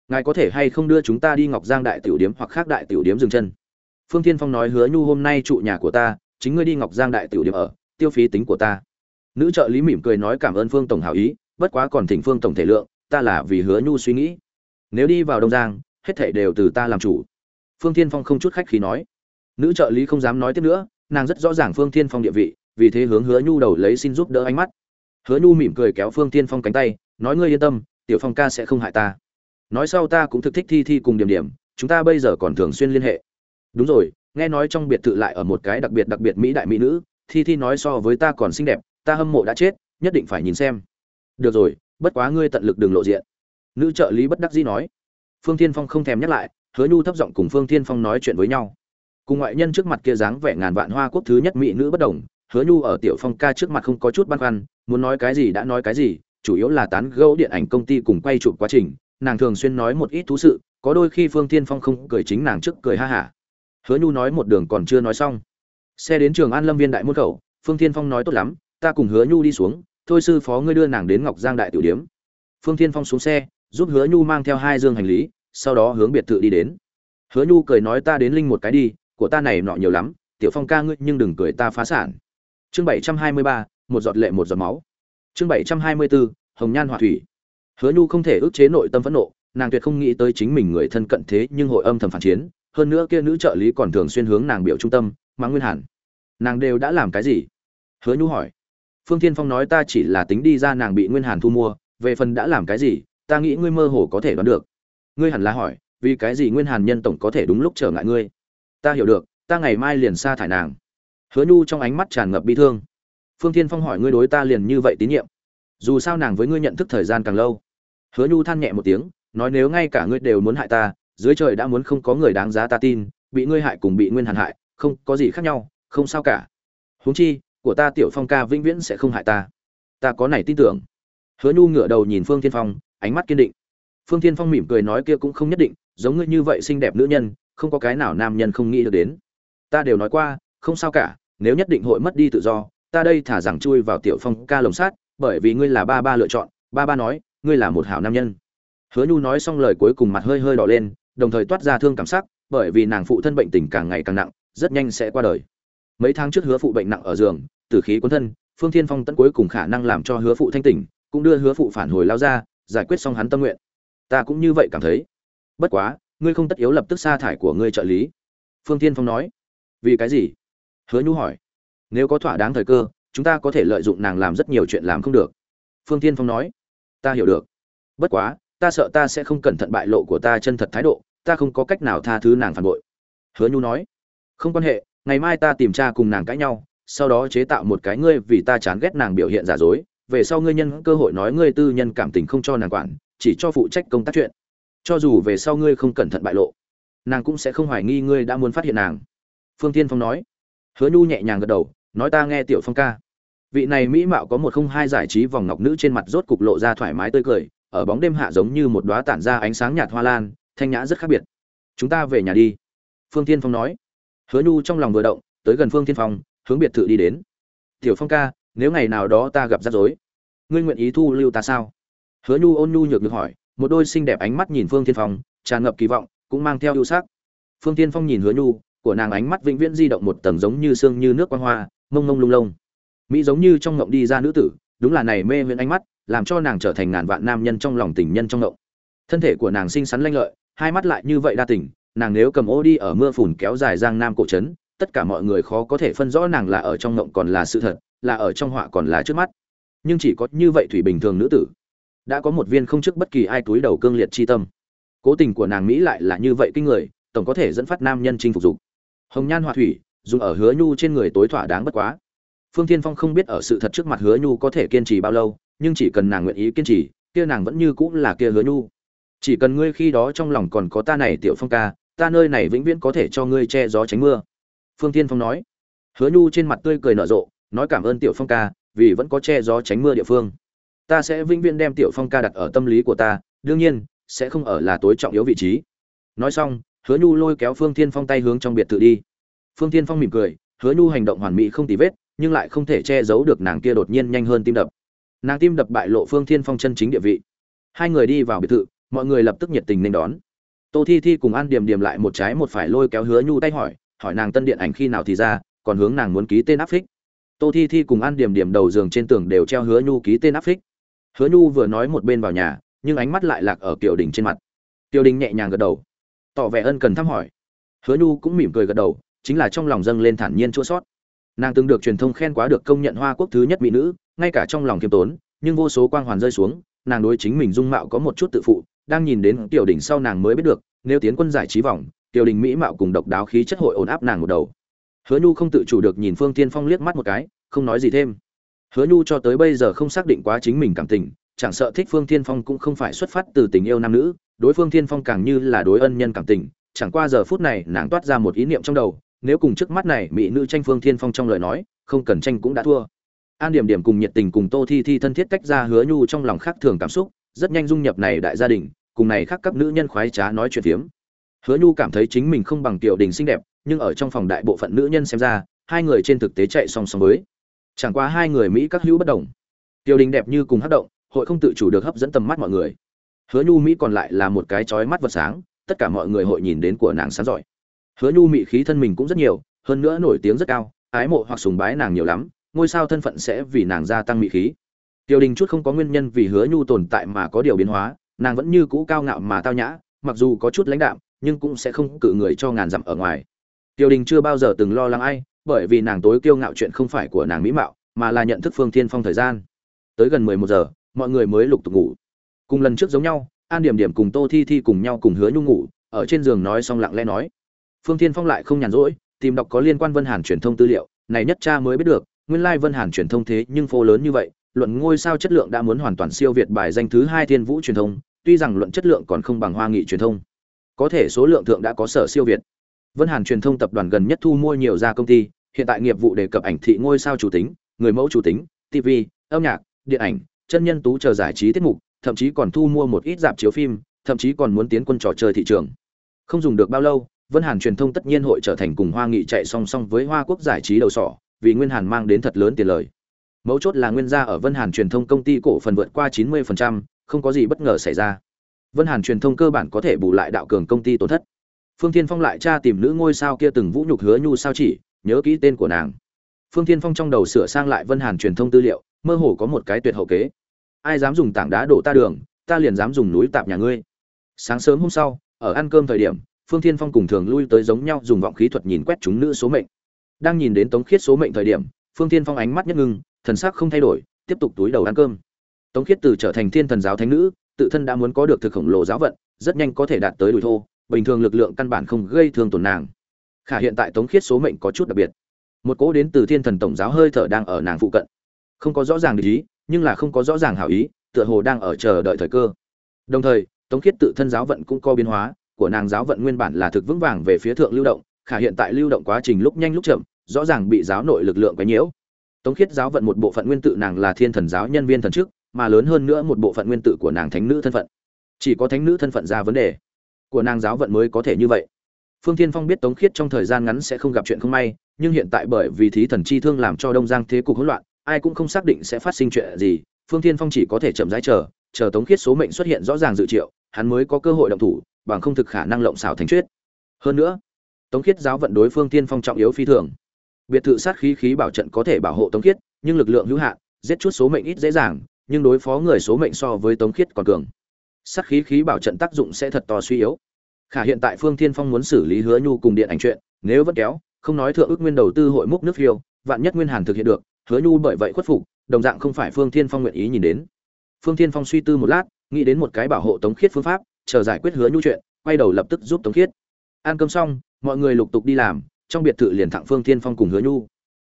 Ngài có thể hay không đưa chúng ta đi ngọc giang đại tiểu điếm hoặc khác đại tiểu điếm dừng chân? Phương tiên phong nói hứa nhu hôm nay trụ nhà của ta, chính ngươi đi ngọc giang đại tiểu điếm ở, tiêu phí tính của ta. Nữ trợ lý mỉm cười nói cảm ơn phương tổng hảo ý, bất quá còn thỉnh phương tổng thể lượng, ta là vì hứa nhu suy nghĩ. Nếu đi vào đông giang, hết thảy đều từ ta làm chủ. Phương thiên phong không chút khách khí nói. Nữ trợ lý không dám nói tiếp nữa, nàng rất rõ ràng phương thiên phong địa vị, vì thế hướng hứa nhu đầu lấy xin giúp đỡ ánh mắt hứa nhu mỉm cười kéo phương thiên phong cánh tay, nói, ngươi yên tâm, tiểu phong ca sẽ không hại ta. Nói sau ta cũng thực thích thi thi cùng điểm điểm, chúng ta bây giờ còn thường xuyên liên hệ. Đúng rồi, nghe nói trong biệt thự lại ở một cái đặc biệt đặc biệt mỹ đại mỹ nữ, thi thi nói so với ta còn xinh đẹp, ta hâm mộ đã chết, nhất định phải nhìn xem. Được rồi, bất quá ngươi tận lực đường lộ diện. Nữ trợ lý bất đắc dĩ nói. Phương thiên phong không thèm nhắc lại, hứa nhu thấp giọng cùng phương thiên phong nói chuyện với nhau. Cùng ngoại nhân trước mặt kia dáng vẻ ngàn vạn hoa quốc thứ nhất mỹ nữ bất đồng hứa nhu ở tiểu phong ca trước mặt không có chút băn khoăn, muốn nói cái gì đã nói cái gì, chủ yếu là tán gẫu điện ảnh công ty cùng quay chụp quá trình. Nàng thường xuyên nói một ít thú sự, có đôi khi phương thiên phong không cười chính nàng trước cười ha hả. Hứa nhu nói một đường còn chưa nói xong. Xe đến trường an lâm viên đại môn khẩu, phương thiên phong nói tốt lắm, ta cùng hứa nhu đi xuống, thôi sư phó ngươi đưa nàng đến ngọc giang đại tiểu điếm. Phương thiên phong xuống xe, giúp hứa nhu mang theo hai dương hành lý, sau đó hướng biệt thự đi đến. Hứa nhu cười nói, ta đến linh một cái đi, của ta này nọ nhiều lắm, tiểu phong ca ngươi nhưng đừng cười ta phá sản chương bảy trăm hai mươi ba, một giọt lệ, một giọt máu. Chương bảy trăm hai mươi bốn, hồng nhan họa thủy. Hứa nhu không thể ức chế nội tâm phẫn nộ, nàng tuyệt không nghĩ tới chính mình người thân cận thế nhưng hội âm thầm phản chiến, hơn nữa kia nữ trợ lý còn thường xuyên hướng nàng biểu trung tâm mắng nguyên hẳn nàng đều đã làm cái gì? Hứa nhu hỏi. Phương thiên phong nói ta chỉ là tính đi ra nàng bị nguyên hàn thu mua, về phần đã làm cái gì, ta nghĩ ngươi mơ hồ có thể đoán được. Ngươi hẳn là hỏi, vì cái gì nguyên hàn nhân tổng có thể đúng lúc trở ngại ngươi? Ta hiểu được, ta ngày mai liền sa thải nàng hứa nhu trong ánh mắt tràn ngập bi thương. Phương thiên phong hỏi ngươi đối ta liền như vậy tín nhiệm. Dù sao nàng với ngươi nhận thức thời gian càng lâu. Hứa nhu than nhẹ một tiếng, nói nếu ngay cả ngươi đều muốn hại ta, dưới trời đã muốn không có người đáng giá ta tin, bị ngươi hại cùng bị nguyên hàn hại, không, có gì khác nhau, không sao cả. Huống chi, của ta tiểu phong ca vĩnh viễn sẽ không hại ta. Ta có này tin tưởng. Hứa nhu ngửa đầu nhìn phương thiên phong, ánh mắt kiên định. Phương thiên phong mỉm cười nói kia cũng không nhất định, giống ngươi như vậy xinh đẹp nữ nhân, không có cái nào nam nhân không nghĩ được đến. Ta đều nói qua, không sao cả nếu nhất định hội mất đi tự do, ta đây thả rằng chui vào tiểu phong ca lồng sát, bởi vì ngươi là ba ba lựa chọn. Ba ba nói, ngươi là một hảo nam nhân. Hứa nhu nói xong lời cuối cùng mặt hơi hơi đỏ lên, đồng thời toát ra thương cảm sắc, bởi vì nàng phụ thân bệnh tình càng ngày càng nặng, rất nhanh sẽ qua đời. Mấy tháng trước hứa phụ bệnh nặng ở giường, tử khí cuốn thân, phương thiên phong tận cuối cùng khả năng làm cho hứa phụ thanh tỉnh, cũng đưa hứa phụ phản hồi lao ra, giải quyết xong hắn tâm nguyện. Ta cũng như vậy cảm thấy. Bất quá, ngươi không tất yếu lập tức sa thải của ngươi trợ lý. Phương thiên phong nói. Vì cái gì? Hứa nhu hỏi. Nếu có thỏa đáng thời cơ, chúng ta có thể lợi dụng nàng làm rất nhiều chuyện làm không được. Phương thiên phong nói. Ta hiểu được. Bất quá, ta sợ ta sẽ không cẩn thận bại lộ của ta chân thật thái độ, ta không có cách nào tha thứ nàng phản bội. Hứa nhu nói. Không quan hệ, ngày mai ta tìm cha cùng nàng cãi nhau, sau đó chế tạo một cái ngươi vì ta chán ghét nàng biểu hiện giả dối, về sau ngươi nhân cơ hội nói ngươi tư nhân cảm tình không cho nàng quản, chỉ cho phụ trách công tác chuyện. Cho dù về sau ngươi không cẩn thận bại lộ, nàng cũng sẽ không hoài nghi ngươi đã muốn phát hiện nàng. Phương tiên phong nói hứa nhu nhẹ nhàng gật đầu, nói ta nghe tiểu phong ca. Vị này mỹ mạo có một không hai giải trí vòng ngọc nữ trên mặt rốt cục lộ ra thoải mái tươi cười, ở bóng đêm hạ giống như một đóa tản ra ánh sáng nhạt hoa lan, thanh nhã rất khác biệt. Chúng ta về nhà đi. Phương tiên phong nói. Hứa nhu trong lòng vừa động, tới gần phương tiên phong, hướng biệt thự đi đến. Tiểu phong ca, nếu ngày nào đó ta gặp rắc rối, ngươi nguyện ý thu lưu ta sao? Hứa nhu ôn nhu nhược được hỏi, một đôi xinh đẹp ánh mắt nhìn phương tiên phong, tràn ngập kỳ vọng, cũng mang theo ưu sắc. Phương tiên phong nhìn hứa nhu của nàng ánh mắt vĩnh viễn di động một tầng giống như sương như nước quang hoa, mông mông lung lung. Mỹ giống như trong ngộng đi ra nữ tử, đúng là này mê viễn ánh mắt, làm cho nàng trở thành ngàn vạn nam nhân trong lòng tình nhân trong ngộng. Thân thể của nàng xinh xắn lanh lợi, hai mắt lại như vậy đa tình, nàng nếu cầm ô đi ở mưa phùn kéo dài giang nam cổ trấn, tất cả mọi người khó có thể phân rõ nàng là ở trong ngộng còn là sự thật, là ở trong họa còn là trước mắt. Nhưng chỉ có như vậy thủy bình thường nữ tử, đã có một viên không trước bất kỳ ai túi đầu cương liệt chi tâm. Cố tình của nàng mỹ lại là như vậy kinh người, tổng có thể dẫn phát nam nhân chinh phục dục hồng nhan họa thủy, dùng ở hứa nhu trên người tối thỏa đáng bất quá. Phương tiên phong không biết ở sự thật trước mặt hứa nhu có thể kiên trì bao lâu, nhưng chỉ cần nàng nguyện ý kiên trì, kia nàng vẫn như cũng là kia hứa nhu. Chỉ cần ngươi khi đó trong lòng còn có ta này tiểu phong ca, ta nơi này vĩnh viễn có thể cho ngươi che gió tránh mưa. Phương tiên phong nói. Hứa nhu trên mặt tươi cười nở rộ, nói cảm ơn tiểu phong ca, vì vẫn có che gió tránh mưa địa phương. Ta sẽ vĩnh viễn đem tiểu phong ca đặt ở tâm lý của ta, đương nhiên, sẽ không ở là tối trọng yếu vị trí. Nói xong hứa nhu lôi kéo phương Thiên phong tay hướng trong biệt thự đi. Phương Thiên phong mỉm cười, hứa nhu hành động hoàn mỹ không tì vết, nhưng lại không thể che giấu được nàng kia đột nhiên nhanh hơn tim đập. Nàng tim đập bại lộ phương Thiên phong chân chính địa vị. Hai người đi vào biệt thự, mọi người lập tức nhiệt tình nên đón. Tô thi thi cùng an điềm điềm lại một trái một phải lôi kéo hứa nhu tay hỏi hỏi nàng tân điện ảnh khi nào thì ra, còn hướng nàng muốn ký tên áp phích. Tô thi thi cùng an điềm điềm đầu giường trên tường đều treo hứa nhu ký tên áp phích. Hứa nhu vừa nói một bên vào nhà, nhưng ánh mắt lại lạc ở kiều đình trên mặt. Tiểu đình nhẹ nhàng gật đầu tỏ vẻ ân cần thăm hỏi. Hứa nhu cũng mỉm cười gật đầu, chính là trong lòng dâng lên thản nhiên chua sót. Nàng từng được truyền thông khen quá được công nhận hoa quốc thứ nhất mỹ nữ, ngay cả trong lòng khiêm tốn, nhưng vô số quang hoàn rơi xuống, nàng đối chính mình dung mạo có một chút tự phụ, đang nhìn đến tiểu đình sau nàng mới biết được, nếu tiến quân giải trí vòng, tiểu đình mỹ mạo cùng độc đáo khí chất hội ổn áp nàng một đầu. Hứa nhu không tự chủ được nhìn phương tiên phong liếc mắt một cái, không nói gì thêm. Hứa nhu cho tới bây giờ không xác định quá chính mình cảm tình, chẳng sợ thích phương tiên phong cũng không phải xuất phát từ tình yêu nam nữ đối phương Thiên phong càng như là đối ân nhân cảm tình, chẳng qua giờ phút này nàng toát ra một ý niệm trong đầu, nếu cùng trước mắt này mỹ nữ tranh phương Thiên phong trong lời nói, không cần tranh cũng đã thua. An điểm điểm cùng nhiệt tình cùng tô thi thi thân thiết cách ra hứa nhu trong lòng khác thường cảm xúc, rất nhanh dung nhập này đại gia đình, cùng này khác các nữ nhân khoái trá nói chuyện phiếm. Hứa nhu cảm thấy chính mình không bằng tiểu đình xinh đẹp, nhưng ở trong phòng đại bộ phận nữ nhân xem ra, hai người trên thực tế chạy song song với. Chẳng qua hai người mỹ các hữu bất đồng. Tiểu đình đẹp như cùng hát động, hội không tự chủ được hấp dẫn tầm mắt mọi người hứa nhu mỹ còn lại là một cái chói mắt vật sáng, tất cả mọi người hội nhìn đến của nàng sáng giỏi. Hứa nhu mỹ khí thân mình cũng rất nhiều, hơn nữa nổi tiếng rất cao, ái mộ hoặc sùng bái nàng nhiều lắm, ngôi sao thân phận sẽ vì nàng gia tăng mỹ khí. Tiêu đình chút không có nguyên nhân vì hứa nhu tồn tại mà có điều biến hóa, nàng vẫn như cũ cao ngạo mà tao nhã, mặc dù có chút lãnh đạm, nhưng cũng sẽ không cự người cho ngàn dặm ở ngoài. Tiêu đình chưa bao giờ từng lo lắng ai, bởi vì nàng tối kiêu ngạo chuyện không phải của nàng mỹ mạo, mà là nhận thức phương thiên phong thời gian. Tới gần mười một giờ, mọi người mới lục tục ngủ cùng lần trước giống nhau, an điểm điểm cùng tô thi thi cùng nhau cùng hứa nhung ngủ, ở trên giường nói xong lặng lẽ nói. Phương thiên phong lại không nhàn rỗi, tìm đọc có liên quan vân hàn truyền thông tư liệu, này nhất cha mới biết được, nguyên lai vân hàn truyền thông thế nhưng phô lớn như vậy, luận ngôi sao chất lượng đã muốn hoàn toàn siêu việt bài danh thứ hai thiên vũ truyền thông, tuy rằng luận chất lượng còn không bằng hoa nghị truyền thông. Có thể số lượng thượng đã có sở siêu việt. Vân hàn truyền thông tập đoàn gần nhất thu mua nhiều gia công ty, hiện tại nghiệp vụ đề cập ảnh thị ngôi sao chủ tính, người mẫu chủ tính tv âm nhạc, điện ảnh, chân nhân tú chờ giải trí tiết mục thậm chí còn thu mua một ít dạp chiếu phim thậm chí còn muốn tiến quân trò chơi thị trường. Không dùng được bao lâu vân hàn truyền thông tất nhiên hội trở thành cùng hoa nghị chạy song song với hoa quốc giải trí đầu sỏ vì nguyên hàn mang đến thật lớn tiền lời. Mấu chốt là nguyên gia ở vân hàn truyền thông công ty cổ phần vượt qua 90%, không có gì bất ngờ xảy ra. Vân hàn truyền thông cơ bản có thể bù lại đạo cường công ty tổn thất. Phương thiên phong lại tra tìm nữ ngôi sao kia từng vũ nhục hứa nhu sao chỉ nhớ kỹ tên của nàng. Phương thiên phong trong đầu sửa sang lại vân hàn truyền thông tư liệu mơ hồ có một cái tuyệt hậu kế ai dám dùng tảng đá đổ ta đường, ta liền dám dùng núi tạp nhà ngươi. Sáng sớm hôm sau, ở ăn cơm thời điểm, phương thiên phong cùng thường lui tới giống nhau dùng vọng khí thuật nhìn quét chúng nữ số mệnh. Đang nhìn đến tống khiết số mệnh thời điểm, phương thiên phong ánh mắt nhất ngưng, thần sắc không thay đổi, tiếp tục túi đầu ăn cơm. Tống khiết từ trở thành thiên thần giáo thánh nữ, tự thân đã muốn có được thực khổng lồ giáo vận, rất nhanh có thể đạt tới đùi thô, bình thường lực lượng căn bản không gây thương tổn nàng. Khả hiện tại tống khiết số mệnh có chút đặc biệt. Một cỗ đến từ thiên thần tổng giáo hơi thở đang ở nàng phụ cận. Không có rõ ràng để ý nhưng là không có rõ ràng hảo ý, tựa hồ đang ở chờ đợi thời cơ. Đồng thời, tống khiết tự thân giáo vận cũng có biến hóa, của nàng giáo vận nguyên bản là thực vững vàng về phía thượng lưu động, khả hiện tại lưu động quá trình lúc nhanh lúc chậm, rõ ràng bị giáo nội lực lượng quấy nhiễu. Tống khiết giáo vận một bộ phận nguyên tự nàng là thiên thần giáo nhân viên thần trước mà lớn hơn nữa một bộ phận nguyên tự của nàng thánh nữ thân phận. Chỉ có thánh nữ thân phận ra vấn đề của nàng giáo vận mới có thể như vậy. Phương thiên phong biết tống khiết trong thời gian ngắn sẽ không gặp chuyện không may, nhưng hiện tại bởi vì thí thần chi thương làm cho đông giang thế cục hỗn loạn ai cũng không xác định sẽ phát sinh chuyện gì, phương thiên phong chỉ có thể chậm rãi chờ chờ tống khiết số mệnh xuất hiện rõ ràng dự triệu, hắn mới có cơ hội động thủ, bằng không thực khả năng lộng xảo thành chuyết hơn nữa, tống khiết giáo vận đối phương thiên phong trọng yếu phi thường. Biệt thự sát khí khí bảo trận có thể bảo hộ tống khiết, nhưng lực lượng hữu hạn, giết chút số mệnh ít dễ dàng, nhưng đối phó người số mệnh so với tống khiết còn cường. Sát khí khí bảo trận tác dụng sẽ thật to suy yếu. Khả hiện tại phương thiên phong muốn xử lý hứa nhu cùng điện ảnh chuyện, nếu vẫn kéo, không nói thượng ước nguyên đầu tư hội múc nước phiêu, vạn nhất nguyên hàn thực hiện được hứa nhu bởi vậy khuất phục, đồng dạng không phải phương thiên phong nguyện ý nhìn đến. Phương thiên phong suy tư một lát, nghĩ đến một cái bảo hộ tống khiết phương pháp, chờ giải quyết hứa nhu chuyện, quay đầu lập tức giúp tống khiết. Ăn cơm xong, mọi người lục tục đi làm, trong biệt thự liền thẳng phương thiên phong cùng hứa nhu.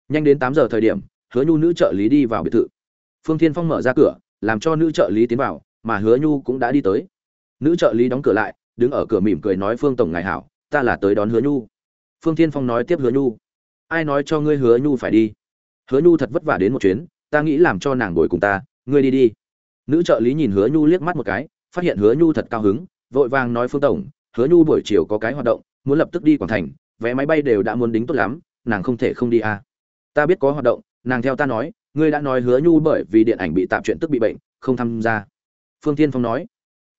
Nhanh đến tám giờ thời điểm, hứa nhu nữ trợ lý đi vào biệt thự. Phương thiên phong mở ra cửa, làm cho nữ trợ lý tiến vào, mà hứa nhu cũng đã đi tới. Nữ trợ lý đóng cửa lại, đứng ở cửa mỉm cười nói, phương tổng ngài hảo, ta là tới đón hứa nhu. Phương thiên phong nói tiếp hứa nhu. Ai nói cho ngươi hứa nhu phải đi? Hứa nhu thật vất vả đến một chuyến, ta nghĩ làm cho nàng ngồi cùng ta, ngươi đi đi. Nữ trợ lý nhìn hứa nhu liếc mắt một cái, phát hiện hứa nhu thật cao hứng, vội vàng nói phương tổng, hứa nhu buổi chiều có cái hoạt động, muốn lập tức đi quảng thành, vé máy bay đều đã muốn đính tốt lắm, nàng không thể không đi à. ta biết có hoạt động, nàng theo ta nói, ngươi đã nói hứa nhu bởi vì điện ảnh bị tạm chuyện tức bị bệnh, không tham gia. Phương tiên phong nói.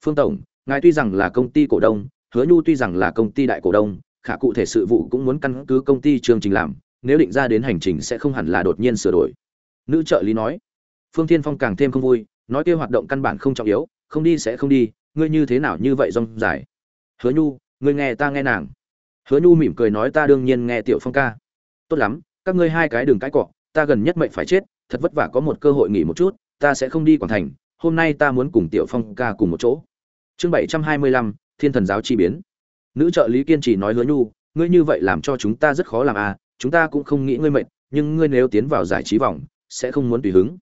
Phương tổng, ngài tuy rằng là công ty cổ đông, hứa nhu tuy rằng là công ty đại cổ đông, khả cụ thể sự vụ cũng muốn căn cứ công ty chương trình làm nếu định ra đến hành trình sẽ không hẳn là đột nhiên sửa đổi. Nữ trợ lý nói. Phương Thiên phong càng thêm không vui, nói kia hoạt động căn bản không trọng yếu, không đi sẽ không đi, ngươi như thế nào như vậy rong dài. Hứa nhu, ngươi nghe ta nghe nàng. Hứa nhu mỉm cười nói ta đương nhiên nghe tiểu phong ca. Tốt lắm, các ngươi hai cái đừng cãi cọ, ta gần nhất mệnh phải chết, thật vất vả có một cơ hội nghỉ một chút, ta sẽ không đi quảng thành, hôm nay ta muốn cùng tiểu phong ca cùng một chỗ. Chương bảy trăm hai mươi lăm, thiên thần giáo chi biến. Nữ trợ lý kiên trì nói hứa nhu, ngươi như vậy làm cho chúng ta rất khó làm à chúng ta cũng không nghĩ ngươi mệnh nhưng ngươi nếu tiến vào giải trí vòng, sẽ không muốn tùy hứng.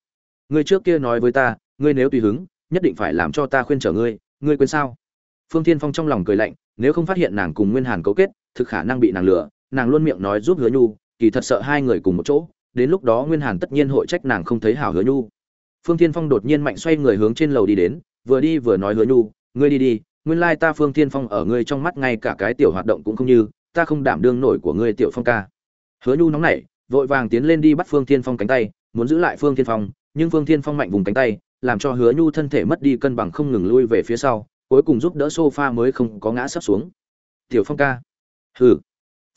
Ngươi trước kia nói với ta, ngươi nếu tùy hứng, nhất định phải làm cho ta khuyên trở ngươi ngươi quên sao? Phương thiên phong trong lòng cười lạnh, nếu không phát hiện nàng cùng nguyên hàn cấu kết, thực khả năng bị nàng lừa, nàng luôn miệng nói giúp hứa nhu, kỳ thật sợ hai người cùng một chỗ, đến lúc đó nguyên hàn tất nhiên hội trách nàng không thấy hảo hứa nhu. Phương thiên phong đột nhiên mạnh xoay người hướng trên lầu đi đến, vừa đi vừa nói hứa nhu, ngươi đi đi, nguyên lai ta phương thiên phong ở ngươi trong mắt ngay cả cái tiểu hoạt động cũng không như, ta không đảm đương nổi của ngươi tiểu phong ca hứa nhu nóng nảy, vội vàng tiến lên đi bắt phương thiên phong cánh tay, muốn giữ lại phương thiên phong, nhưng phương thiên phong mạnh vùng cánh tay, làm cho hứa nhu thân thể mất đi cân bằng không ngừng lui về phía sau, cuối cùng giúp đỡ sofa mới không có ngã sắp xuống. Tiểu phong ca. Hừ.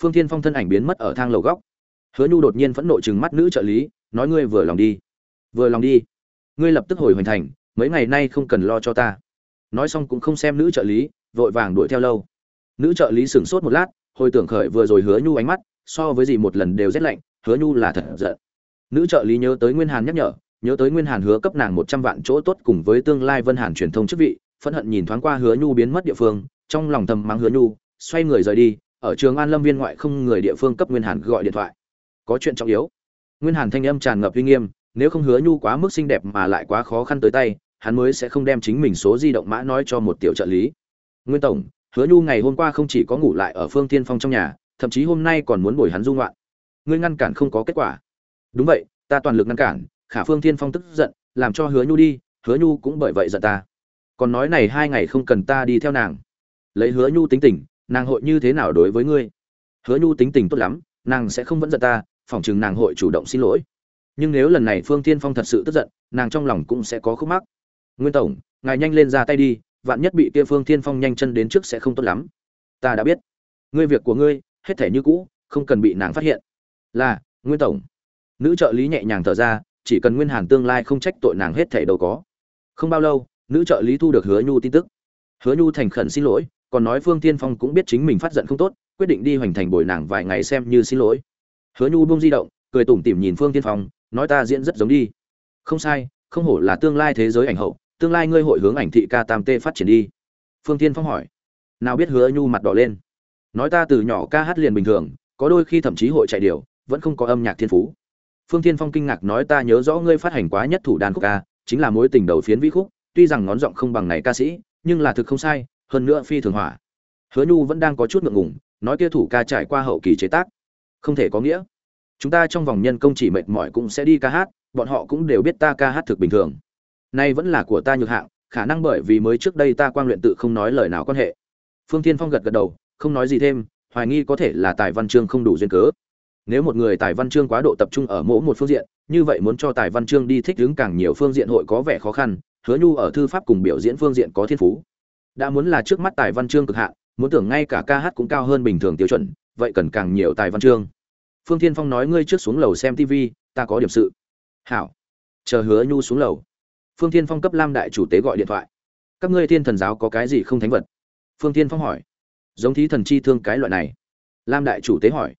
Phương thiên phong thân ảnh biến mất ở thang lầu góc. Hứa nhu đột nhiên phẫn nộ chừng mắt nữ trợ lý, nói ngươi vừa lòng đi. Vừa lòng đi. Ngươi lập tức hồi hoành thành, mấy ngày nay không cần lo cho ta. Nói xong cũng không xem nữ trợ lý, vội vàng đuổi theo lâu. Nữ trợ lý sửng sốt một lát, hồi tưởng khởi vừa rồi hứa nhu ánh mắt so với gì một lần đều rét lạnh, hứa nhu là thật giận. Nữ trợ lý nhớ tới nguyên hàn nhắc nhở, nhớ tới nguyên hàn hứa cấp nàng một trăm vạn chỗ tốt cùng với tương lai vân hàn truyền thông chức vị, phẫn hận nhìn thoáng qua hứa nhu biến mất địa phương, trong lòng thầm mắng hứa nhu, xoay người rời đi, ở trường an lâm viên ngoại không người địa phương cấp nguyên hàn gọi điện thoại. Có chuyện trọng yếu. Nguyên hàn thanh âm tràn ngập uy nghiêm, nếu không hứa nhu quá mức xinh đẹp mà lại quá khó khăn tới tay, hắn mới sẽ không đem chính mình số di động mã nói cho một tiểu trợ lý. Nguyên tổng, hứa nhu ngày hôm qua không chỉ có ngủ lại ở phương tiên phong trong nhà thậm chí hôm nay còn muốn bồi hắn dung loạn ngươi ngăn cản không có kết quả. Đúng vậy, ta toàn lực ngăn cản, khả phương Thiên phong tức giận, làm cho hứa nhu đi, hứa nhu cũng bởi vậy giận ta. Còn nói này hai ngày không cần ta đi theo nàng. Lấy hứa nhu tính tình, nàng hội như thế nào đối với ngươi? Hứa nhu tính tình tốt lắm, nàng sẽ không vẫn giận ta, phỏng chừng nàng hội chủ động xin lỗi. Nhưng nếu lần này phương Thiên phong thật sự tức giận, nàng trong lòng cũng sẽ có khúc mắc. Nguyên tổng, ngài nhanh lên ra tay đi, vạn nhất bị kia phương Thiên phong nhanh chân đến trước sẽ không tốt lắm. Ta đã biết. Ngươi việc của ngươi hết thể như cũ, không cần bị nàng phát hiện. Là, nguyên tổng. Nữ trợ lý nhẹ nhàng thở ra, chỉ cần nguyên hàn tương lai không trách tội nàng hết thể đâu có. Không bao lâu, nữ trợ lý thu được hứa nhu tin tức. Hứa nhu thành khẩn xin lỗi, còn nói phương tiên phong cũng biết chính mình phát giận không tốt, quyết định đi hoành thành bồi nàng vài ngày xem như xin lỗi. Hứa nhu buông di động, cười tủm tỉm nhìn phương tiên phong, nói ta diễn rất giống đi. Không sai, không hổ là tương lai thế giới ảnh hậu, tương lai ngươi hội hướng ảnh thị ca tam tê phát triển đi. Phương tiên phong hỏi. Nào biết hứa nhu mặt đỏ lên nói ta từ nhỏ ca hát liền bình thường, có đôi khi thậm chí hội chạy điều vẫn không có âm nhạc thiên phú. Phương Thiên phong kinh ngạc nói ta nhớ rõ ngươi phát hành quá nhất thủ đàn khúc ca, chính là mối tình đầu phiến vĩ khúc, tuy rằng ngón giọng không bằng này ca sĩ, nhưng là thực không sai, hơn nữa phi thường hỏa. Hứa nhu vẫn đang có chút ngượng ngùng, nói kia thủ ca trải qua hậu kỳ chế tác, không thể có nghĩa. Chúng ta trong vòng nhân công chỉ mệt mỏi cũng sẽ đi ca hát, bọn họ cũng đều biết ta ca hát thực bình thường. Nay vẫn là của ta nhược hạng, khả năng bởi vì mới trước đây ta quan luyện tự không nói lời nào quan hệ. Phương Thiên phong gật gật đầu không nói gì thêm, hoài nghi có thể là tài văn chương không đủ duyên cớ. Nếu một người tài văn chương quá độ tập trung ở mỗi một phương diện, như vậy muốn cho tài văn chương đi thích ứng càng nhiều phương diện hội có vẻ khó khăn, hứa nhu ở thư pháp cùng biểu diễn phương diện có thiên phú. Đã muốn là trước mắt tài văn chương cực hạn, muốn tưởng ngay cả ca hát cũng cao hơn bình thường tiêu chuẩn, vậy cần càng nhiều tài văn chương. Phương thiên phong nói ngươi trước xuống lầu xem tv ta có điểm sự. Hảo. Chờ hứa nhu xuống lầu. Phương thiên phong cấp lam đại chủ tế gọi điện thoại. Các ngươi thiên thần giáo có cái gì không thánh vật? Phương thiên phong hỏi giống thí thần chi thương cái loại này. Lam đại chủ tế hỏi.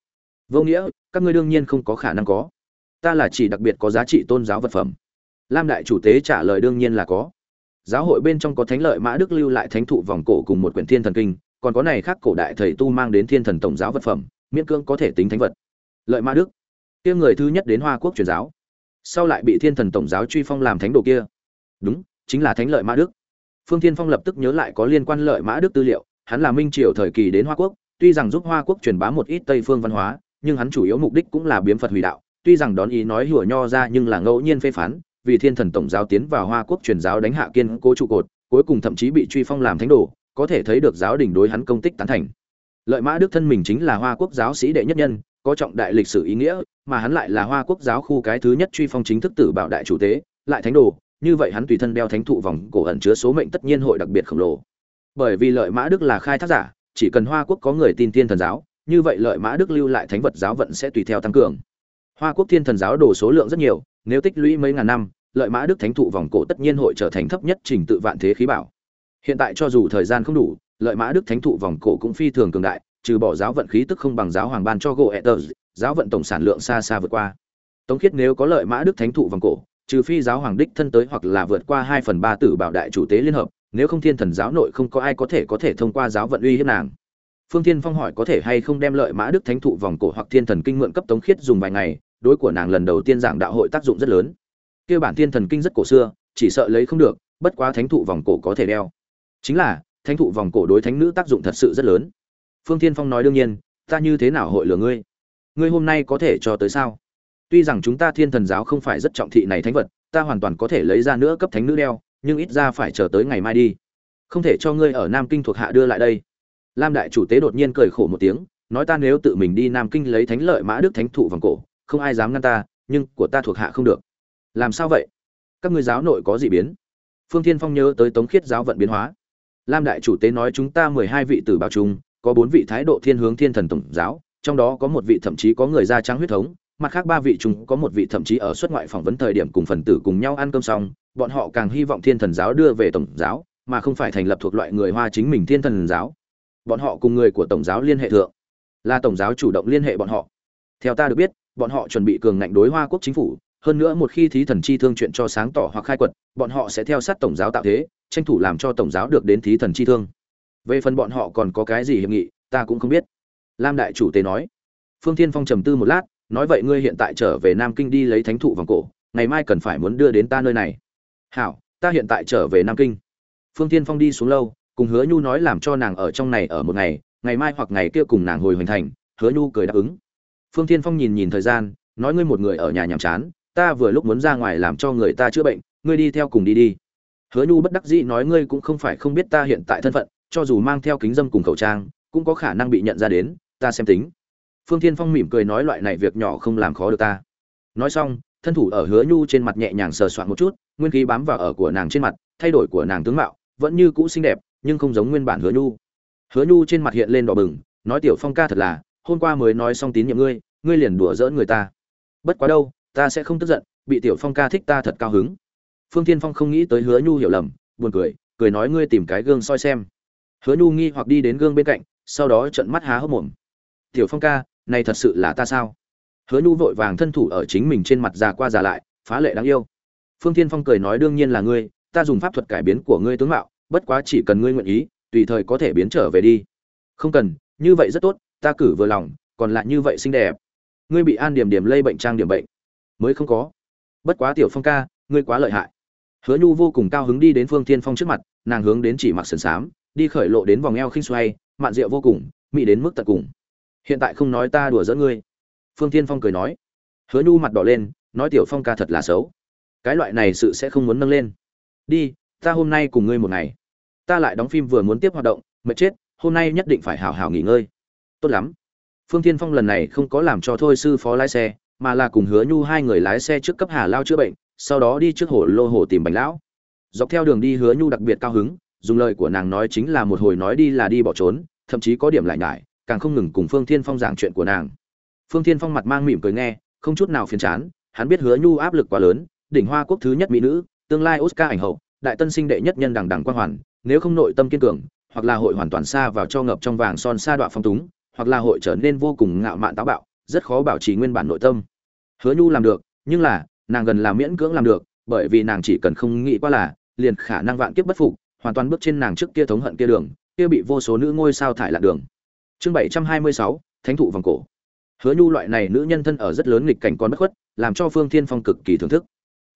Vô nghĩa, các ngươi đương nhiên không có khả năng có. Ta là chỉ đặc biệt có giá trị tôn giáo vật phẩm. Lam đại chủ tế trả lời đương nhiên là có. Giáo hội bên trong có thánh lợi mã đức lưu lại thánh thụ vòng cổ cùng một quyển thiên thần kinh, còn có này khác cổ đại thầy tu mang đến thiên thần tổng giáo vật phẩm, miễn cưỡng có thể tính thánh vật. Lợi mã đức. Kia người thứ nhất đến hoa quốc truyền giáo. Sau lại bị thiên thần tổng giáo truy phong làm thánh đồ kia. Đúng, chính là thánh lợi mã đức. Phương thiên phong lập tức nhớ lại có liên quan lợi mã đức tư liệu hắn là minh triều thời kỳ đến hoa quốc, tuy rằng giúp hoa quốc truyền bá một ít tây phương văn hóa, nhưng hắn chủ yếu mục đích cũng là biếm phật hủy đạo, tuy rằng đón ý nói hùa nho ra nhưng là ngẫu nhiên phê phán, vì thiên thần tổng giáo tiến vào hoa quốc truyền giáo đánh hạ kiên cố trụ cột, cuối cùng thậm chí bị truy phong làm thánh đồ, có thể thấy được giáo đình đối hắn công tích tán thành. Lợi mã đức thân mình chính là hoa quốc giáo sĩ đệ nhất nhân, có trọng đại lịch sử ý nghĩa, mà hắn lại là hoa quốc giáo khu cái thứ nhất truy phong chính thức tử bảo đại chủ tế, lại thánh đồ, như vậy hắn tùy thân đeo thánh thụ vòng cổ ẩn chứa số mệnh tất nhiên hội đặc biệt khổng lồ bởi vì lợi mã đức là khai thác giả chỉ cần hoa quốc có người tin thiên thần giáo như vậy lợi mã đức lưu lại thánh vật giáo vận sẽ tùy theo tăng cường hoa quốc thiên thần giáo đồ số lượng rất nhiều nếu tích lũy mấy ngàn năm lợi mã đức thánh thụ vòng cổ tất nhiên hội trở thành thấp nhất trình tự vạn thế khí bảo hiện tại cho dù thời gian không đủ lợi mã đức thánh thụ vòng cổ cũng phi thường cường đại trừ bỏ giáo vận khí tức không bằng giáo hoàng ban cho gỗ Ether, giáo vận tổng sản lượng xa xa vượt qua. Tống Khiết nếu có lợi mã đức thánh thụ vòng cổ, trừ phi giáo hoàng đích thân tới hoặc là vượt qua hai phần ba tử bảo đại chủ tế liên hợp, nếu không thiên thần giáo nội không có ai có thể có thể thông qua giáo vận uy hiếp nàng. Phương Thiên Phong hỏi có thể hay không đem lợi mã đức thánh thụ vòng cổ hoặc thiên thần kinh mượn cấp Tống Khiết dùng vài ngày, đối của nàng lần đầu tiên giảng đạo hội tác dụng rất lớn. Kia bản thiên thần kinh rất cổ xưa, chỉ sợ lấy không được, bất quá thánh thụ vòng cổ có thể đeo. Chính là, thánh thụ vòng cổ đối thánh nữ tác dụng thật sự rất lớn phương thiên phong nói đương nhiên ta như thế nào hội lừa ngươi ngươi hôm nay có thể cho tới sao tuy rằng chúng ta thiên thần giáo không phải rất trọng thị này thánh vật ta hoàn toàn có thể lấy ra nữa cấp thánh nữ đeo nhưng ít ra phải chờ tới ngày mai đi. Không thể cho ngươi ở nam kinh thuộc hạ đưa lại đây. Lam đại chủ tế đột nhiên cười khổ một tiếng, nói ta nếu tự mình đi nam kinh lấy thánh lợi mã đức thánh thụ vòng cổ, không ai dám ngăn ta, nhưng của ta thuộc hạ không được. Làm sao vậy? Các ngươi giáo nội có gì biến. Phương thiên phong nhớ tới tống khiết giáo vận biến hóa. Lam đại chủ tế nói chúng ta mười hai vị tử bảo trung, có bốn vị thái độ thiên hướng thiên thần tổng giáo, trong đó có một vị thậm chí có người da trắng huyết thống mặt khác ba vị chúng có một vị thậm chí ở xuất ngoại phỏng vấn thời điểm cùng phần tử cùng nhau ăn cơm xong, bọn họ càng hy vọng thiên thần giáo đưa về tổng giáo, mà không phải thành lập thuộc loại người hoa chính mình thiên thần giáo. Bọn họ cùng người của tổng giáo liên hệ thượng. Là tổng giáo chủ động liên hệ bọn họ. Theo ta được biết, bọn họ chuẩn bị cường ngạnh đối hoa quốc chính phủ, hơn nữa một khi thí thần chi thương chuyện cho sáng tỏ hoặc khai quật, bọn họ sẽ theo sát tổng giáo tạo thế, tranh thủ làm cho tổng giáo được đến thí thần chi thương. Về phần bọn họ còn có cái gì hiệp nghị, ta cũng không biết. Lam đại chủ tế nói. Phương thiên phong trầm tư một lát nói vậy ngươi hiện tại trở về nam kinh đi lấy thánh thụ vòng cổ, ngày mai cần phải muốn đưa đến ta nơi này. Hảo, ta hiện tại trở về nam kinh. Phương thiên phong đi xuống lâu, cùng hứa nhu nói làm cho nàng ở trong này ở một ngày ngày mai hoặc ngày kia cùng nàng hồi hoành thành, hứa nhu cười đáp ứng. Phương thiên phong nhìn nhìn thời gian, nói ngươi một người ở nhà nhàm chán, ta vừa lúc muốn ra ngoài làm cho người ta chữa bệnh, ngươi đi theo cùng đi đi. Hứa nhu bất đắc dĩ nói ngươi cũng không phải không biết ta hiện tại thân phận, cho dù mang theo kính dâm cùng khẩu trang, cũng có khả năng bị nhận ra đến, ta xem tính phương thiên phong mỉm cười nói loại này việc nhỏ không làm khó được ta. Nói xong, thân thủ ở hứa nhu trên mặt nhẹ nhàng sờ soạn một chút, nguyên khí bám vào ở của nàng trên mặt, thay đổi của nàng tướng mạo, vẫn như cũ xinh đẹp, nhưng không giống nguyên bản hứa nhu. Hứa nhu trên mặt hiện lên đỏ bừng, nói tiểu phong ca thật là, hôm qua mới nói xong tín nhiệm ngươi ngươi liền đùa giỡn người ta. Bất quá đâu, ta sẽ không tức giận, bị tiểu phong ca thích ta thật cao hứng. Phương tiên phong không nghĩ tới hứa nhu hiểu lầm, buồn cười cười nói ngươi tìm cái gương soi xem. Hứa nhu nghi hoặc đi đến gương bên cạnh, sau đó trận mắt há hốc mồm. Tiểu phong ca này thật sự là ta sao? Hứa nhu vội vàng thân thủ ở chính mình trên mặt già qua già lại phá lệ đáng yêu. Phương tiên phong cười nói đương nhiên là ngươi ta dùng pháp thuật cải biến của ngươi tướng mạo bất quá chỉ cần ngươi nguyện ý tùy thời có thể biến trở về đi. Không cần như vậy rất tốt ta cử vừa lòng còn lại như vậy xinh đẹp. Ngươi bị an điểm điểm lây bệnh trang điểm bệnh. Mới không có. Bất quá tiểu phong ca ngươi quá lợi hại. Hứa nhu vô cùng cao hứng đi đến phương tiên phong trước mặt nàng hướng đến chỉ mặc sườn sám, đi khởi lộ đến vòng eo khinh xoay mạn rượu vô cùng mỹ đến mức tận cùng hiện tại không nói ta đùa giỡn ngươi. Phương tiên phong cười nói. Hứa nhu mặt đỏ lên, nói tiểu phong ca thật là xấu. Cái loại này sự sẽ không muốn nâng lên. Đi, ta hôm nay cùng ngươi một ngày. Ta lại đóng phim vừa muốn tiếp hoạt động, mệt chết, hôm nay nhất định phải hào hào nghỉ ngơi. Tốt lắm. Phương tiên phong lần này không có làm cho thôi sư phó lái xe, mà là cùng hứa nhu hai người lái xe trước cấp hà lao chữa bệnh, sau đó đi trước hồ lô hồ tìm bánh lão. Dọc theo đường đi hứa nhu đặc biệt cao hứng, dùng lời của nàng nói chính là một hồi nói đi là đi bỏ trốn, thậm chí có điểm lại nhải càng không ngừng cùng phương thiên phong giảng chuyện của nàng. Phương thiên phong mặt mang mỉm cười nghe, không chút nào phiền chán, hắn biết hứa nhu áp lực quá lớn, đỉnh hoa quốc thứ nhất mỹ nữ, tương lai oscar ảnh hậu, đại tân sinh đệ nhất nhân đẳng đẳng quang hoàn, nếu không nội tâm kiên cường, hoặc là hội hoàn toàn xa vào cho ngập trong vàng son sa đoạn phong túng, hoặc là hội trở nên vô cùng ngạo mạn táo bạo, rất khó bảo trì nguyên bản nội tâm. Hứa nhu làm được, nhưng là, nàng gần là miễn cưỡng làm được, bởi vì nàng chỉ cần không nghĩ qua là, liền khả năng vạn kiếp bất phục, hoàn toàn bước trên nàng trước kia thống hận kia đường, kia bị vô số nữ ngôi sao thải lạc đường chương bảy trăm hai mươi sáu, thánh thụ vòng cổ. Hứa nhu loại này nữ nhân thân ở rất lớn nghịch cảnh con bất khuất, làm cho phương thiên phong cực kỳ thưởng thức.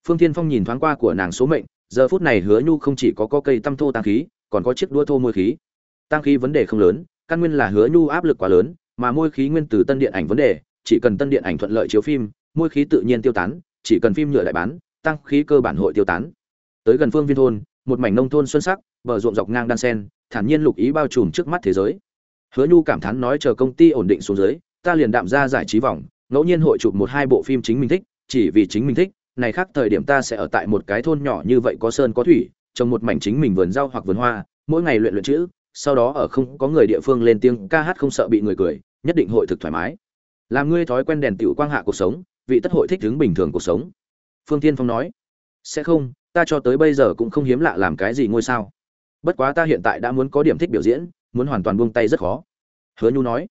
Phương thiên phong nhìn thoáng qua của nàng số mệnh, giờ phút này hứa nhu không chỉ có có cây tăm thô tăng khí, còn có chiếc đua thô môi khí. Tăng khí vấn đề không lớn, căn nguyên là hứa nhu áp lực quá lớn, mà môi khí nguyên từ tân điện ảnh vấn đề, chỉ cần tân điện ảnh thuận lợi chiếu phim, môi khí tự nhiên tiêu tán, chỉ cần phim nhựa lại bán tăng khí cơ bản hội tiêu tán. Tới gần phương viên thôn, một mảnh nông thôn xuân sắc, bờ ruộng dọc ngang đan sen, thản nhiên lục ý bao trùm trước mắt thế giới hứa nhu cảm thán nói chờ công ty ổn định xuống dưới, ta liền đạm ra giải trí vòng, ngẫu nhiên hội chụp một hai bộ phim chính mình thích, chỉ vì chính mình thích, này khác thời điểm ta sẽ ở tại một cái thôn nhỏ như vậy có sơn có thủy, trồng một mảnh chính mình vườn rau hoặc vườn hoa, mỗi ngày luyện luyện chữ, sau đó ở không có người địa phương lên tiếng ca hát không sợ bị người cười, nhất định hội thực thoải mái. Làm ngươi thói quen đèn tiểu quang hạ cuộc sống, vị tất hội thích ứng bình thường cuộc sống. Phương tiên phong nói, sẽ không, ta cho tới bây giờ cũng không hiếm lạ làm cái gì ngôi sao. Bất quá ta hiện tại đã muốn có điểm thích biểu diễn muốn hoàn toàn buông tay rất khó. Hứa nhu nói.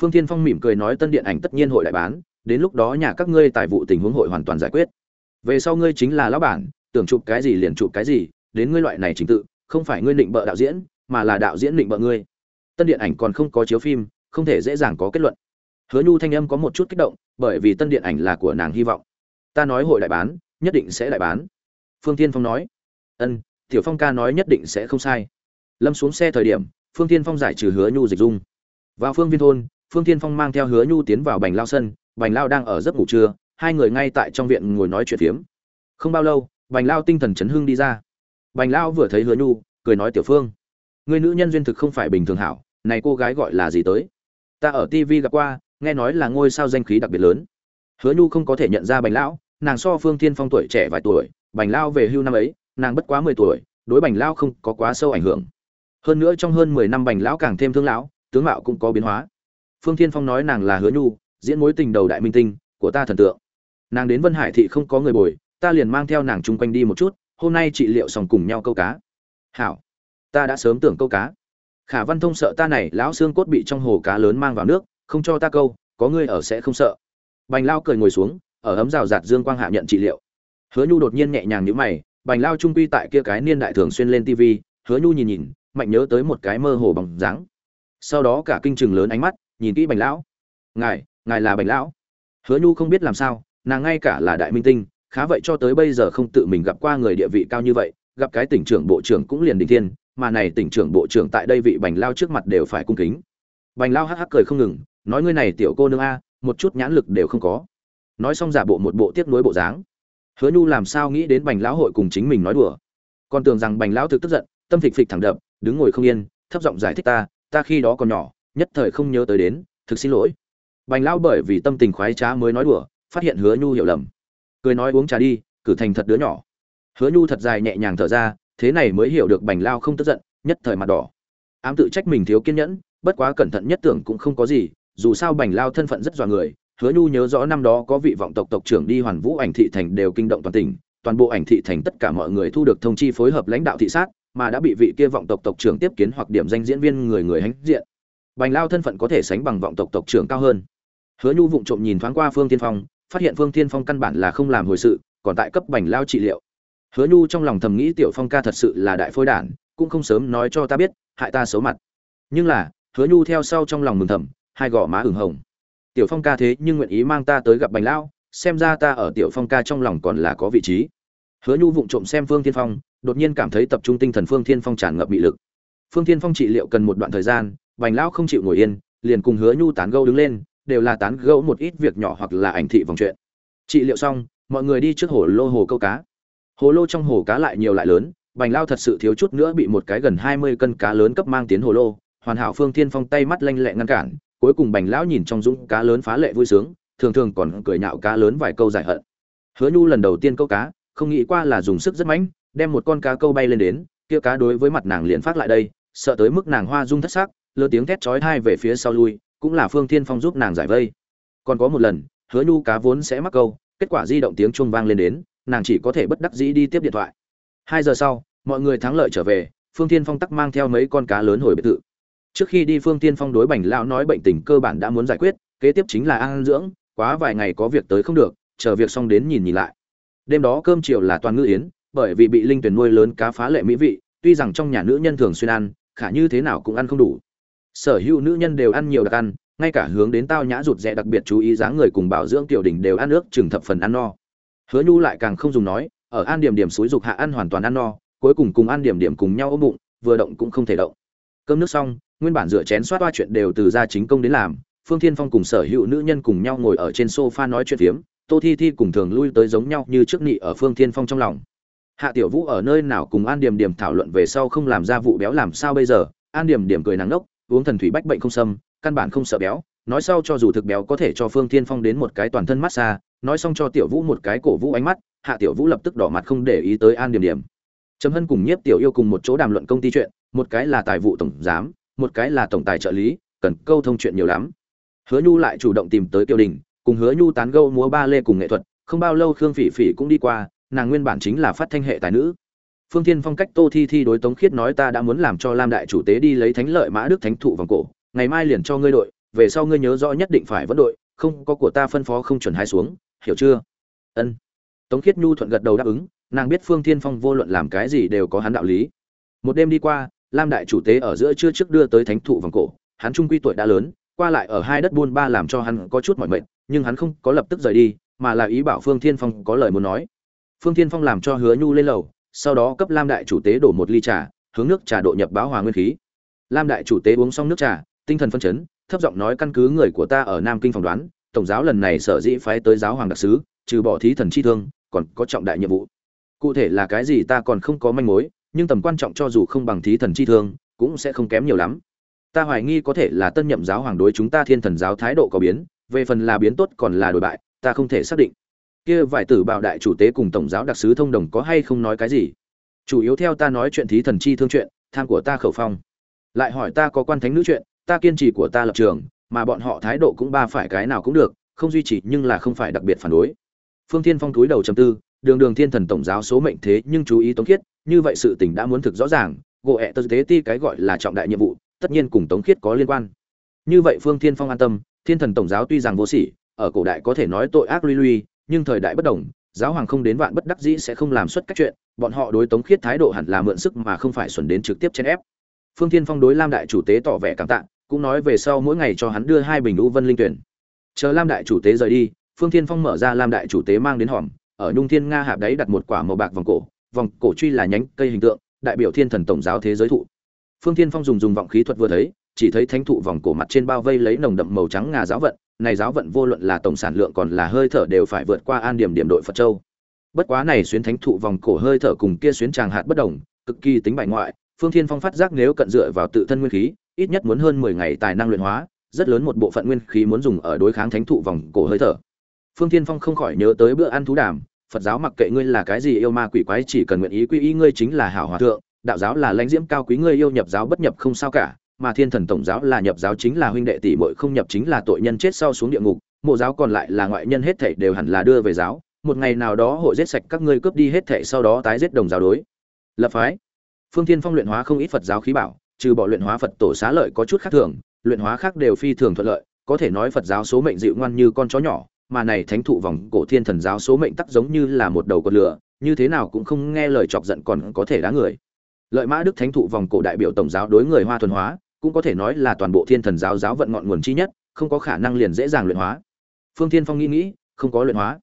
Phương Thiên phong mỉm cười nói tân điện ảnh tất nhiên hội đại bán, đến lúc đó nhà các ngươi tài vụ tình huống hội hoàn toàn giải quyết. Về sau ngươi chính là lão bản, tưởng chụp cái gì liền chụp cái gì, đến ngươi loại này chính tự, không phải ngươi định bợ đạo diễn, mà là đạo diễn định bợ ngươi. Tân điện ảnh còn không có chiếu phim, không thể dễ dàng có kết luận. Hứa nhu thanh âm có một chút kích động, bởi vì tân điện ảnh là của nàng hy vọng. Ta nói hội đại bán, nhất định sẽ đại bán. Phương tiên phong nói. Ân, tiểu phong ca nói nhất định sẽ không sai. Lâm xuống xe thời điểm phương tiên phong giải trừ hứa nhu dịch dung. Vào phương viên thôn, phương tiên phong mang theo hứa nhu tiến vào bành lao sân. Bành lao đang ở giấc ngủ trưa, hai người ngay tại trong viện ngồi nói chuyện phiếm. Không bao lâu, bành lao tinh thần chấn hưng đi ra. Bành lao vừa thấy hứa nhu, cười nói, tiểu phương, người nữ nhân duyên thực không phải bình thường hảo, này cô gái gọi là gì tới? Ta ở tv gặp qua, nghe nói là ngôi sao danh khí đặc biệt lớn. Hứa nhu không có thể nhận ra bành lão nàng so phương thiên phong tuổi trẻ vài tuổi, bành lao về hưu năm ấy, nàng bất quá mười tuổi, đối bành lao không có quá sâu ảnh hưởng hơn nữa trong hơn mười năm bành lão càng thêm thương lão, tướng mạo cũng có biến hóa. Phương thiên phong nói nàng là hứa nhu, diễn mối tình đầu đại minh tinh, của ta thần tượng. Nàng đến vân hải thị không có người bồi, ta liền mang theo nàng chung quanh đi một chút, hôm nay chị liệu sòng cùng nhau câu cá. Hảo, ta đã sớm tưởng câu cá. Khả văn thông sợ ta này, lão xương cốt bị trong hồ cá lớn mang vào nước, không cho ta câu, có ngươi ở sẽ không sợ. Bành lao cười ngồi xuống, ở ấm rào rạt dương quang hạ nhận trị liệu. Hứa nhu đột nhiên nhẹ nhàng nhíu mày, bành lao trung quy tại kia cái niên đại thường xuyên lên tv hứa nhu nhìn nhìn mạnh nhớ tới một cái mơ hồ bằng dáng. Sau đó cả kinh chừng lớn ánh mắt, nhìn kỹ bành lão. Ngài ngài là bành lão? Hứa nhu không biết làm sao, nàng ngay cả là đại minh tinh, khá vậy cho tới bây giờ không tự mình gặp qua người địa vị cao như vậy, gặp cái tỉnh trưởng bộ trưởng cũng liền đình thiên, mà này tỉnh trưởng bộ trưởng tại đây vị bành lao trước mặt đều phải cung kính. Bành lao hắc hắc cười không ngừng, nói ngươi này tiểu cô nương a, một chút nhãn lực đều không có. Nói xong giả bộ một bộ tiếc nuối bộ dáng. Hứa nhu làm sao nghĩ đến bành lão hội cùng chính mình nói đùa. Còn tưởng rằng bành lão thực tức giận, tâm phịch phịch thẳng đập đứng ngồi không yên, thấp giọng giải thích ta ta khi đó còn nhỏ, nhất thời không nhớ tới đến, thực xin lỗi. Bành lão bởi vì tâm tình khoái trá mới nói đùa, phát hiện hứa nhu hiểu lầm. Cười nói uống trà đi, cử thành thật đứa nhỏ. Hứa nhu thật dài nhẹ nhàng thở ra, thế này mới hiểu được bành lao không tức giận, nhất thời mặt đỏ. Ám tự trách mình thiếu kiên nhẫn, bất quá cẩn thận nhất tưởng cũng không có gì, dù sao bành lao thân phận rất dọa người, hứa nhu nhớ rõ năm đó có vị vọng tộc tộc trưởng đi hoàn vũ ảnh thị thành đều kinh động toàn tỉnh, toàn bộ ảnh thị thành tất cả mọi người thu được thông chi phối hợp lãnh đạo thị sát mà đã bị vị kia vọng tộc tộc trưởng tiếp kiến hoặc điểm danh diễn viên người người hãnh diện. Bành lao thân phận có thể sánh bằng vọng tộc tộc trưởng cao hơn. Hứa nhu vụng trộm nhìn thoáng qua phương tiên phong, phát hiện phương tiên phong căn bản là không làm hồi sự, còn tại cấp bành lao trị liệu. Hứa nhu trong lòng thầm nghĩ tiểu phong ca thật sự là đại phôi đản, cũng không sớm nói cho ta biết, hại ta xấu mặt. Nhưng là, hứa nhu theo sau trong lòng mừng thầm, hai gò má ửng hồng. Tiểu phong ca thế nhưng nguyện ý mang ta tới gặp bành lao, xem ra ta ở tiểu phong ca trong lòng còn là có vị trí. Hứa nhu vụng trộm xem phương thiên phong đột nhiên cảm thấy tập trung tinh thần phương thiên phong tràn ngập bị lực. Phương thiên phong trị liệu cần một đoạn thời gian, bành lão không chịu ngồi yên, liền cùng hứa nhu tán gẫu đứng lên, đều là tán gẫu một ít việc nhỏ hoặc là ảnh thị vòng chuyện. Trị liệu xong, mọi người đi trước hồ lô hồ câu cá. Hồ lô trong hồ cá lại nhiều lại lớn, bành Lão thật sự thiếu chút nữa bị một cái gần hai mươi cân cá lớn cấp mang tiến hồ lô, hoàn hảo phương thiên phong tay mắt lanh lẹ ngăn cản, cuối cùng bành lão nhìn trong dũng cá lớn phá lệ vui sướng, thường thường còn cười nhạo cá lớn vài câu giải hận. Hứa nhu lần đầu tiên câu cá, không nghĩ qua là dùng sức rất mạnh đem một con cá câu bay lên đến, kia cá đối với mặt nàng liền phát lại đây, sợ tới mức nàng hoa rung thất sắc, lơ tiếng thét chói tai về phía sau lui, cũng là phương thiên phong giúp nàng giải vây. Còn có một lần, hứa nhu cá vốn sẽ mắc câu, kết quả di động tiếng chuông vang lên đến, nàng chỉ có thể bất đắc dĩ đi tiếp điện thoại. Hai giờ sau, mọi người thắng lợi trở về, phương thiên phong tắc mang theo mấy con cá lớn hồi biệt thự. Trước khi đi phương thiên phong đối bành lão nói bệnh tình cơ bản đã muốn giải quyết, kế tiếp chính là ăn dưỡng, quá vài ngày có việc tới không được, chờ việc xong đến nhìn nhìn lại. Đêm đó cơm chiều là toàn ngư yến bởi vì bị linh tuyển nuôi lớn cá phá lệ mỹ vị, tuy rằng trong nhà nữ nhân thường xuyên ăn, khả như thế nào cũng ăn không đủ. Sở hữu nữ nhân đều ăn nhiều đặc ăn, ngay cả hướng đến tao nhã rụt rẽ đặc biệt chú ý dáng người cùng bảo dưỡng tiểu đỉnh đều ăn nước chừng thập phần ăn no. Hứa nhu lại càng không dùng nói, ở an điểm điểm suối dục hạ ăn hoàn toàn ăn no, cuối cùng cùng ăn điểm điểm cùng nhau ôm bụng, vừa động cũng không thể động. Cơm nước xong, nguyên bản rửa chén xoát toa chuyện đều từ gia chính công đến làm, phương thiên phong cùng sở hữu nữ nhân cùng nhau ngồi ở trên sofa nói chuyện phiếm, tô thi thi cùng thường lui tới giống nhau như trước nị ở phương thiên phong trong lòng hạ tiểu vũ ở nơi nào cùng an điểm điểm thảo luận về sau không làm ra vụ béo làm sao bây giờ? An điểm điểm cười nắng nốc, uống thần thủy bách bệnh không xâm, căn bản không sợ béo, nói sau cho dù thực béo có thể cho phương thiên phong đến một cái toàn thân massage nói xong cho tiểu vũ một cái cổ vũ ánh mắt, hạ tiểu vũ lập tức đỏ mặt không để ý tới an điểm điểm. Trầm hân cùng nhiếp tiểu yêu cùng một chỗ đàm luận công ty chuyện, một cái là tài vụ tổng giám, một cái là tổng tài trợ lý, cần câu thông chuyện nhiều lắm. Hứa nhu lại chủ động tìm tới kiều đình, cùng hứa nhu tán gẫu múa ba lê cùng nghệ thuật, không bao lâu khương phỉ phỉ cũng đi qua nàng nguyên bản chính là phát thanh hệ tài nữ. Phương thiên phong cách tô thi thi đối tống khiết nói ta đã muốn làm cho lam đại chủ tế đi lấy thánh lợi mã đức thánh thụ vòng cổ, ngày mai liền cho ngươi đội, về sau ngươi nhớ rõ nhất định phải vẫn đội, không có của ta phân phó không chuẩn hai xuống, hiểu chưa? Ân. Tống khiết nhu thuận gật đầu đáp ứng, nàng biết phương thiên phong vô luận làm cái gì đều có hắn đạo lý. Một đêm đi qua, lam đại chủ tế ở giữa trưa trước đưa tới thánh thụ vòng cổ, hắn trung quy tuổi đã lớn, qua lại ở hai đất buôn ba làm cho hắn có chút mỏi mệt, nhưng hắn không có lập tức rời đi, mà là ý bảo phương thiên phong có lời muốn nói phương thiên phong làm cho hứa nhu lên lầu, sau đó cấp lam đại chủ tế đổ một ly trà, hướng nước trà độ nhập báo hòa nguyên khí. Lam đại chủ tế uống xong nước trà, tinh thần phân chấn, thấp giọng nói căn cứ người của ta ở nam kinh phỏng đoán, tổng giáo lần này sở dĩ phái tới giáo hoàng đặc sứ, trừ bỏ thí thần chi thương, còn có trọng đại nhiệm vụ. Cụ thể là cái gì ta còn không có manh mối, nhưng tầm quan trọng cho dù không bằng thí thần chi thương, cũng sẽ không kém nhiều lắm. Ta hoài nghi có thể là tân nhậm giáo hoàng đối chúng ta thiên thần giáo thái độ có biến, về phần là biến tốt còn là đổi bại, ta không thể xác định kia vài tử bào đại chủ tế cùng tổng giáo đặc sứ thông đồng có hay không nói cái gì? Chủ yếu theo ta nói chuyện thí thần chi thương chuyện, tham của ta khẩu phong. Lại hỏi ta có quan thánh nữ chuyện, ta kiên trì của ta lập trường, mà bọn họ thái độ cũng ba phải cái nào cũng được, không duy trì nhưng là không phải đặc biệt phản đối. Phương thiên phong túi đầu chầm tư, đường đường thiên thần tổng giáo số mệnh thế nhưng chú ý tống khiết, như vậy sự tình đã muốn thực rõ ràng gộ ẹ tơ tế ti cái gọi là trọng đại nhiệm vụ, tất nhiên cùng tống khiết có liên quan. Như vậy phương thiên phong an tâm, thiên thần tổng giáo tuy rằng vô sỉ, ở cổ đại có thể nói tội ác lui lui nhưng thời đại bất đồng, giáo hoàng không đến vạn bất đắc dĩ sẽ không làm xuất cách chuyện, bọn họ đối tống khiết thái độ hẳn là mượn sức mà không phải xuẩn đến trực tiếp chen ép. Phương thiên phong đối lam đại chủ tế tỏ vẻ cảm tạ, cũng nói về sau mỗi ngày cho hắn đưa hai bình u vân linh tuyển. Chờ lam đại chủ tế rời đi, phương thiên phong mở ra lam đại chủ tế mang đến hòm, ở nhung thiên nga hạp đáy đặt một quả màu bạc vòng cổ vòng cổ truy là nhánh cây hình tượng, đại biểu thiên thần tổng giáo thế giới thụ. Phương thiên phong dùng dùng vọng khí thuật vừa thấy, chỉ thấy thánh thụ vòng cổ mặt trên bao vây lấy nồng đậm màu trắng ngà giáo vận này giáo vận vô luận là tổng sản lượng còn là hơi thở đều phải vượt qua an điểm điểm đội phật châu. Bất quá này xuyến thánh thụ vòng cổ hơi thở cùng kia xuyến tràng hạt bất đồng, cực kỳ tính bại ngoại, phương thiên phong phát giác nếu cận dựa vào tự thân nguyên khí, ít nhất muốn hơn mười ngày tài năng luyện hóa, rất lớn một bộ phận nguyên khí muốn dùng ở đối kháng thánh thụ vòng cổ hơi thở. Phương thiên phong không khỏi nhớ tới bữa ăn thú đàm, phật giáo mặc kệ ngươi là cái gì yêu ma quỷ quái chỉ cần nguyện ý quy y ngươi chính là hảo hòa thượng, đạo giáo là lãnh diễm cao quý ngươi yêu nhập giáo bất nhập không sao cả mà thiên thần tổng giáo là nhập giáo chính là huynh đệ tỷ muội, không nhập chính là tội nhân chết sau xuống địa ngục, mộ giáo còn lại là ngoại nhân hết thảy đều hẳn là đưa về giáo, một ngày nào đó hội giết sạch các ngươi cướp đi hết thảy sau đó tái giết đồng giáo đối. Lập phái. Phương thiên phong luyện hóa không ít phật giáo khí bảo, trừ bỏ luyện hóa phật tổ xá lợi có chút khác thường, luyện hóa khác đều phi thường thuận lợi, có thể nói phật giáo số mệnh dịu ngoan như con chó nhỏ, mà này thánh thụ vòng cổ thiên thần giáo số mệnh tắc giống như là một đầu con lửa, như thế nào cũng không nghe lời chọc giận còn có thể đá người. Lợi mã đức thánh thụ vòng cổ đại biểu tổng giáo đối người hoa thuần hóa cũng có thể nói là toàn bộ thiên thần giáo giáo vận ngọn nguồn chi nhất, không có khả năng liền dễ dàng luyện hóa. Phương thiên phong nghĩ nghĩ, không có luyện hóa.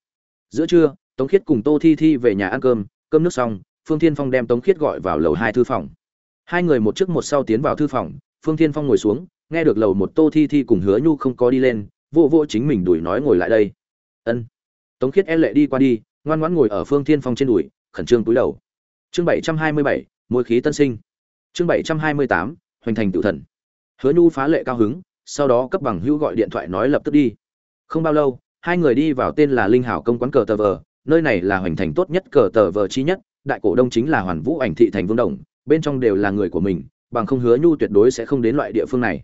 Giữa trưa, tống khiết cùng tô thi thi về nhà ăn cơm cơm nước xong, phương thiên phong đem tống khiết gọi vào lầu hai thư phòng. Hai người một trước một sau tiến vào thư phòng, phương thiên phong ngồi xuống, nghe được lầu một tô thi thi cùng hứa nhu không có đi lên, vô vô chính mình đuổi nói ngồi lại đây. Ân. Tống khiết e lệ đi qua đi, ngoan ngoãn ngồi ở phương thiên phong trên đùi, khẩn trương túi đầu. Chương bảy trăm hai mươi bảy, môi khí tân sinh. Chương bảy trăm hai mươi tám hoành thành tự thần. Hứa nhu phá lệ cao hứng, sau đó cấp bằng hữu gọi điện thoại nói lập tức đi. Không bao lâu, hai người đi vào tên là linh hảo công quán cờ tờ vờ, nơi này là hoành thành tốt nhất cờ tờ vờ chi nhất, đại cổ đông chính là hoàn vũ ảnh thị thành vương đồng, bên trong đều là người của mình, bằng không hứa nhu tuyệt đối sẽ không đến loại địa phương này.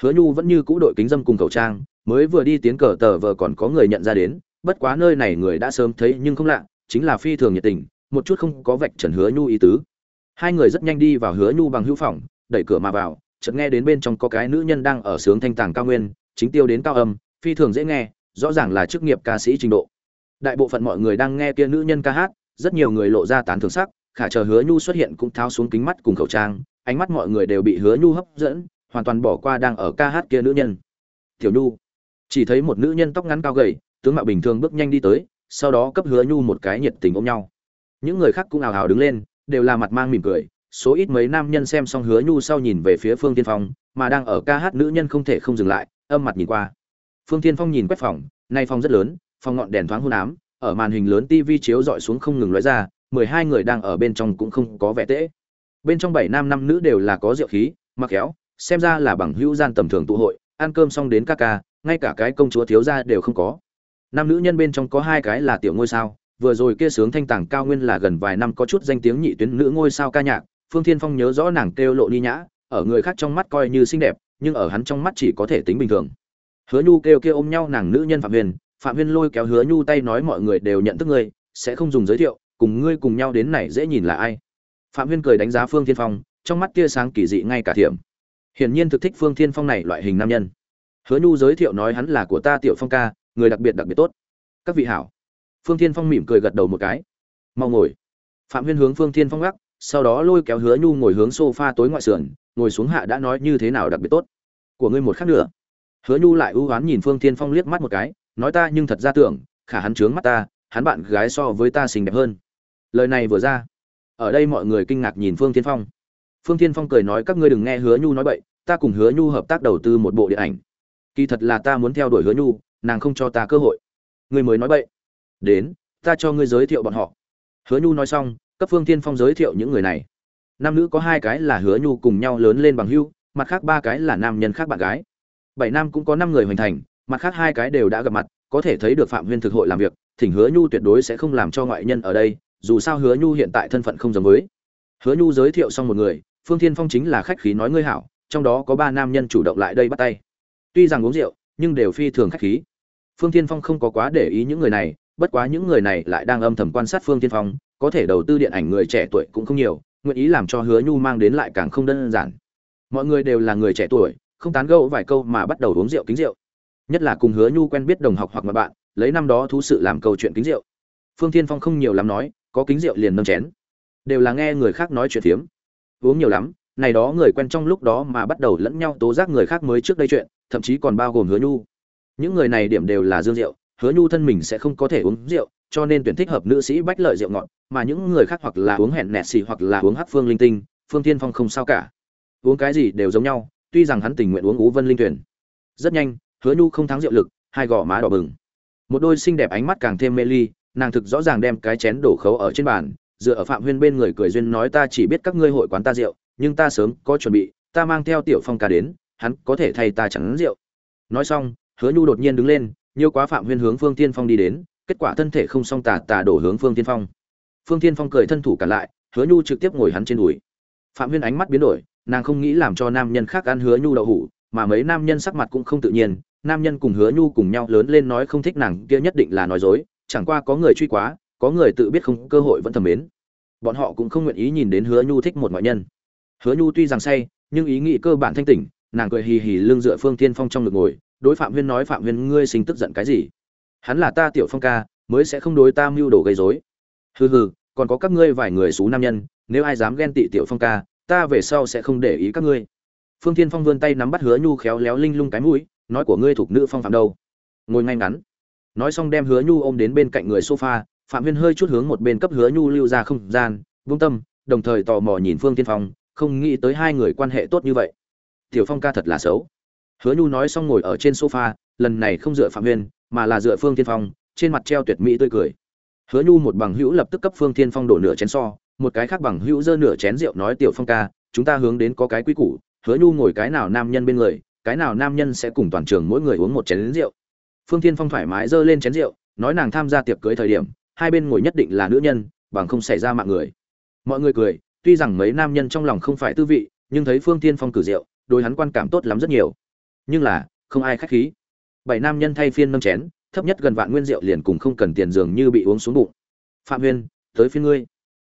Hứa nhu vẫn như cũ đội kính dâm cùng khẩu trang, mới vừa đi tiến cờ tờ vờ còn có người nhận ra đến, bất quá nơi này người đã sớm thấy nhưng không lạ, chính là phi thường nhiệt tình, một chút không có vạch trần hứa nhu ý tứ. Hai người rất nhanh đi vào hứa nhu bằng hữu phòng đẩy cửa mà vào, chợt nghe đến bên trong có cái nữ nhân đang ở sướng thanh tàng cao nguyên, chính tiêu đến cao âm, phi thường dễ nghe, rõ ràng là chức nghiệp ca sĩ trình độ. Đại bộ phận mọi người đang nghe kia nữ nhân ca hát, rất nhiều người lộ ra tán thưởng sắc, khả chờ hứa nhu xuất hiện cũng tháo xuống kính mắt cùng khẩu trang, ánh mắt mọi người đều bị hứa nhu hấp dẫn, hoàn toàn bỏ qua đang ở ca hát kia nữ nhân. Tiểu nhu. Chỉ thấy một nữ nhân tóc ngắn cao gầy, tướng mạo bình thường bước nhanh đi tới, sau đó cấp hứa nhu một cái nhiệt tình ôm nhau. Những người khác cũng ào ào đứng lên, đều là mặt mang mỉm cười số ít mấy nam nhân xem xong hứa nhu sau nhìn về phía phương tiên phong, mà đang ở ca hát nữ nhân không thể không dừng lại, âm mặt nhìn qua. Phương tiên phong nhìn quét phòng, nay phòng rất lớn, phòng ngọn đèn thoáng hôn ám, ở màn hình lớn tv chiếu dọi xuống không ngừng lóe ra, mười hai người đang ở bên trong cũng không có vẻ tễ bên trong bảy nam năm nữ đều là có rượu khí, mặc khéo, xem ra là bằng hữu gian tầm thường tụ hội, ăn cơm xong đến ca ca, ngay cả cái công chúa thiếu gia đều không có. Nam nữ nhân bên trong có hai cái là tiểu ngôi sao, vừa rồi kia sướng thanh tàng cao nguyên là gần vài năm có chút danh tiếng nhị tuyến nữ ngôi sao ca nhạc phương thiên phong nhớ rõ nàng kêu lộ ni nhã, ở người khác trong mắt coi như xinh đẹp, nhưng ở hắn trong mắt chỉ có thể tính bình thường. Hứa nhu kêu kia ôm nhau nàng nữ nhân phạm huyền phạm huyền lôi kéo hứa nhu tay nói mọi người đều nhận thức ngươi, sẽ không dùng giới thiệu, cùng ngươi cùng nhau đến này dễ nhìn là ai. Phạm huyền cười đánh giá phương thiên phong, trong mắt tia sáng kỳ dị ngay cả thiểm. Hiển nhiên thực thích phương thiên phong này loại hình nam nhân. Hứa nhu giới thiệu nói hắn là của ta tiểu phong ca, người đặc biệt đặc biệt tốt. Các vị hảo. Phương thiên phong mỉm cười gật đầu một cái. Mau ngồi. Phạm huyên hướng phương thiên phong gác sau đó lôi kéo hứa nhu ngồi hướng sofa tối ngoại sườn, ngồi xuống hạ đã nói như thế nào đặc biệt tốt. Của ngươi một khắc nữa. Hứa nhu lại ưu oán nhìn phương thiên phong liếc mắt một cái, nói ta nhưng thật ra tưởng, khả hắn trướng mắt ta, hắn bạn gái so với ta xinh đẹp hơn. Lời này vừa ra. Ở đây mọi người kinh ngạc nhìn phương thiên phong. Phương thiên phong cười nói các ngươi đừng nghe hứa nhu nói bậy, ta cùng hứa nhu hợp tác đầu tư một bộ điện ảnh. Kỳ thật là ta muốn theo đuổi hứa nhu, nàng không cho ta cơ hội. Ngươi mới nói bậy. Đến, ta cho ngươi giới thiệu bọn họ. Hứa nhu nói xong cấp phương thiên phong giới thiệu những người này. Nam nữ có hai cái là hứa nhu cùng nhau lớn lên bằng hưu, mặt khác ba cái là nam nhân khác bạn gái. Bảy nam cũng có năm người hoành thành, mặt khác hai cái đều đã gặp mặt, có thể thấy được phạm huyên thực hội làm việc, thỉnh hứa nhu tuyệt đối sẽ không làm cho ngoại nhân ở đây, dù sao hứa nhu hiện tại thân phận không giống với. Hứa nhu giới thiệu xong một người, phương thiên phong chính là khách khí nói ngươi hảo, trong đó có ba nam nhân chủ động lại đây bắt tay. Tuy rằng uống rượu, nhưng đều phi thường khách khí. Phương thiên phong không có quá để ý những người này bất quá những người này lại đang âm thầm quan sát phương thiên phong, có thể đầu tư điện ảnh người trẻ tuổi cũng không nhiều, nguyện ý làm cho hứa nhu mang đến lại càng không đơn giản. Mọi người đều là người trẻ tuổi, không tán gẫu vài câu mà bắt đầu uống rượu kính rượu. Nhất là cùng hứa nhu quen biết đồng học hoặc mà bạn, lấy năm đó thú sự làm câu chuyện kính rượu. Phương thiên phong không nhiều lắm nói, có kính rượu liền nâng chén. Đều là nghe người khác nói chuyện phiếm. Uống nhiều lắm, này đó người quen trong lúc đó mà bắt đầu lẫn nhau tố giác người khác mới trước đây chuyện, thậm chí còn bao gồm hứa nhu. Những người này điểm đều là dương rượu hứa nhu thân mình sẽ không có thể uống rượu, cho nên tuyển thích hợp nữ sĩ bách lợi rượu ngọt, mà những người khác hoặc là uống hẹn nẹt xì hoặc là uống hắc phương linh tinh, phương tiên phong không sao cả. Uống cái gì đều giống nhau, tuy rằng hắn tình nguyện uống ú vân linh tuyển. Rất nhanh, hứa nhu không thắng rượu lực, hai gò má đỏ bừng. Một đôi xinh đẹp ánh mắt càng thêm mê ly, nàng thực rõ ràng đem cái chén đổ khấu ở trên bàn, dựa ở phạm huyên bên người cười duyên nói ta chỉ biết các ngươi hội quán ta rượu, nhưng ta sớm có chuẩn bị, ta mang theo tiểu phong ca đến, hắn có thể thay ta chẳng rượu. Nói xong, hứa nhu đột nhiên đứng lên nhiều quá phạm huyên hướng phương tiên phong đi đến, kết quả thân thể không song tà tà đổ hướng phương tiên phong. Phương tiên phong cười thân thủ cả lại, hứa nhu trực tiếp ngồi hắn trên đùi. Phạm huyên ánh mắt biến đổi, nàng không nghĩ làm cho nam nhân khác ăn hứa nhu đậu hủ, mà mấy nam nhân sắc mặt cũng không tự nhiên, nam nhân cùng hứa nhu cùng nhau lớn lên nói không thích nàng kia nhất định là nói dối, chẳng qua có người truy quá, có người tự biết không, cơ hội vẫn thầm mến. Bọn họ cũng không nguyện ý nhìn đến hứa nhu thích một ngoại nhân. Hứa nhu tuy rằng say, nhưng ý nghĩ cơ bản thanh tỉnh, nàng cười hì hì lưng dựa phương tiên phong trong ngực ngồi đối phạm huyên nói, phạm huyên, ngươi sinh tức giận cái gì? Hắn là ta tiểu phong ca, mới sẽ không đối ta mưu đồ gây rối. Hừ hừ, còn có các ngươi vài người xú nam nhân, nếu ai dám ghen tị tiểu phong ca, ta về sau sẽ không để ý các ngươi. Phương tiên phong vươn tay nắm bắt hứa nhu khéo léo linh lung cái mũi, nói, của ngươi thuộc nữ phong phạm đâu? Ngồi ngay ngắn. Nói xong đem hứa nhu ôm đến bên cạnh người sofa, phạm huyên hơi chút hướng một bên cấp hứa nhu lưu ra không gian, vung tâm, đồng thời tò mò nhìn phương tiên phong, không nghĩ tới hai người quan hệ tốt như vậy. Tiểu phong ca thật là xấu hứa nhu nói xong ngồi ở trên sofa, lần này không dựa phạm huyên mà là dựa phương tiên phong, trên mặt treo tuyệt mỹ tươi cười. Hứa nhu một bằng hữu lập tức cấp phương tiên phong đổ nửa chén so, một cái khác bằng hữu dơ nửa chén rượu nói, tiểu phong ca, chúng ta hướng đến có cái quy củ. Hứa nhu ngồi cái nào nam nhân bên người, cái nào nam nhân sẽ cùng toàn trường mỗi người uống một chén rượu. Phương tiên phong thoải mái dơ lên chén rượu, nói nàng tham gia tiệc cưới thời điểm, hai bên ngồi nhất định là nữ nhân, bằng không xảy ra mạng người. Mọi người cười, tuy rằng mấy nam nhân trong lòng không phải tư vị, nhưng thấy phương tiên phong cử rượu, đối hắn quan cảm tốt lắm rất nhiều nhưng là, không ai khách khí. Bảy nam nhân thay phiên nâng chén, thấp nhất gần vạn nguyên rượu liền cùng không cần tiền dường như bị uống xuống bụng. Phạm huyên tới phiên ngươi.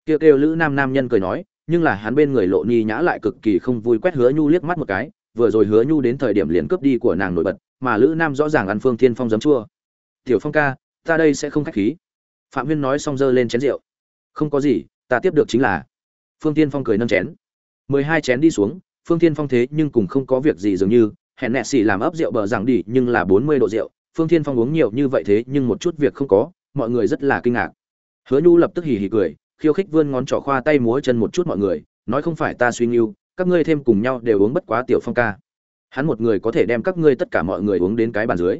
Kêu kêu lữ nam nam nhân cười nói, nhưng là hắn bên người lộ nhi nhã lại cực kỳ không vui quét hứa nhu liếc mắt một cái, vừa rồi hứa nhu đến thời điểm liền cướp đi của nàng nổi bật, mà lữ nam rõ ràng ăn phương thiên phong giấm chua. Tiểu phong ca, ta đây sẽ không khách khí. Phạm huyên nói xong giơ lên chén rượu. Không có gì, ta tiếp được chính là. Phương tiên phong cười nâng chén. Mười hai chén đi xuống, phương tiên phong thế nhưng cùng không có việc gì dường như hẹn nẹ xỉ làm ấp rượu bờ rằng đi, nhưng là bốn mươi độ rượu. Phương thiên phong uống nhiều như vậy thế, nhưng một chút việc không có. Mọi người rất là kinh ngạc. Hứa nhu lập tức hì hì cười, khiêu khích vươn ngón trỏ khoa tay múa chân một chút mọi người, nói không phải ta suy nghiêu các ngươi thêm cùng nhau đều uống bất quá tiểu phong ca. Hắn một người có thể đem các ngươi tất cả mọi người uống đến cái bàn dưới.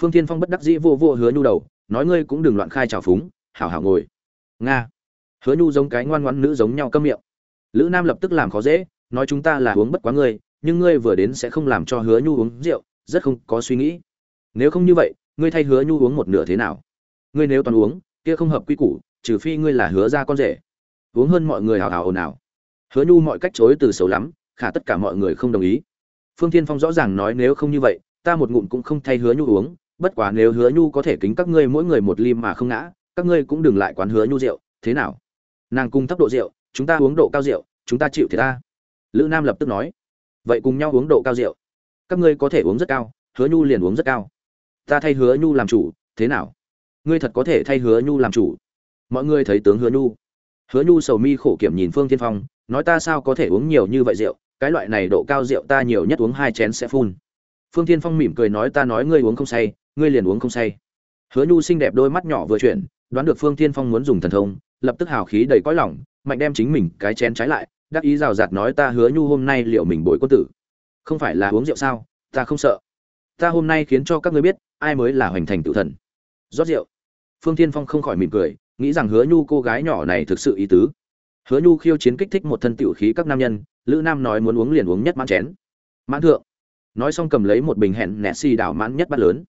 Phương thiên phong bất đắc dĩ vô vô hứa nhu đầu, nói ngươi cũng đừng loạn khai trào phúng, hảo hảo ngồi. Nga. Hứa nhu giống cái ngoan ngoãn nữ giống nhau câm miệng. Lữ nam lập tức làm khó dễ, nói chúng ta là uống bất quá ngươi nhưng ngươi vừa đến sẽ không làm cho hứa nhu uống rượu, rất không có suy nghĩ. Nếu không như vậy, ngươi thay hứa nhu uống một nửa thế nào? Ngươi nếu toàn uống, kia không hợp quy củ, trừ phi ngươi là hứa ra con rể. Uống hơn mọi người hào hào ồn ào. Hứa nhu mọi cách chối từ xấu lắm, khả tất cả mọi người không đồng ý. Phương tiên phong rõ ràng nói nếu không như vậy, ta một ngụm cũng không thay hứa nhu uống, bất quá nếu hứa nhu có thể kính các ngươi mỗi người một ly mà không ngã, các ngươi cũng đừng lại quán hứa nhu rượu, thế nào? Nàng cung thấp độ rượu, chúng ta uống độ cao rượu, chúng ta chịu thì ta. Lữ nam lập tức nói vậy cùng nhau uống độ cao rượu. Các ngươi có thể uống rất cao, hứa nhu liền uống rất cao. Ta thay hứa nhu làm chủ, thế nào? Ngươi thật có thể thay hứa nhu làm chủ. Mọi người thấy tướng hứa nhu. Hứa nhu sầu mi khổ kiểm nhìn phương tiên phong, nói ta sao có thể uống nhiều như vậy rượu, cái loại này độ cao rượu ta nhiều nhất uống hai chén sẽ phun. Phương tiên phong mỉm cười nói ta nói ngươi uống không say, ngươi liền uống không say. Hứa nhu xinh đẹp đôi mắt nhỏ vừa chuyển, đoán được phương tiên phong muốn dùng thần thông, lập tức hào khí đầy cõi lỏng mạnh đem chính mình cái chén trái lại đắc ý rào rạt nói ta hứa nhu hôm nay liệu mình bồi quân tử. Không phải là uống rượu sao? Ta không sợ. Ta hôm nay khiến cho các ngươi biết, ai mới là hoành thành tự thần. Rót rượu. Phương tiên phong không khỏi mỉm cười, nghĩ rằng hứa nhu cô gái nhỏ này thực sự ý tứ. Hứa nhu khiêu chiến kích thích một thân tiểu khí các nam nhân, lữ nam nói muốn uống liền uống nhất mãn chén. Mãn thượng. Nói xong cầm lấy một bình hẹn nẹt xì đảo mãn nhất bát lớn.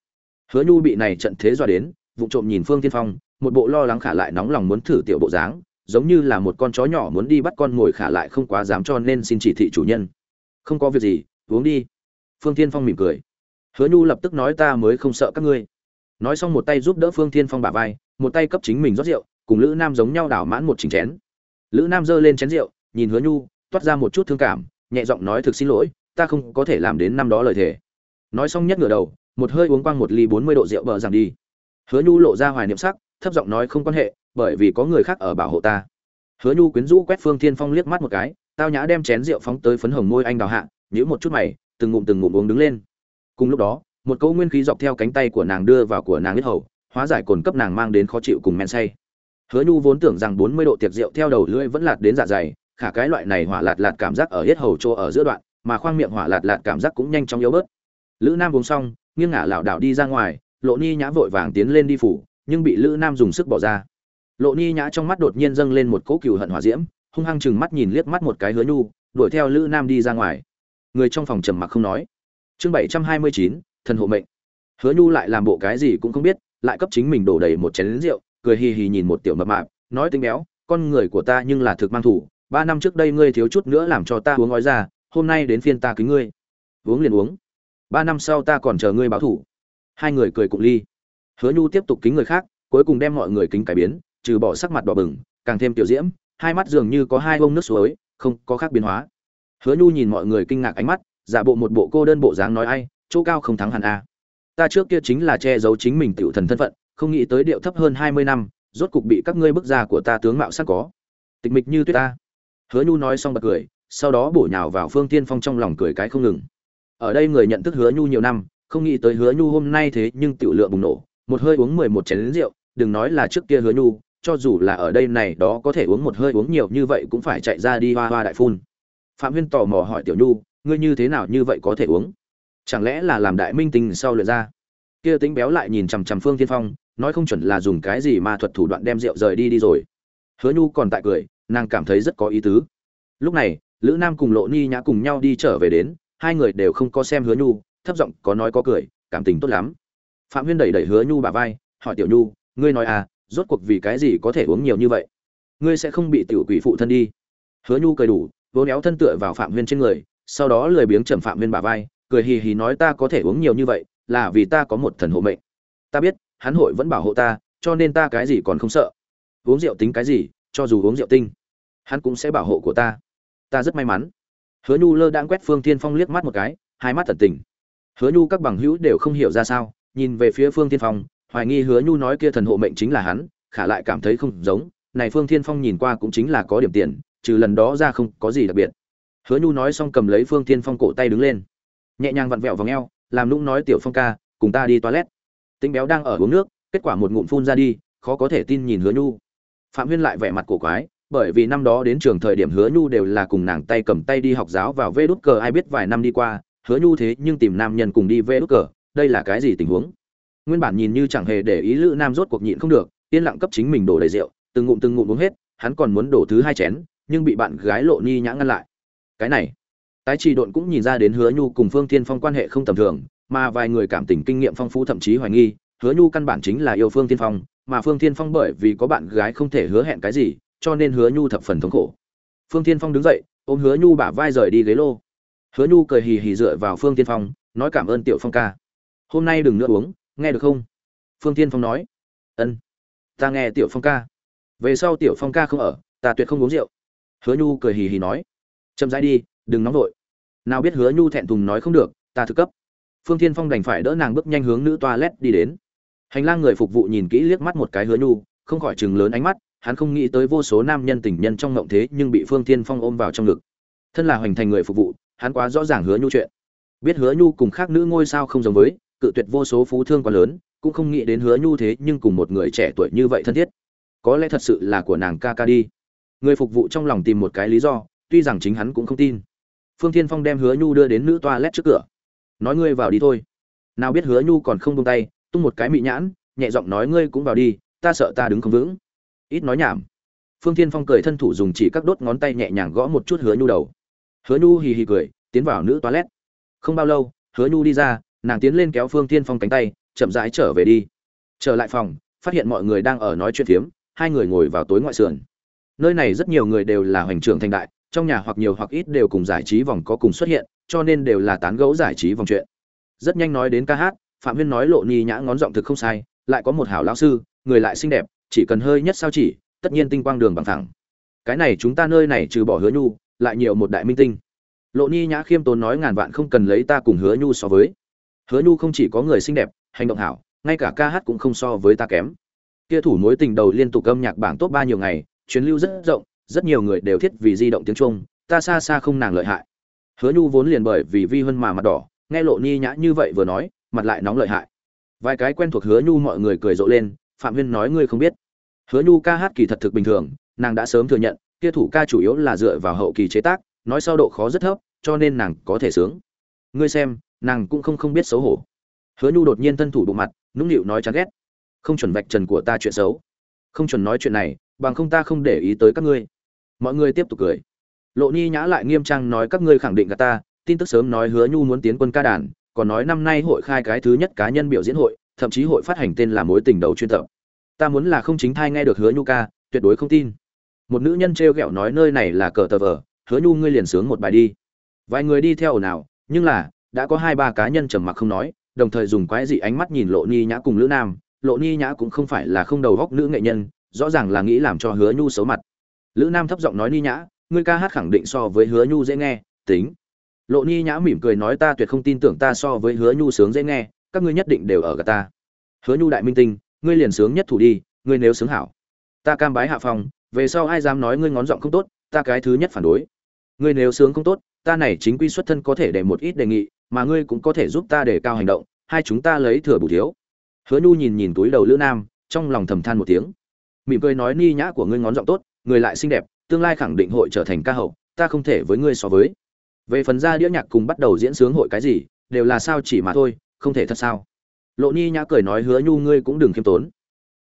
Hứa nhu bị này trận thế dọa đến vụ trộm nhìn phương tiên phong, một bộ lo lắng khả lại nóng lòng muốn thử tiểu bộ dáng giống như là một con chó nhỏ muốn đi bắt con ngồi khả lại không quá dám cho nên xin chỉ thị chủ nhân. Không có việc gì, uống đi. Phương tiên phong mỉm cười. Hứa nhu lập tức nói ta mới không sợ các ngươi. Nói xong một tay giúp đỡ phương tiên phong bả vai, một tay cấp chính mình rót rượu, cùng lữ nam giống nhau đảo mãn một chỉnh chén. Lữ nam giơ lên chén rượu, nhìn hứa nhu, toát ra một chút thương cảm, nhẹ giọng nói thực xin lỗi, ta không có thể làm đến năm đó lời thề. Nói xong nhất ngửa đầu, một hơi uống quang một ly bốn mươi độ rượu bờ rằng đi. Hứa nhu lộ ra hoài niệm sắc, thấp giọng nói không quan hệ bởi vì có người khác ở bảo hộ ta. Hứa nhu quyến rũ quét phương thiên phong liếc mắt một cái, tao nhã đem chén rượu phóng tới phấn hồng môi anh đào hạ, nhíu một chút mày, từng ngụm từng ngụm uống đứng lên. Cùng lúc đó, một câu nguyên khí dọc theo cánh tay của nàng đưa vào của nàng biết hầu, hóa giải cồn cấp nàng mang đến khó chịu cùng men say. Hứa nhu vốn tưởng rằng bốn mươi độ tiệc rượu theo đầu lưỡi vẫn lạt đến dạ dày, khả cái loại này hỏa lạt lạt cảm giác ở hết hầu chỗ ở giữa đoạn, mà khoang miệng hỏa lạt lạt cảm giác cũng nhanh chóng yếu bớt. Lữ nam uống xong, nghiêng ngả lảo đảo đi ra ngoài, lộ ni nhã vội vàng tiến lên đi phủ, nhưng bị lữ nam dùng sức bỏ ra lộ ni nhã trong mắt đột nhiên dâng lên một cỗ cừu hận hỏa diễm, hung hăng chừng mắt nhìn liếc mắt một cái hứa nhu, đuổi theo lữ nam đi ra ngoài. Người trong phòng trầm mặc không nói. Chương bảy trăm hai mươi chín, thần hộ mệnh. Hứa nhu lại làm bộ cái gì cũng không biết, lại cấp chính mình đổ đầy một chén lính rượu, cười hì hì nhìn một tiểu mập mạp, nói tính béo, con người của ta nhưng là thực mang thủ, ba năm trước đây ngươi thiếu chút nữa làm cho ta uống ói ra, hôm nay đến phiên ta kính ngươi. Uống liền uống. Ba năm sau ta còn chờ ngươi báo thủ. Hai người cười cụng ly. Hứa nhu tiếp tục kính người khác, cuối cùng đem mọi người kính cải biến trừ bỏ sắc mặt đỏ bừng, càng thêm tiểu diễm, hai mắt dường như có hai bông nước suối, không có khác biến hóa. Hứa nhu nhìn mọi người kinh ngạc ánh mắt, giả bộ một bộ cô đơn bộ dáng nói ai, chỗ cao không thắng hẳn a. Ta trước kia chính là che giấu chính mình tiểu thần thân phận, không nghĩ tới điệu thấp hơn hai mươi năm, rốt cục bị các ngươi bức ra của ta tướng mạo sắc có. Tịch mịch như tuyết ta. Hứa nhu nói xong bật cười, sau đó bổ nhào vào phương tiên phong trong lòng cười cái không ngừng. Ở đây người nhận thức hứa nhu nhiều năm, không nghĩ tới hứa nhu hôm nay thế nhưng tiểu lượng bùng nổ, một hơi uống mười một chén rượu, đừng nói là trước kia hứa nhu cho dù là ở đây này đó có thể uống một hơi uống nhiều như vậy cũng phải chạy ra đi hoa hoa đại phun. Phạm huyên tò mò hỏi tiểu nhu, ngươi như thế nào như vậy có thể uống? Chẳng lẽ là làm đại minh tình sau lượt ra? Kia tính béo lại nhìn chằm chằm phương tiên phong, nói không chuẩn là dùng cái gì mà thuật thủ đoạn đem rượu rời đi đi rồi. Hứa nhu còn tại cười, nàng cảm thấy rất có ý tứ. Lúc này, lữ nam cùng lộ ni nhã cùng nhau đi trở về đến, hai người đều không có xem hứa nhu, thấp giọng có nói có cười, cảm tình tốt lắm. Phạm huyên đẩy đẩy hứa nhu bà vai, hỏi tiểu nhu, ngươi nói à rốt cuộc vì cái gì có thể uống nhiều như vậy? Ngươi sẽ không bị tiểu quỷ phụ thân đi. Hứa nhu cười đủ vỗ néo thân tựa vào phạm huyên trên người, sau đó lười biếng trầm phạm huyên bà vai, cười hì hì nói ta có thể uống nhiều như vậy là vì ta có một thần hộ mệnh. Ta biết, hắn hội vẫn bảo hộ ta, cho nên ta cái gì còn không sợ. Uống rượu tính cái gì, cho dù uống rượu tinh, hắn cũng sẽ bảo hộ của ta. Ta rất may mắn. Hứa nhu lơ đãng quét phương tiên phong liếc mắt một cái, hai mắt thần tình. Hứa nhu các bằng hữu đều không hiểu ra sao, nhìn về phía phương tiên phong hoài nghi hứa nhu nói kia thần hộ mệnh chính là hắn, khả lại cảm thấy không giống, này phương Thiên phong nhìn qua cũng chính là có điểm tiền, trừ lần đó ra không có gì đặc biệt. Hứa nhu nói xong cầm lấy phương Thiên phong cổ tay đứng lên. Nhẹ nhàng vặn vẹo vào ngheo làm nũng nói, tiểu phong ca, cùng ta đi toilet. Tính béo đang ở uống nước, kết quả một ngụm phun ra đi, khó có thể tin nhìn hứa nhu. Phạm huyên lại vẻ mặt cổ quái, bởi vì năm đó đến trường thời điểm hứa nhu đều là cùng nàng tay cầm tay đi học giáo vào vê đút cờ, ai biết vài năm đi qua, hứa nhu thế nhưng tìm nam nhân cùng đi vê đút cờ, đây là cái gì tình huống? Nguyên bản nhìn như chẳng hề để ý lữ nam rốt cuộc nhịn không được, yên lặng cấp chính mình đổ đầy rượu, từng ngụm từng ngụm uống hết, hắn còn muốn đổ thứ hai chén, nhưng bị bạn gái lộ ni nhã ngăn lại. Cái này, tái trì độn cũng nhìn ra đến hứa nhu cùng phương thiên phong quan hệ không tầm thường, mà vài người cảm tình kinh nghiệm phong phú thậm chí hoài nghi, hứa nhu căn bản chính là yêu phương thiên phong, mà phương thiên phong bởi vì có bạn gái không thể hứa hẹn cái gì, cho nên hứa nhu thập phần thống khổ. Phương thiên phong đứng dậy, ôm hứa nhu bả vai rời đi ghế lô. Hứa nhu cười hì hì dựa vào phương thiên phong, nói cảm ơn tiểu phong ca. Hôm nay đừng nữa uống nghe được không? Phương thiên phong nói. Ân. Ta nghe tiểu phong ca. Về sau tiểu phong ca không ở, ta tuyệt không uống rượu. Hứa nhu cười hì hì nói. Chậm rãi đi, đừng nóng vội. Nào biết hứa nhu thẹn thùng nói không được, ta thực cấp. Phương thiên phong đành phải đỡ nàng bước nhanh hướng nữ toilet đi đến. Hành lang người phục vụ nhìn kỹ liếc mắt một cái hứa nhu, không khỏi chừng lớn ánh mắt, hắn không nghĩ tới vô số nam nhân tình nhân trong ngộng thế nhưng bị phương thiên phong ôm vào trong ngực. Thân là hoành thành người phục vụ, hắn quá rõ ràng hứa nhu chuyện. Biết hứa nhu cùng khác nữ ngôi sao không giống với cự tuyệt vô số phú thương quá lớn, cũng không nghĩ đến hứa nhu thế nhưng cùng một người trẻ tuổi như vậy thân thiết. Có lẽ thật sự là của nàng ca ca đi. Người phục vụ trong lòng tìm một cái lý do, tuy rằng chính hắn cũng không tin. Phương thiên phong đem hứa nhu đưa đến nữ toilet trước cửa. Nói ngươi vào đi thôi. Nào biết hứa nhu còn không buông tay, tung một cái mị nhãn, nhẹ giọng nói ngươi cũng vào đi, ta sợ ta đứng không vững. Ít nói nhảm. Phương thiên phong cười thân thủ dùng chỉ các đốt ngón tay nhẹ nhàng gõ một chút hứa nhu đầu. Hứa nhu hì hì cười, tiến vào nữ toilet. Không bao lâu, hứa nhu đi ra nàng tiến lên kéo phương tiên phong cánh tay, chậm rãi trở về đi. Trở lại phòng, phát hiện mọi người đang ở nói chuyện phiếm, hai người ngồi vào tối ngoại sườn. Nơi này rất nhiều người đều là hoành trưởng thành đại, trong nhà hoặc nhiều hoặc ít đều cùng giải trí vòng có cùng xuất hiện, cho nên đều là tán gẫu giải trí vòng chuyện. Rất nhanh nói đến ca hát, phạm huyên nói lộ ni nhã ngón giọng thực không sai, lại có một hảo lão sư, người lại xinh đẹp, chỉ cần hơi nhất sao chỉ, tất nhiên tinh quang đường bằng thẳng cái này chúng ta nơi này trừ bỏ hứa nhu, lại nhiều một đại minh tinh. Lộ ni nhã khiêm tốn nói ngàn vạn không cần lấy ta cùng hứa nhu so với hứa nhu không chỉ có người xinh đẹp, hành động hảo, ngay cả ca hát cũng không so với ta kém. Kia thủ mối tình đầu liên tục âm nhạc bảng top ba nhiều ngày chuyến lưu rất rộng, rất nhiều người đều thiết vì di động tiếng trung, ta xa xa không nàng lợi hại. Hứa nhu vốn liền bởi vì vi hơn mà mặt đỏ, nghe lộ ni nhã như vậy vừa nói, mặt lại nóng lợi hại. Vài cái quen thuộc hứa nhu mọi người cười rộ lên, phạm huyên nói ngươi không biết. Hứa nhu ca hát kỳ thật thực bình thường, nàng đã sớm thừa nhận, kia thủ ca chủ yếu là dựa vào hậu kỳ chế tác, nói sau độ khó rất thấp, cho nên nàng có thể sướng. Ngươi xem nàng cũng không không biết xấu hổ. Hứa nhu đột nhiên thân thủ bộ mặt, nũng nịu nói chán ghét. Không chuẩn vạch trần của ta chuyện xấu. Không chuẩn nói chuyện này, bằng không ta không để ý tới các ngươi. Mọi người tiếp tục cười. Lộ ni nhã lại nghiêm trang nói các ngươi khẳng định gà ta, tin tức sớm nói hứa nhu muốn tiến quân ca đàn, còn nói năm nay hội khai cái thứ nhất cá nhân biểu diễn hội, thậm chí hội phát hành tên là mối tình đầu chuyên tập. Ta muốn là không chính thai nghe được hứa nhu ca, tuyệt đối không tin. Một nữ nhân t r ghẹo nói nơi này là cờ tờ vờ, hứa nhu ngươi liền sướng một bài đi. Vài người đi theo ồn ào, nhưng là đã có hai ba cá nhân trầm mặc không nói, đồng thời dùng quái dị ánh mắt nhìn lộ ni nhã cùng lữ nam. Lộ ni nhã cũng không phải là không đầu góc nữ nghệ nhân, rõ ràng là nghĩ làm cho hứa nhu xấu mặt. Lữ nam thấp giọng nói ni nhã, ngươi ca hát khẳng định so với hứa nhu dễ nghe, tính. Lộ ni nhã mỉm cười nói ta tuyệt không tin tưởng ta so với hứa nhu sướng dễ nghe, các ngươi nhất định đều ở gà ta. Hứa nhu đại minh tinh, ngươi liền sướng nhất thủ đi, ngươi nếu sướng hảo. Ta cam bái hạ phòng về sau ai dám nói ngươi ngón giọng không tốt, ta cái thứ nhất phản đối. Ngươi nếu sướng không tốt, ta này chính quy xuất thân có thể để một ít đề nghị mà ngươi cũng có thể giúp ta để cao hành động, hai chúng ta lấy thừa bù thiếu. Hứa nhu nhìn nhìn túi đầu lữ nam, trong lòng thầm than một tiếng. Mỉm cười nói, ni nhã của ngươi ngón giọng tốt, người lại xinh đẹp, tương lai khẳng định hội trở thành ca hậu, ta không thể với ngươi so với. Về phần ra đĩa nhạc cùng bắt đầu diễn sướng hội cái gì, đều là sao chỉ mà thôi, không thể thật sao. Lộ ni nhã cười nói, hứa nhu, ngươi cũng đừng khiêm tốn.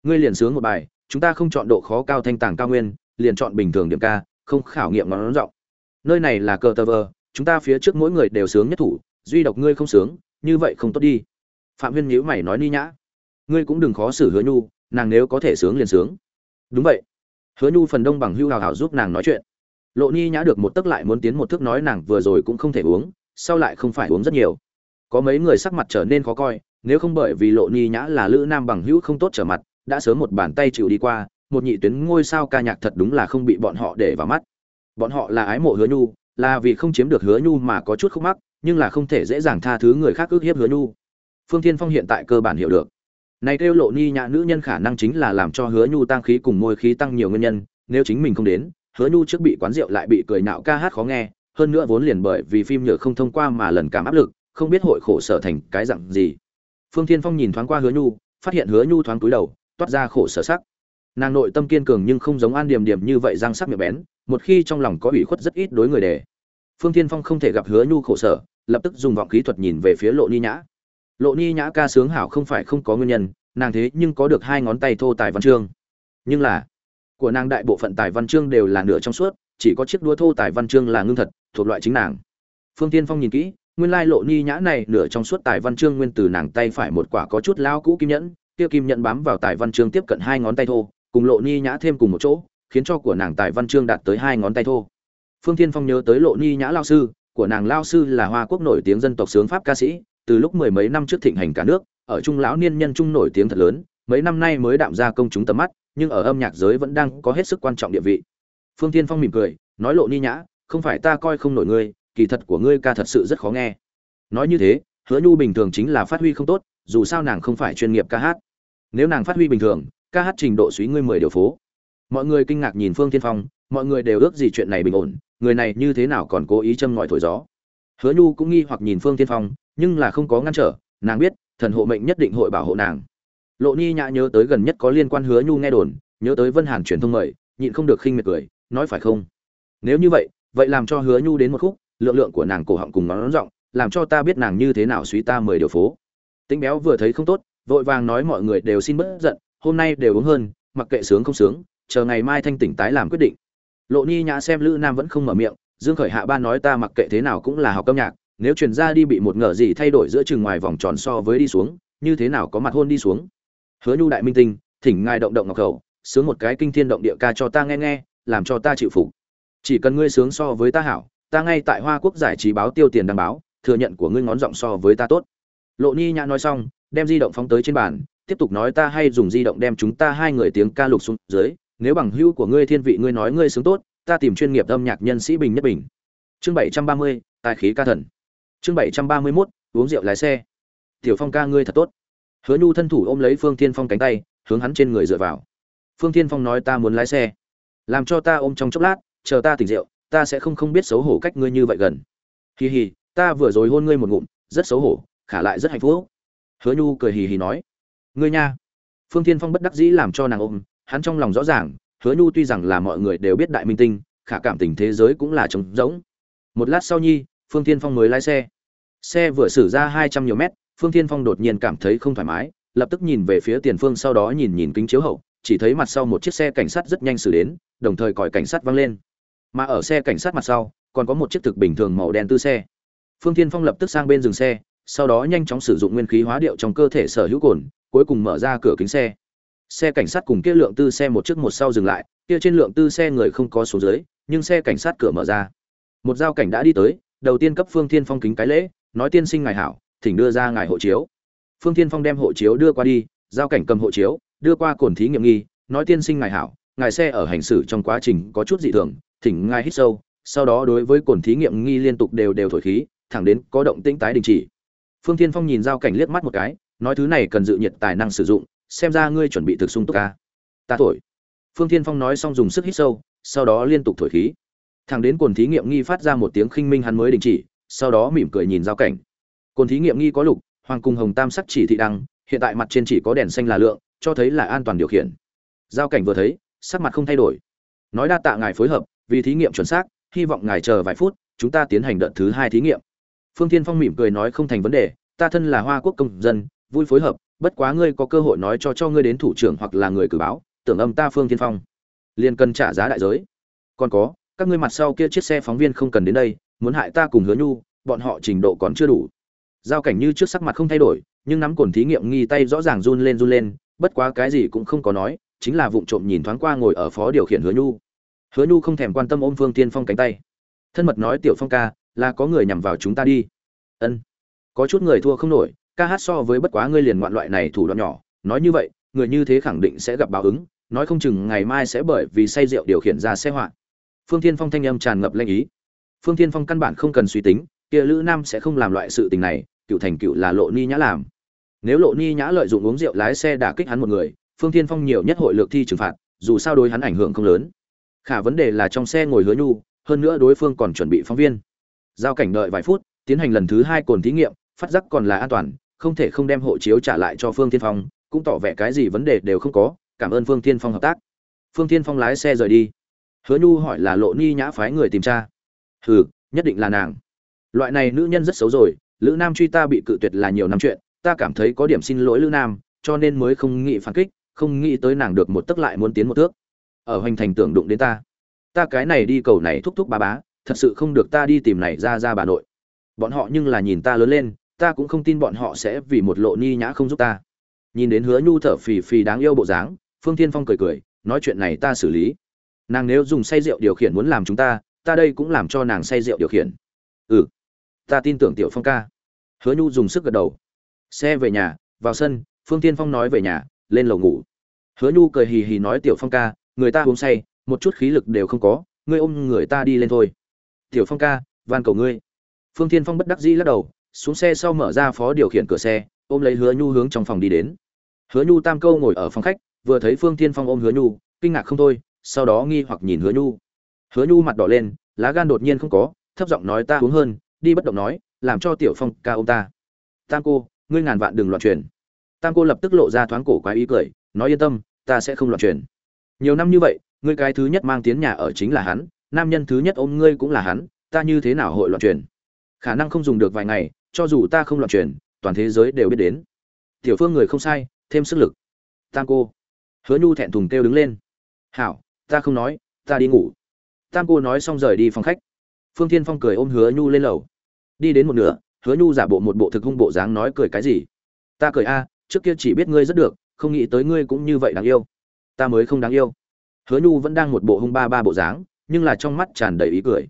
Ngươi liền sướng một bài, chúng ta không chọn độ khó cao thanh tàng cao nguyên, liền chọn bình thường điểm ca, không khảo nghiệm ngón giọng. Nơi này là cờ tờ vờ, chúng ta phía trước mỗi người đều sướng nhất thủ duy độc ngươi không sướng, như vậy không tốt đi. Phạm huyên nhíu mày nói ni nhã. Ngươi cũng đừng khó xử hứa nhu, nàng nếu có thể sướng liền sướng. Đúng vậy. Hứa nhu phần đông bằng hưu hào hào giúp nàng nói chuyện. Lộ ni nhã được một tấc lại muốn tiến một thước nói nàng vừa rồi cũng không thể uống, sau lại không phải uống rất nhiều. Có mấy người sắc mặt trở nên khó coi, nếu không bởi vì lộ ni nhã là lữ nam bằng hữu không tốt trở mặt, đã sớm một bàn tay chịu đi qua, một nhị tuyến ngôi sao ca nhạc thật đúng là không bị bọn họ để vào mắt. Bọn họ là ái mộ hứa nhu, là vì không chiếm được hứa nhu mà có chút khúc mắc nhưng là không thể dễ dàng tha thứ người khác ước hiếp hứa nhu. Phương thiên phong hiện tại cơ bản hiểu được. Này kêu lộ ni nhã nữ nhân khả năng chính là làm cho hứa nhu tăng khí cùng môi khí tăng nhiều nguyên nhân, nếu chính mình không đến, hứa nhu trước bị quán rượu lại bị cười nạo ca hát khó nghe, hơn nữa vốn liền bởi vì phim nhựa không thông qua mà lần cảm áp lực, không biết hội khổ sở thành cái dạng gì. Phương thiên phong nhìn thoáng qua hứa nhu, phát hiện hứa nhu thoáng túi đầu, toát ra khổ sở sắc. Nàng nội tâm kiên cường nhưng không giống an điềm điềm như vậy răng sắc miệng bén, một khi trong lòng có ủy khuất rất ít đối người đề phương thiên phong không thể gặp hứa nhu khổ sở, lập tức dùng vọng khí thuật nhìn về phía lộ ni nhã. Lộ ni nhã ca sướng hảo không phải không có nguyên nhân, nàng thế nhưng có được hai ngón tay thô tài văn chương. Nhưng là, của nàng đại bộ phận tài văn chương đều là nửa trong suốt, chỉ có chiếc đua thô tài văn chương là ngưng thật, thuộc loại chính nàng. Phương tiên phong nhìn kỹ, nguyên lai lộ ni nhã này nửa trong suốt tài văn chương nguyên từ nàng tay phải một quả có chút lao cũ kim nhẫn, kia kim nhẫn bám vào tài văn chương tiếp cận hai ngón tay thô, cùng lộ ni nhã thêm cùng một chỗ, khiến cho của nàng tài văn chương đạt tới hai ngón tay thô phương tiên phong nhớ tới lộ ni nhã lao sư, của nàng lao sư là hoa quốc nổi tiếng dân tộc sướng pháp ca sĩ, từ lúc mười mấy năm trước thịnh hành cả nước, ở trung lão niên nhân trung nổi tiếng thật lớn, mấy năm nay mới đạm ra công chúng tầm mắt, nhưng ở âm nhạc giới vẫn đang có hết sức quan trọng địa vị. Phương tiên phong mỉm cười, nói lộ ni nhã, không phải ta coi không nổi ngươi, kỳ thật của ngươi ca thật sự rất khó nghe. Nói như thế, hứa nhu bình thường chính là phát huy không tốt, dù sao nàng không phải chuyên nghiệp ca hát. Nếu nàng phát huy bình thường, ca hát trình độ suý ngươi mười điều phố. Mọi người kinh ngạc nhìn phương tiên phong, mọi người đều ước gì chuyện này bình ổn người này như thế nào còn cố ý châm ngòi thổi gió. Hứa nhu cũng nghi hoặc nhìn phương tiên phong, nhưng là không có ngăn trở, nàng biết, thần hộ mệnh nhất định hội bảo hộ nàng. Lộ ni nhã nhớ tới gần nhất có liên quan hứa nhu nghe đồn, nhớ tới vân hàn truyền thông mời, nhịn không được khinh miệt cười, nói phải không? Nếu như vậy vậy làm cho hứa nhu đến một khúc, lượng lượng của nàng cổ họng cùng nó giọng, làm cho ta biết nàng như thế nào suy ta mười điều phố. Tính béo vừa thấy không tốt, vội vàng nói mọi người đều xin bớt giận, hôm nay đều uống hơn, mặc kệ sướng không sướng, chờ ngày mai thanh tỉnh tái làm quyết định lộ ni nhã xem lữ nam vẫn không mở miệng, dương khởi hạ ba nói ta mặc kệ thế nào cũng là học âm nhạc, nếu truyền ra đi bị một ngờ gì thay đổi giữa chừng ngoài vòng tròn so với đi xuống, như thế nào có mặt hôn đi xuống? Hứa nhu đại minh tinh, thỉnh ngài động động ngọc khẩu, sướng một cái kinh thiên động địa ca cho ta nghe nghe, làm cho ta chịu phục. Chỉ cần ngươi sướng so với ta hảo, ta ngay tại hoa quốc giải trí báo tiêu tiền đăng báo, thừa nhận của ngươi ngón giọng so với ta tốt. Lộ ni nhã nói xong, đem di động phóng tới trên bàn, tiếp tục nói ta hay dùng di động đem chúng ta hai người tiếng ca lục xuống dưới nếu bằng hữu của ngươi thiên vị ngươi nói ngươi sướng tốt, ta tìm chuyên nghiệp âm nhạc nhân sĩ bình nhất bình. Chương bảy trăm ba mươi, tài khí ca thần. Chương bảy trăm ba mươi mốt, uống rượu lái xe. Tiểu phong ca ngươi thật tốt. Hứa nhu thân thủ ôm lấy phương thiên phong cánh tay, hướng hắn trên người dựa vào. Phương thiên phong nói ta muốn lái xe. Làm cho ta ôm trong chốc lát, chờ ta tỉnh rượu, ta sẽ không không biết xấu hổ cách ngươi như vậy gần. Hì hì, ta vừa rồi hôn ngươi một ngụm, rất xấu hổ, khả lại rất hạnh phúc. Hứa nhu cười hì hì nói. Ngươi nha. Phương thiên phong bất đắc dĩ làm cho nàng ôm hắn trong lòng rõ ràng, hứa nhu tuy rằng là mọi người đều biết đại minh tinh, khả cảm tình thế giới cũng là trống rỗng. Một lát sau nhi, phương thiên phong mới lái xe. Xe vừa xử ra hai trăm nhiều mét, phương thiên phong đột nhiên cảm thấy không thoải mái, lập tức nhìn về phía tiền phương sau đó nhìn nhìn kính chiếu hậu, chỉ thấy mặt sau một chiếc xe cảnh sát rất nhanh xử đến, đồng thời còi cảnh sát vang lên. Mà ở xe cảnh sát mặt sau, còn có một chiếc thực bình thường màu đen tư xe. Phương thiên phong lập tức sang bên dừng xe, sau đó nhanh chóng sử dụng nguyên khí hóa điệu trong cơ thể sở hữu cồn, cuối cùng mở ra cửa kính xe xe cảnh sát cùng kia lượng tư xe một chiếc một sau dừng lại, kia trên lượng tư xe người không có số dưới, nhưng xe cảnh sát cửa mở ra. Một giao cảnh đã đi tới, đầu tiên cấp phương thiên phong kính cái lễ, nói tiên sinh ngài hảo, thỉnh đưa ra ngài hộ chiếu. Phương thiên phong đem hộ chiếu đưa qua đi, giao cảnh cầm hộ chiếu, đưa qua cồn thí nghiệm nghi, nói tiên sinh ngài hảo, ngài xe ở hành xử trong quá trình có chút dị thường, thỉnh ngài hít sâu, sau đó đối với cồn thí nghiệm nghi liên tục đều đều thổi khí, thẳng đến có động tĩnh tái đình chỉ. Phương thiên phong nhìn giao cảnh liếc mắt một cái, nói thứ này cần dự nhiệt tài năng sử dụng xem ra ngươi chuẩn bị thực sung túc ca. Ta thổi. Phương thiên phong nói xong dùng sức hít sâu, sau đó liên tục thổi khí. Thẳng đến cồn thí nghiệm nghi phát ra một tiếng khinh minh hắn mới đình chỉ, sau đó mỉm cười nhìn giao cảnh. Cồn thí nghiệm nghi có lục, hoàng cung hồng tam sắc chỉ thị đăng, hiện tại mặt trên chỉ có đèn xanh là lượng, cho thấy là an toàn điều khiển. Giao cảnh vừa thấy, sắc mặt không thay đổi. Nói đa tạ ngài phối hợp, vì thí nghiệm chuẩn xác, hy vọng ngài chờ vài phút, chúng ta tiến hành đợt thứ hai thí nghiệm. Phương thiên phong mỉm cười nói không thành vấn đề, ta thân là hoa quốc công dân, vui phối hợp bất quá ngươi có cơ hội nói cho cho ngươi đến thủ trưởng hoặc là người cử báo, tưởng âm ta phương thiên phong. Liền cần trả giá đại giới. Còn có, các ngươi mặt sau kia chiếc xe phóng viên không cần đến đây, muốn hại ta cùng hứa nhu, bọn họ trình độ còn chưa đủ. Giao cảnh như trước sắc mặt không thay đổi, nhưng nắm cồn thí nghiệm nghi tay rõ ràng run lên run lên, bất quá cái gì cũng không có nói, chính là vụng trộm nhìn thoáng qua ngồi ở phó điều khiển hứa nhu. Hứa nhu không thèm quan tâm ôm phương tiên phong cánh tay. Thân mật nói, tiểu phong ca, là có người nhằm vào chúng ta đi. Ân. Có chút người thua không nổi ca hát so với bất quá ngươi liền ngoạn loại này thủ đoạn nhỏ, nói như vậy, người như thế khẳng định sẽ gặp báo ứng, nói không chừng ngày mai sẽ bởi vì say rượu điều khiển ra xe hoạn. Phương thiên phong thanh âm tràn ngập lanh ý. Phương thiên phong căn bản không cần suy tính, kia lữ nam sẽ không làm loại sự tình này, cựu thành cựu là lộ ni nhã làm. Nếu lộ ni nhã lợi dụng uống rượu lái xe đả kích hắn một người, phương thiên phong nhiều nhất hội lược thi trừng phạt, dù sao đối hắn ảnh hưởng không lớn. Khả vấn đề là trong xe ngồi hứa nhu, hơn nữa đối phương còn chuẩn bị phóng viên. Giao cảnh đợi vài phút, tiến hành lần thứ hai cồn thí nghiệm, phát giác còn là an toàn không thể không đem hộ chiếu trả lại cho phương thiên phong, cũng tỏ vẻ cái gì vấn đề đều không có, cảm ơn phương thiên phong hợp tác. Phương thiên phong lái xe rời đi. Hứa nhu hỏi là lộ ni nhã phái người tìm tra hừ, nhất định là nàng. Loại này nữ nhân rất xấu rồi, lữ nam truy ta bị cự tuyệt là nhiều năm chuyện, ta cảm thấy có điểm xin lỗi lữ nam, cho nên mới không nghĩ phản kích, không nghĩ tới nàng được một tức lại muốn tiến một thước. Ở hoành thành tưởng đụng đến ta. Ta cái này đi cầu này thúc thúc bá bá, thật sự không được ta đi tìm này ra ra bà nội. Bọn họ nhưng là nhìn ta lớn lên ta cũng không tin bọn họ sẽ vì một lộ ni nhã không giúp ta. Nhìn đến hứa nhu thở phì phì đáng yêu bộ dáng, phương thiên phong cười cười, nói chuyện này ta xử lý. Nàng nếu dùng say rượu điều khiển muốn làm chúng ta ta đây cũng làm cho nàng say rượu điều khiển. Ừ ta tin tưởng tiểu phong ca. Hứa nhu dùng sức gật đầu. Xe về nhà, vào sân, phương tiên phong nói về nhà, lên lầu ngủ. Hứa nhu cười hì hì nói tiểu phong ca, người ta uống say, một chút khí lực đều không có, ngươi ôm người ta đi lên thôi. Tiểu phong ca, van cầu ngươi. Phương tiên phong bất đắc dĩ lắc đầu xuống xe sau mở ra phó điều khiển cửa xe, ôm lấy hứa nhu hướng trong phòng đi đến. Hứa nhu tam câu ngồi ở phòng khách, vừa thấy phương tiên phong ôm hứa nhu, kinh ngạc không thôi, sau đó nghi hoặc nhìn hứa nhu. Hứa nhu mặt đỏ lên, lá gan đột nhiên không có, thấp giọng nói ta uống hơn, đi bất động nói, làm cho tiểu phong ca ông ta. Tam cô, ngươi ngàn vạn đừng loạn truyền. Tam cô lập tức lộ ra thoáng cổ quái ý cười, nói yên tâm, ta sẽ không loạn truyền. Nhiều năm như vậy, ngươi cái thứ nhất mang tiến nhà ở chính là hắn, nam nhân thứ nhất ôm ngươi cũng là hắn, ta như thế nào hội loạn truyền? Khả năng không dùng được vài ngày cho dù ta không loạn truyền, toàn thế giới đều biết đến. Tiểu phương người không sai, thêm sức lực. Tam cô. Hứa nhu thẹn thùng kêu đứng lên. Hảo, ta không nói, ta đi ngủ. Tam cô nói xong rời đi phòng khách. Phương thiên phong cười ôm hứa nhu lên lầu. Đi đến một nửa, hứa nhu giả bộ một bộ thực hung bộ dáng nói cười cái gì? Ta cười a, trước kia chỉ biết ngươi rất được, không nghĩ tới ngươi cũng như vậy đáng yêu. Ta mới không đáng yêu. Hứa nhu vẫn đang một bộ hung ba ba bộ dáng, nhưng là trong mắt tràn đầy ý cười.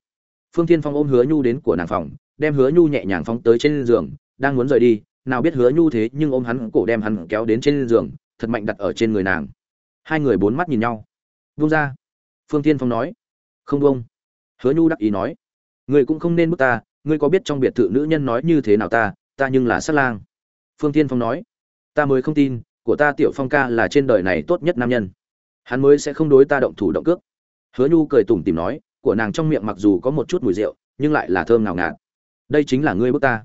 Phương thiên phong ôm hứa nhu đến của nàng phòng đem hứa nhu nhẹ nhàng phóng tới trên giường, đang muốn rời đi, nào biết hứa nhu thế nhưng ôm hắn cổ đem hắn kéo đến trên giường, thật mạnh đặt ở trên người nàng. Hai người bốn mắt nhìn nhau. Vung ra. Phương thiên phong nói. Không vung. Hứa nhu đắc ý nói. Ngươi cũng không nên bức ta, ngươi có biết trong biệt thự nữ nhân nói như thế nào ta ta nhưng là sát lang. Phương tiên phong nói. Ta mới không tin, của ta tiểu phong ca là trên đời này tốt nhất nam nhân. Hắn mới sẽ không đối ta động thủ động cước. Hứa nhu cười tủm tìm nói, của nàng trong miệng mặc dù có một chút mùi rượu, nhưng lại là thơm ngào ngạt đây chính là ngươi bước ta.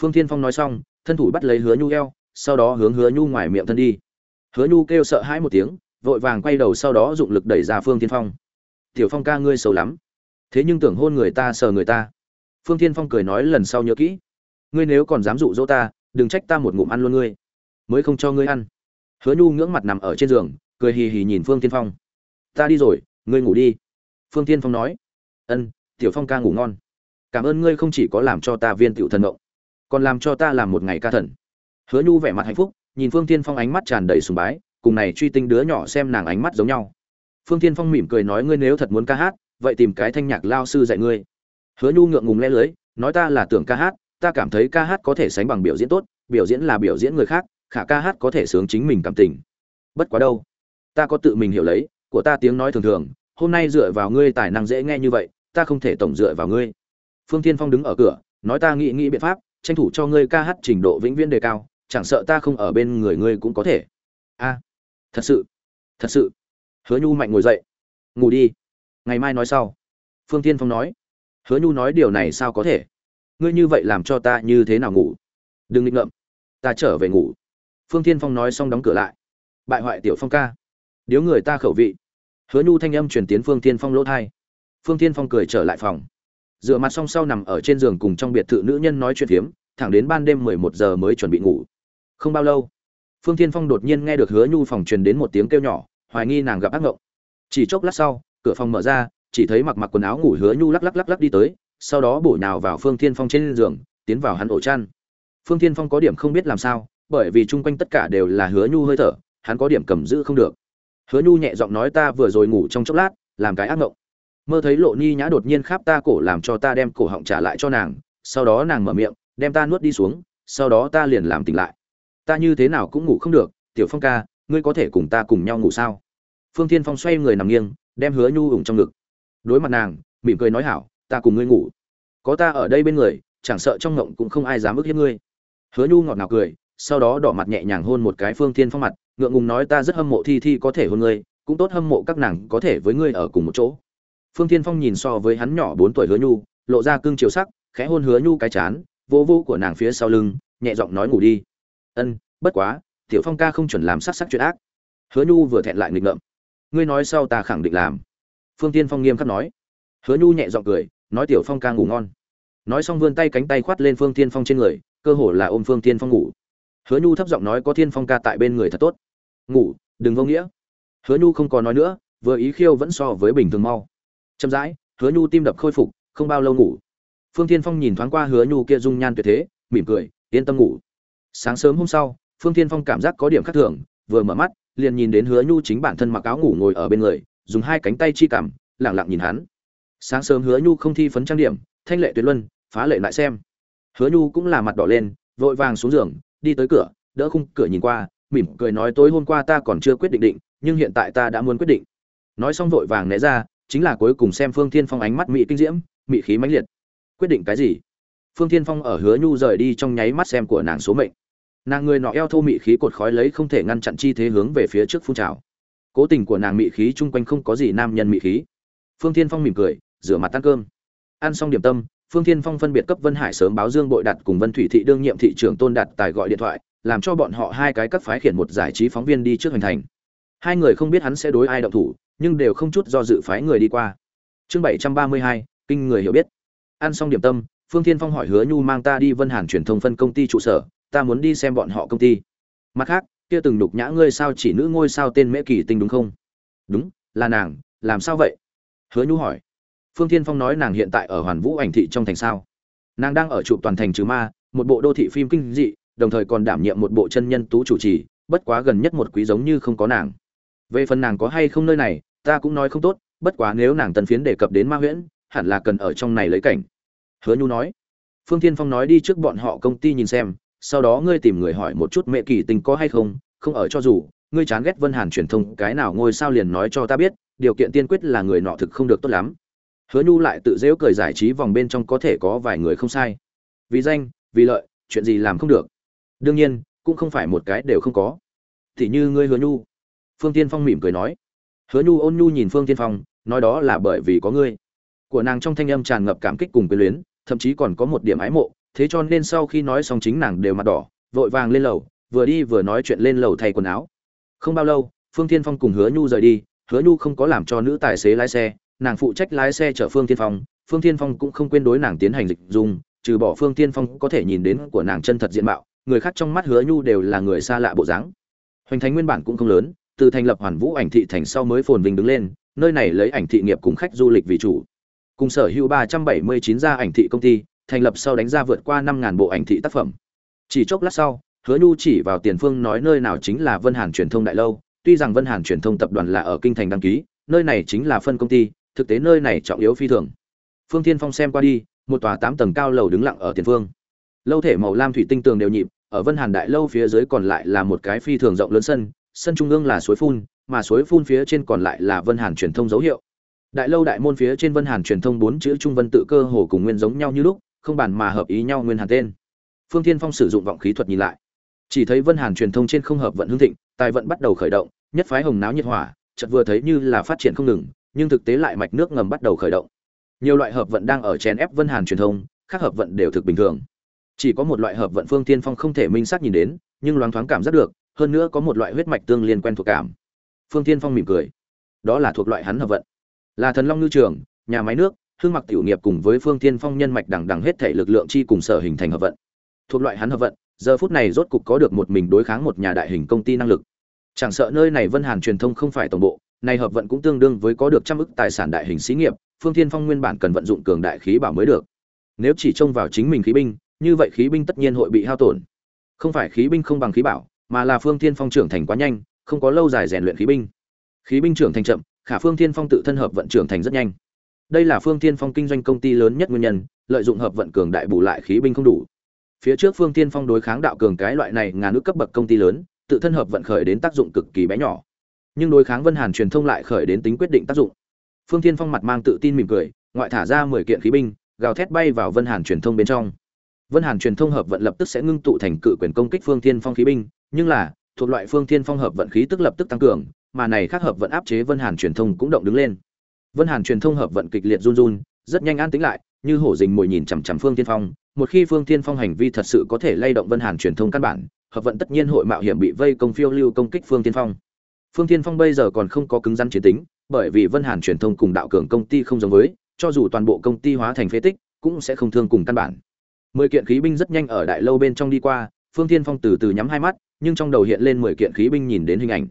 Phương thiên phong nói xong, thân thủ bắt lấy hứa nhu eo, sau đó hướng hứa nhu ngoài miệng thân đi. Hứa nhu kêu sợ hãi một tiếng, vội vàng quay đầu sau đó dụng lực đẩy ra phương thiên phong. Tiểu phong ca, ngươi xấu lắm. Thế nhưng tưởng hôn người ta, sờ người ta. Phương thiên phong cười nói lần sau nhớ kỹ. Ngươi nếu còn dám dụ dỗ ta, đừng trách ta một ngụm ăn luôn ngươi. Mới không cho ngươi ăn. Hứa nhu ngưỡng mặt nằm ở trên giường, cười hì hì nhìn phương tiên phong. Ta đi rồi, ngươi ngủ đi. Phương tiên phong nói. Ân, tiểu phong ca ngủ ngon cảm ơn ngươi không chỉ có làm cho ta viên tiểu thần động còn làm cho ta làm một ngày ca thần. Hứa nhu vẻ mặt hạnh phúc, nhìn phương tiên phong ánh mắt tràn đầy sùng bái, cùng này truy tinh đứa nhỏ xem nàng ánh mắt giống nhau. Phương tiên phong mỉm cười nói ngươi nếu thật muốn ca hát, vậy tìm cái thanh nhạc lao sư dạy ngươi. Hứa nhu ngượng ngùng le lưới, nói ta là tưởng ca hát, ta cảm thấy ca hát có thể sánh bằng biểu diễn tốt, biểu diễn là biểu diễn người khác, khả ca hát có thể sướng chính mình cảm tình. Bất quá đâu? Ta có tự mình hiểu lấy, của ta tiếng nói thường thường, hôm nay dựa vào ngươi tài năng dễ nghe như vậy, ta không thể tổng dựa vào ngươi phương tiên phong đứng ở cửa, nói ta nghĩ nghĩ biện pháp, tranh thủ cho ngươi ca hát trình độ vĩnh viễn đề cao, chẳng sợ ta không ở bên người ngươi cũng có thể. A à, thật sự thật sự. Hứa nhu mạnh ngồi dậy. Ngủ đi. Ngày mai nói sau. Phương tiên phong nói. Hứa nhu nói điều này sao có thể? Ngươi như vậy làm cho ta như thế nào ngủ? Đừng nghịch ngợm. Ta trở về ngủ. Phương tiên phong nói xong đóng cửa lại. Bại hoại tiểu phong ca. Điếu người ta khẩu vị. Hứa nhu thanh âm truyền tiến phương tiên phong lỗ thai. Phương tiên phong cười trở lại phòng dựa mặt song sau nằm ở trên giường cùng trong biệt thự nữ nhân nói chuyện phiếm, thẳng đến ban đêm mười một giờ mới chuẩn bị ngủ. Không bao lâu, phương Thiên phong đột nhiên nghe được hứa nhu phòng truyền đến một tiếng kêu nhỏ, hoài nghi nàng gặp ác ngộng. Chỉ chốc lát sau, cửa phòng mở ra, chỉ thấy mặc mặc quần áo ngủ hứa nhu lắc lắc lắc lắc đi tới, sau đó bổ nhào vào phương Thiên phong trên giường, tiến vào hắn ổ chăn. Phương Thiên phong có điểm không biết làm sao, bởi vì chung quanh tất cả đều là hứa nhu hơi thở, hắn có điểm cầm giữ không được. Hứa nhu nhẹ giọng nói ta vừa rồi ngủ trong chốc lát, làm cái ác mộng mơ thấy lộ ni nhã đột nhiên kháp ta cổ làm cho ta đem cổ họng trả lại cho nàng, sau đó nàng mở miệng, đem ta nuốt đi xuống, sau đó ta liền làm tỉnh lại. Ta như thế nào cũng ngủ không được, tiểu phong ca, ngươi có thể cùng ta cùng nhau ngủ sao? Phương thiên phong xoay người nằm nghiêng, đem hứa nhu ủng trong ngực. Đối mặt nàng, mỉm cười nói hảo, ta cùng ngươi ngủ. Có ta ở đây bên người, chẳng sợ trong ngộng cũng không ai dám ức hiếp ngươi. Hứa nhu ngọt ngào cười, sau đó đỏ mặt nhẹ nhàng hôn một cái phương thiên phong mặt, ngượng ngùng nói ta rất hâm mộ thi thi có thể hôn ngươi, cũng tốt hâm mộ các nàng có thể với ngươi ở cùng một chỗ phương thiên phong nhìn so với hắn nhỏ bốn tuổi hứa nhu, lộ ra cương chiều sắc, khẽ hôn hứa nhu cái chán, vô vô của nàng phía sau lưng, nhẹ giọng nói ngủ đi. Ân, bất quá, tiểu phong ca không chuẩn làm sắc sắc chuyện ác. Hứa nhu vừa thẹn lại nghịch ngợm. Ngươi nói sau ta khẳng định làm. Phương tiên phong nghiêm khắc nói. Hứa nhu nhẹ giọng cười, nói tiểu phong ca ngủ ngon. Nói xong vươn tay cánh tay khoát lên phương tiên phong trên người, cơ hồ là ôm phương tiên phong ngủ. Hứa nhu thấp giọng nói có thiên phong ca tại bên người thật tốt. Ngủ, đừng vô nghĩa. Hứa nhu không còn nói nữa, vừa ý khiêu vẫn so với bình thường mau chậm rãi, hứa nhu tim đập khôi phục, không bao lâu ngủ. Phương thiên phong nhìn thoáng qua hứa nhu kia dung nhan tuyệt thế, mỉm cười, yên tâm ngủ. Sáng sớm hôm sau, phương thiên phong cảm giác có điểm khác thường, vừa mở mắt, liền nhìn đến hứa nhu chính bản thân mặc áo ngủ ngồi ở bên người, dùng hai cánh tay chi cảm lẳng lặng nhìn hắn. Sáng sớm hứa nhu không thi phấn trang điểm, thanh lệ tuyệt luân, phá lệ lại xem. Hứa nhu cũng là mặt đỏ lên, vội vàng xuống giường, đi tới cửa, đỡ khung cửa nhìn qua, mỉm cười nói tối hôm qua ta còn chưa quyết định định, nhưng hiện tại ta đã muốn quyết định. Nói xong vội vàng né ra chính là cuối cùng xem phương thiên phong ánh mắt mị kinh diễm, mị khí mãnh liệt. Quyết định cái gì? Phương thiên phong ở hứa nhu rời đi trong nháy mắt xem của nàng số mệnh. Nàng người nọ eo thô mị khí cột khói lấy không thể ngăn chặn chi thế hướng về phía trước phun trào. Cố tình của nàng mị khí chung quanh không có gì nam nhân mị khí. Phương thiên phong mỉm cười, rửa mặt ăn cơm. Ăn xong điểm tâm, phương thiên phong phân biệt cấp vân hải sớm báo dương bội đặt cùng vân thủy thị đương nhiệm thị trưởng tôn đạt tài gọi điện thoại, làm cho bọn họ hai cái cấp phái khiển một giải trí phóng viên đi trước hành thành. Hai người không biết hắn sẽ đối ai động thủ nhưng đều không chút do dự phái người đi qua. Chương bảy trăm ba mươi hai, kinh người hiểu biết. Ăn xong điểm tâm, phương thiên phong hỏi hứa nhu mang ta đi vân hàn truyền thông phân công ty trụ sở, ta muốn đi xem bọn họ công ty. Mặt khác, kia từng đục nhã ngươi sao chỉ nữ ngôi sao tên mễ kỳ tinh đúng không? Đúng, là nàng, làm sao vậy? Hứa nhu hỏi. Phương thiên phong nói nàng hiện tại ở hoàn vũ ảnh thị trong thành sao. Nàng đang ở trụ toàn thành trừ ma, một bộ đô thị phim kinh dị, đồng thời còn đảm nhiệm một bộ chân nhân tú chủ trì, bất quá gần nhất một quý giống như không có nàng. Về phần nàng có hay không nơi này ta cũng nói không tốt, bất quá nếu nàng tần phiến đề cập đến ma huyễn, hẳn là cần ở trong này lấy cảnh. Hứa nhu nói. Phương thiên phong nói đi trước bọn họ công ty nhìn xem, sau đó ngươi tìm người hỏi một chút mẹ kỳ tình có hay không không ở cho dù, ngươi chán ghét vân hàn truyền thông, cái nào ngôi sao liền nói cho ta biết, điều kiện tiên quyết là người nọ thực không được tốt lắm. Hứa nhu lại tự dễu cười giải trí vòng bên trong có thể có vài người không sai. Vì danh, vì lợi, chuyện gì làm không được? Đương nhiên, cũng không phải một cái đều không có. Thì như ngươi hứa nhu. Phương tiên phong mỉm cười nói hứa nhu ôn nhu nhìn phương tiên phong, nói đó là bởi vì có ngươi. Của nàng trong thanh âm tràn ngập cảm kích cùng quyền luyến, thậm chí còn có một điểm ái mộ, thế cho nên sau khi nói xong chính nàng đều mặt đỏ, vội vàng lên lầu, vừa đi vừa nói chuyện lên lầu thay quần áo. Không bao lâu, phương tiên phong cùng hứa nhu rời đi, hứa nhu không có làm cho nữ tài xế lái xe, nàng phụ trách lái xe chở phương tiên phong, phương tiên phong cũng không quên đối nàng tiến hành dịch dùng trừ bỏ phương tiên phong có thể nhìn đến của nàng chân thật diện mạo, người khác trong mắt hứa nhu đều là người xa lạ bộ dáng. Hoành thánh nguyên bản cũng không lớn từ thành lập hoàn vũ ảnh thị thành sau mới phồn vinh đứng lên, nơi này lấy ảnh thị nghiệp cùng khách du lịch vì chủ. Cùng sở hữu ba trăm bảy mươi chín gia ảnh thị công ty, thành lập sau đánh ra vượt qua năm ngàn bộ ảnh thị tác phẩm. Chỉ chốc lát sau, hứa nhu chỉ vào tiền phương nói nơi nào chính là vân hàn truyền thông đại lâu, tuy rằng vân hàn truyền thông tập đoàn là ở kinh thành đăng ký, nơi này chính là phân công ty, thực tế nơi này trọng yếu phi thường. Phương thiên phong xem qua đi, một tòa tám tầng cao lầu đứng lặng ở tiền phương. Lâu thể màu lam thủy tinh tường đều nhịp, ở vân hàn đại lâu phía dưới còn lại là một cái phi thường rộng lớn sân sân trung ương là suối phun, mà suối phun phía trên còn lại là vân hàn truyền thông dấu hiệu. Đại lâu đại môn phía trên vân hàn truyền thông bốn chữ trung vân tự cơ hồ cùng nguyên giống nhau như lúc, không bàn mà hợp ý nhau nguyên hàn tên. Phương thiên phong sử dụng vọng khí thuật nhìn lại. Chỉ thấy vân hàn truyền thông trên không hợp vận hương thịnh, tài vận bắt đầu khởi động, nhất phái hồng náo nhiệt hỏa, chợt vừa thấy như là phát triển không ngừng, nhưng thực tế lại mạch nước ngầm bắt đầu khởi động. Nhiều loại hợp vận đang ở chèn ép vân hàn truyền thông, khác hợp vận đều thực bình thường. Chỉ có một loại hợp vận phương tiên phong không thể minh xác nhìn đến, nhưng loáng thoáng cảm giác được hơn nữa có một loại huyết mạch tương liên quen thuộc cảm. Phương tiên phong mỉm cười. Đó là thuộc loại hắn hợp vận. Là thần long ngư trường, nhà máy nước, hương mặc tiểu nghiệp cùng với phương tiên phong nhân mạch đằng đằng hết thể lực lượng chi cùng sở hình thành hợp vận. Thuộc loại hắn hợp vận, giờ phút này rốt cục có được một mình đối kháng một nhà đại hình công ty năng lực. Chẳng sợ nơi này vân hàn truyền thông không phải tổng bộ, này hợp vận cũng tương đương với có được trăm ức tài sản đại hình xí nghiệp, phương thiên phong nguyên bản cần vận dụng cường đại khí bảo mới được. Nếu chỉ trông vào chính mình khí binh, như vậy khí binh tất nhiên hội bị hao tổn. Không phải khí binh không bằng khí bảo mà là phương thiên phong trưởng thành quá nhanh không có lâu dài rèn luyện khí binh. Khí binh trưởng thành chậm khả phương thiên phong tự thân hợp vận trưởng thành rất nhanh. Đây là phương thiên phong kinh doanh công ty lớn nhất nguyên nhân lợi dụng hợp vận cường đại bù lại khí binh không đủ. Phía trước phương thiên phong đối kháng đạo cường cái loại này ngàn nước cấp bậc công ty lớn tự thân hợp vận khởi đến tác dụng cực kỳ bé nhỏ. Nhưng đối kháng vân hàn truyền thông lại khởi đến tính quyết định tác dụng. Phương thiên phong mặt mang tự tin mỉm cười ngoại thả ra mười kiện khí binh gào thét bay vào vân hàn truyền thông bên trong. Vân Hàn truyền thông hợp vận lập tức sẽ ngưng tụ thành cự quyền công kích Phương Thiên Phong khí binh, nhưng là, thuộc loại Phương Thiên Phong hợp vận khí tức lập tức tăng cường, mà này khác hợp vận áp chế Vân Hàn truyền thông cũng động đứng lên. Vân Hàn truyền thông hợp vận kịch liệt run run, rất nhanh an tĩnh lại, như hổ dình mồi nhìn chằm chằm Phương Thiên Phong, một khi Phương Thiên Phong hành vi thật sự có thể lay động Vân Hàn truyền thông căn bản, hợp vận tất nhiên hội mạo hiểm bị vây công phiêu lưu công kích Phương Thiên Phong. Phương Thiên Phong bây giờ còn không có cứng rắn chiến tính, bởi vì Vân Hàn truyền thông cùng đạo cường công ty không giống với, cho dù toàn bộ công ty hóa thành phế tích, cũng sẽ không thương cùng căn bản mười kiện khí binh rất nhanh ở đại lâu bên trong đi qua phương thiên phong từ từ nhắm hai mắt nhưng trong đầu hiện lên mười kiện khí binh nhìn đến hình ảnh.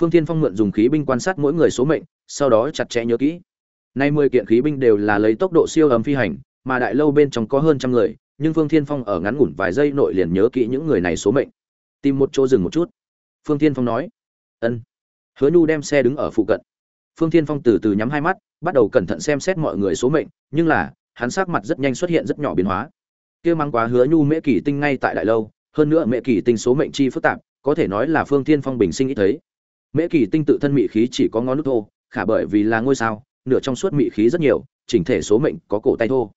Phương thiên phong mượn dùng khí binh quan sát mỗi người số mệnh, sau đó chặt chẽ nhớ kỹ. Nay mười kiện khí binh đều là lấy tốc độ siêu ấm phi hành, mà đại lâu bên trong có hơn trăm người, nhưng phương thiên phong ở ngắn ngủn vài giây nội liền nhớ kỹ những người này số mệnh. Tìm một chỗ dừng một chút. Phương thiên phong nói, ân. Hứa nhu đem xe đứng ở phụ cận. Phương thiên phong từ từ nhắm hai mắt, bắt đầu cẩn thận xem xét mọi người số mệnh, nhưng là, hắn sắc mặt rất nhanh xuất hiện rất nhỏ biến hóa. Kia mang quá hứa nhu mễ kỷ tinh ngay tại đại lâu hơn nữa mễ kỳ tinh số mệnh chi phức tạp, có thể nói là phương thiên phong bình sinh ít thấy. Mễ kỳ tinh tự thân mị khí chỉ có ngón nút thô, khả bởi vì là ngôi sao, nửa trong suốt mị khí rất nhiều, chỉnh thể số mệnh có cổ tay thô.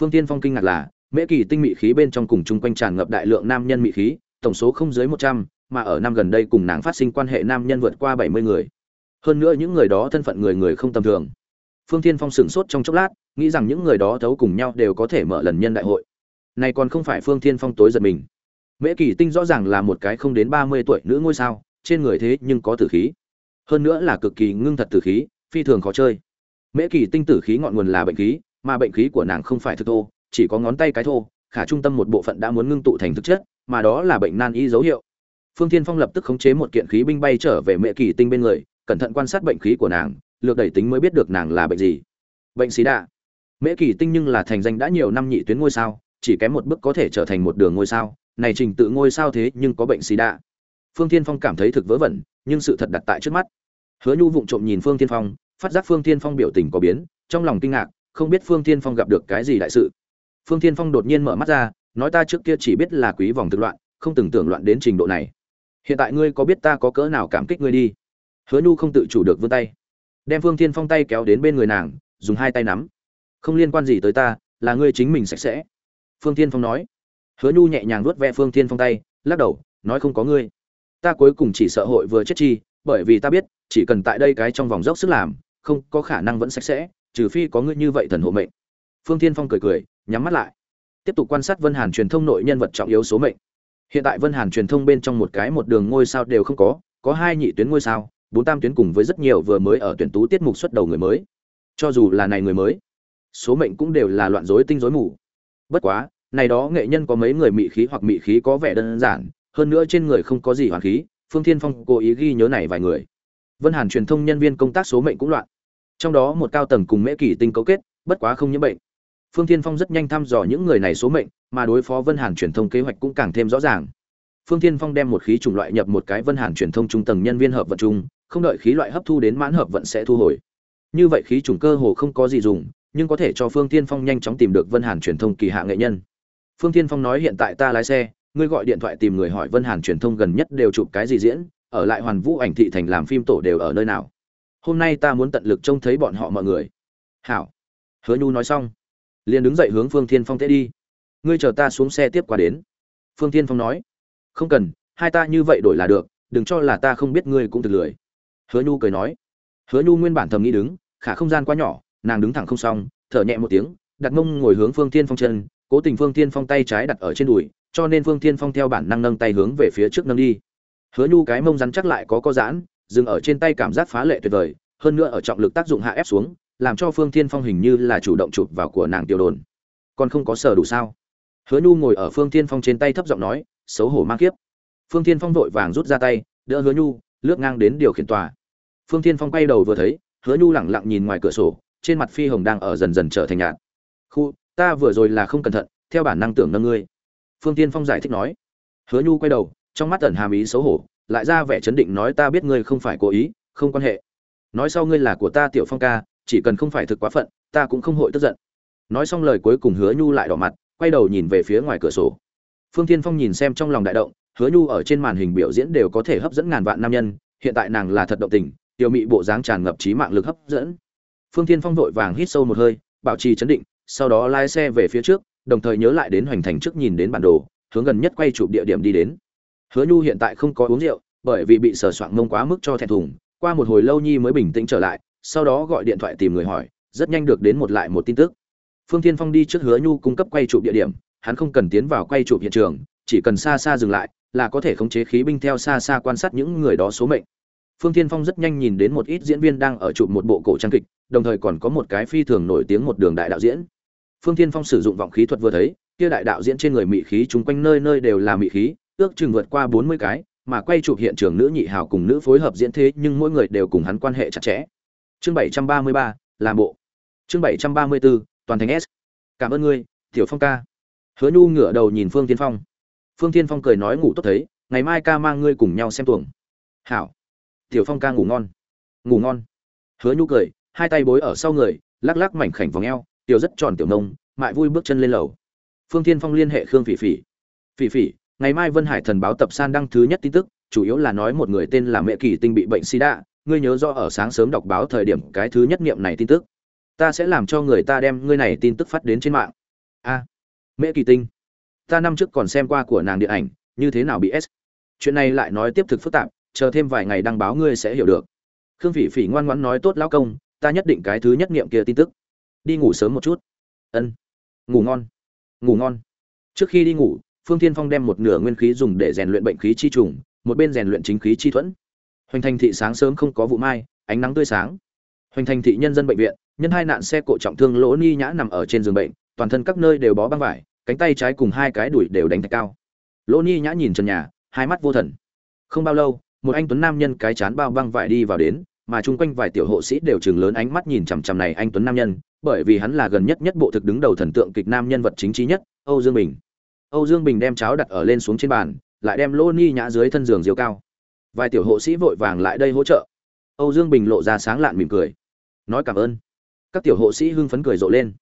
Phương thiên phong kinh ngạc là mễ kỳ tinh mị khí bên trong cùng chung quanh tràn ngập đại lượng nam nhân mị khí, tổng số không dưới một trăm, mà ở năm gần đây cùng nàng phát sinh quan hệ nam nhân vượt qua bảy mươi người. Hơn nữa những người đó thân phận người người không tầm thường. Phương thiên phong sửng sốt trong chốc lát, nghĩ rằng những người đó thấu cùng nhau đều có thể mở lần nhân đại hội. Này còn không phải phương thiên phong tối giật mình mễ kỳ tinh rõ ràng là một cái không đến ba mươi tuổi nữ ngôi sao, trên người thế nhưng có tử khí. Hơn nữa là cực kỳ ngưng thật tử khí, phi thường khó chơi. Mễ kỳ tinh tử khí ngọn nguồn là bệnh khí, mà bệnh khí của nàng không phải thực thô, chỉ có ngón tay cái thô, khả trung tâm một bộ phận đã muốn ngưng tụ thành thực chất, mà đó là bệnh nan y dấu hiệu. Phương thiên phong lập tức khống chế một kiện khí binh bay trở về mễ kỳ tinh bên người, cẩn thận quan sát bệnh khí của nàng, lược đẩy tính mới biết được nàng là bệnh gì. Bệnh xí đạ. Mễ kỳ tinh nhưng là thành danh đã nhiều năm nhị tuyến ngôi sao, chỉ kém một bước có thể trở thành một đường ngôi sao này trình tự ngôi sao thế nhưng có bệnh xì đạ. phương tiên phong cảm thấy thực vớ vẩn, nhưng sự thật đặt tại trước mắt. Hứa nhu vụng trộm nhìn phương tiên phong, phát giác phương tiên phong biểu tình có biến, trong lòng kinh ngạc, không biết phương tiên phong gặp được cái gì đại sự. Phương tiên phong đột nhiên mở mắt ra, nói ta trước kia chỉ biết là quý vòng thực loạn, không từng tưởng loạn đến trình độ này. Hiện tại ngươi có biết ta có cỡ nào cảm kích ngươi đi? Hứa nhu không tự chủ được vươn tay, đem phương tiên phong tay kéo đến bên người nàng, dùng hai tay nắm. Không liên quan gì tới ta, là ngươi chính mình sạch sẽ. Phương tiên phong nói hứa nhu nhẹ nhàng vuốt ve phương Thiên phong tay, lắc đầu, nói không có ngươi. Ta cuối cùng chỉ sợ hội vừa chết chi, bởi vì ta biết, chỉ cần tại đây cái trong vòng dốc sức làm, không có khả năng vẫn sạch sẽ, trừ phi có ngươi như vậy thần hộ mệnh. Phương Thiên phong cười cười, nhắm mắt lại. Tiếp tục quan sát vân hàn truyền thông nội nhân vật trọng yếu số mệnh. Hiện tại vân hàn truyền thông bên trong một cái một đường ngôi sao đều không có có hai nhị tuyến ngôi sao, bốn tam tuyến cùng với rất nhiều vừa mới ở tuyển tú tiết mục xuất đầu người mới. Cho dù là này người mới, số mệnh cũng đều là loạn rối tinh rối mù. Bất quá này đó nghệ nhân có mấy người mị khí hoặc mị khí có vẻ đơn giản, hơn nữa trên người không có gì hoàn khí, phương thiên phong cố ý ghi nhớ này vài người. Vân hàn truyền thông nhân viên công tác số mệnh cũng loạn. Trong đó một cao tầng cùng mễ kỳ tinh cấu kết, bất quá không nhiễm bệnh. Phương thiên phong rất nhanh thăm dò những người này số mệnh, mà đối phó vân hàn truyền thông kế hoạch cũng càng thêm rõ ràng. Phương thiên phong đem một khí chủng loại nhập một cái vân hàn truyền thông trung tầng nhân viên hợp vận chung, không đợi khí loại hấp thu đến mãn hợp vận sẽ thu hồi. Như vậy khí chủng cơ hồ không có gì dùng, nhưng có thể cho phương thiên phong nhanh chóng tìm được vân hàn truyền thông kỳ hạ nghệ nhân phương thiên phong nói hiện tại ta lái xe, ngươi gọi điện thoại tìm người hỏi vân hàn truyền thông gần nhất đều chụp cái gì diễn, ở lại hoàn vũ ảnh thị thành làm phim tổ đều ở nơi nào. Hôm nay ta muốn tận lực trông thấy bọn họ mọi người. Hảo. Hứa nhu nói xong, liền đứng dậy hướng phương thiên phong thế đi. Ngươi chờ ta xuống xe tiếp qua đến. Phương thiên phong nói, không cần, hai ta như vậy đổi là được, đừng cho là ta không biết ngươi cũng thực lười. Hứa nhu cười nói, hứa nhu nguyên bản thầm nghĩ đứng, khả không gian quá nhỏ, nàng đứng thẳng không xong, thở nhẹ một tiếng, đặt mông ngồi hướng phương thiên phong chân cố tình phương thiên phong tay trái đặt ở trên đùi, cho nên phương thiên phong theo bản năng nâng tay hướng về phía trước nâng đi. Hứa nhu cái mông rắn chắc lại có có giãn, dừng ở trên tay cảm giác phá lệ tuyệt vời, hơn nữa ở trọng lực tác dụng hạ ép xuống, làm cho phương thiên phong hình như là chủ động chụp vào của nàng tiểu đồn. Còn không có sở đủ sao? Hứa nhu ngồi ở phương thiên phong trên tay thấp giọng nói, xấu hổ mang kiếp. Phương thiên phong vội vàng rút ra tay, đỡ hứa nhu, lướt ngang đến điều khiển tòa. Phương thiên phong quay đầu vừa thấy, hứa nhu lẳng lặng nhìn ngoài cửa sổ, trên mặt phi hồng đang ở dần dần trở thành nhạt. Khu ta vừa rồi là không cẩn thận, theo bản năng tưởng nâng ngươi. Phương thiên phong giải thích nói. Hứa nhu quay đầu, trong mắt ẩn hàm ý xấu hổ, lại ra vẻ chấn định nói, ta biết ngươi không phải cố ý, không quan hệ. Nói sau ngươi là của ta tiểu phong ca, chỉ cần không phải thực quá phận, ta cũng không hội tức giận. Nói xong lời cuối cùng hứa nhu lại đỏ mặt, quay đầu nhìn về phía ngoài cửa sổ. Phương thiên phong nhìn xem trong lòng đại động, hứa nhu ở trên màn hình biểu diễn đều có thể hấp dẫn ngàn vạn nam nhân, hiện tại nàng là thật động tình, tiểu mị bộ dáng tràn ngập trí mạng lực hấp dẫn. Phương thiên phong vội vàng hít sâu một hơi, bảo trì chấn định sau đó lái xe về phía trước, đồng thời nhớ lại đến hoành thành trước nhìn đến bản đồ, hướng gần nhất quay chụp địa điểm đi đến. Hứa nhu hiện tại không có uống rượu, bởi vì bị sờ soạng mông quá mức cho thẹn thùng, qua một hồi lâu nhi mới bình tĩnh trở lại, sau đó gọi điện thoại tìm người hỏi, rất nhanh được đến một lại một tin tức. Phương thiên phong đi trước hứa nhu cung cấp quay chụp địa điểm, hắn không cần tiến vào quay chụp hiện trường, chỉ cần xa xa dừng lại, là có thể khống chế khí binh theo xa xa quan sát những người đó số mệnh. Phương thiên phong rất nhanh nhìn đến một ít diễn viên đang ở chụp một bộ cổ trang kịch, đồng thời còn có một cái phi thường nổi tiếng một đường đại đạo diễn phương thiên phong sử dụng vọng khí thuật vừa thấy, kia đại đạo diễn trên người mị khí chúng quanh nơi nơi đều là mị khí, ước chừng vượt qua bốn mươi cái, mà quay chụp hiện trường nữ nhị hào cùng nữ phối hợp diễn thế nhưng mỗi người đều cùng hắn quan hệ chặt chẽ. Chương bảy trăm ba mươi ba, làm bộ. Chương bảy trăm ba mươi bốn toàn thành s. Cảm ơn ngươi, tiểu phong ca. Hứa nhu ngửa đầu nhìn phương Thiên phong. Phương Thiên phong cười nói ngủ tốt thấy, ngày mai ca mang ngươi cùng nhau xem tuồng. Hảo. Tiểu phong ca ngủ ngon. Ngủ ngon. Hứa nhu cười, hai tay bối ở sau người, lắc lắc mảnh khảnh vòng eo tiểu rất tròn tiểu nông, mại vui bước chân lên lầu. Phương Thiên phong liên hệ khương phỉ phỉ. Phỉ phỉ, ngày mai vân hải thần báo tập san đăng thứ nhất tin tức, chủ yếu là nói một người tên là mẹ kỳ tinh bị bệnh sida, ngươi nhớ rõ ở sáng sớm đọc báo thời điểm cái thứ nhất niệm này tin tức. Ta sẽ làm cho người ta đem ngươi này tin tức phát đến trên mạng. A, mẹ kỳ tinh, ta năm trước còn xem qua của nàng điện ảnh, như thế nào bị s? Chuyện này lại nói tiếp thực phức tạp, chờ thêm vài ngày đăng báo ngươi sẽ hiểu được. Khương phỉ phỉ ngoan ngoãn nói, tốt lão công, ta nhất định cái thứ nhất niệm kia tin tức đi ngủ sớm một chút. Ân. Ngủ ngon. Ngủ ngon. Trước khi đi ngủ, phương thiên phong đem một nửa nguyên khí dùng để rèn luyện bệnh khí chi trùng, một bên rèn luyện chính khí chi thuẫn. Hoành thành thị sáng sớm không có vụ mai, ánh nắng tươi sáng. Hoành thành thị nhân dân bệnh viện, nhân hai nạn xe cộ trọng thương lỗ ni nhã nằm ở trên giường bệnh, toàn thân các nơi đều bó băng vải, cánh tay trái cùng hai cái đùi đều đánh thạch cao. Lỗ ni nhã nhìn trần nhà, hai mắt vô thần. Không bao lâu, một anh tuấn nam nhân cái chán bao băng vải đi vào đến mà chung quanh vài tiểu hộ sĩ đều chừng lớn ánh mắt nhìn chằm chằm này anh tuấn nam nhân, bởi vì hắn là gần nhất nhất bộ thực đứng đầu thần tượng kịch nam nhân vật chính trí nhất, âu dương bình. Âu dương bình đem cháo đặt ở lên xuống trên bàn, lại đem lô ni nhã dưới thân giường diều cao. Vài tiểu hộ sĩ vội vàng lại đây hỗ trợ. Âu dương bình lộ ra sáng lạn mỉm cười. Nói cảm ơn. Các tiểu hộ sĩ hưng phấn cười rộ lên.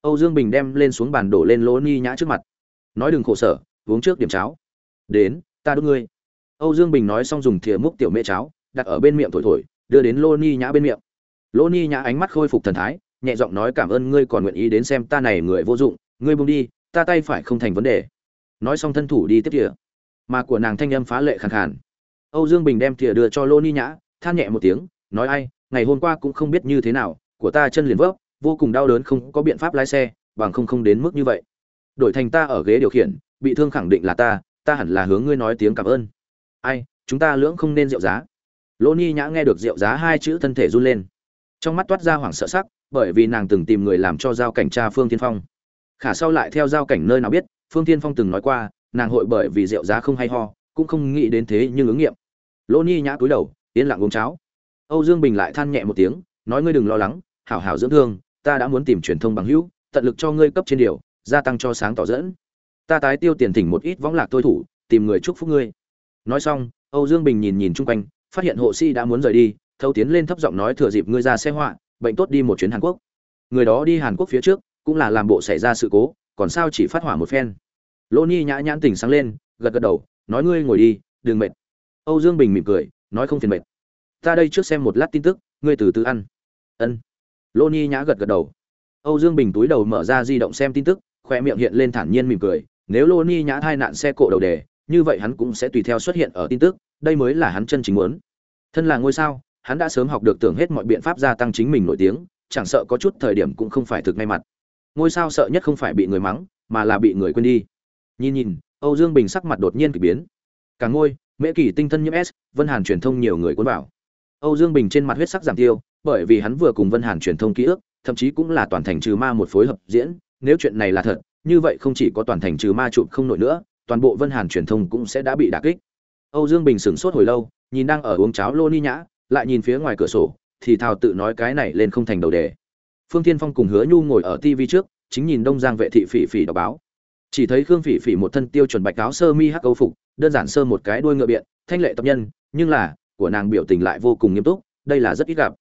Âu dương bình đem lên xuống bàn đổ lên lô ni nhã trước mặt. Nói đừng khổ sở, uống trước điểm cháo. Đến, ta đốt ngươi. Âu dương bình nói xong dùng thìa múc tiểu mễ cháo, đặt ở bên miệng thổi thổi đưa đến lô ni nhã bên miệng. Lô ni nhã ánh mắt khôi phục thần thái, nhẹ giọng nói cảm ơn ngươi còn nguyện ý đến xem ta này người vô dụng, ngươi buông đi, ta tay phải không thành vấn đề. Nói xong thân thủ đi tiếp địa mà của nàng thanh âm phá lệ khàn khàn. Âu dương bình đem thìa đưa cho lô ni nhã, than nhẹ một tiếng, nói ai, ngày hôm qua cũng không biết như thế nào, của ta chân liền vấp vô cùng đau đớn không có biện pháp lái xe, bằng không không đến mức như vậy. Đổi thành ta ở ghế điều khiển, bị thương khẳng định là ta ta hẳn là hướng ngươi nói tiếng cảm ơn. Ai, chúng ta lưỡng không nên rượu giá lỗ ni nhã nghe được rượu giá hai chữ thân thể run lên. Trong mắt toát ra hoảng sợ sắc, bởi vì nàng từng tìm người làm cho giao cảnh tra phương tiên phong. Khả sau lại theo giao cảnh nơi nào biết, phương tiên phong từng nói qua, nàng hội bởi vì rượu giá không hay ho, cũng không nghĩ đến thế nhưng ứng nghiệm. Lỗ ni nhã cúi đầu, yên lặng uống cháo. Âu dương bình lại than nhẹ một tiếng, nói ngươi đừng lo lắng, hảo hảo dưỡng thương, ta đã muốn tìm truyền thông bằng hữu, tận lực cho ngươi cấp trên điều, gia tăng cho sáng tỏ dẫn. Ta tái tiêu tiền thỉnh một ít võng lạc tôi thủ, tìm người chúc phúc ngươi. Nói xong, âu dương bình nhìn nhìn chung quanh phát hiện hộ sĩ đã muốn rời đi thâu tiến lên thấp giọng nói thừa dịp ngươi ra xe họa, bệnh tốt đi một chuyến hàn quốc. Người đó đi hàn quốc phía trước, cũng là làm bộ xảy ra sự cố, còn sao chỉ phát hỏa một phen. Lỗ ni nhã nhãn tỉnh sáng lên, gật gật đầu, nói ngươi ngồi đi, đừng mệt. Âu dương bình mỉm cười, nói không phiền mệt. Ta đây trước xem một lát tin tức, ngươi từ từ ăn. Ân. Lỗ ni nhã gật gật đầu. Âu dương bình túi đầu mở ra di động xem tin tức, khoe miệng hiện lên thản nhiên mỉm cười, nếu lô ni nhã thai nạn xe cộ đầu đề như vậy hắn cũng sẽ tùy theo xuất hiện ở tin tức, đây mới là hắn chân chính muốn. Thân là ngôi sao, hắn đã sớm học được tưởng hết mọi biện pháp gia tăng chính mình nổi tiếng, chẳng sợ có chút thời điểm cũng không phải thực may mặt. Ngôi sao sợ nhất không phải bị người mắng, mà là bị người quên đi. Nhìn nhìn, âu dương bình sắc mặt đột nhiên kỳ biến. Cả ngôi, mễ kỳ tinh thân nhiễm s, vân hàn truyền thông nhiều người cuốn vào. Âu dương bình trên mặt huyết sắc giảm tiêu, bởi vì hắn vừa cùng vân hàn truyền thông ký ức, thậm chí cũng là toàn thành trừ ma một phối hợp diễn, nếu chuyện này là thật, như vậy không chỉ có toàn thành trừ ma chụp không nổi nữa toàn bộ vân hàn truyền thông cũng sẽ đã bị đả kích. Âu dương bình sửng sốt hồi lâu, nhìn đang ở uống cháo lô ni nhã, lại nhìn phía ngoài cửa sổ, thì thào tự nói cái này lên không thành đầu đề. Phương Thiên phong cùng hứa nhu ngồi ở tv trước, chính nhìn đông giang vệ thị phỉ phỉ đọc báo. Chỉ thấy khương phỉ phỉ một thân tiêu chuẩn bạch áo sơ mi hắc câu phục, đơn giản sơ một cái đuôi ngựa biện, thanh lệ tập nhân, nhưng là, của nàng biểu tình lại vô cùng nghiêm túc, đây là rất ít gặp.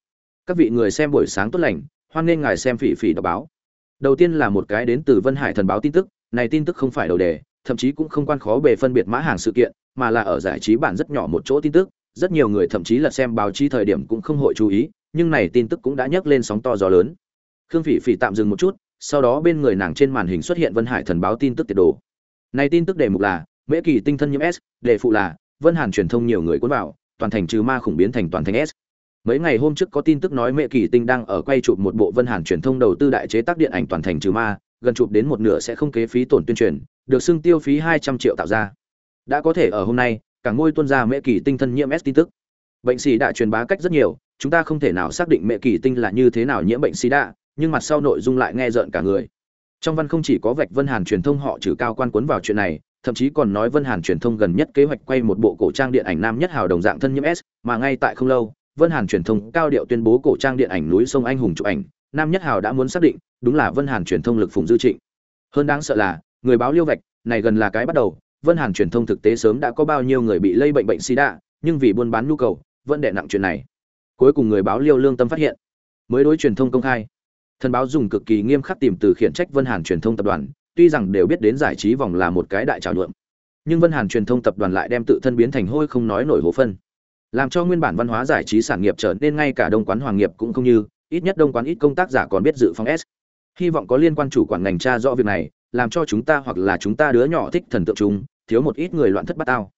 Các vị người xem buổi sáng tốt lành, hoan nghênh ngài xem phỉ phỉ đọc báo. Đầu tiên là một cái đến từ vân hải thần báo tin tức, này tin tức không phải đầu đề thậm chí cũng không quan khó bề phân biệt mã hàng sự kiện, mà là ở giải trí bản rất nhỏ một chỗ tin tức, rất nhiều người thậm chí là xem báo chí thời điểm cũng không hội chú ý, nhưng này tin tức cũng đã nhấc lên sóng to gió lớn. Khương phỉ phỉ tạm dừng một chút, sau đó bên người nàng trên màn hình xuất hiện vân hải thần báo tin tức tiệt đồ. Này tin tức đề mục là, mễ kỳ tinh thân nhiễm s, đề phụ là, vân hàn truyền thông nhiều người cuốn vào, toàn thành trừ ma khủng biến thành toàn thành s. Mấy ngày hôm trước có tin tức nói mẹ kỳ tinh đang ở quay chụp một bộ vân hàn truyền thông đầu tư đại chế tác điện ảnh toàn thành trừ ma, gần chụp đến một nửa sẽ không kế phí tổn tuyên truyền được xưng tiêu phí hai trăm triệu tạo ra. Đã có thể ở hôm nay cả ngôi tuân ra mẹ kỳ tinh thân nhiễm s tin tức. Bệnh sĩ đã truyền bá cách rất nhiều chúng ta không thể nào xác định mẹ kỳ tinh là như thế nào nhiễm bệnh sĩ đã nhưng mặt sau nội dung lại nghe rợn cả người. Trong văn không chỉ có vạch vân hàn truyền thông họ trừ cao quan cuốn vào chuyện này thậm chí còn nói vân hàn truyền thông gần nhất kế hoạch quay một bộ cổ trang điện ảnh nam nhất hào đồng dạng thân nhiễm s mà ngay tại không lâu Vân Hàn truyền thông cao điệu tuyên bố cổ trang điện ảnh núi sông anh hùng chụp ảnh, Nam Nhất Hào đã muốn xác định, đúng là Vân Hàn truyền thông lực phụng dư trịnh. Hơn đáng sợ là, người báo liêu vạch, này gần là cái bắt đầu, Vân Hàn truyền thông thực tế sớm đã có bao nhiêu người bị lây bệnh bệnh sida, nhưng vì buôn bán nhu cầu, vẫn đè nặng chuyện này. Cuối cùng người báo liêu lương tâm phát hiện, mới đối truyền thông công khai. Thần báo dùng cực kỳ nghiêm khắc tìm từ khiển trách Vân Hàn truyền thông tập đoàn, tuy rằng đều biết đến giải trí vòng là một cái đại trào nhuộm, nhưng Vân Hàn truyền thông tập đoàn lại đem tự thân biến thành hôi không nói nổi hố phân làm cho nguyên bản văn hóa giải trí sản nghiệp trở nên ngay cả đông quán hoàng nghiệp cũng không như ít nhất đông quán ít công tác giả còn biết dự phòng s hy vọng có liên quan chủ quản ngành tra rõ việc này làm cho chúng ta hoặc là chúng ta đứa nhỏ thích thần tượng chúng thiếu một ít người loạn thất bát tao.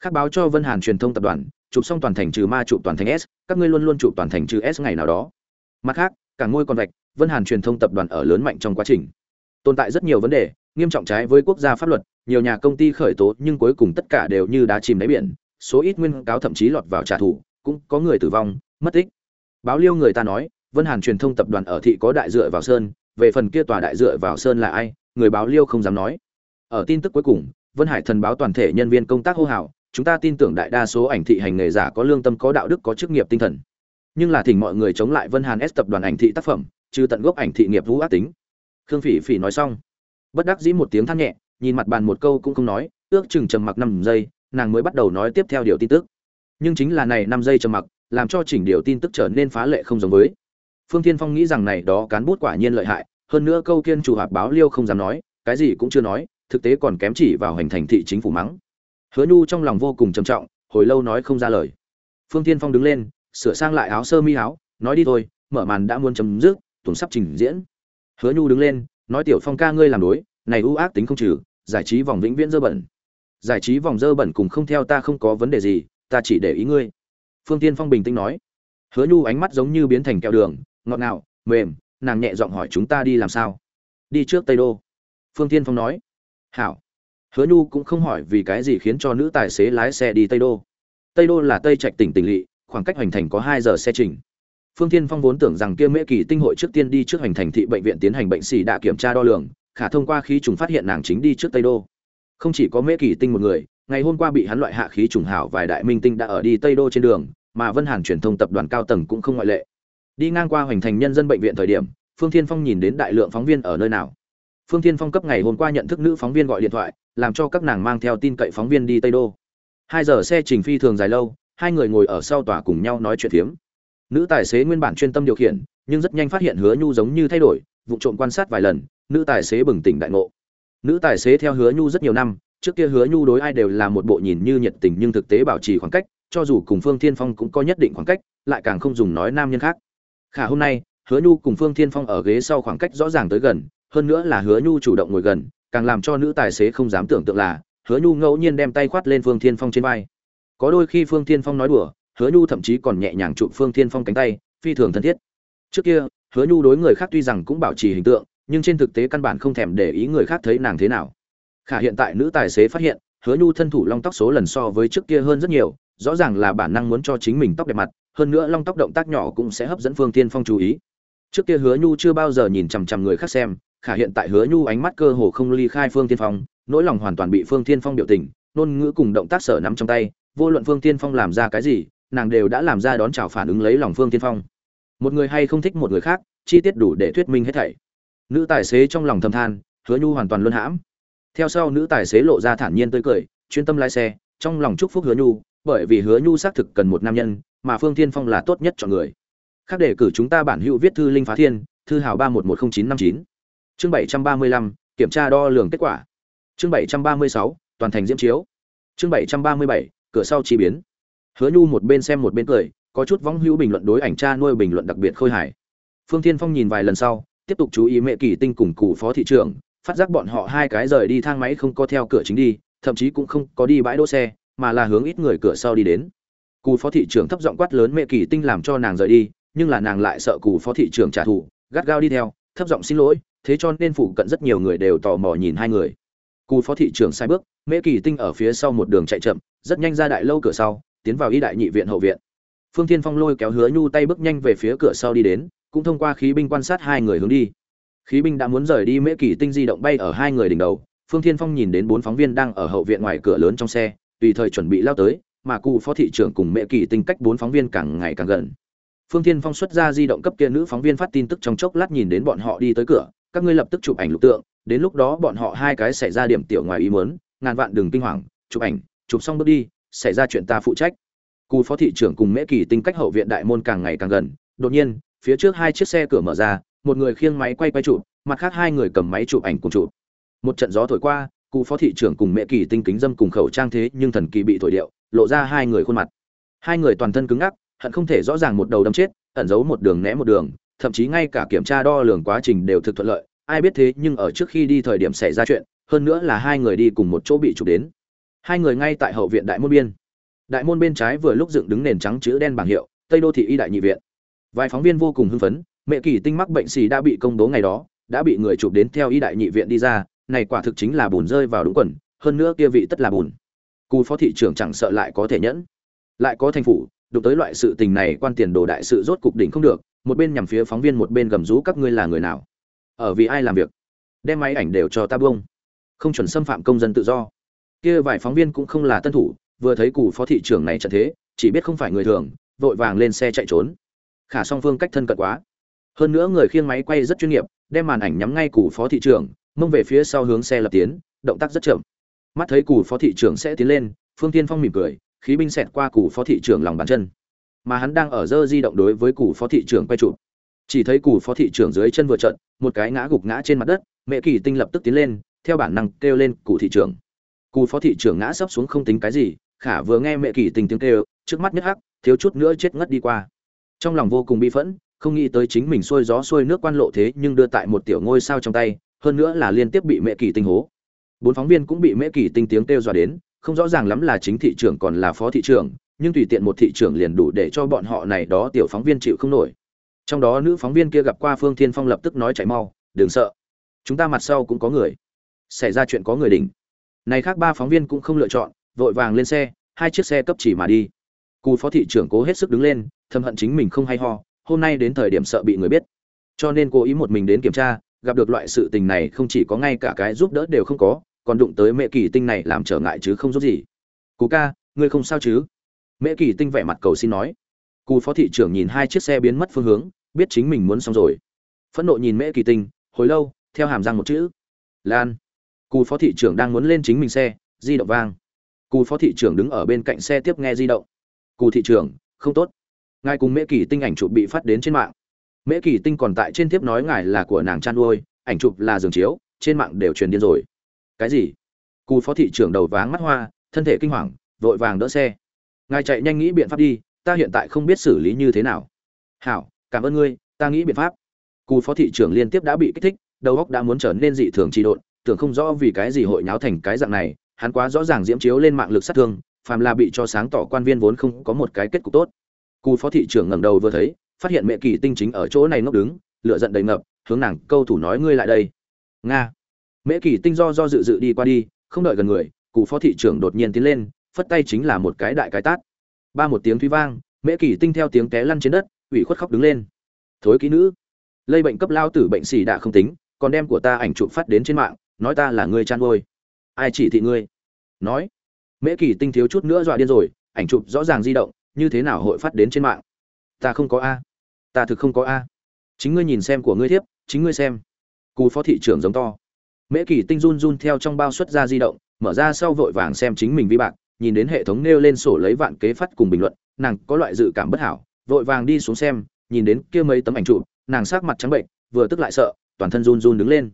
Khác báo cho vân hàn truyền thông tập đoàn chụp xong toàn thành trừ ma chụp toàn thành s các ngươi luôn luôn chụp toàn thành trừ s ngày nào đó. Mặt khác cả ngôi còn vạch vân hàn truyền thông tập đoàn ở lớn mạnh trong quá trình. Tồn tại rất nhiều vấn đề nghiêm trọng trái với quốc gia pháp luật nhiều nhà công ty khởi tố nhưng cuối cùng tất cả đều như đá chìm đáy biển số ít nguyên cáo thậm chí lọt vào trả thù, cũng có người tử vong, mất tích. Báo Liêu người ta nói, Vân Hàn truyền thông tập đoàn ở thị có đại dựa vào sơn, về phần kia tòa đại dựa vào sơn là ai, người báo Liêu không dám nói. Ở tin tức cuối cùng, Vân Hải thần báo toàn thể nhân viên công tác hô hào, chúng ta tin tưởng đại đa số ảnh thị hành nghề giả có lương tâm có đạo đức có chức nghiệp tinh thần. Nhưng là thỉnh mọi người chống lại Vân Hàn S tập đoàn ảnh thị tác phẩm, trừ tận gốc ảnh thị nghiệp vũ ác tính. Khương Phỉ Phỉ nói xong, bất đắc dĩ một tiếng than nhẹ, nhìn mặt bàn một câu cũng không nói, ước chừng trầm mặc năm giây, nàng mới bắt đầu nói tiếp theo điều tin tức nhưng chính là này năm giây trầm mặc làm cho chỉnh điều tin tức trở nên phá lệ không giống với phương thiên phong nghĩ rằng này đó cán bút quả nhiên lợi hại hơn nữa câu kiên chủ hạp báo liêu không dám nói, cái gì cũng chưa nói, thực tế còn kém chỉ vào hành thành thị chính phủ mắng. Hứa nhu trong lòng vô cùng trầm trọng, hồi lâu nói không ra lời. Phương thiên phong đứng lên, sửa sang lại áo sơ mi áo, nói đi thôi, mở màn đã muốn chấm dứt tuần sắp trình diễn. Hứa nhu đứng lên, nói tiểu phong ca ngươi làm đối, này ưu ác tính không trừ, giải trí vòng vĩnh viễn dơ bẩn. Giải trí vòng dơ bẩn cùng không theo ta không có vấn đề gì, ta chỉ để ý ngươi. Phương tiên phong bình tĩnh nói. Hứa nhu ánh mắt giống như biến thành kẹo đường, ngọt ngào, mềm nàng nhẹ giọng hỏi chúng ta đi làm sao? Đi trước tây đô. Phương tiên phong nói. Hảo. Hứa nhu cũng không hỏi vì cái gì khiến cho nữ tài xế lái xe đi tây đô. Tây đô là tây trạch tỉnh tỉnh lỵ, khoảng cách hoành thành có hai giờ xe trình. Phương tiên phong vốn tưởng rằng kia mễ kỳ tinh hội trước tiên đi trước hoành thành thị bệnh viện tiến hành bệnh xì đã kiểm tra đo lường, khả thông qua khí trùng phát hiện nàng chính đi trước tây đô. Không chỉ có mễ kỳ tinh một người, ngày hôm qua bị hắn loại hạ khí trùng hảo vài đại minh tinh đã ở đi tây đô trên đường, mà vân hàn truyền thông tập đoàn cao tầng cũng không ngoại lệ đi ngang qua hoành thành nhân dân bệnh viện thời điểm, phương thiên phong nhìn đến đại lượng phóng viên ở nơi nào. Phương thiên phong cấp ngày hôm qua nhận thức nữ phóng viên gọi điện thoại, làm cho các nàng mang theo tin cậy phóng viên đi tây đô. Hai giờ xe trình phi thường dài lâu, hai người ngồi ở sau tòa cùng nhau nói chuyện phiếm. Nữ tài xế nguyên bản chuyên tâm điều khiển, nhưng rất nhanh phát hiện hứa nhu giống như thay đổi, vụ trộm quan sát vài lần, nữ tài xế bừng tỉnh đại ngộ. Nữ tài xế theo hứa nhu rất nhiều năm, trước kia hứa nhu đối ai đều là một bộ nhìn như nhiệt tình nhưng thực tế bảo trì khoảng cách, cho dù cùng phương thiên phong cũng có nhất định khoảng cách, lại càng không dùng nói nam nhân khác khả hôm nay, hứa nhu cùng phương thiên phong ở ghế sau khoảng cách rõ ràng tới gần, hơn nữa là hứa nhu chủ động ngồi gần, càng làm cho nữ tài xế không dám tưởng tượng là, hứa nhu ngẫu nhiên đem tay khoát lên phương thiên phong trên vai. Có đôi khi phương thiên phong nói đùa, hứa nhu thậm chí còn nhẹ nhàng chụp phương thiên phong cánh tay, phi thường thân thiết. Trước kia, hứa nhu đối người khác tuy rằng cũng bảo trì hình tượng, nhưng trên thực tế căn bản không thèm để ý người khác thấy nàng thế nào. Khả hiện tại nữ tài xế phát hiện, hứa nhu thân thủ long tóc số lần so với trước kia hơn rất nhiều, rõ ràng là bản năng muốn cho chính mình tóc đẹp mặt hơn nữa long tóc động tác nhỏ cũng sẽ hấp dẫn phương tiên phong chú ý. Trước kia hứa nhu chưa bao giờ nhìn chằm chằm người khác xem, khả hiện tại hứa nhu ánh mắt cơ hồ không ly khai phương tiên phong, nỗi lòng hoàn toàn bị phương tiên phong biểu tình, ngôn ngữ cùng động tác sở nắm trong tay, vô luận phương tiên phong làm ra cái gì, nàng đều đã làm ra đón chào phản ứng lấy lòng phương tiên phong. Một người hay không thích một người khác, chi tiết đủ để thuyết minh hết thảy. Nữ tài xế trong lòng thầm than, hứa nhu hoàn toàn luân hãm. Theo sau nữ tài xế lộ ra thản nhiên tươi cười, chuyên tâm lái xe, trong lòng chúc phúc hứa nhu bởi vì hứa nhu xác thực cần một nam nhân, mà phương thiên phong là tốt nhất chọn người. Khác để cử chúng ta bản hữu viết thư linh phá thiên, thư hào ba một một không chín năm chín. Chương bảy trăm ba mươi lăm, kiểm tra đo lường kết quả. Chương bảy trăm ba mươi sáu, toàn thành diễm chiếu. Chương bảy trăm ba mươi bảy, cửa sau chi biến. Hứa nhu một bên xem một bên cười, có chút võng hữu bình luận đối ảnh cha nuôi bình luận đặc biệt khôi hài. Phương thiên phong nhìn vài lần sau, tiếp tục chú ý mẹ kỳ tinh cùng cụ phó thị trưởng, phát giác bọn họ hai cái rời đi thang máy không có theo cửa chính đi, thậm chí cũng không có đi bãi đỗ xe mà là hướng ít người cửa sau đi đến. Cù phó thị trưởng thấp giọng quát lớn mẹ kỳ tinh làm cho nàng rời đi, nhưng là nàng lại sợ cù phó thị trưởng trả thù, gắt gao đi theo, thấp giọng xin lỗi, thế cho nên phụ cận rất nhiều người đều tò mò nhìn hai người. Cù phó thị trưởng sai bước, mẹ kỳ tinh ở phía sau một đường chạy chậm, rất nhanh ra đại lâu cửa sau, tiến vào y đại nhị viện hậu viện. Phương thiên phong lôi kéo hứa nhu tay bước nhanh về phía cửa sau đi đến, cũng thông qua khí binh quan sát hai người hướng đi. Khí binh đã muốn rời đi mễ kỳ tinh di động bay ở hai người đỉnh đầu. Phương thiên phong nhìn đến bốn phóng viên đang ở hậu viện ngoài cửa lớn trong xe tùy thời chuẩn bị lao tới, mà cụ phó thị trưởng cùng mẹ kỳ tinh cách bốn phóng viên càng ngày càng gần. Phương thiên phong xuất ra di động cấp kia nữ phóng viên phát tin tức trong chốc lát nhìn đến bọn họ đi tới cửa, các ngươi lập tức chụp ảnh lục tượng, đến lúc đó bọn họ hai cái xảy ra điểm tiểu ngoài ý muốn, ngàn vạn đừng kinh hoàng, chụp ảnh, chụp xong bước đi, xảy ra chuyện ta phụ trách. Cụ phó thị trưởng cùng mễ kỳ tinh cách hậu viện đại môn càng ngày càng gần, đột nhiên, phía trước hai chiếc xe cửa mở ra, một người khiêng máy quay quay chụp, mặt khác hai người cầm máy chụp ảnh cùng chụp. Một trận gió thổi qua cụ phó thị trưởng cùng mẹ kỳ tinh kính dâm cùng khẩu trang thế nhưng thần kỳ bị thổi điệu, lộ ra hai người khuôn mặt. Hai người toàn thân cứng ngắc, hận không thể rõ ràng một đầu đâm chết, ẩn giấu một đường né một đường, thậm chí ngay cả kiểm tra đo lường quá trình đều thực thuận lợi, ai biết thế nhưng ở trước khi đi thời điểm xảy ra chuyện, hơn nữa là hai người đi cùng một chỗ bị chụp đến. Hai người ngay tại hậu viện đại môn biên. Đại môn bên trái vừa lúc dựng đứng nền trắng chữ đen bảng hiệu, tây đô thị y đại nhị viện. Vài phóng viên vô cùng hưng phấn, mẹ kỳ tinh mắc bệnh xì đã bị công bố ngày đó, đã bị người chụp đến theo y đại nhị viện đi ra này quả thực chính là bùn rơi vào đúng quần, hơn nữa kia vị tất là bùn. Cù phó thị trưởng chẳng sợ lại có thể nhẫn, lại có thành phủ, đụng tới loại sự tình này quan tiền đồ đại sự rốt cục đỉnh không được, một bên nhằm phía phóng viên một bên gầm rú các ngươi là người nào? Ở vì ai làm việc? Đem máy ảnh đều cho ta bông không chuẩn xâm phạm công dân tự do. Kia vài phóng viên cũng không là tân thủ, vừa thấy cù phó thị trưởng này trận thế, chỉ biết không phải người thường, vội vàng lên xe chạy trốn. Khả song phương cách thân cận quá. Hơn nữa người khiêng máy quay rất chuyên nghiệp, đem màn ảnh nhắm ngay củ phó thị trưởng mông về phía sau hướng xe lập tiến, động tác rất chậm. Mắt thấy củ phó thị trưởng sẽ tiến lên, phương tiên phong mỉm cười, khí binh xẹt qua củ phó thị trưởng lòng bàn chân. Mà hắn đang ở dơ di động đối với củ phó thị trưởng quay chụp. Chỉ thấy củ phó thị trưởng dưới chân vừa trận một cái ngã gục ngã trên mặt đất, mẹ kỳ tinh lập tức tiến lên, theo bản năng kêu lên cụ thị trưởng. Cụ phó thị trưởng ngã sấp xuống không tính cái gì, khả vừa nghe mẹ kỳ tình tiếng kêu, trước mắt nhất hắc, thiếu chút nữa chết ngất đi qua. Trong lòng vô cùng bi phẫn, không nghĩ tới chính mình xuôi gió xuôi nước quan lộ thế nhưng đưa tại một tiểu ngôi sao trong tay hơn nữa là liên tiếp bị mẹ kỳ tinh hố. Bốn phóng viên cũng bị mẹ kỳ tinh tiếng kêu dọa đến, không rõ ràng lắm là chính thị trưởng còn là phó thị trưởng, nhưng tùy tiện một thị trưởng liền đủ để cho bọn họ này đó tiểu phóng viên chịu không nổi. Trong đó nữ phóng viên kia gặp qua phương thiên phong lập tức nói chạy mau, đừng sợ. Chúng ta mặt sau cũng có người. Xảy ra chuyện có người đỉnh. Này khác ba phóng viên cũng không lựa chọn, vội vàng lên xe, hai chiếc xe cấp chỉ mà đi. Cù phó thị trưởng cố hết sức đứng lên, thầm hận chính mình không hay ho, hôm nay đến thời điểm sợ bị người biết. Cho nên cố ý một mình đến kiểm tra gặp được loại sự tình này không chỉ có ngay cả cái giúp đỡ đều không có, còn đụng tới mẹ kỳ tinh này làm trở ngại chứ không giúp gì. Cú ca, ngươi không sao chứ? Mẹ kỳ tinh vẻ mặt cầu xin nói. Cù phó thị trưởng nhìn hai chiếc xe biến mất phương hướng, biết chính mình muốn xong rồi. Phẫn nộ nhìn mẹ kỳ tinh, hồi lâu, theo hàm răng một chữ. Lan. Cù phó thị trưởng đang muốn lên chính mình xe, di động vang. Cù phó thị trưởng đứng ở bên cạnh xe tiếp nghe di động. Cù thị trưởng, không tốt. Ngài cùng mễ kỳ tinh ảnh chụp bị phát đến trên mạng mễ kỳ tinh còn tại trên tiếp nói ngài là của nàng chăn nuôi ảnh chụp là giường chiếu, trên mạng đều truyền điên rồi. Cái gì? Cù phó thị trưởng đầu váng mắt hoa, thân thể kinh hoàng, vội vàng đỡ xe. Ngài chạy nhanh nghĩ biện pháp đi, ta hiện tại không biết xử lý như thế nào. Hảo, cảm ơn ngươi, ta nghĩ biện pháp. Cù phó thị trưởng liên tiếp đã bị kích thích, đầu óc đã muốn trở nên dị thường trị độn, tưởng không rõ vì cái gì hội nháo thành cái dạng này, hắn quá rõ ràng diễm chiếu lên mạng lực sát thương, phàm là bị cho sáng tỏ quan viên vốn không có một cái kết cục tốt. Cù phó thị trưởng ngẩng đầu vừa thấy phát hiện mẹ kỳ tinh chính ở chỗ này ngốc đứng, lửa giận đầy ngập, hướng nàng câu thủ nói ngươi lại đây. Nga. Mẹ kỳ tinh do do dự dự đi qua đi, không đợi gần người, cụ phó thị trưởng đột nhiên tiến lên, phất tay chính là một cái đại cái tát. Ba một tiếng thúy vang, mẹ kỳ tinh theo tiếng té lăn trên đất, ủy khuất khóc đứng lên. Thối kỹ nữ. Lây bệnh cấp lao tử bệnh xì đã không tính, còn đem của ta ảnh chụp phát đến trên mạng, nói ta là người chăn ngôi ai chỉ thị ngươi? Nói. Mễ kỳ tinh thiếu chút nữa dọa điên rồi, ảnh chụp rõ ràng di động, như thế nào hội phát đến trên mạng? Ta không có a. Ta thực không có a. Chính ngươi nhìn xem của ngươi thiếp, chính ngươi xem. Cù phó thị trưởng giống to. Mễ kỳ tinh run run theo trong bao xuất ra di động, mở ra sau vội vàng xem chính mình vi bạc, nhìn đến hệ thống nêu lên sổ lấy vạn kế phát cùng bình luận, nàng có loại dự cảm bất hảo, vội vàng đi xuống xem, nhìn đến kia mấy tấm ảnh chụp, nàng sắc mặt trắng bệnh, vừa tức lại sợ, toàn thân run run đứng lên.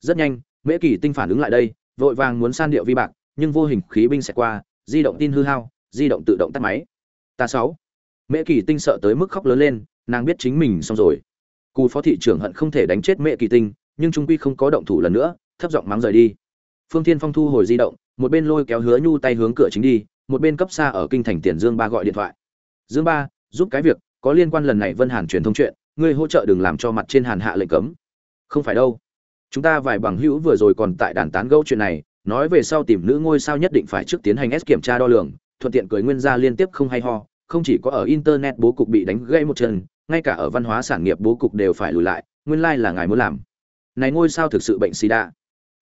Rất nhanh, mễ kỳ tinh phản ứng lại đây, vội vàng muốn san điệu vi bạc, nhưng vô hình khí binh sẽ qua, di động tin hư hao, di động tự động tắt máy. Ta sáu mễ kỳ tinh sợ tới mức khóc lớn lên, nàng biết chính mình xong rồi. Cù phó thị trưởng hận không thể đánh chết mễ kỳ tinh, nhưng trung quy không có động thủ lần nữa, thấp giọng mắng rời đi. Phương thiên phong thu hồi di động, một bên lôi kéo hứa nhu tay hướng cửa chính đi, một bên cấp xa ở kinh thành tiền dương ba gọi điện thoại. Dương ba, giúp cái việc, có liên quan lần này vân hàn truyền thông chuyện, ngươi hỗ trợ đừng làm cho mặt trên hàn hạ lệnh cấm. Không phải đâu. Chúng ta vài bằng hữu vừa rồi còn tại đàn tán gẫu chuyện này, nói về sau tìm nữ ngôi sao nhất định phải trước tiến hành s kiểm tra đo lường, thuận tiện cười nguyên gia liên tiếp không hay ho không chỉ có ở internet bố cục bị đánh gãy một chân, ngay cả ở văn hóa sản nghiệp bố cục đều phải lùi lại, nguyên lai là ngài muốn làm. Này ngôi sao thực sự bệnh sida.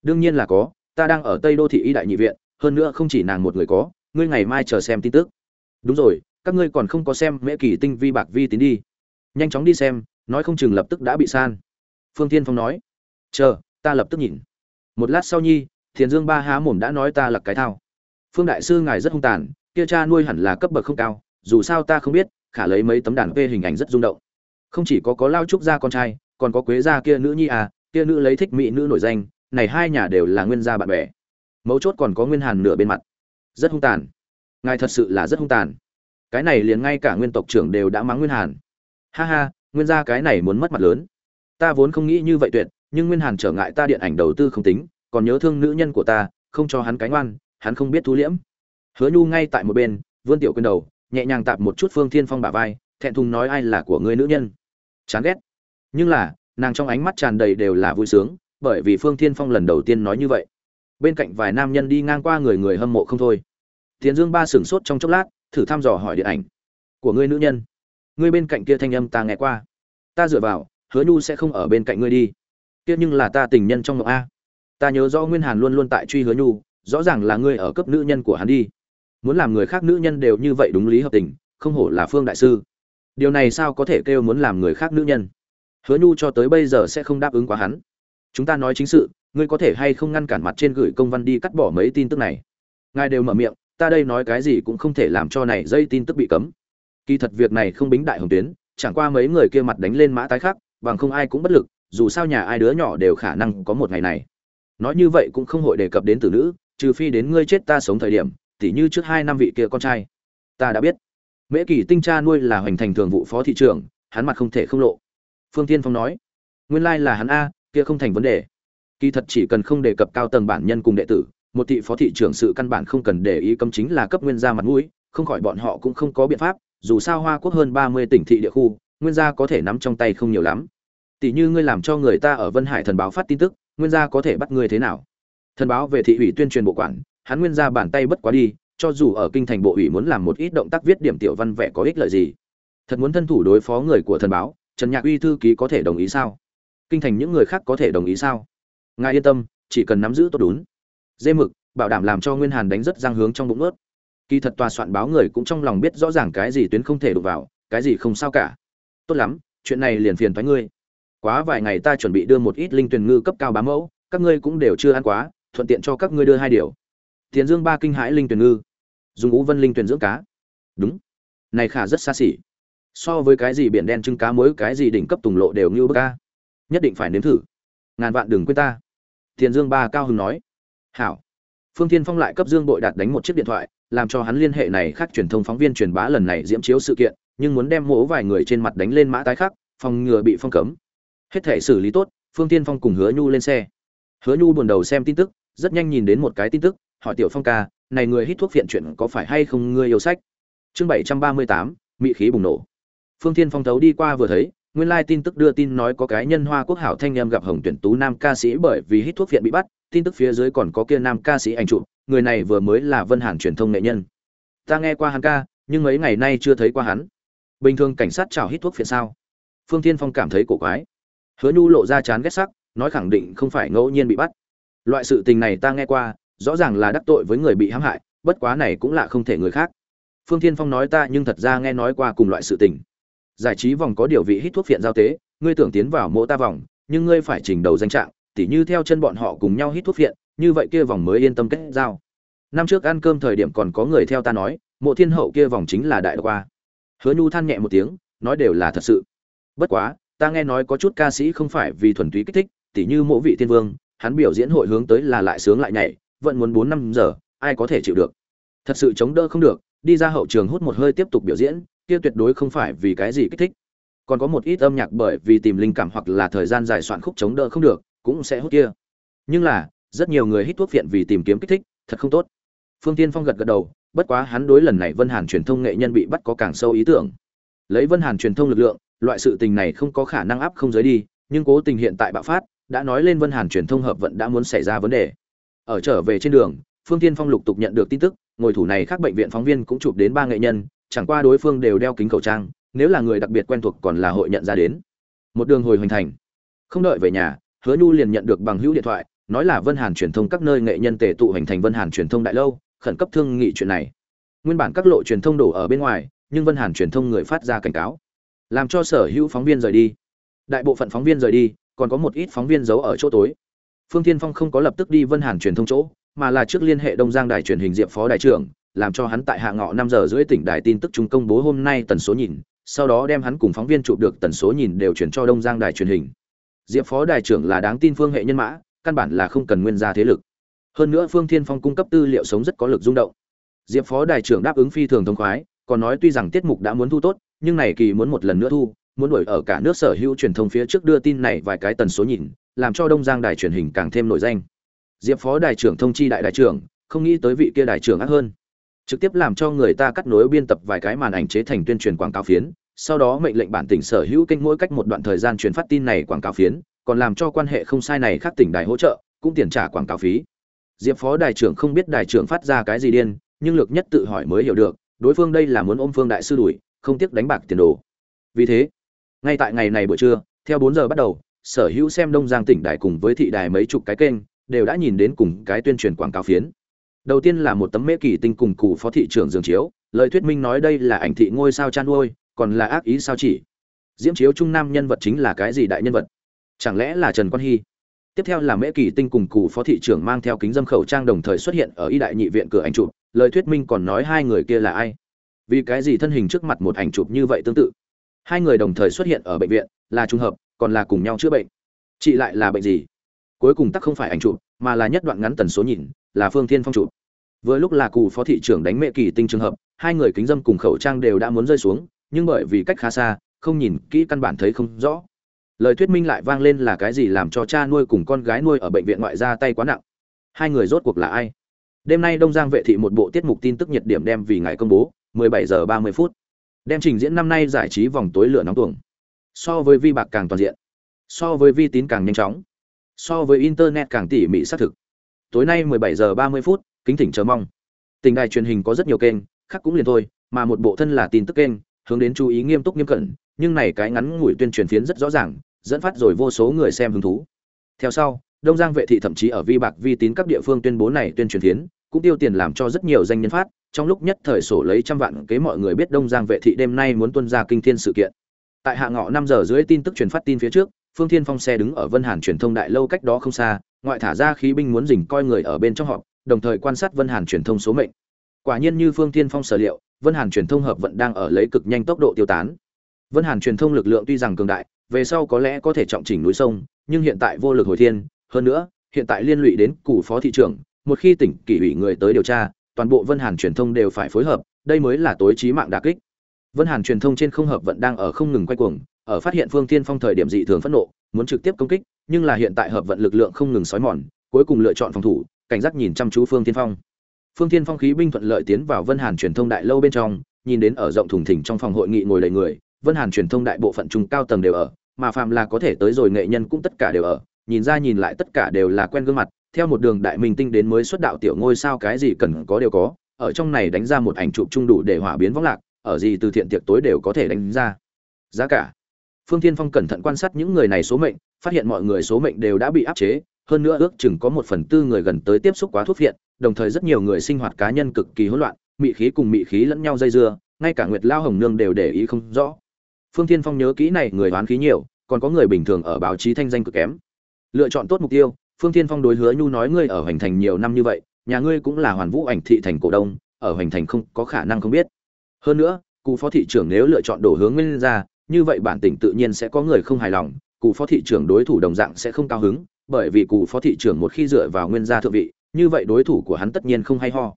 Đương nhiên là có, ta đang ở tây đô thị y đại nhị viện, hơn nữa không chỉ nàng một người có, ngươi ngày mai chờ xem tin tức. Đúng rồi, các ngươi còn không có xem mễ kỳ tinh vi bạc vi tín đi. Nhanh chóng đi xem, nói không chừng lập tức đã bị san. Phương Thiên phong nói. Chờ, ta lập tức nhìn. Một lát sau nhi, thiền dương ba há mồm đã nói ta là cái thao. Phương đại sư ngài rất hung tàn, kia cha nuôi hẳn là cấp bậc không cao dù sao ta không biết, khả lấy mấy tấm đàn quê hình ảnh rất rung động. Không chỉ có có lao trúc gia con trai, còn có quế gia kia nữ nhi à kia nữ lấy thích mỹ nữ nổi danh, này hai nhà đều là nguyên gia bạn bè. Mấu chốt còn có nguyên hàn nửa bên mặt. Rất hung tàn. Ngài thật sự là rất hung tàn. Cái này liền ngay cả nguyên tộc trưởng đều đã mắng nguyên hàn. Ha ha, nguyên gia cái này muốn mất mặt lớn. Ta vốn không nghĩ như vậy tuyệt, nhưng nguyên hàn trở ngại ta điện ảnh đầu tư không tính, còn nhớ thương nữ nhân của ta, không cho hắn cánh oan hắn không biết thu liễm. Hứa nhu ngay tại một bên, vươn tiểu quên đầu nhẹ nhàng tạp một chút phương thiên phong bả vai, thẹn thùng nói ai là của ngươi nữ nhân? Chán ghét. Nhưng là, nàng trong ánh mắt tràn đầy đều là vui sướng, bởi vì phương thiên phong lần đầu tiên nói như vậy. Bên cạnh vài nam nhân đi ngang qua người người hâm mộ không thôi. Tiến dương ba sửng sốt trong chốc lát, thử thăm dò hỏi điện ảnh. Của ngươi nữ nhân? Ngươi bên cạnh kia thanh âm ta nghe qua. Ta dựa vào, hứa nhu sẽ không ở bên cạnh ngươi đi. Kia nhưng là ta tình nhân trong mộng a. Ta nhớ rõ nguyên hàn luôn luôn tại truy hứa nhu, rõ ràng là ngươi ở cấp nữ nhân của hắn đi muốn làm người khác nữ nhân đều như vậy đúng lý hợp tình, không hổ là phương đại sư. Điều này sao có thể kêu muốn làm người khác nữ nhân? Hứa nhu cho tới bây giờ sẽ không đáp ứng quá hắn. Chúng ta nói chính sự, ngươi có thể hay không ngăn cản mặt trên gửi công văn đi cắt bỏ mấy tin tức này? Ngài đều mở miệng, ta đây nói cái gì cũng không thể làm cho này dây tin tức bị cấm. Kỳ thật việc này không bính đại hồng tuyến, chẳng qua mấy người kia mặt đánh lên mã tái khác bằng không ai cũng bất lực, dù sao nhà ai đứa nhỏ đều khả năng có một ngày này. Nói như vậy cũng không hội đề cập đến tử nữ, trừ phi đến ngươi chết ta sống thời điểm tỉ như trước hai năm vị kia con trai. Ta đã biết. Mễ kỳ tinh cha nuôi là hoành thành thường vụ phó thị trưởng, hắn mặt không thể không lộ. Phương tiên phong nói, nguyên lai là hắn a, kia không thành vấn đề. Kỳ thật chỉ cần không đề cập cao tầng bản nhân cùng đệ tử, một thị phó thị trưởng sự căn bản không cần để ý cấm chính là cấp nguyên gia mặt mũi, không khỏi bọn họ cũng không có biện pháp, dù sao hoa quốc hơn ba mươi tỉnh thị địa khu, nguyên gia có thể nắm trong tay không nhiều lắm. Tỷ như ngươi làm cho người ta ở vân hải thần báo phát tin tức, nguyên gia có thể bắt ngươi thế nào? Thần báo về thị ủy tuyên truyền bộ quản hắn nguyên ra bàn tay bất quá đi, cho dù ở kinh thành bộ ủy muốn làm một ít động tác viết điểm tiểu văn vẽ có ích lợi gì. Thật muốn thân thủ đối phó người của thần báo, trần nhạc uy thư ký có thể đồng ý sao? Kinh thành những người khác có thể đồng ý sao? Ngài yên tâm, chỉ cần nắm giữ tốt đúng. Dê mực, bảo đảm làm cho nguyên hàn đánh rất giang hướng trong bụng ướt. Kỳ thật tòa soạn báo người cũng trong lòng biết rõ ràng cái gì tuyến không thể đụng vào, cái gì không sao cả. Tốt lắm, chuyện này liền phiền thoái ngươi. Quá vài ngày ta chuẩn bị đưa một ít linh tuyền ngư cấp cao bám mẫu, các ngươi cũng đều chưa ăn quá, thuận tiện cho các ngươi đưa hai điều tiền dương ba kinh hãi linh tuyển ngư. Dùng ngũ vân linh tuyển dưỡng cá. Đúng. Này khả rất xa xỉ. So với cái gì biển đen trứng cá muối cái gì đỉnh cấp tùng lộ đều như bức ca nhất định phải nếm thử. Ngàn vạn đừng quên ta. Tiền dương ba cao hứng nói. Hảo. Phương Thiên phong lại cấp dương bội đạt đánh một chiếc điện thoại làm cho hắn liên hệ này khác truyền thông phóng viên truyền bá lần này diễm chiếu sự kiện nhưng muốn đem mỗ vài người trên mặt đánh lên mã tái khác, phòng ngừa bị phong cấm. Hết thể xử lý tốt phương Thiên phong cùng hứa nhu lên xe. Hứa nhu buồn đầu xem tin tức rất nhanh nhìn đến một cái tin tức hỏi tiểu phong ca, này người hít thuốc viện chuyện có phải hay không ngươi yêu sách? Chương bảy trăm ba mươi tám, mỹ khí bùng nổ. Phương thiên phong thấu đi qua vừa thấy, nguyên lai tin tức đưa tin nói có cái nhân hoa quốc hảo thanh em gặp hồng tuyển tú nam ca sĩ bởi vì hít thuốc viện bị bắt, tin tức phía dưới còn có kia nam ca sĩ ảnh chụp, người này vừa mới là vân hàn truyền thông nghệ nhân. Ta nghe qua hắn ca, nhưng mấy ngày nay chưa thấy qua hắn. Bình thường cảnh sát chào hít thuốc phiện sao? Phương thiên phong cảm thấy cổ quái. Hứa nhu lộ ra chán ghét sắc, nói khẳng định không phải ngẫu nhiên bị bắt. Loại sự tình này ta nghe qua rõ ràng là đắc tội với người bị hãm hại, bất quá này cũng là không thể người khác. Phương thiên phong nói ta nhưng thật ra nghe nói qua cùng loại sự tình. Giải trí vòng có điều vị hít thuốc phiện giao tế, ngươi tưởng tiến vào mộ ta vòng, nhưng ngươi phải trình đầu danh trạng, tỉ như theo chân bọn họ cùng nhau hít thuốc phiện, như vậy kia vòng mới yên tâm kết giao. Năm trước ăn cơm thời điểm còn có người theo ta nói, mộ thiên hậu kia vòng chính là đại qua. Hứa nhu than nhẹ một tiếng, nói đều là thật sự. Bất quá, ta nghe nói có chút ca sĩ không phải vì thuần túy kích thích, tỉ như mộ vị thiên vương, hắn biểu diễn hội hướng tới là lại sướng lại nhảy vẫn muốn bốn năm giờ, ai có thể chịu được? Thật sự chống đỡ không được, đi ra hậu trường hút một hơi tiếp tục biểu diễn, kia tuyệt đối không phải vì cái gì kích thích. Còn có một ít âm nhạc bởi vì tìm linh cảm hoặc là thời gian dài soạn khúc chống đỡ không được, cũng sẽ hút kia. Nhưng là, rất nhiều người hít thuốc phiện vì tìm kiếm kích thích, thật không tốt. Phương tiên phong gật gật đầu, bất quá hắn đối lần này vân hàn truyền thông nghệ nhân bị bắt có càng sâu ý tưởng. Lấy vân hàn truyền thông lực lượng, loại sự tình này không có khả năng áp không giới đi, nhưng cố tình hiện tại bạo phát, đã nói lên vân hàn truyền thông hợp vận đã muốn xảy ra vấn đề ở trở về trên đường, phương tiên phong lục tục nhận được tin tức, ngồi thủ này khác bệnh viện phóng viên cũng chụp đến ba nghệ nhân, chẳng qua đối phương đều đeo kính khẩu trang, nếu là người đặc biệt quen thuộc còn là hội nhận ra đến. Một đường hồi hoành thành. Không đợi về nhà, hứa nhu liền nhận được bằng hữu điện thoại, nói là vân hàn truyền thông các nơi nghệ nhân tề tụ hoành thành vân hàn truyền thông đại lâu, khẩn cấp thương nghị chuyện này. Nguyên bản các lộ truyền thông đổ ở bên ngoài, nhưng vân hàn truyền thông người phát ra cảnh cáo. Làm cho sở hữu phóng viên rời đi. Đại bộ phận phóng viên rời đi, còn có một ít phóng viên giấu ở chỗ tối phương Thiên phong không có lập tức đi vân hàn truyền thông chỗ, mà là trước liên hệ đông giang đài truyền hình diệp phó đại trưởng, làm cho hắn tại hạ ngọ năm giờ rưỡi tỉnh đài tin tức chúng công bố hôm nay tần số nhìn, sau đó đem hắn cùng phóng viên chụp được tần số nhìn đều chuyển cho đông giang đài truyền hình. Diệp phó đại trưởng là đáng tin phương hệ nhân mã, căn bản là không cần nguyên gia thế lực. Hơn nữa phương thiên phong cung cấp tư liệu sống rất có lực rung động. Diệp phó đại trưởng đáp ứng phi thường thông khoái, còn nói tuy rằng tiết mục đã muốn thu tốt, nhưng này kỳ muốn một lần nữa thu, muốn đuổi ở cả nước sở hữu truyền thông phía trước đưa tin này vài cái tần số nhìn làm cho đông giang đài truyền hình càng thêm nổi danh. Diệp phó đài trưởng thông chi đại đại trưởng, không nghĩ tới vị kia đại trưởng ác hơn. Trực tiếp làm cho người ta cắt nối biên tập vài cái màn ảnh chế thành tuyên truyền quảng cáo phiến, sau đó mệnh lệnh bản tỉnh sở hữu kênh mỗi cách một đoạn thời gian truyền phát tin này quảng cáo phiến, còn làm cho quan hệ không sai này khác tỉnh đài hỗ trợ, cũng tiền trả quảng cáo phí. Diệp phó đài trưởng không biết đài trưởng phát ra cái gì điên, nhưng lược nhất tự hỏi mới hiểu được, đối phương đây là muốn ôm phương đại sư đuổi, không tiếc đánh bạc tiền đồ. Vì thế, ngay tại ngày này buổi trưa, theo bốn giờ bắt đầu sở hữu xem đông giang tỉnh đài cùng với thị đài mấy chục cái kênh, đều đã nhìn đến cùng cái tuyên truyền quảng cáo phiến. Đầu tiên là một tấm mễ kỳ tinh cùng cụ phó thị trưởng dương chiếu, lời thuyết minh nói đây là ảnh thị ngôi sao chan nuôi còn là ác ý sao chỉ. Diễm chiếu trung nam nhân vật chính là cái gì đại nhân vật? Chẳng lẽ là trần quan hy? Tiếp theo là mễ kỳ tinh cùng cụ phó thị trưởng mang theo kính dâm khẩu trang đồng thời xuất hiện ở y đại nhị viện cửa ảnh chụp, lời thuyết minh còn nói hai người kia là ai? Vì cái gì thân hình trước mặt một ảnh chụp như vậy tương tự? Hai người đồng thời xuất hiện ở bệnh viện, là trùng hợp còn là cùng nhau chữa bệnh. Chị lại là bệnh gì? Cuối cùng tắc không phải ảnh chụp, mà là nhất đoạn ngắn tần số nhìn, là phương thiên phong chụp. Vừa lúc là cụ phó thị trưởng đánh mẹ kỳ tinh trường hợp, hai người kính dâm cùng khẩu trang đều đã muốn rơi xuống, nhưng bởi vì cách khá xa, không nhìn kỹ căn bản thấy không rõ. Lời thuyết minh lại vang lên là cái gì làm cho cha nuôi cùng con gái nuôi ở bệnh viện ngoại ra tay quá nặng. Hai người rốt cuộc là ai? Đêm nay đông giang vệ thị một bộ tiết mục tin tức nhiệt điểm đem vì ngày công bố 17 giờ 30 phút. Đem trình diễn năm nay giải trí vòng tối lửa nóng tuồng so với vi bạc càng toàn diện, so với vi tín càng nhanh chóng, so với internet càng tỉ mỉ xác thực. Tối nay 17 giờ 30 phút, kính thỉnh chờ mong. Tình đài truyền hình có rất nhiều kênh, khác cũng liền thôi, mà một bộ thân là tin tức kênh, hướng đến chú ý nghiêm túc nghiêm cẩn, nhưng này cái ngắn ngủi tuyên truyền phiến rất rõ ràng, dẫn phát rồi vô số người xem hứng thú. Theo sau, đông giang vệ thị thậm chí ở vi bạc, vi tín các địa phương tuyên bố này tuyên truyền phiến, cũng tiêu tiền làm cho rất nhiều danh nhân phát, trong lúc nhất thời sổ lấy trăm vạn kế mọi người biết đông giang vệ thị đêm nay muốn tuân ra kinh thiên sự kiện tại hạ ngọ năm giờ dưới tin tức truyền phát tin phía trước, phương thiên phong xe đứng ở vân hàn truyền thông đại lâu cách đó không xa, ngoại thả ra khí binh muốn dình coi người ở bên trong họ đồng thời quan sát vân hàn truyền thông số mệnh. Quả nhiên như phương thiên phong sở liệu, vân hàn truyền thông hợp vận đang ở lấy cực nhanh tốc độ tiêu tán. Vân hàn truyền thông lực lượng tuy rằng cường đại, về sau có lẽ có thể trọng chỉnh núi sông, nhưng hiện tại vô lực hồi thiên. Hơn nữa, hiện tại liên lụy đến củ phó thị trưởng, một khi tỉnh kỷ ủy người tới điều tra, toàn bộ vân hàn truyền thông đều phải phối hợp, đây mới là tối trí mạng đà kích vân hàn truyền thông trên không hợp vận đang ở không ngừng quay cuồng, ở phát hiện phương Thiên phong thời điểm dị thường phẫn nộ, muốn trực tiếp công kích, nhưng là hiện tại hợp vận lực lượng không ngừng sói mòn, cuối cùng lựa chọn phòng thủ, cảnh giác nhìn chăm chú phương Thiên phong. Phương Thiên phong khí binh thuận lợi tiến vào vân hàn truyền thông đại lâu bên trong, nhìn đến ở rộng thùng thỉnh trong phòng hội nghị ngồi đầy người, vân hàn truyền thông đại bộ phận trung cao tầng đều ở, mà phàm là có thể tới rồi nghệ nhân cũng tất cả đều ở, nhìn ra nhìn lại tất cả đều là quen gương mặt, theo một đường đại minh tinh đến mới xuất đạo tiểu ngôi sao cái gì cần có đều có, ở trong này đánh ra một ảnh chụp trung đủ để hỏa biến vong lạc ở gì từ thiện tiệc tối đều có thể đánh ra. Giá cả. Phương thiên phong cẩn thận quan sát những người này số mệnh, phát hiện mọi người số mệnh đều đã bị áp chế, hơn nữa ước chừng có một phần tư người gần tới tiếp xúc quá thuốc viện đồng thời rất nhiều người sinh hoạt cá nhân cực kỳ hỗn loạn, mị khí cùng mị khí lẫn nhau dây dưa, ngay cả nguyệt lao hồng nương đều để ý không rõ. Phương thiên phong nhớ kỹ này, người đoán khí nhiều, còn có người bình thường ở báo chí thanh danh cực kém. Lựa chọn tốt mục tiêu, phương thiên phong đối hứa nhu nói ngươi ở hoành thành nhiều năm như vậy, nhà ngươi cũng là hoàn vũ ảnh thị thành cổ đông, ở hoành thành không có khả năng không biết hơn nữa, cụ phó thị trưởng nếu lựa chọn đổ hướng nguyên ra, như vậy bản tỉnh tự nhiên sẽ có người không hài lòng, cụ phó thị trưởng đối thủ đồng dạng sẽ không cao hứng, bởi vì cụ phó thị trưởng một khi dựa vào nguyên gia thượng vị, như vậy đối thủ của hắn tất nhiên không hay ho.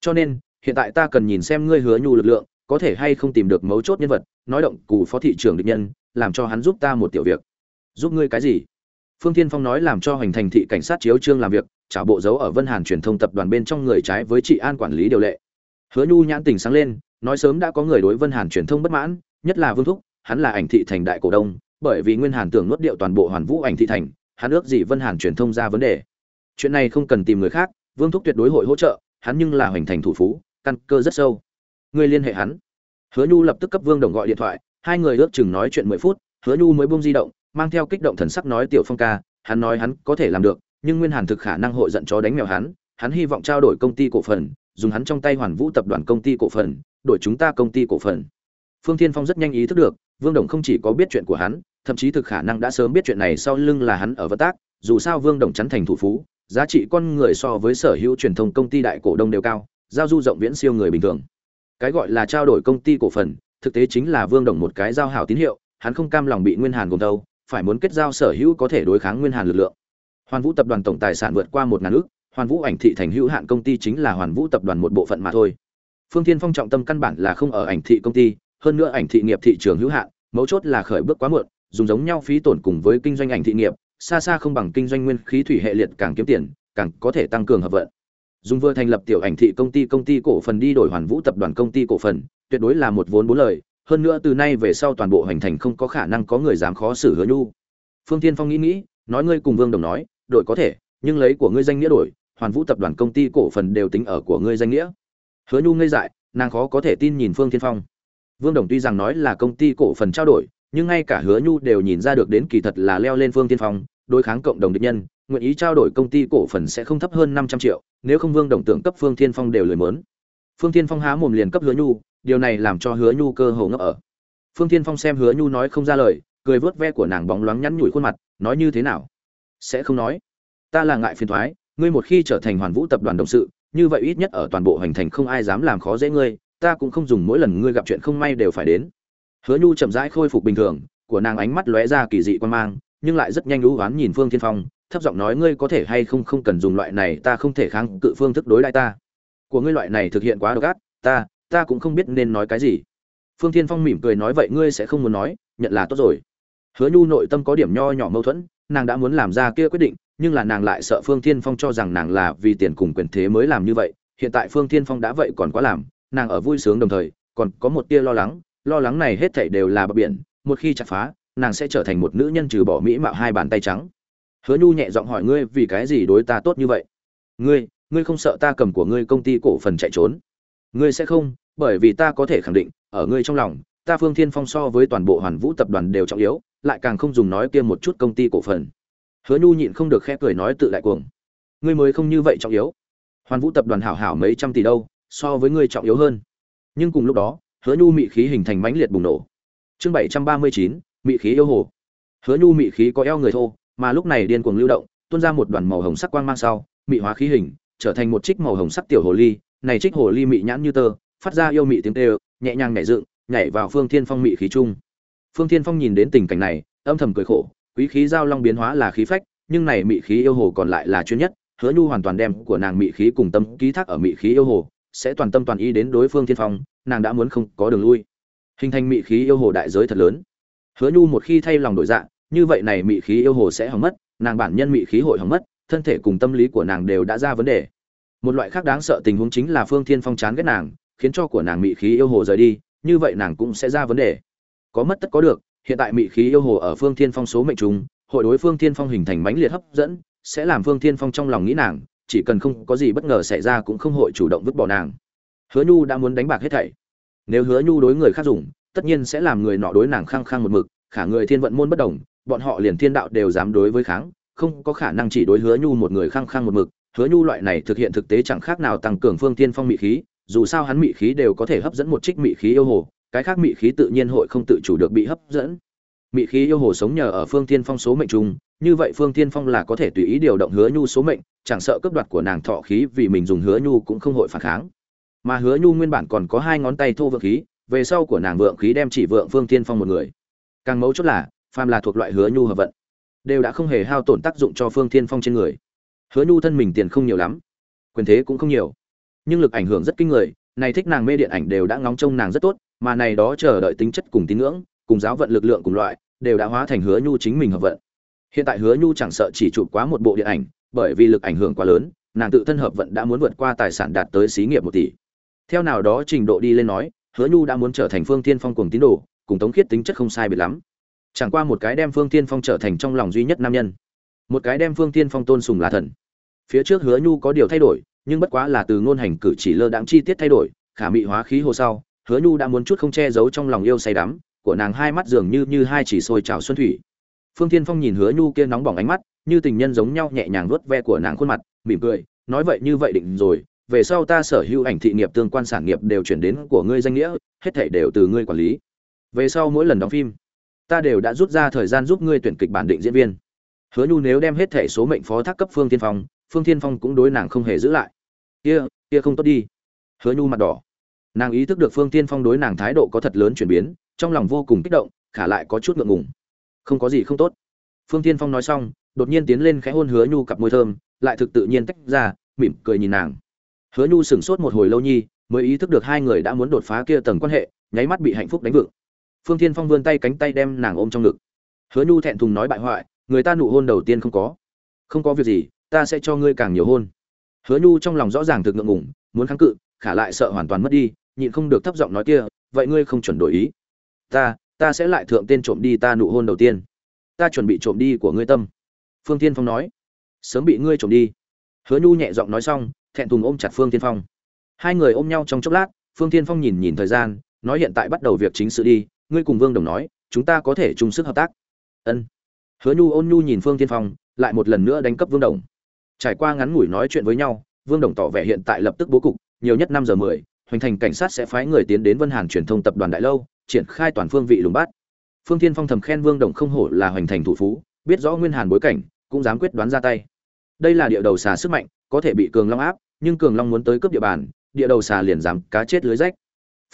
Cho nên, hiện tại ta cần nhìn xem ngươi hứa nhu lực lượng, có thể hay không tìm được mấu chốt nhân vật, nói động cụ phó thị trưởng địch nhân, làm cho hắn giúp ta một tiểu việc. Giúp ngươi cái gì? Phương tiên phong nói làm cho hoành thành thị cảnh sát chiếu trương làm việc, trả bộ dấu ở vân hàn truyền thông tập đoàn bên trong người trái với trị an quản lý điều lệ. Hứa nhu nhãn tình sáng lên nói sớm đã có người đối vân hàn truyền thông bất mãn, nhất là vương thúc, hắn là ảnh thị thành đại cổ đông, bởi vì nguyên hàn tưởng nuốt điệu toàn bộ hoàn vũ ảnh thị thành, hắn ước gì vân hàn truyền thông ra vấn đề. Chuyện này không cần tìm người khác, vương thúc tuyệt đối hội hỗ trợ, hắn nhưng là hoành thành thủ phú, căn cơ rất sâu. Người liên hệ hắn. Hứa nhu lập tức cấp vương đồng gọi điện thoại, hai người ước chừng nói chuyện mười phút, hứa nhu mới buông di động, mang theo kích động thần sắc nói tiểu phong ca, hắn nói hắn có thể làm được, nhưng nguyên hàn thực khả năng hội giận chó đánh mèo hắn hắn hy vọng trao đổi công ty cổ phần, dùng hắn trong tay hoàn vũ tập đoàn công ty cổ phần đổi chúng ta công ty cổ phần. Phương thiên phong rất nhanh ý thức được, vương đồng không chỉ có biết chuyện của hắn, thậm chí thực khả năng đã sớm biết chuyện này sau lưng là hắn ở vất tác, dù sao vương đồng chắn thành thủ phú, giá trị con người so với sở hữu truyền thông công ty đại cổ đông đều cao, giao du rộng viễn siêu người bình thường. Cái gọi là trao đổi công ty cổ phần, thực tế chính là vương đồng một cái giao hảo tín hiệu, hắn không cam lòng bị nguyên hàn gồm đâu, phải muốn kết giao sở hữu có thể đối kháng nguyên hàn lực lượng. Hoàn vũ tập đoàn tổng tài sản vượt qua một ngàn ước, hoàn vũ ảnh thị thành hữu hạn công ty chính là hoàn vũ tập đoàn một bộ phận mà thôi phương thiên phong trọng tâm căn bản là không ở ảnh thị công ty, hơn nữa ảnh thị nghiệp thị trường hữu hạn, mấu chốt là khởi bước quá muộn, dùng giống nhau phí tổn cùng với kinh doanh ảnh thị nghiệp, xa xa không bằng kinh doanh nguyên khí thủy hệ liệt càng kiếm tiền, càng có thể tăng cường hợp vận. Dùng vừa thành lập tiểu ảnh thị công ty công ty cổ phần đi đổi hoàn vũ tập đoàn công ty cổ phần, tuyệt đối là một vốn bốn lời, hơn nữa từ nay về sau toàn bộ hành thành không có khả năng có người dám khó xử hứa nhu. Phương tiên phong nghĩ nghĩ, nói ngươi cùng vương đồng nói, đổi có thể, nhưng lấy của ngươi danh nghĩa đổi, hoàn vũ tập đoàn công ty cổ phần đều tính ở của ngươi danh nghĩa hứa nhu ngây dại, nàng khó có thể tin nhìn phương Thiên phong. Vương đồng tuy rằng nói là công ty cổ phần trao đổi, nhưng ngay cả hứa nhu đều nhìn ra được đến kỳ thật là leo lên phương tiên phong, đối kháng cộng đồng địch nhân, nguyện ý trao đổi công ty cổ phần sẽ không thấp hơn năm trăm triệu, nếu không vương đồng tưởng cấp phương tiên phong đều lười mớn. Phương tiên phong há mồm liền cấp hứa nhu, điều này làm cho hứa nhu cơ hồ ngấp ở. Phương tiên phong xem hứa nhu nói không ra lời, cười vớt ve của nàng bóng loáng nhắn nhủi khuôn mặt, nói như thế nào? Sẽ không nói. Ta là ngại phiền thoái, ngươi một khi trở thành hoàn vũ tập đoàn đồng sự như vậy ít nhất ở toàn bộ hành thành không ai dám làm khó dễ ngươi, ta cũng không dùng mỗi lần ngươi gặp chuyện không may đều phải đến. Hứa nhu chậm rãi khôi phục bình thường, của nàng ánh mắt lóe ra kỳ dị quan mang, nhưng lại rất nhanh lũ oán nhìn phương thiên phong, thấp giọng nói ngươi có thể hay không không cần dùng loại này, ta không thể kháng cự phương thức đối lại ta. Của ngươi loại này thực hiện quá độc ác, ta ta cũng không biết nên nói cái gì. Phương thiên phong mỉm cười nói vậy ngươi sẽ không muốn nói, nhận là tốt rồi. Hứa nhu nội tâm có điểm nho nhỏ mâu thuẫn, nàng đã muốn làm ra kia quyết định nhưng là nàng lại sợ phương thiên phong cho rằng nàng là vì tiền cùng quyền thế mới làm như vậy. Hiện tại phương thiên phong đã vậy còn quá làm, nàng ở vui sướng đồng thời, còn có một tia lo lắng lo lắng này hết thảy đều là bờ biển, một khi chặt phá, nàng sẽ trở thành một nữ nhân trừ bỏ mỹ mạo hai bàn tay trắng. Hứa nhu nhẹ giọng hỏi ngươi, vì cái gì đối ta tốt như vậy? Ngươi ngươi không sợ ta cầm của ngươi công ty cổ phần chạy trốn? Ngươi sẽ không, bởi vì ta có thể khẳng định, ở ngươi trong lòng, ta phương thiên phong so với toàn bộ hoàn vũ tập đoàn đều trọng yếu, lại càng không dùng nói kia một chút công ty cổ phần hứa nhu nhịn không được khẽ cười nói tự lại cuồng. Ngươi mới không như vậy trọng yếu. Hoàn vũ tập đoàn hảo hảo mấy trăm tỷ đâu, so với ngươi trọng yếu hơn. Nhưng cùng lúc đó, hứa nhu mị khí hình thành mãnh liệt bùng nổ. Chương bảy trăm ba mươi chín, mị khí yêu hồ. Hứa nhu mị khí có eo người thô, mà lúc này điên cuồng lưu động, tuôn ra một đoàn màu hồng sắc quang mang sau, mị hóa khí hình, trở thành một trích màu hồng sắc tiểu hồ ly. Này trích hồ ly mị nhãn như tơ, phát ra yêu mị tiếng tê, nhẹ nhàng nhảy dựng, nhảy vào phương thiên phong mị khí trung phương thiên phong nhìn đến tình cảnh này, âm thầm cười khổ quý khí giao long biến hóa là khí phách, nhưng này mị khí yêu hồ còn lại là chuyên nhất, hứa nhu hoàn toàn đem của nàng mị khí cùng tâm ký thác ở mị khí yêu hồ, sẽ toàn tâm toàn ý đến đối phương thiên phong, nàng đã muốn không có đường lui. Hình thành mị khí yêu hồ đại giới thật lớn. Hứa nhu một khi thay lòng đổi dạ như vậy này mị khí yêu hồ sẽ hỏng mất, nàng bản nhân mị khí hội hỏng mất, thân thể cùng tâm lý của nàng đều đã ra vấn đề. Một loại khác đáng sợ tình huống chính là phương thiên phong chán ghét nàng, khiến cho của nàng mị khí yêu hồ rời đi, như vậy nàng cũng sẽ ra vấn đề. Có mất tất có được hiện tại mị khí yêu hồ ở phương thiên phong số mệnh trùng, hội đối phương thiên phong hình thành mãnh liệt hấp dẫn, sẽ làm phương thiên phong trong lòng nghĩ nàng, chỉ cần không có gì bất ngờ xảy ra cũng không hội chủ động vứt bỏ nàng. Hứa nhu đã muốn đánh bạc hết thảy. Nếu hứa nhu đối người khác dùng, tất nhiên sẽ làm người nọ đối nàng khăng khăng một mực, khả người thiên vận môn bất đồng, bọn họ liền thiên đạo đều dám đối với kháng, không có khả năng chỉ đối hứa nhu một người khăng khăng một mực. Hứa nhu loại này thực hiện thực tế chẳng khác nào tăng cường phương thiên phong mị khí, dù sao hắn mị khí đều có thể hấp dẫn một trích mị khí yêu hồ cái khác mị khí tự nhiên hội không tự chủ được bị hấp dẫn. Mị khí yêu hồ sống nhờ ở phương thiên phong số mệnh trùng, như vậy phương thiên phong là có thể tùy ý điều động hứa nhu số mệnh chẳng sợ cấp đoạt của nàng thọ khí vì mình dùng hứa nhu cũng không hội phản kháng. Mà hứa nhu nguyên bản còn có hai ngón tay thô vượng khí về sau của nàng vượng khí đem chỉ vượng phương thiên phong một người. Càng mấu chốt là phàm là thuộc loại hứa nhu hợp vận đều đã không hề hao tổn tác dụng cho phương thiên phong trên người. Hứa nhu thân mình tiền không nhiều lắm quyền thế cũng không nhiều nhưng lực ảnh hưởng rất kinh người này thích nàng mê điện ảnh đều đã ngóng trông nàng rất tốt mà này đó chờ đợi tính chất cùng tín ngưỡng, cùng giáo vận lực lượng cùng loại, đều đã hóa thành hứa nhu chính mình hợp vận. Hiện tại hứa nhu chẳng sợ chỉ chụp quá một bộ điện ảnh, bởi vì lực ảnh hưởng quá lớn, nàng tự thân hợp vận đã muốn vượt qua tài sản đạt tới xí nghiệp một tỷ. Theo nào đó trình độ đi lên nói, hứa nhu đã muốn trở thành phương thiên phong cùng tín đồ, cùng tống khiết tính chất không sai biệt lắm. Chẳng qua một cái đem phương thiên phong trở thành trong lòng duy nhất nam nhân. Một cái đem phương thiên phong tôn sùng là thần. Phía trước hứa nhu có điều thay đổi, nhưng bất quá là từ ngôn hành cử chỉ lơ đãng chi tiết thay đổi, khả mị hóa khí hồ sau hứa nhu đã muốn chút không che giấu trong lòng yêu say đắm, của nàng hai mắt dường như như hai chỉ sôi trào xuân thủy. Phương Thiên phong nhìn hứa nhu kia nóng bỏng ánh mắt, như tình nhân giống nhau nhẹ nhàng vuốt ve của nàng khuôn mặt, mỉm cười, nói vậy như vậy định rồi, về sau ta sở hữu ảnh thị nghiệp, tương quan sản nghiệp đều chuyển đến của ngươi danh nghĩa, hết thảy đều từ ngươi quản lý. Về sau mỗi lần đóng phim, ta đều đã rút ra thời gian giúp ngươi tuyển kịch bản định diễn viên. Hứa nhu nếu đem hết thảy số mệnh phó thác cấp phương Thiên phong, phương Thiên phong cũng đối nàng không hề giữ lại. Kia kia không tốt đi. Hứa nhu mặt đỏ nàng ý thức được phương tiên phong đối nàng thái độ có thật lớn chuyển biến, trong lòng vô cùng kích động, khả lại có chút ngượng ngùng. Không có gì không tốt. Phương tiên phong nói xong, đột nhiên tiến lên khẽ hôn hứa nhu cặp môi thơm, lại thực tự nhiên tách ra, mỉm cười nhìn nàng. Hứa nhu sửng sốt một hồi lâu nhi, mới ý thức được hai người đã muốn đột phá kia tầng quan hệ, nháy mắt bị hạnh phúc đánh vựng phương tiên phong vươn tay cánh tay đem nàng ôm trong ngực. Hứa nhu thẹn thùng nói bại hoại, người ta nụ hôn đầu tiên không có. Không có việc gì, ta sẽ cho ngươi càng nhiều hôn. Hứa nhu trong lòng rõ ràng thực ngượng ngùng, muốn kháng cự khả lại sợ hoàn toàn mất đi, nhịn không được thấp giọng nói kia, vậy ngươi không chuẩn đổi ý. Ta ta sẽ lại thượng tên trộm đi ta nụ hôn đầu tiên. Ta chuẩn bị trộm đi của ngươi tâm. Phương tiên phong nói. Sớm bị ngươi trộm đi. Hứa nhu nhẹ giọng nói xong, thẹn thùng ôm chặt phương tiên phong. Hai người ôm nhau trong chốc lát, phương tiên phong nhìn nhìn thời gian, nói hiện tại bắt đầu việc chính sự đi, ngươi cùng vương đồng nói, chúng ta có thể chung sức hợp tác. Ân. Hứa nhu ôn nhu nhìn phương tiên phong, lại một lần nữa đánh cấp vương đồng. Trải qua ngắn ngủi nói chuyện với nhau, vương đồng tỏ vẻ hiện tại lập tức bố cục nhiều nhất năm giờ mười, hoành thành cảnh sát sẽ phái người tiến đến vân hàn truyền thông tập đoàn đại lâu, triển khai toàn phương vị lùng bắt. Phương Thiên phong thầm khen vương đồng không hổ là hoành thành thủ phú, biết rõ nguyên hàn bối cảnh, cũng dám quyết đoán ra tay. Đây là địa đầu xà sức mạnh, có thể bị cường long áp, nhưng cường long muốn tới cướp địa bàn, địa đầu xà liền dám cá chết lưới rách.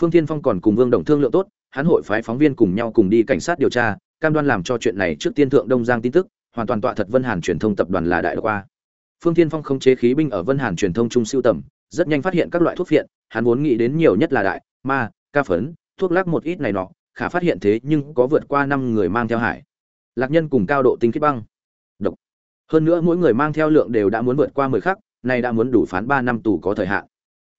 Phương Thiên phong còn cùng vương đồng thương lượng tốt, hắn hội phái phóng viên cùng nhau cùng đi cảnh sát điều tra, cam đoan làm cho chuyện này trước tiên thượng đông giang tin tức, hoàn toàn tọa thật vân hàn truyền thông tập đoàn là đại qua. Phương Thiên phong không chế khí binh ở vân hàn truyền thông trung siêu tầm rất nhanh phát hiện các loại thuốc phiện, hắn vốn nghĩ đến nhiều nhất là đại, ma, ca phấn, thuốc lắc một ít này nọ, khả phát hiện thế nhưng có vượt qua năm người mang theo hải. Lạc nhân cùng cao độ tinh khiết băng. Độc. Hơn nữa mỗi người mang theo lượng đều đã muốn vượt qua mười khắc này đã muốn đủ phán ba năm tù có thời hạn.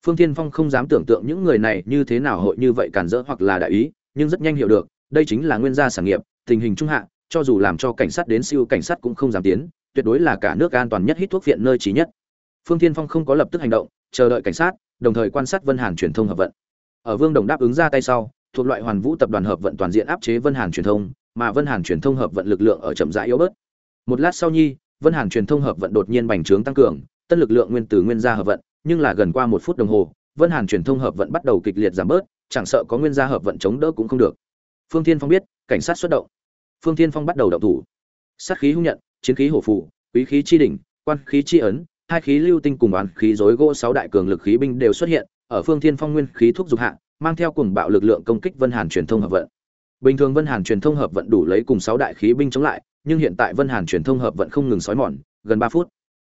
Phương Thiên phong không dám tưởng tượng những người này như thế nào hội như vậy cản rỡ hoặc là đại ý, nhưng rất nhanh hiểu được, đây chính là nguyên gia sản nghiệp, tình hình trung hạ, cho dù làm cho cảnh sát đến siêu cảnh sát cũng không dám tiến, tuyệt đối là cả nước an toàn nhất hít thuốc viện nơi trí nhất. Phương Thiên phong không có lập tức hành động chờ đợi cảnh sát, đồng thời quan sát vân hàn truyền thông hợp vận. Ở vương đồng đáp ứng ra tay sau, thuộc loại hoàn vũ tập đoàn hợp vận toàn diện áp chế vân hàn truyền thông, mà vân hàn truyền thông hợp vận lực lượng ở chậm rãi yếu bớt. Một lát sau nhi, vân hàn truyền thông hợp vận đột nhiên bành trướng tăng cường, tân lực lượng nguyên tử nguyên gia hợp vận, nhưng là gần qua một phút đồng hồ, vân hàn truyền thông hợp vận bắt đầu kịch liệt giảm bớt, chẳng sợ có nguyên gia hợp vận chống đỡ cũng không được. Phương thiên phong biết, cảnh sát xuất động. Phương thiên phong bắt đầu động thủ. Sát khí hung nhận, chiến khí hổ phụ quý khí chi đỉnh, quan khí chi ấn hai khí lưu tinh cùng oán khí rối gỗ sáu đại cường lực khí binh đều xuất hiện, ở phương thiên phong nguyên khí thuốc dục hạ, mang theo cùng bạo lực lượng công kích vân hàn truyền thông hợp vận. Bình thường vân hàn truyền thông hợp vận đủ lấy cùng sáu đại khí binh chống lại, nhưng hiện tại vân hàn truyền thông hợp vận không ngừng sói mòn, gần ba phút.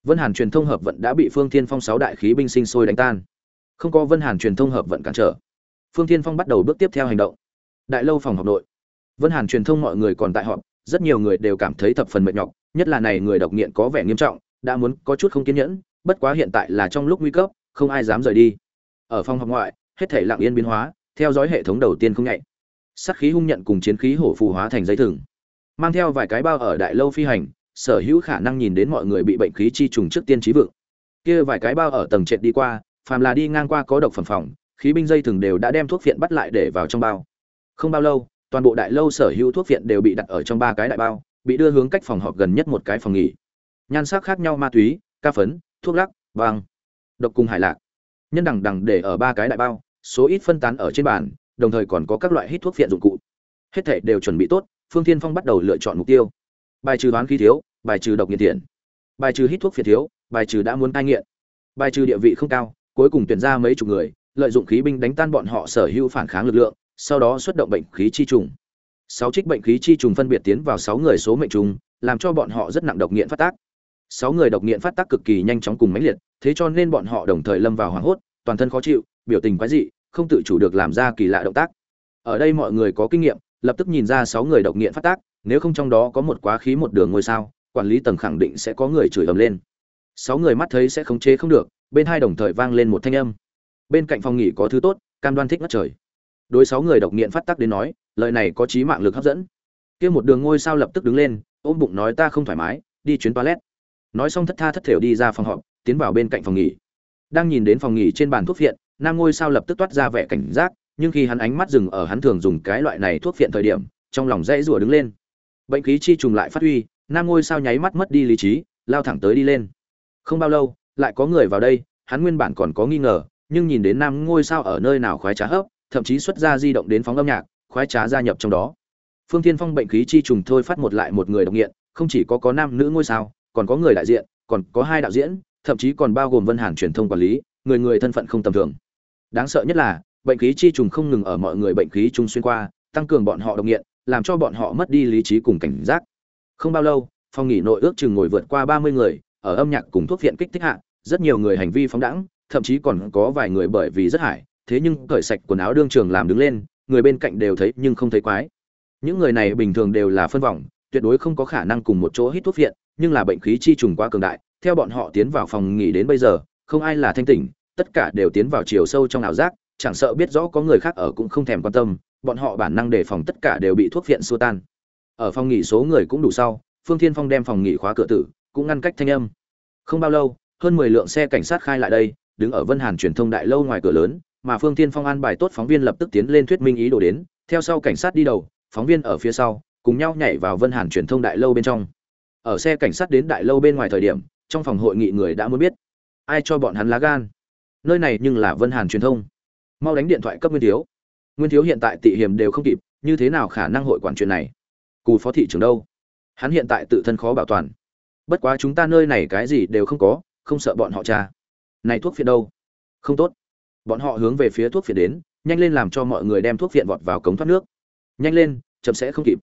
Vân hàn truyền thông hợp vận đã bị phương thiên phong sáu đại khí binh sinh sôi đánh tan. Không có vân hàn truyền thông hợp vận cản trở. Phương thiên phong bắt đầu bước tiếp theo hành động. Đại lâu phòng họp nội. Vân hàn truyền thông mọi người còn tại họp, rất nhiều người đều cảm thấy thập phần mệt nhọc, nhất là này người độc nghiện có vẻ nghiêm trọng đã muốn có chút không kiên nhẫn, bất quá hiện tại là trong lúc nguy cấp, không ai dám rời đi. Ở phòng học ngoại, hết thể lặng yên biến hóa, theo dõi hệ thống đầu tiên không nhạy. Sát khí hung nhận cùng chiến khí hổ phù hóa thành dây thừng. Mang theo vài cái bao ở đại lâu phi hành, sở hữu khả năng nhìn đến mọi người bị bệnh khí chi trùng trước tiên trí vượng. Kia vài cái bao ở tầng trệt đi qua, phàm là đi ngang qua có độc phẩm phòng, khí binh dây thừng đều đã đem thuốc viện bắt lại để vào trong bao. Không bao lâu, toàn bộ đại lâu sở hữu thuốc viện đều bị đặt ở trong ba cái đại bao, bị đưa hướng cách phòng họp gần nhất một cái phòng nghỉ nhan sắc khác nhau ma túy, ca phấn, thuốc lắc, vàng, độc cùng hải lạc. Nhân đằng đằng để ở ba cái đại bao, số ít phân tán ở trên bàn, đồng thời còn có các loại hít thuốc phiện dụng cụ. Hết thảy đều chuẩn bị tốt, phương thiên phong bắt đầu lựa chọn mục tiêu. Bài trừ đoán khí thiếu, bài trừ độc nghiện tiền bài trừ hít thuốc phiện thiếu, bài trừ đã muốn cai nghiện. Bài trừ địa vị không cao, cuối cùng tuyển ra mấy chục người, lợi dụng khí binh đánh tan bọn họ sở hữu phản kháng lực lượng, sau đó xuất động bệnh khí chi trùng. Sáu trích bệnh khí chi trùng phân biệt tiến vào sáu người số mệnh trùng, làm cho bọn họ rất nặng độc nghiện phát tác sáu người độc nghiện phát tác cực kỳ nhanh chóng cùng mãnh liệt, thế cho nên bọn họ đồng thời lâm vào hoảng hốt, toàn thân khó chịu, biểu tình quái dị, không tự chủ được làm ra kỳ lạ động tác. Ở đây mọi người có kinh nghiệm, lập tức nhìn ra sáu người độc nghiện phát tác, nếu không trong đó có một quá khí một đường ngôi sao, quản lý tầng khẳng định sẽ có người chửi ầm lên. Sáu người mắt thấy sẽ khống chế không được, bên hai đồng thời vang lên một thanh âm. Bên cạnh phòng nghỉ có thứ tốt, cam đoan thích ngất trời. Đối sáu người độc nghiện phát tác đến nói, lời này có trí mạng lực hấp dẫn. Kia một đường ngôi sao lập tức đứng lên, ôm bụng nói ta không thoải mái, đi chuyến toilet nói xong thất tha thất thểu đi ra phòng họp, tiến vào bên cạnh phòng nghỉ. Đang nhìn đến phòng nghỉ trên bàn thuốc viện nam ngôi sao lập tức toát ra vẻ cảnh giác, nhưng khi hắn ánh mắt dừng ở hắn thường dùng cái loại này thuốc viện thời điểm, trong lòng dãy rủa đứng lên. Bệnh khí chi trùng lại phát huy, nam ngôi sao nháy mắt mất đi lý trí, lao thẳng tới đi lên. Không bao lâu, lại có người vào đây, hắn nguyên bản còn có nghi ngờ, nhưng nhìn đến nam ngôi sao ở nơi nào khoái trá hấp, thậm chí xuất ra di động đến phóng âm nhạc, khoái trá gia nhập trong đó. Phương tiên phong bệnh khí chi trùng thôi phát một lại một người độc nghiện, không chỉ có có nam nữ ngôi sao còn có người đại diện còn có hai đạo diễn thậm chí còn bao gồm vân hàn truyền thông quản lý người người thân phận không tầm thường. Đáng sợ nhất là bệnh khí chi trùng không ngừng ở mọi người bệnh khí trung xuyên qua tăng cường bọn họ độc nghiện làm cho bọn họ mất đi lý trí cùng cảnh giác. Không bao lâu phòng nghỉ nội ước chừng ngồi vượt qua ba mươi người ở âm nhạc cùng thuốc viện kích thích hạ rất nhiều người hành vi phóng đẳng thậm chí còn có vài người bởi vì rất hại, thế nhưng cởi sạch quần áo đương trường làm đứng lên người bên cạnh đều thấy nhưng không thấy quái. Những người này bình thường đều là phân vòng tuyệt đối không có khả năng cùng một chỗ hít thuốc viện nhưng là bệnh khí chi trùng quá cường đại, theo bọn họ tiến vào phòng nghỉ đến bây giờ, không ai là thanh tỉnh, tất cả đều tiến vào chiều sâu trong ảo giác, chẳng sợ biết rõ có người khác ở cũng không thèm quan tâm, bọn họ bản năng đề phòng tất cả đều bị thuốc viện xua tan. Ở phòng nghỉ số người cũng đủ sau, phương thiên phong đem phòng nghỉ khóa cửa tử, cũng ngăn cách thanh âm. Không bao lâu, hơn mười lượng xe cảnh sát khai lại đây, đứng ở vân hàn truyền thông đại lâu ngoài cửa lớn, mà phương thiên phong an bài tốt phóng viên lập tức tiến lên thuyết minh ý đồ đến, theo sau cảnh sát đi đầu, phóng viên ở phía sau, cùng nhau nhảy vào vân hàn truyền thông đại lâu bên trong ở xe cảnh sát đến đại lâu bên ngoài thời điểm, trong phòng hội nghị người đã muốn biết, ai cho bọn hắn lá gan. Nơi này nhưng là vân hàn truyền thông. Mau đánh điện thoại cấp nguyên thiếu. Nguyên thiếu hiện tại tị hiểm đều không kịp, như thế nào khả năng hội quản chuyện này? Cù phó thị trưởng đâu? Hắn hiện tại tự thân khó bảo toàn. Bất quá chúng ta nơi này cái gì đều không có, không sợ bọn họ cha này thuốc phiện đâu? Không tốt. Bọn họ hướng về phía thuốc phiện đến, nhanh lên làm cho mọi người đem thuốc phiện vọt vào cống thoát nước. Nhanh lên, chậm sẽ không kịp.